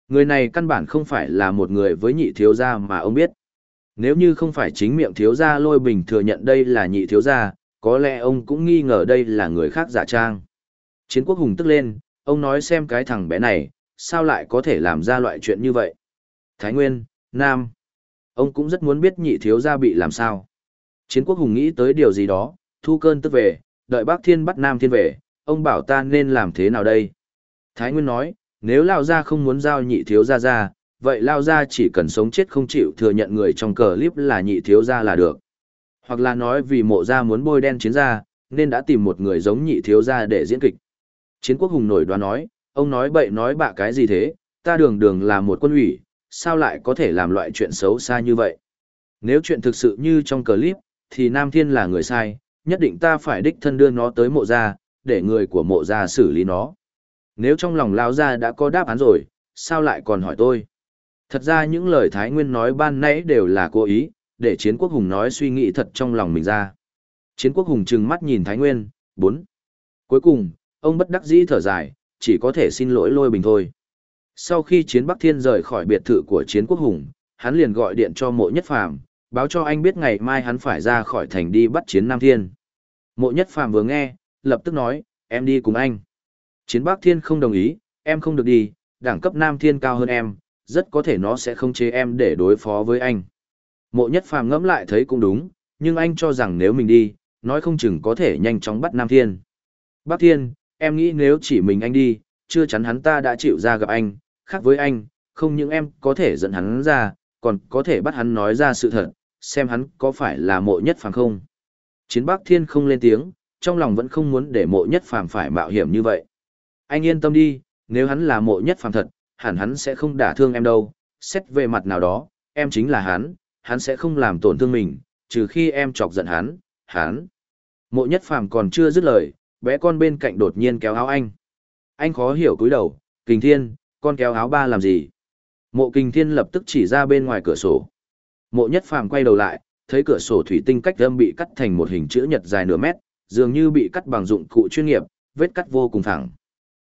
Người này căn bản không phải là một người với nhị thiếu gia mà ông biết. Nếu như không phải chính miệng thiếu gia lôi bình thừa nhận đây là nhị thiếu gia, có lẽ ông cũng nghi ngờ đây là người khác giả trang. Chiến quốc hùng tức lên, ông nói xem cái thằng bé này, sao lại có thể làm ra loại chuyện như vậy. Thái Nguyên, Nam. Ông cũng rất muốn biết nhị thiếu gia bị làm sao. Chiến quốc hùng nghĩ tới điều gì đó, thu cơn tức về, đợi bác thiên bắt Nam thiên về, ông bảo ta nên làm thế nào đây. Thái Nguyên nói, nếu Lao Gia không muốn giao nhị thiếu gia ra, vậy Lao Gia chỉ cần sống chết không chịu thừa nhận người trong cờ clip là nhị thiếu gia là được. Hoặc là nói vì mộ gia muốn bôi đen chiến gia, nên đã tìm một người giống nhị thiếu gia để diễn kịch. Chiến quốc hùng nổi đoán nói, ông nói bậy nói bạ cái gì thế, ta đường đường là một quân ủy, sao lại có thể làm loại chuyện xấu xa như vậy. Nếu chuyện thực sự như trong clip, thì Nam Thiên là người sai, nhất định ta phải đích thân đưa nó tới mộ gia, để người của mộ gia xử lý nó. Nếu trong lòng Lão gia đã có đáp án rồi, sao lại còn hỏi tôi? Thật ra những lời Thái Nguyên nói ban nãy đều là cố ý, để Chiến Quốc Hùng nói suy nghĩ thật trong lòng mình ra. Chiến Quốc Hùng trừng mắt nhìn Thái Nguyên, bốn. Cuối cùng, ông bất đắc dĩ thở dài, chỉ có thể xin lỗi lôi bình thôi. Sau khi Chiến Bắc Thiên rời khỏi biệt thự của Chiến Quốc Hùng, hắn liền gọi điện cho mộ nhất phàm, báo cho anh biết ngày mai hắn phải ra khỏi thành đi bắt Chiến Nam Thiên. Mộ nhất phàm vừa nghe, lập tức nói, em đi cùng anh. Chiến Bắc Thiên không đồng ý, em không được đi, đẳng cấp Nam Thiên cao hơn em, rất có thể nó sẽ không chế em để đối phó với anh. Mộ nhất phàm ngẫm lại thấy cũng đúng, nhưng anh cho rằng nếu mình đi, nói không chừng có thể nhanh chóng bắt Nam Thiên. Bắc Thiên, em nghĩ nếu chỉ mình anh đi, chưa chắn hắn ta đã chịu ra gặp anh, khác với anh, không những em có thể dẫn hắn ra, còn có thể bắt hắn nói ra sự thật, xem hắn có phải là mộ nhất phàm không. Chiến Bắc Thiên không lên tiếng, trong lòng vẫn không muốn để mộ nhất phàm phải mạo hiểm như vậy. Anh yên tâm đi, nếu hắn là mộ nhất phàm thật, hẳn hắn sẽ không đả thương em đâu, xét về mặt nào đó, em chính là hắn, hắn sẽ không làm tổn thương mình, trừ khi em chọc giận hắn, hắn. Mộ nhất phàm còn chưa dứt lời, bé con bên cạnh đột nhiên kéo áo anh. Anh khó hiểu cúi đầu, kình thiên, con kéo áo ba làm gì? Mộ kình thiên lập tức chỉ ra bên ngoài cửa sổ. Mộ nhất phàm quay đầu lại, thấy cửa sổ thủy tinh cách âm bị cắt thành một hình chữ nhật dài nửa mét, dường như bị cắt bằng dụng cụ chuyên nghiệp, vết cắt vô cùng thẳng.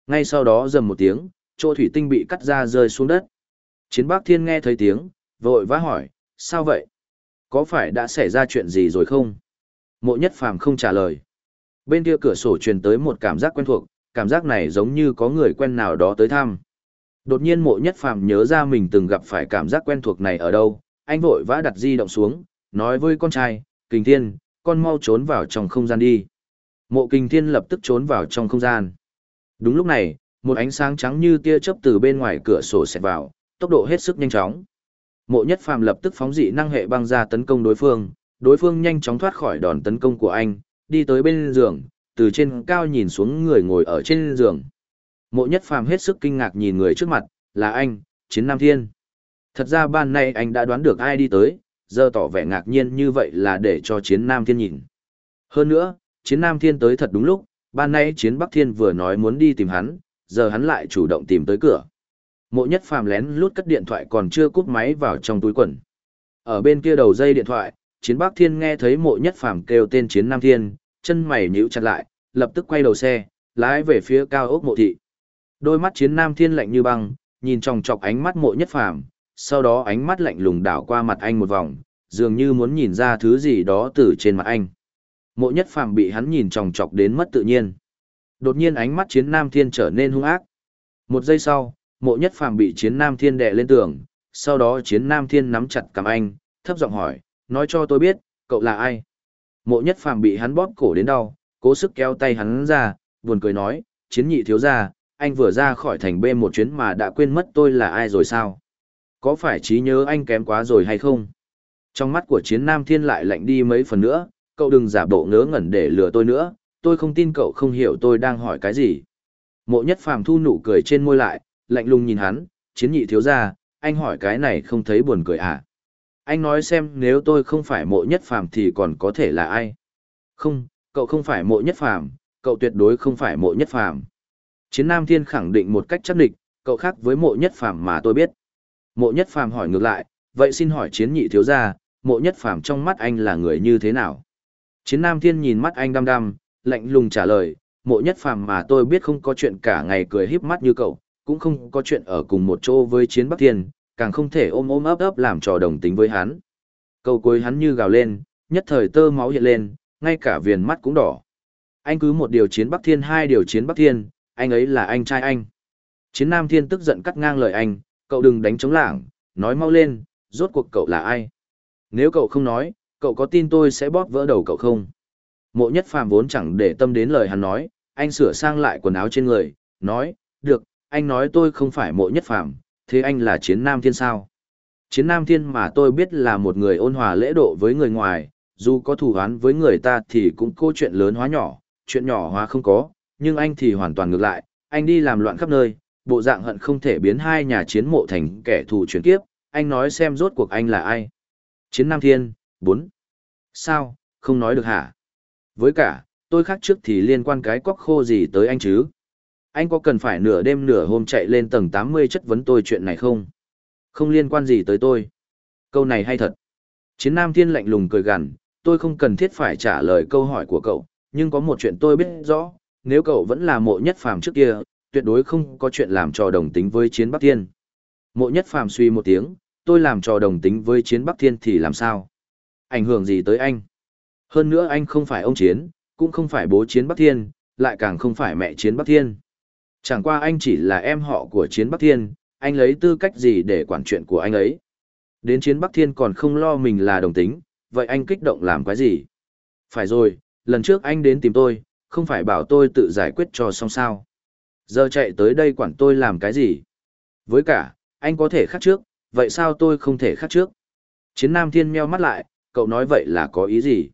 Ngay sau đó dầm một tiếng, chỗ thủy tinh bị cắt ra rơi xuống đất. Chiến Bắc Thiên nghe thấy tiếng, vội vã hỏi, sao vậy? Có phải đã xảy ra chuyện gì rồi không? Mộ nhất phàm không trả lời. Bên kia cửa sổ truyền tới một cảm giác quen thuộc, cảm giác này giống như có người quen nào đó tới thăm. Đột nhiên mộ nhất phàm nhớ ra mình từng gặp phải cảm giác quen thuộc này ở đâu, anh vội vã đặt di động xuống, nói với con trai, Kình Thiên, con mau trốn vào trong không gian đi. Mộ Kình Thiên lập tức trốn vào trong không gian. Đúng lúc này, một ánh sáng trắng như tia chớp từ bên ngoài cửa sổ xẹt vào, tốc độ hết sức nhanh chóng. Mộ Nhất Phàm lập tức phóng dị năng hệ băng ra tấn công đối phương, đối phương nhanh chóng thoát khỏi đòn tấn công của anh, đi tới bên giường, từ trên cao nhìn xuống người ngồi ở trên giường. Mộ Nhất Phàm hết sức kinh ngạc nhìn người trước mặt, là anh, Chiến Nam Thiên. Thật ra ban nay anh đã đoán được ai đi tới, giờ tỏ vẻ ngạc nhiên như vậy là để cho Chiến Nam Thiên nhìn. Hơn nữa, Chiến Nam Thiên tới thật đúng lúc, ban nay Chiến Bắc Thiên vừa nói muốn đi tìm hắn, giờ hắn lại chủ động tìm tới cửa. Mộ Nhất Phàm lén lút cất điện thoại còn chưa cút máy vào trong túi quần. Ở bên kia đầu dây điện thoại, Chiến Bắc Thiên nghe thấy Mộ Nhất Phàm kêu tên Chiến Nam Thiên, chân mày nhíu chặt lại, lập tức quay đầu xe, lái về phía cao ốc mộ thị. Đôi mắt Chiến Nam Thiên lạnh như băng, nhìn trong chọc ánh mắt Mộ Nhất Phàm, sau đó ánh mắt lạnh lùng đảo qua mặt anh một vòng, dường như muốn nhìn ra thứ gì đó từ trên mặt anh. Mộ Nhất Phàm bị hắn nhìn chòng chọc đến mất tự nhiên. Đột nhiên ánh mắt Chiến Nam Thiên trở nên hung ác. Một giây sau, Mộ Nhất Phàm bị Chiến Nam Thiên đè lên tường, sau đó Chiến Nam Thiên nắm chặt cầm anh, thấp giọng hỏi, nói cho tôi biết, cậu là ai? Mộ Nhất Phàm bị hắn bóp cổ đến đau, cố sức kéo tay hắn ra, buồn cười nói, Chiến nhị thiếu gia, anh vừa ra khỏi thành B một chuyến mà đã quên mất tôi là ai rồi sao? Có phải trí nhớ anh kém quá rồi hay không? Trong mắt của chiến nam thiên lại lạnh đi mấy phần nữa, cậu đừng giả bộ ngớ ngẩn để lừa tôi nữa, tôi không tin cậu không hiểu tôi đang hỏi cái gì. Mộ nhất phàm thu nụ cười trên môi lại, lạnh lùng nhìn hắn, chiến nhị thiếu ra, anh hỏi cái này không thấy buồn cười à? Anh nói xem nếu tôi không phải mộ nhất phàm thì còn có thể là ai? Không, cậu không phải mộ nhất phàm, cậu tuyệt đối không phải mộ nhất phàm. Chiến Nam Thiên khẳng định một cách chắc định, cậu khác với mộ nhất phàm mà tôi biết. Mộ nhất phàm hỏi ngược lại, vậy xin hỏi chiến nhị thiếu gia, mộ nhất phàm trong mắt anh là người như thế nào? Chiến Nam Thiên nhìn mắt anh đăm đăm, lạnh lùng trả lời, mộ nhất phàm mà tôi biết không có chuyện cả ngày cười híp mắt như cậu, cũng không có chuyện ở cùng một chỗ với chiến Bắc Thiên, càng không thể ôm ôm ấp ấp làm trò đồng tính với hắn. Câu cuối hắn như gào lên, nhất thời tơ máu hiện lên, ngay cả viền mắt cũng đỏ. Anh cứ một điều chiến Bắc Thiên hai điều chiến Bắc Thiên, anh ấy là anh trai anh. Chiến Nam Thiên tức giận cắt ngang lời anh, cậu đừng đánh chống lảng, nói mau lên, rốt cuộc cậu là ai? Nếu cậu không nói, cậu có tin tôi sẽ bóp vỡ đầu cậu không? Mộ nhất phàm vốn chẳng để tâm đến lời hắn nói, anh sửa sang lại quần áo trên người, nói, được, anh nói tôi không phải mộ nhất phàm, thế anh là chiến nam thiên sao? Chiến nam thiên mà tôi biết là một người ôn hòa lễ độ với người ngoài, dù có thù oán với người ta thì cũng câu chuyện lớn hóa nhỏ, chuyện nhỏ hóa không có, nhưng anh thì hoàn toàn ngược lại, anh đi làm loạn khắp nơi, bộ dạng hận không thể biến hai nhà chiến mộ thành kẻ thù chuyển kiếp, anh nói xem rốt cuộc anh là ai. Chiến Nam Thiên, 4. Sao, không nói được hả? Với cả, tôi khác trước thì liên quan cái cóc khô gì tới anh chứ? Anh có cần phải nửa đêm nửa hôm chạy lên tầng 80 chất vấn tôi chuyện này không? Không liên quan gì tới tôi. Câu này hay thật. Chiến Nam Thiên lạnh lùng cười gằn, tôi không cần thiết phải trả lời câu hỏi của cậu, nhưng có một chuyện tôi biết rõ, nếu cậu vẫn là mộ nhất phàm trước kia, tuyệt đối không có chuyện làm trò đồng tính với chiến Bắc Thiên. Mộ nhất phàm suy một tiếng, tôi làm trò đồng tính với chiến Bắc Thiên thì làm sao? Ảnh hưởng gì tới anh? Hơn nữa anh không phải ông chiến, cũng không phải bố chiến Bắc Thiên, lại càng không phải mẹ chiến Bắc Thiên. Chẳng qua anh chỉ là em họ của chiến Bắc Thiên, anh lấy tư cách gì để quản chuyện của anh ấy? Đến chiến Bắc Thiên còn không lo mình là đồng tính, vậy anh kích động làm cái gì? Phải rồi, lần trước anh đến tìm tôi, không phải bảo tôi tự giải quyết cho xong sao. Giờ chạy tới đây quản tôi làm cái gì? Với cả, anh có thể khác trước, vậy sao tôi không thể khác trước? Chiến Nam Thiên meo mắt lại, cậu nói vậy là có ý gì?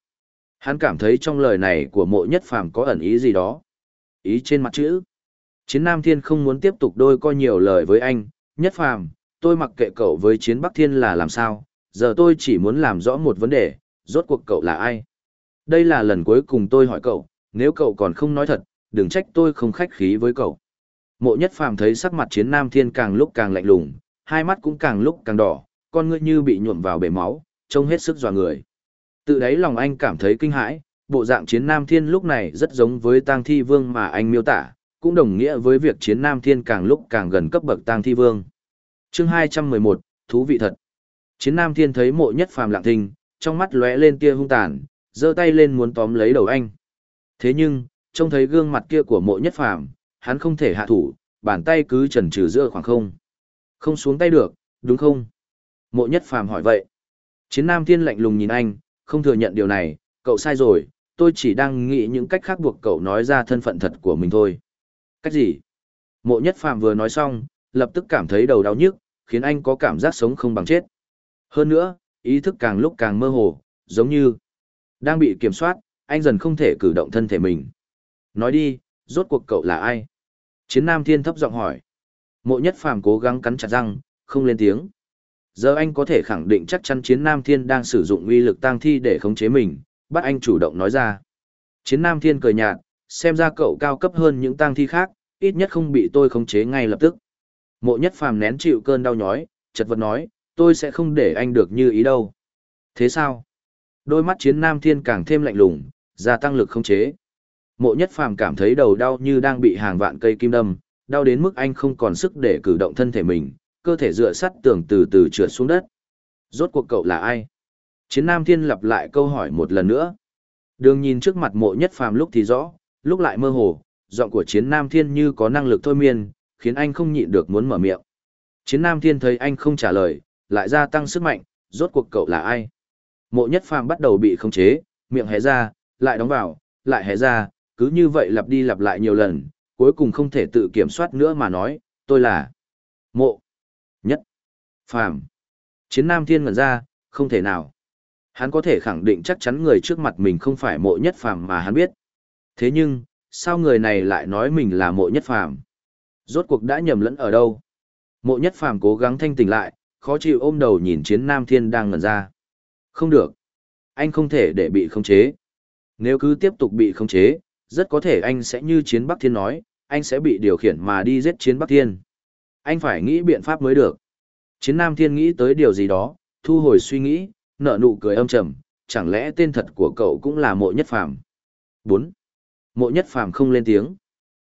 Hắn cảm thấy trong lời này của mộ nhất phàm có ẩn ý gì đó. Ý trên mặt chữ. Chiến Nam Thiên không muốn tiếp tục đôi co nhiều lời với anh, nhất phàm, tôi mặc kệ cậu với chiến Bắc Thiên là làm sao, giờ tôi chỉ muốn làm rõ một vấn đề, rốt cuộc cậu là ai? Đây là lần cuối cùng tôi hỏi cậu, nếu cậu còn không nói thật, đừng trách tôi không khách khí với cậu. Mộ nhất phàm thấy sắc mặt chiến nam thiên càng lúc càng lạnh lùng, hai mắt cũng càng lúc càng đỏ, con ngươi như bị nhuộm vào bể máu, trông hết sức dọa người. Tự đáy lòng anh cảm thấy kinh hãi, bộ dạng chiến nam thiên lúc này rất giống với tang thi vương mà anh miêu tả, cũng đồng nghĩa với việc chiến nam thiên càng lúc càng gần cấp bậc tang thi vương. chương 211, thú vị thật. Chiến nam thiên thấy mộ nhất phàm lặng thinh, trong mắt lóe lên tia hung tàn, giơ tay lên muốn tóm lấy đầu anh. Thế nhưng, trông thấy gương mặt kia của mộ nhất phàm, hắn không thể hạ thủ, bàn tay cứ chần chừ giữa khoảng không. Không xuống tay được, đúng không? Mộ nhất phàm hỏi vậy. Chiến nam thiên lạnh lùng nhìn anh, không thừa nhận điều này, cậu sai rồi, tôi chỉ đang nghĩ những cách khác buộc cậu nói ra thân phận thật của mình thôi. Cách gì? Mộ nhất phàm vừa nói xong, lập tức cảm thấy đầu đau nhức, khiến anh có cảm giác sống không bằng chết. Hơn nữa, ý thức càng lúc càng mơ hồ, giống như đang bị kiểm soát, anh dần không thể cử động thân thể mình. Nói đi, rốt cuộc cậu là ai? Chiến Nam Thiên thấp giọng hỏi. Mộ Nhất Phàm cố gắng cắn chặt răng, không lên tiếng. Giờ anh có thể khẳng định chắc chắn Chiến Nam Thiên đang sử dụng uy lực tang thi để khống chế mình, bắt anh chủ động nói ra. Chiến Nam Thiên cười nhạt, xem ra cậu cao cấp hơn những tang thi khác, ít nhất không bị tôi khống chế ngay lập tức. Mộ Nhất Phàm nén chịu cơn đau nhói, chật vật nói, tôi sẽ không để anh được như ý đâu. Thế sao? Đôi mắt Chiến Nam Thiên càng thêm lạnh lùng, gia tăng lực không chế. Mộ Nhất Phàm cảm thấy đầu đau như đang bị hàng vạn cây kim đâm, đau đến mức anh không còn sức để cử động thân thể mình, cơ thể dựa sắt tường từ từ trượt xuống đất. Rốt cuộc cậu là ai? Chiến Nam Thiên lặp lại câu hỏi một lần nữa. Đường nhìn trước mặt mộ nhất phàm lúc thì rõ, lúc lại mơ hồ, giọng của Chiến Nam Thiên như có năng lực thôi miên, khiến anh không nhịn được muốn mở miệng. Chiến Nam Thiên thấy anh không trả lời, lại gia tăng sức mạnh, rốt cuộc cậu là ai? Mộ nhất phàm bắt đầu bị khống chế, miệng hé ra, lại đóng vào, lại hé ra, cứ như vậy lặp đi lặp lại nhiều lần, cuối cùng không thể tự kiểm soát nữa mà nói, tôi là mộ nhất phàm. Chiến Nam Thiên ngẩn ra, không thể nào. Hắn có thể khẳng định chắc chắn người trước mặt mình không phải mộ nhất phàm mà hắn biết. Thế nhưng, sao người này lại nói mình là mộ nhất phàm? Rốt cuộc đã nhầm lẫn ở đâu? Mộ nhất phàm cố gắng thanh tỉnh lại, khó chịu ôm đầu nhìn chiến Nam Thiên đang ngẩn ra. Không được. Anh không thể để bị khống chế. Nếu cứ tiếp tục bị khống chế, rất có thể anh sẽ như chiến Bắc Thiên nói, anh sẽ bị điều khiển mà đi giết chiến Bắc Thiên. Anh phải nghĩ biện pháp mới được. Chiến Nam Thiên nghĩ tới điều gì đó, thu hồi suy nghĩ, nở nụ cười âm trầm, chẳng lẽ tên thật của cậu cũng là Mộ Nhất Phàm? 4. Mộ Nhất Phàm không lên tiếng.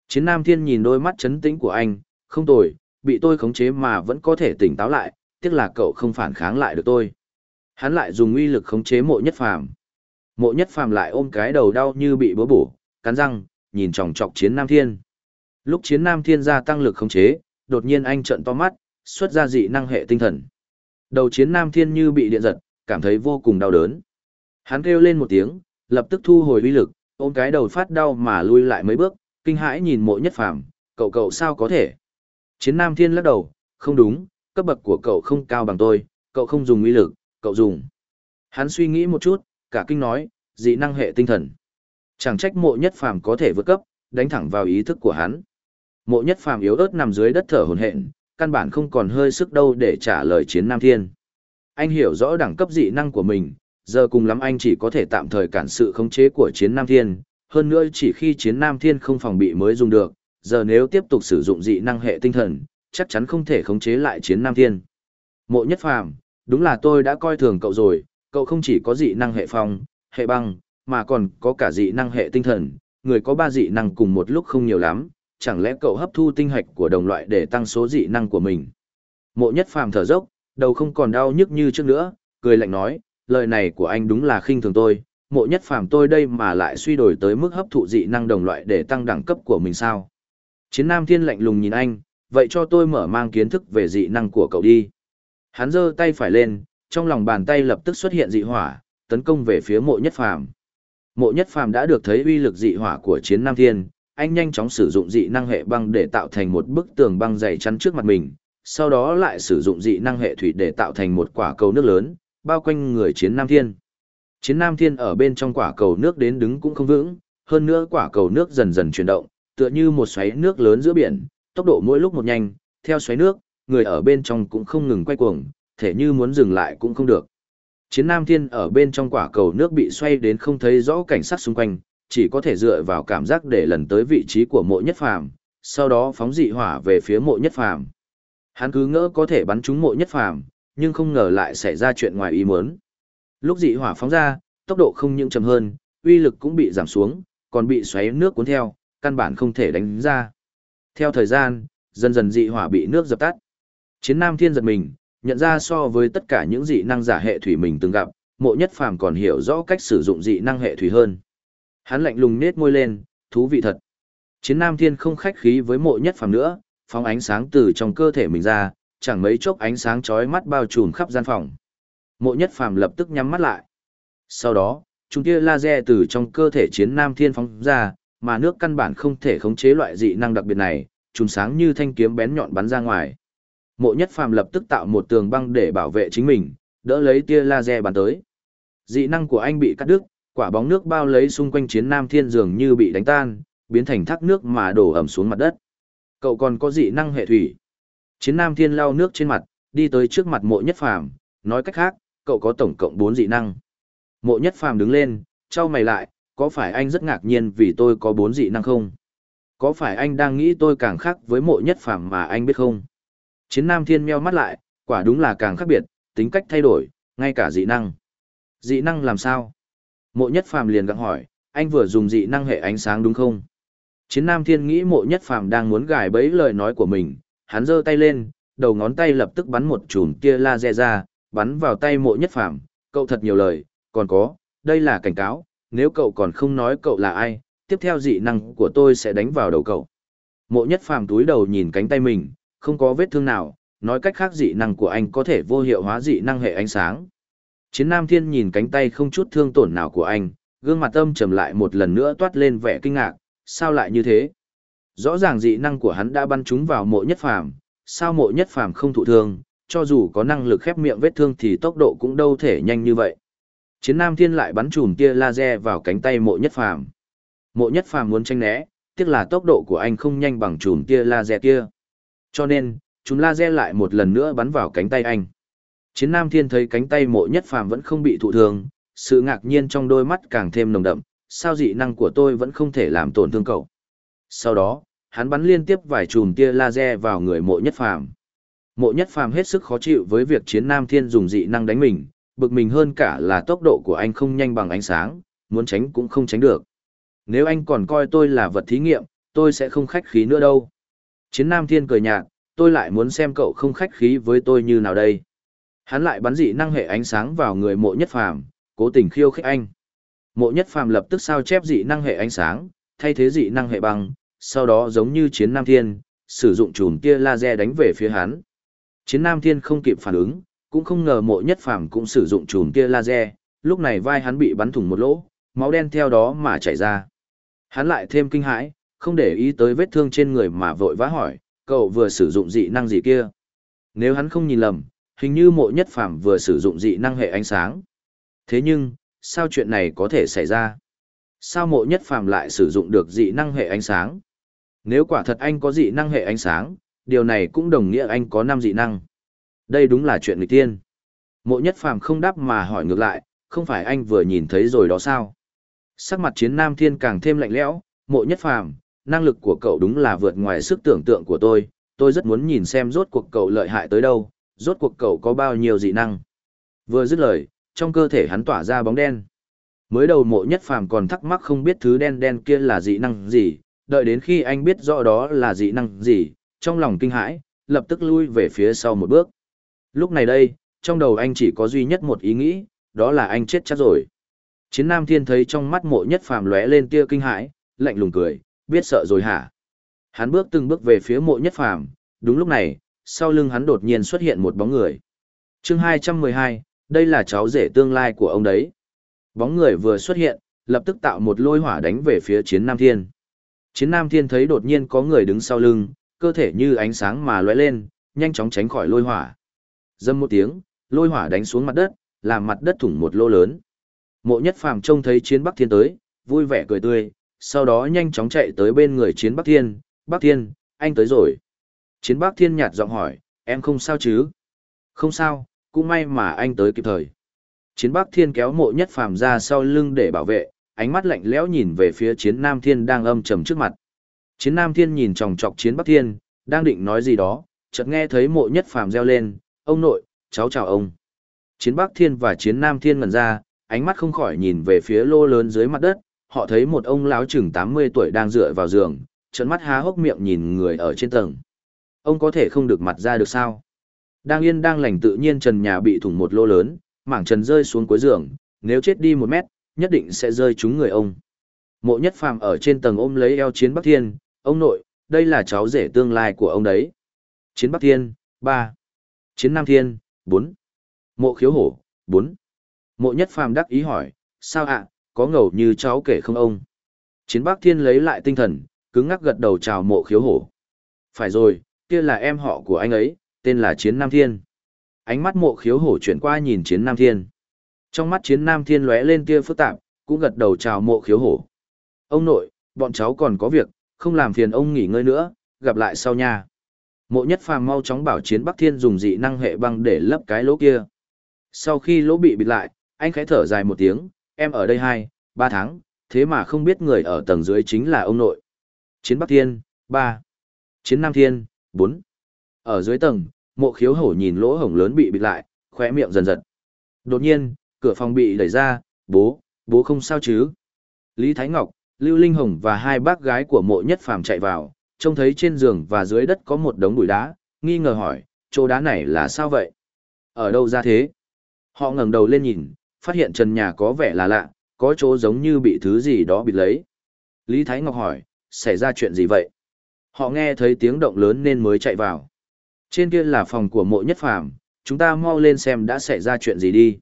Chiến Nam Thiên nhìn đôi mắt chấn tĩnh của anh, không tồi, bị tôi khống chế mà vẫn có thể tỉnh táo lại, tiếc là cậu không phản kháng lại được tôi. Hắn lại dùng uy lực khống chế Mộ Nhất Phàm. Mộ Nhất Phàm lại ôm cái đầu đau như bị búa bổ, cắn răng, nhìn chòng chọc Chiến Nam Thiên. Lúc Chiến Nam Thiên gia tăng lực khống chế, đột nhiên anh trợn to mắt, xuất ra dị năng hệ tinh thần. Đầu Chiến Nam Thiên như bị điện giật, cảm thấy vô cùng đau đớn. Hắn kêu lên một tiếng, lập tức thu hồi uy lực, ôm cái đầu phát đau mà lui lại mấy bước, kinh hãi nhìn mộ nhất phàm, cậu cậu sao có thể. Chiến Nam Thiên lắc đầu, không đúng, cấp bậc của cậu không cao bằng tôi, cậu không dùng uy lực, cậu dùng. Hắn suy nghĩ một chút, cả kinh nói, dị năng hệ tinh thần. Chẳng trách mộ nhất phàm có thể vượt cấp, đánh thẳng vào ý thức của hắn. Mộ nhất phàm yếu ớt nằm dưới đất thở hồn hển, căn bản không còn hơi sức đâu để trả lời chiến Nam Thiên. Anh hiểu rõ đẳng cấp dị năng của mình, giờ cùng lắm anh chỉ có thể tạm thời cản sự khống chế của chiến Nam Thiên, hơn nữa chỉ khi chiến Nam Thiên không phòng bị mới dùng được, giờ nếu tiếp tục sử dụng dị năng hệ tinh thần, chắc chắn không thể khống chế lại chiến Nam Thiên. Mộ nhất phàm, đúng là tôi đã coi thường cậu rồi, cậu không chỉ có dị năng hệ phong, hệ băng, mà còn có cả dị năng hệ tinh thần, người có ba dị năng cùng một lúc không nhiều lắm, chẳng lẽ cậu hấp thu tinh hạch của đồng loại để tăng số dị năng của mình. Mộ nhất phàm thở dốc, đầu không còn đau nhức như trước nữa, cười lạnh nói, lời này của anh đúng là khinh thường tôi, mộ nhất phàm tôi đây mà lại suy đổi tới mức hấp thụ dị năng đồng loại để tăng đẳng cấp của mình sao. Chiến Nam Thiên lạnh lùng nhìn anh, vậy cho tôi mở mang kiến thức về dị năng của cậu đi. Hắn giơ tay phải lên, trong lòng bàn tay lập tức xuất hiện dị hỏa, tấn công về phía mộ nhất phàm. Mộ nhất phàm đã được thấy uy lực dị hỏa của chiến Nam Thiên, anh nhanh chóng sử dụng dị năng hệ băng để tạo thành một bức tường băng dày chắn trước mặt mình, sau đó lại sử dụng dị năng hệ thủy để tạo thành một quả cầu nước lớn, bao quanh người chiến Nam Thiên. Chiến Nam Thiên ở bên trong quả cầu nước đến đứng cũng không vững, hơn nữa quả cầu nước dần dần chuyển động, tựa như một xoáy nước lớn giữa biển, tốc độ mỗi lúc một nhanh, theo xoáy nước, người ở bên trong cũng không ngừng quay cuồng, thể như muốn dừng lại cũng không được. Chiến Nam Thiên ở bên trong quả cầu nước bị xoay đến không thấy rõ cảnh sát xung quanh, chỉ có thể dựa vào cảm giác để lần tới vị trí của mộ nhất phàm, sau đó phóng dị hỏa về phía mộ nhất phàm. Hắn cứ ngỡ có thể bắn trúng mộ nhất phàm, nhưng không ngờ lại xảy ra chuyện ngoài ý muốn. Lúc dị hỏa phóng ra, tốc độ không những chậm hơn, uy lực cũng bị giảm xuống, còn bị xoáy nước cuốn theo, căn bản không thể đánh ra. Theo thời gian, dần dần dị hỏa bị nước dập tắt. Chiến Nam Thiên giật mình, nhận ra so với tất cả những dị năng giả hệ thủy mình từng gặp, mộ nhất phàm còn hiểu rõ cách sử dụng dị năng hệ thủy hơn. Hắn lạnh lùng nết môi lên, thú vị thật. Chiến Nam Thiên không khách khí với mộ nhất phàm nữa, phóng ánh sáng từ trong cơ thể mình ra, chẳng mấy chốc ánh sáng chói mắt bao trùm khắp gian phòng. Mộ nhất phàm lập tức nhắm mắt lại. Sau đó, chúng tia laser từ trong cơ thể chiến Nam Thiên phóng ra, mà nước căn bản không thể khống chế loại dị năng đặc biệt này, trùng sáng như thanh kiếm bén nhọn bắn ra ngoài. Mộ Nhất Phàm lập tức tạo một tường băng để bảo vệ chính mình, đỡ lấy tia laser bắn tới. Dị năng của anh bị cắt đứt, quả bóng nước bao lấy xung quanh chiến Nam Thiên dường như bị đánh tan, biến thành thác nước mà đổ ẩm xuống mặt đất. Cậu còn có dị năng hệ thủy. Chiến Nam Thiên lau nước trên mặt, đi tới trước mặt Mộ Nhất Phàm, nói cách khác, cậu có tổng cộng 4 dị năng. Mộ Nhất Phàm đứng lên, trao mày lại, có phải anh rất ngạc nhiên vì tôi có 4 dị năng không? Có phải anh đang nghĩ tôi càng khác với Mộ Nhất Phàm mà anh biết không? Chiến Nam Thiên meo mắt lại, quả đúng là càng khác biệt, tính cách thay đổi, ngay cả dị năng. Dị năng làm sao? Mộ Nhất Phàm liền gặng hỏi, anh vừa dùng dị năng hệ ánh sáng đúng không? Chiến Nam Thiên nghĩ Mộ Nhất Phàm đang muốn gài bẫy lời nói của mình, hắn giơ tay lên, đầu ngón tay lập tức bắn một chùm tia laser ra, bắn vào tay Mộ Nhất Phàm, cậu thật nhiều lời, còn có, đây là cảnh cáo, nếu cậu còn không nói cậu là ai, tiếp theo dị năng của tôi sẽ đánh vào đầu cậu. Mộ Nhất Phàm túi đầu nhìn cánh tay mình, không có vết thương nào, nói cách khác dị năng của anh có thể vô hiệu hóa dị năng hệ ánh sáng. Chiến Nam Thiên nhìn cánh tay không chút thương tổn nào của anh, gương mặt âm trầm lại một lần nữa toát lên vẻ kinh ngạc, sao lại như thế? Rõ ràng dị năng của hắn đã bắn trúng vào mộ nhất phàm, sao mộ nhất phàm không thụ thương, cho dù có năng lực khép miệng vết thương thì tốc độ cũng đâu thể nhanh như vậy. Chiến Nam Thiên lại bắn chùm tia laser vào cánh tay mộ nhất phàm. Mộ nhất phàm muốn tranh né, tiếc là tốc độ của anh không nhanh bằng chùm tia laser kia. Cho nên, chúng laser lại một lần nữa bắn vào cánh tay anh. Chiến Nam Thiên thấy cánh tay mộ nhất phàm vẫn không bị thụ thương, sự ngạc nhiên trong đôi mắt càng thêm nồng đậm, sao dị năng của tôi vẫn không thể làm tổn thương cậu. Sau đó, hắn bắn liên tiếp vài chùm tia laser vào người mộ nhất phàm. Mộ nhất phàm hết sức khó chịu với việc chiến Nam Thiên dùng dị năng đánh mình, bực mình hơn cả là tốc độ của anh không nhanh bằng ánh sáng, muốn tránh cũng không tránh được. Nếu anh còn coi tôi là vật thí nghiệm, tôi sẽ không khách khí nữa đâu. Chiến Nam Thiên cười nhạt, tôi lại muốn xem cậu không khách khí với tôi như nào đây. Hắn lại bắn dị năng hệ ánh sáng vào người mộ nhất phàm, cố tình khiêu khích anh. Mộ nhất phàm lập tức sao chép dị năng hệ ánh sáng, thay thế dị năng hệ băng, sau đó giống như chiến Nam Thiên, sử dụng chùm tia laser đánh về phía hắn. Chiến Nam Thiên không kịp phản ứng, cũng không ngờ mộ nhất phàm cũng sử dụng chùm tia laser, lúc này vai hắn bị bắn thủng một lỗ, máu đen theo đó mà chảy ra. Hắn lại thêm kinh hãi, không để ý tới vết thương trên người mà vội vã hỏi, cậu vừa sử dụng dị năng gì kia? Nếu hắn không nhìn lầm, hình như mộ nhất phàm vừa sử dụng dị năng hệ ánh sáng. Thế nhưng, sao chuyện này có thể xảy ra? Sao mộ nhất phàm lại sử dụng được dị năng hệ ánh sáng? Nếu quả thật anh có dị năng hệ ánh sáng, điều này cũng đồng nghĩa anh có 5 dị năng. Đây đúng là chuyện nghịch tiên. Mộ nhất phàm không đáp mà hỏi ngược lại, không phải anh vừa nhìn thấy rồi đó sao? Sắc mặt chiến nam thiên càng thêm lạnh lẽo, mộ nhất phàm, năng lực của cậu đúng là vượt ngoài sức tưởng tượng của tôi, tôi rất muốn nhìn xem rốt cuộc cậu lợi hại tới đâu, rốt cuộc cậu có bao nhiêu dị năng. Vừa dứt lời, trong cơ thể hắn tỏa ra bóng đen. Mới đầu mộ nhất phàm còn thắc mắc không biết thứ đen đen kia là dị năng gì, đợi đến khi anh biết rõ đó là dị năng gì, trong lòng kinh hãi, lập tức lui về phía sau một bước. Lúc này đây, trong đầu anh chỉ có duy nhất một ý nghĩ, đó là anh chết chắc rồi. Chiến Nam Thiên thấy trong mắt mộ nhất phàm lóe lên tia kinh hãi, lạnh lùng cười, biết sợ rồi hả? Hắn bước từng bước về phía mộ nhất phàm, đúng lúc này, sau lưng hắn đột nhiên xuất hiện một bóng người. chương 212, đây là cháu rể tương lai của ông đấy. Bóng người vừa xuất hiện, lập tức tạo một lôi hỏa đánh về phía chiến Nam Thiên. Chiến Nam Thiên thấy đột nhiên có người đứng sau lưng, cơ thể như ánh sáng mà lóe lên, nhanh chóng tránh khỏi lôi hỏa. Dâm một tiếng, lôi hỏa đánh xuống mặt đất, làm mặt đất thủng một lô lớn. Mộ nhất phàm trông thấy chiến Bắc Thiên tới, vui vẻ cười tươi, sau đó nhanh chóng chạy tới bên người chiến Bắc Thiên, Bắc Thiên, anh tới rồi. Chiến Bắc Thiên nhạt giọng hỏi, em không sao chứ? Không sao, cũng may mà anh tới kịp thời. Chiến Bắc Thiên kéo mộ nhất phàm ra sau lưng để bảo vệ, ánh mắt lạnh lẽo nhìn về phía chiến Nam Thiên đang âm trầm trước mặt. Chiến Nam Thiên nhìn chòng chọc chiến Bắc Thiên, đang định nói gì đó, chợt nghe thấy mộ nhất phàm reo lên, ông nội, cháu chào ông. Chiến Bắc Thiên và chiến Nam Thiên ngần ra, ánh mắt không khỏi nhìn về phía lô lớn dưới mặt đất, họ thấy một ông lão chừng 80 tuổi đang dựa vào giường, trợn mắt há hốc miệng nhìn người ở trên tầng. Ông có thể không được mặt ra được sao? Đang yên đang lành tự nhiên trần nhà bị thủng một lỗ lớn, mảng trần rơi xuống cuối giường, nếu chết đi một mét, nhất định sẽ rơi trúng người ông. Mộ nhất phàm ở trên tầng ôm lấy eo chiến Bắc Thiên, ông nội, đây là cháu rể tương lai của ông đấy. Chiến Bắc Thiên, 3. Chiến Nam Thiên, 4. Mộ khiếu hổ, 4. Mộ nhất phàm đắc ý hỏi, sao ạ, có ngầu như cháu kể không ông? Chiến Bắc Thiên lấy lại tinh thần, cứng ngắc gật đầu chào mộ khiếu hổ. Phải rồi, kia là em họ của anh ấy, tên là Chiến Nam Thiên. Ánh mắt mộ khiếu hổ chuyển qua nhìn Chiến Nam Thiên. Trong mắt Chiến Nam Thiên lóe lên tia phức tạp, cũng gật đầu chào mộ khiếu hổ. Ông nội, bọn cháu còn có việc, không làm phiền ông nghỉ ngơi nữa, gặp lại sau nha. Mộ nhất phàm mau chóng bảo Chiến Bắc Thiên dùng dị năng hệ băng để lấp cái lỗ kia. Sau khi lỗ bị bịt lại, anh khẽ thở dài một tiếng, em ở đây hai, ba tháng, thế mà không biết người ở tầng dưới chính là ông nội. Chiến Bắc Thiên, ba. Chiến Nam Thiên, bốn. Ở dưới tầng, mộ khiếu hổ nhìn lỗ hổng lớn bị bịt lại, khóe miệng dần dần. Đột nhiên, cửa phòng bị đẩy ra, bố, bố không sao chứ. Lý Thái Ngọc, Lưu Linh Hồng và hai bác gái của mộ nhất phàm chạy vào, trông thấy trên giường và dưới đất có một đống bụi đá, nghi ngờ hỏi, chỗ đá này là sao vậy? Ở đâu ra thế? Họ ngẩng đầu lên nhìn, phát hiện trần nhà có vẻ là lạ, có chỗ giống như bị thứ gì đó bịt lấy. Lý Thái Ngọc hỏi, xảy ra chuyện gì vậy? Họ nghe thấy tiếng động lớn nên mới chạy vào. Trên kia là phòng của mộ nhất phàm, chúng ta mau lên xem đã xảy ra chuyện gì đi.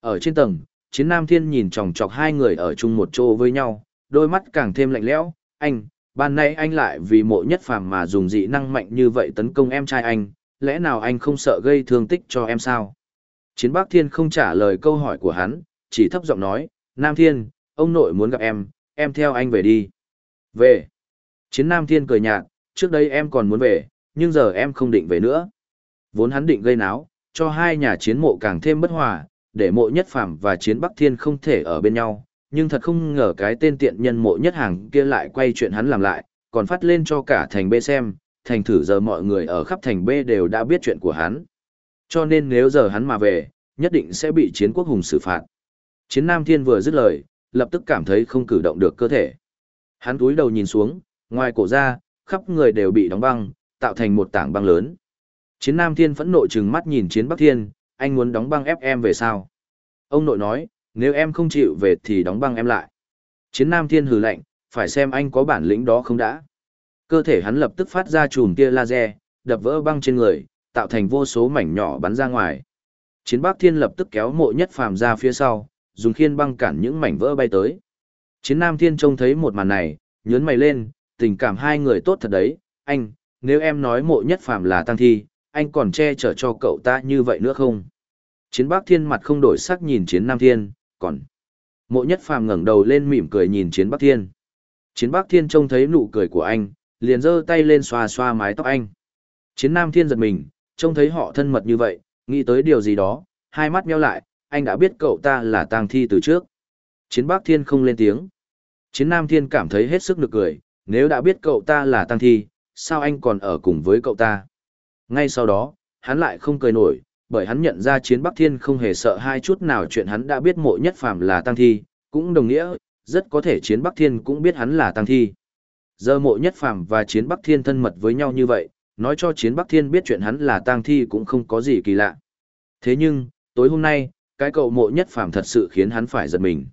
Ở trên tầng, chiến nam thiên nhìn chòng chọc hai người ở chung một chỗ với nhau, đôi mắt càng thêm lạnh lẽo. Anh, ban nay anh lại vì mộ nhất phàm mà dùng dị năng mạnh như vậy tấn công em trai anh, lẽ nào anh không sợ gây thương tích cho em sao? Chiến Bắc Thiên không trả lời câu hỏi của hắn, chỉ thấp giọng nói, Nam Thiên, ông nội muốn gặp em, em theo anh về đi. Về. Chiến Nam Thiên cười nhạt, trước đây em còn muốn về, nhưng giờ em không định về nữa. Vốn hắn định gây náo, cho hai nhà chiến mộ càng thêm bất hòa, để mộ nhất phàm và chiến Bắc Thiên không thể ở bên nhau, nhưng thật không ngờ cái tên tiện nhân mộ nhất hàng kia lại quay chuyện hắn làm lại, còn phát lên cho cả thành B xem, thành thử giờ mọi người ở khắp thành B đều đã biết chuyện của hắn. Cho nên nếu giờ hắn mà về, nhất định sẽ bị chiến quốc hùng xử phạt. Chiến Nam Thiên vừa dứt lời, lập tức cảm thấy không cử động được cơ thể. Hắn túi đầu nhìn xuống, ngoài cổ ra, khắp người đều bị đóng băng, tạo thành một tảng băng lớn. Chiến Nam Thiên phẫn nộ trừng mắt nhìn Chiến Bắc Thiên, anh muốn đóng băng ép em về sao? Ông nội nói, nếu em không chịu về thì đóng băng em lại. Chiến Nam Thiên hừ lạnh, phải xem anh có bản lĩnh đó không đã. Cơ thể hắn lập tức phát ra chùm tia laser, đập vỡ băng trên người, tạo thành vô số mảnh nhỏ bắn ra ngoài. Chiến Bắc Thiên lập tức kéo mộ nhất phàm ra phía sau, dùng khiên băng cản những mảnh vỡ bay tới. Chiến Nam Thiên trông thấy một màn này, nhớn mày lên, tình cảm hai người tốt thật đấy, anh, nếu em nói mộ nhất phàm là tăng thi, anh còn che chở cho cậu ta như vậy nữa không? Chiến Bắc Thiên mặt không đổi sắc nhìn Chiến Nam Thiên, còn... Mộ nhất phàm ngẩng đầu lên mỉm cười nhìn Chiến Bắc Thiên. Chiến Bắc Thiên trông thấy nụ cười của anh, liền giơ tay lên xoa xoa mái tóc anh. Chiến Nam Thiên giật mình, trông thấy họ thân mật như vậy, nghĩ tới điều gì đó, hai mắt nheo lại, anh đã biết cậu ta là tang thi từ trước. Chiến Bắc Thiên không lên tiếng. Chiến Nam Thiên cảm thấy hết sức nực cười, nếu đã biết cậu ta là tang thi, sao anh còn ở cùng với cậu ta? Ngay sau đó, hắn lại không cười nổi, bởi hắn nhận ra Chiến Bắc Thiên không hề sợ hai chút nào chuyện hắn đã biết mộ nhất phàm là tang thi, cũng đồng nghĩa, rất có thể Chiến Bắc Thiên cũng biết hắn là tang thi. Giờ mộ nhất phàm và Chiến Bắc Thiên thân mật với nhau như vậy, nói cho Chiến Bắc Thiên biết chuyện hắn là tang thi cũng không có gì kỳ lạ. Thế nhưng, tối hôm nay, cái cậu mộ nhất phàm thật sự khiến hắn phải giật mình.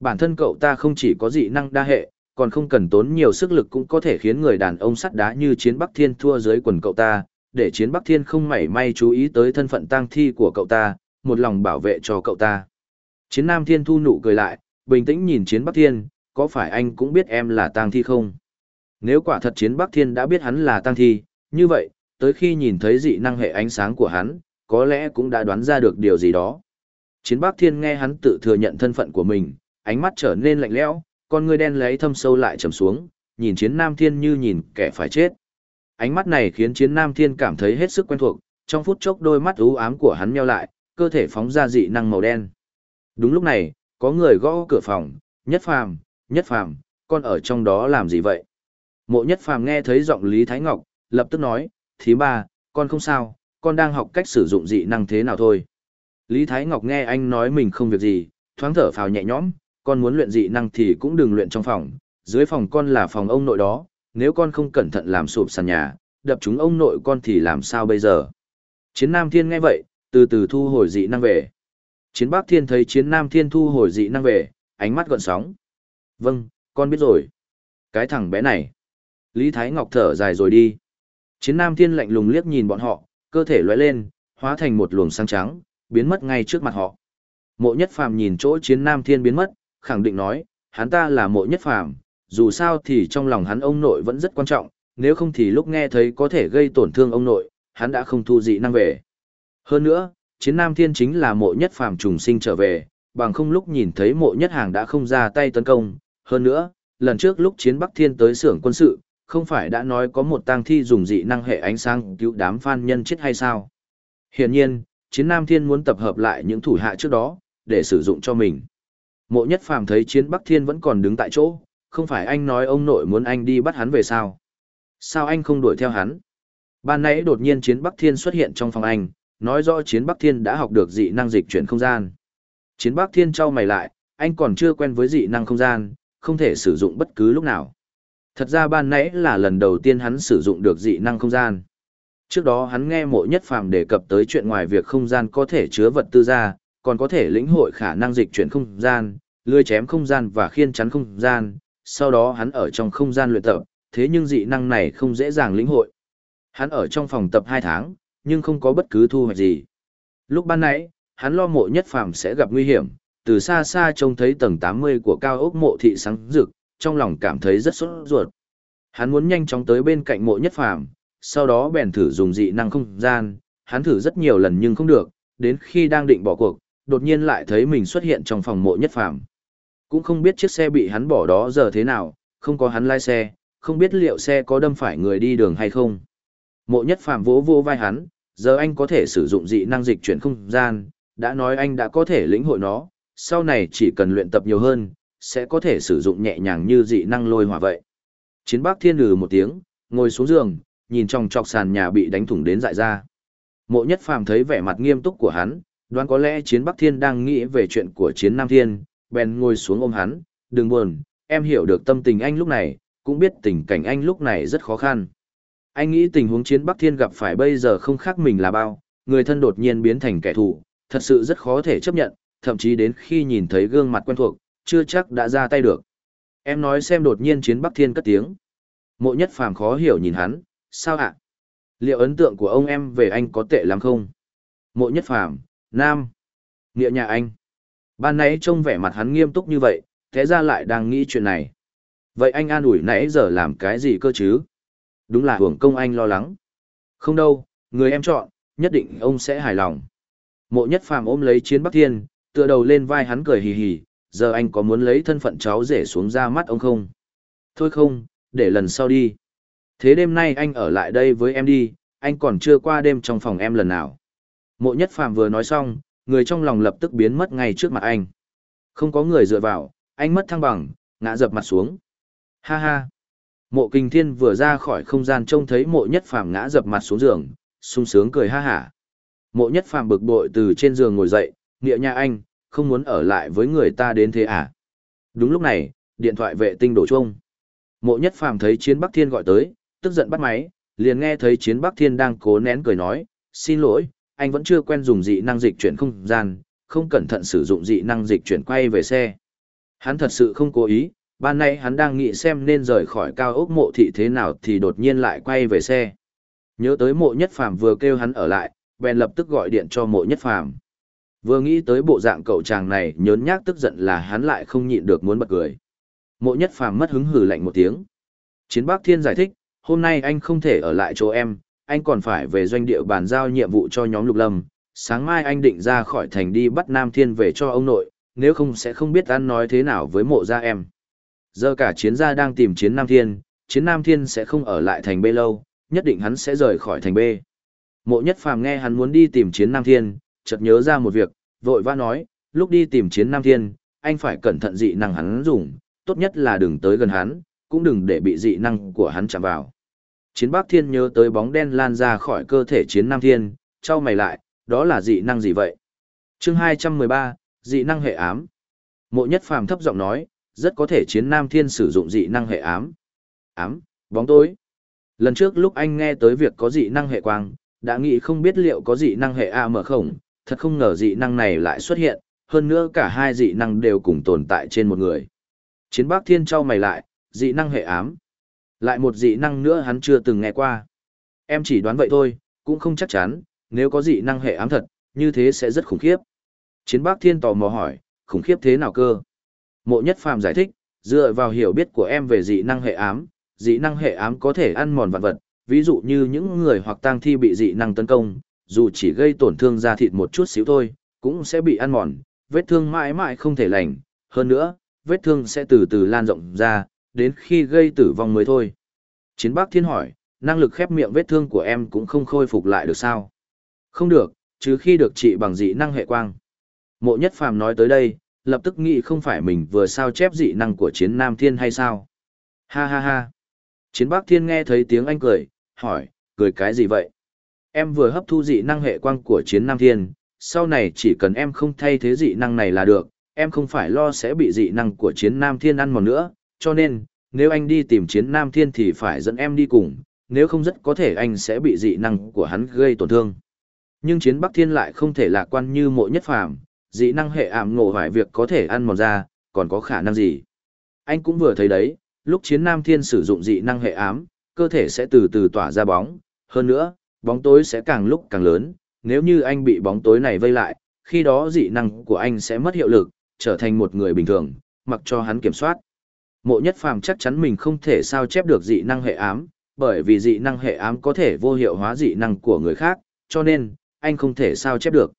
Bản thân cậu ta không chỉ có dị năng đa hệ, còn không cần tốn nhiều sức lực cũng có thể khiến người đàn ông sắt đá như Chiến Bắc Thiên thua dưới quần cậu ta, để Chiến Bắc Thiên không mảy may chú ý tới thân phận tang thi của cậu ta, một lòng bảo vệ cho cậu ta. Chiến Nam Thiên thu nụ cười lại, bình tĩnh nhìn Chiến Bắc Thiên, có phải anh cũng biết em là tang thi không? Nếu quả thật Chiến Bắc Thiên đã biết hắn là tang thi, như vậy, tới khi nhìn thấy dị năng hệ ánh sáng của hắn, có lẽ cũng đã đoán ra được điều gì đó. Chiến Bắc Thiên nghe hắn tự thừa nhận thân phận của mình, ánh mắt trở nên lạnh lẽo, con người đen lấy thâm sâu lại trầm xuống, nhìn Chiến Nam Thiên như nhìn kẻ phải chết. Ánh mắt này khiến Chiến Nam Thiên cảm thấy hết sức quen thuộc, trong phút chốc đôi mắt u ám của hắn nheo lại, cơ thể phóng ra dị năng màu đen. Đúng lúc này, có người gõ cửa phòng, nhất phàm, nhất phàm, con ở trong đó làm gì vậy? Mộ nhất phàm nghe thấy giọng Lý Thái Ngọc, lập tức nói, thí ba, con không sao, con đang học cách sử dụng dị năng thế nào thôi. Lý Thái Ngọc nghe anh nói mình không việc gì, thoáng thở phào nhẹ nhõm, con muốn luyện dị năng thì cũng đừng luyện trong phòng, dưới phòng con là phòng ông nội đó, nếu con không cẩn thận làm sụp sàn nhà, đập chúng ông nội con thì làm sao bây giờ? Chiến Nam Thiên nghe vậy, từ từ thu hồi dị năng về. Chiến Bắc Thiên thấy Chiến Nam Thiên thu hồi dị năng về, ánh mắt gọn sóng. Vâng, con biết rồi. Cái thằng bé này. Lý Thái Ngọc thở dài rồi đi. Chiến Nam Thiên lạnh lùng liếc nhìn bọn họ, cơ thể lóe lên, hóa thành một luồng sáng trắng, biến mất ngay trước mặt họ. Mộ Nhất Phàm nhìn chỗ Chiến Nam Thiên biến mất, khẳng định nói, hắn ta là Mộ Nhất Phàm, dù sao thì trong lòng hắn ông nội vẫn rất quan trọng, nếu không thì lúc nghe thấy có thể gây tổn thương ông nội, hắn đã không thu dị năng về. Hơn nữa, Chiến Nam Thiên chính là Mộ Nhất Phàm trùng sinh trở về, bằng không lúc nhìn thấy Mộ Nhất Hàng đã không ra tay tấn công, hơn nữa, lần trước lúc Chiến Bắc Thiên tới xưởng quân sự, không phải đã nói có một tang thi dùng dị năng hệ ánh sáng cứu đám phan nhân chết hay sao? Hiển nhiên, chiến Nam Thiên muốn tập hợp lại những thủ hạ trước đó, để sử dụng cho mình. Mộ nhất phàm thấy chiến Bắc Thiên vẫn còn đứng tại chỗ, không phải anh nói ông nội muốn anh đi bắt hắn về sao? Sao anh không đuổi theo hắn? Ban nãy đột nhiên chiến Bắc Thiên xuất hiện trong phòng anh, nói rõ chiến Bắc Thiên đã học được dị năng dịch chuyển không gian. Chiến Bắc Thiên trao mày lại, anh còn chưa quen với dị năng không gian, không thể sử dụng bất cứ lúc nào. Thật ra ban nãy là lần đầu tiên hắn sử dụng được dị năng không gian. Trước đó hắn nghe mộ nhất phàm đề cập tới chuyện ngoài việc không gian có thể chứa vật tư ra, còn có thể lĩnh hội khả năng dịch chuyển không gian, lưới chém không gian và khiên chắn không gian, sau đó hắn ở trong không gian luyện tập, thế nhưng dị năng này không dễ dàng lĩnh hội. Hắn ở trong phòng tập 2 tháng, nhưng không có bất cứ thu hoạch gì. Lúc ban nãy, hắn lo mộ nhất phàm sẽ gặp nguy hiểm, từ xa xa trông thấy tầng 80 của cao ốc mộ thị sáng rực, trong lòng cảm thấy rất sốt ruột. Hắn muốn nhanh chóng tới bên cạnh mộ nhất phàm, sau đó bèn thử dùng dị năng không gian, hắn thử rất nhiều lần nhưng không được, đến khi đang định bỏ cuộc, đột nhiên lại thấy mình xuất hiện trong phòng mộ nhất phàm. Cũng không biết chiếc xe bị hắn bỏ đó giờ thế nào, không có hắn lái xe, không biết liệu xe có đâm phải người đi đường hay không. Mộ nhất phàm vỗ vô vai hắn, giờ anh có thể sử dụng dị năng dịch chuyển không gian, đã nói anh đã có thể lĩnh hội nó, sau này chỉ cần luyện tập nhiều hơn, sẽ có thể sử dụng nhẹ nhàng như dị năng lôi hỏa vậy. Chiến bác thiên lừ một tiếng, ngồi xuống giường, nhìn trong trọc sàn nhà bị đánh thủng đến dại ra. Mộ nhất phàm thấy vẻ mặt nghiêm túc của hắn, đoán có lẽ chiến Bắc Thiên đang nghĩ về chuyện của chiến Nam Thiên, bèn ngồi xuống ôm hắn, đừng buồn, em hiểu được tâm tình anh lúc này, cũng biết tình cảnh anh lúc này rất khó khăn. Anh nghĩ tình huống chiến Bắc Thiên gặp phải bây giờ không khác mình là bao, người thân đột nhiên biến thành kẻ thù, thật sự rất khó thể chấp nhận, thậm chí đến khi nhìn thấy gương mặt quen thuộc, chưa chắc đã ra tay được. Em nói xem đột nhiên chiến Bắc Thiên cất tiếng. Mộ nhất phàm khó hiểu nhìn hắn, sao ạ? Liệu ấn tượng của ông em về anh có tệ lắm không? Mộ nhất phàm, Nam. Nghĩa nhà anh. Ban nãy trông vẻ mặt hắn nghiêm túc như vậy, thế ra lại đang nghĩ chuyện này. Vậy anh an ủi nãy giờ làm cái gì cơ chứ? Đúng là hưởng công anh lo lắng. Không đâu, người em chọn, nhất định ông sẽ hài lòng. Mộ nhất phàm ôm lấy chiến Bắc Thiên, tựa đầu lên vai hắn cười hì hì, giờ anh có muốn lấy thân phận cháu rể xuống ra mắt ông không? Thôi không, để lần sau đi. Thế đêm nay anh ở lại đây với em đi, anh còn chưa qua đêm trong phòng em lần nào. Mộ nhất phàm vừa nói xong, người trong lòng lập tức biến mất ngay trước mặt anh. Không có người dựa vào, anh mất thăng bằng, ngã dập mặt xuống. Ha ha. Mộ kinh thiên vừa ra khỏi không gian trông thấy mộ nhất phàm ngã dập mặt xuống giường, sung sướng cười ha hả. Mộ nhất phàm bực bội từ trên giường ngồi dậy, nghĩa nhà anh, không muốn ở lại với người ta đến thế à? Đúng lúc này, điện thoại vệ tinh đổ chuông. Mộ nhất phàm thấy chiến Bắc Thiên gọi tới, tức giận bắt máy, liền nghe thấy chiến Bắc Thiên đang cố nén cười nói, xin lỗi, anh vẫn chưa quen dùng dị năng dịch chuyển không gian, không cẩn thận sử dụng dị năng dịch chuyển quay về xe. Hắn thật sự không cố ý, ban nay hắn đang nghĩ xem nên rời khỏi cao ốc mộ thị thế nào thì đột nhiên lại quay về xe. Nhớ tới mộ nhất phàm vừa kêu hắn ở lại, bèn lập tức gọi điện cho mộ nhất phàm. Vừa nghĩ tới bộ dạng cậu chàng này nhớn nhác tức giận là hắn lại không nhịn được muốn bật cười. Mộ nhất phàm mất hứng hử lạnh một tiếng. Chiến Bắc Thiên giải thích, hôm nay anh không thể ở lại chỗ em, anh còn phải về doanh địa bàn giao nhiệm vụ cho nhóm lục lâm. Sáng mai anh định ra khỏi thành đi bắt Nam Thiên về cho ông nội, nếu không sẽ không biết ăn nói thế nào với mộ gia em. Giờ cả chiến gia đang tìm chiến Nam Thiên, chiến Nam Thiên sẽ không ở lại thành B lâu, nhất định hắn sẽ rời khỏi thành B. Mộ nhất phàm nghe hắn muốn đi tìm chiến Nam Thiên, chợt nhớ ra một việc, vội vã nói, lúc đi tìm chiến Nam Thiên, anh phải cẩn thận dị năng hắn dùng, tốt nhất là đừng tới gần hắn, cũng đừng để bị dị năng của hắn chạm vào. Chiến Bắc Thiên nhớ tới bóng đen lan ra khỏi cơ thể chiến Nam Thiên, trao mày lại, đó là dị năng gì vậy? chương 213, dị năng hệ ám. Mộ nhất phàm thấp giọng nói, rất có thể chiến Nam Thiên sử dụng dị năng hệ ám. Ám, bóng tối. Lần trước lúc anh nghe tới việc có dị năng hệ quang, đã nghĩ không biết liệu có dị năng hệ A mở không, thật không ngờ dị năng này lại xuất hiện, hơn nữa cả hai dị năng đều cùng tồn tại trên một người. Chiến Bác Thiên trao mày lại, dị năng hệ ám. Lại một dị năng nữa hắn chưa từng nghe qua. Em chỉ đoán vậy thôi, cũng không chắc chắn, nếu có dị năng hệ ám thật, như thế sẽ rất khủng khiếp. Chiến Bác Thiên tò mò hỏi, khủng khiếp thế nào cơ? Mộ Nhất Phàm giải thích, dựa vào hiểu biết của em về dị năng hệ ám, dị năng hệ ám có thể ăn mòn vạn vật, ví dụ như những người hoặc tang thi bị dị năng tấn công, dù chỉ gây tổn thương da thịt một chút xíu thôi, cũng sẽ bị ăn mòn, vết thương mãi mãi không thể lành, hơn nữa, vết thương sẽ từ từ lan rộng ra, đến khi gây tử vong mới thôi. Chiến Bắc Thiên hỏi, năng lực khép miệng vết thương của em cũng không khôi phục lại được sao? Không được, chứ khi được trị bằng dị năng hệ quang. Mộ Nhất Phàm nói tới đây, lập tức nghĩ không phải mình vừa sao chép dị năng của chiến Nam Thiên hay sao? Ha ha ha. Chiến Bắc Thiên nghe thấy tiếng anh cười, hỏi, cười cái gì vậy? Em vừa hấp thu dị năng hệ quang của chiến Nam Thiên, sau này chỉ cần em không thay thế dị năng này là được, em không phải lo sẽ bị dị năng của chiến Nam Thiên ăn mòn nữa, cho nên, nếu anh đi tìm chiến Nam Thiên thì phải dẫn em đi cùng, nếu không rất có thể anh sẽ bị dị năng của hắn gây tổn thương. Nhưng chiến Bắc Thiên lại không thể lạc quan như mộ nhất phàm, dị năng hệ ảm ngộ hoài việc có thể ăn mòn ra, còn có khả năng gì? Anh cũng vừa thấy đấy, lúc chiến Nam Thiên sử dụng dị năng hệ ám, cơ thể sẽ từ từ tỏa ra bóng, hơn nữa, bóng tối sẽ càng lúc càng lớn, nếu như anh bị bóng tối này vây lại, khi đó dị năng của anh sẽ mất hiệu lực, trở thành một người bình thường, mặc cho hắn kiểm soát. Mộ nhất phàm chắc chắn mình không thể sao chép được dị năng hệ ám, bởi vì dị năng hệ ám có thể vô hiệu hóa dị năng của người khác, cho nên, anh không thể sao chép được.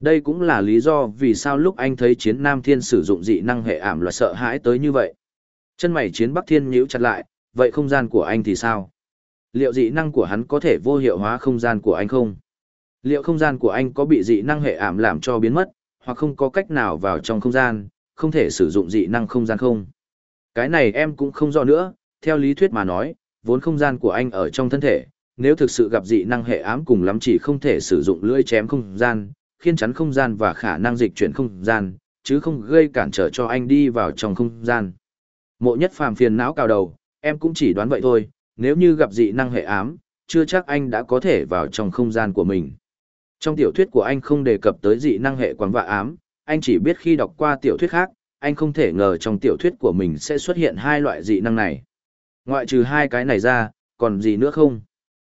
Đây cũng là lý do vì sao lúc anh thấy chiến Nam Thiên sử dụng dị năng hệ ảm là sợ hãi tới như vậy. Chân mày chiến Bắc Thiên nhíu chặt lại, vậy không gian của anh thì sao? Liệu dị năng của hắn có thể vô hiệu hóa không gian của anh không? Liệu không gian của anh có bị dị năng hệ ảm làm cho biến mất, hoặc không có cách nào vào trong không gian, không thể sử dụng dị năng không gian không? Cái này em cũng không rõ nữa, theo lý thuyết mà nói, vốn không gian của anh ở trong thân thể, nếu thực sự gặp dị năng hệ ám cùng lắm chỉ không thể sử dụng lưỡi chém không gian, khiên chắn không gian và khả năng dịch chuyển không gian, chứ không gây cản trở cho anh đi vào trong không gian. Mộ nhất phàm phiền não cào đầu, em cũng chỉ đoán vậy thôi, nếu như gặp dị năng hệ ám, chưa chắc anh đã có thể vào trong không gian của mình. Trong tiểu thuyết của anh không đề cập tới dị năng hệ quán vạ ám, anh chỉ biết khi đọc qua tiểu thuyết khác, anh không thể ngờ trong tiểu thuyết của mình sẽ xuất hiện hai loại dị năng này. Ngoại trừ hai cái này ra, còn gì nữa không?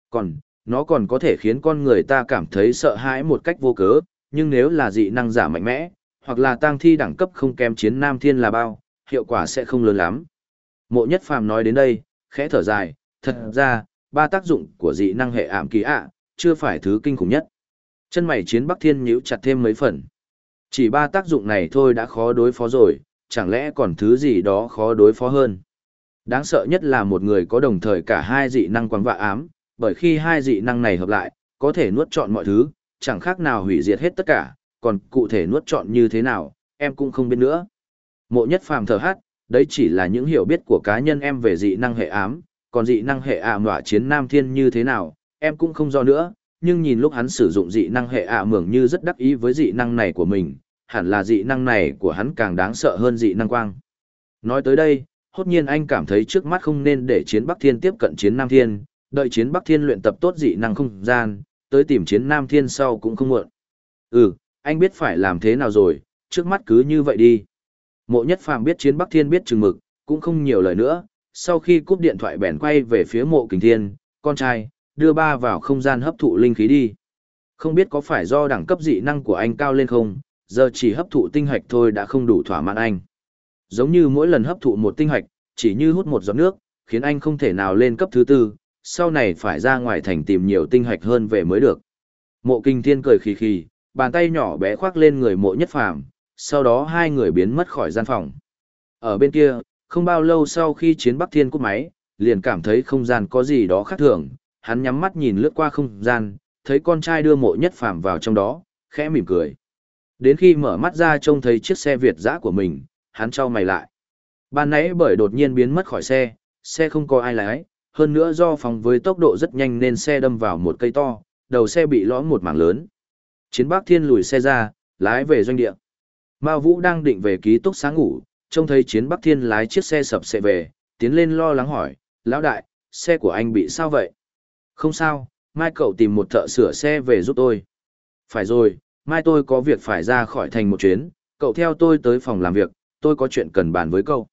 Còn, nó còn có thể khiến con người ta cảm thấy sợ hãi một cách vô cớ, nhưng nếu là dị năng giả mạnh mẽ, hoặc là tang thi đẳng cấp không kém chiến nam thiên là bao, hiệu quả sẽ không lớn lắm. Mộ nhất phàm nói đến đây, khẽ thở dài, thật ra, ba tác dụng của dị năng hệ ảm kỳ ạ, chưa phải thứ kinh khủng nhất. Chân mày chiến Bắc Thiên nhíu chặt thêm mấy phần. Chỉ ba tác dụng này thôi đã khó đối phó rồi, chẳng lẽ còn thứ gì đó khó đối phó hơn. Đáng sợ nhất là một người có đồng thời cả hai dị năng quang vạ ám, bởi khi hai dị năng này hợp lại, có thể nuốt trọn mọi thứ, chẳng khác nào hủy diệt hết tất cả, còn cụ thể nuốt trọn như thế nào, em cũng không biết nữa. Mộ nhất phàm thở hát, đấy chỉ là những hiểu biết của cá nhân em về dị năng hệ ám, còn dị năng hệ ạ à chiến nam thiên như thế nào, em cũng không do nữa, nhưng nhìn lúc hắn sử dụng dị năng hệ ạ mường như rất đắc ý với dị năng này của mình, hẳn là dị năng này của hắn càng đáng sợ hơn dị năng quang. Nói tới đây, hốt nhiên anh cảm thấy trước mắt không nên để chiến Bắc Thiên tiếp cận chiến Nam Thiên, đợi chiến Bắc Thiên luyện tập tốt dị năng không gian, tới tìm chiến Nam Thiên sau cũng không muộn. Ừ, anh biết phải làm thế nào rồi, trước mắt cứ như vậy đi. Mộ nhất phàm biết chiến Bắc Thiên biết chừng mực, cũng không nhiều lời nữa, sau khi cúp điện thoại bèn quay về phía mộ kình thiên, con trai, đưa ba vào không gian hấp thụ linh khí đi. Không biết có phải do đẳng cấp dị năng của anh cao lên không, giờ chỉ hấp thụ tinh hạch thôi đã không đủ thỏa mãn anh. Giống như mỗi lần hấp thụ một tinh hạch, chỉ như hút một giọt nước, khiến anh không thể nào lên cấp thứ tư, sau này phải ra ngoài thành tìm nhiều tinh hạch hơn về mới được. Mộ kinh thiên cười khì khì, bàn tay nhỏ bé khoác lên người mộ nhất phàm, sau đó hai người biến mất khỏi gian phòng. Ở bên kia, không bao lâu sau khi chiến Bắc Thiên cúp máy, liền cảm thấy không gian có gì đó khác thường, hắn nhắm mắt nhìn lướt qua không gian, thấy con trai đưa mộ nhất phàm vào trong đó, khẽ mỉm cười. Đến khi mở mắt ra trông thấy chiếc xe Việt dã của mình, hắn trao mày lại. Ban nãy bởi đột nhiên biến mất khỏi xe, xe không có ai lái, hơn nữa do phóng với tốc độ rất nhanh nên xe đâm vào một cây to, đầu xe bị lõm một mảng lớn. Chiến Bắc Thiên lùi xe ra, lái về doanh địa. Mao Vũ đang định về ký túc xá ngủ, trông thấy Chiến Bắc Thiên lái chiếc xe sập xe về, tiến lên lo lắng hỏi, lão đại, xe của anh bị sao vậy? Không sao, mai cậu tìm một thợ sửa xe về giúp tôi. Phải rồi, mai tôi có việc phải ra khỏi thành một chuyến, cậu theo tôi tới phòng làm việc, tôi có chuyện cần bàn với cậu.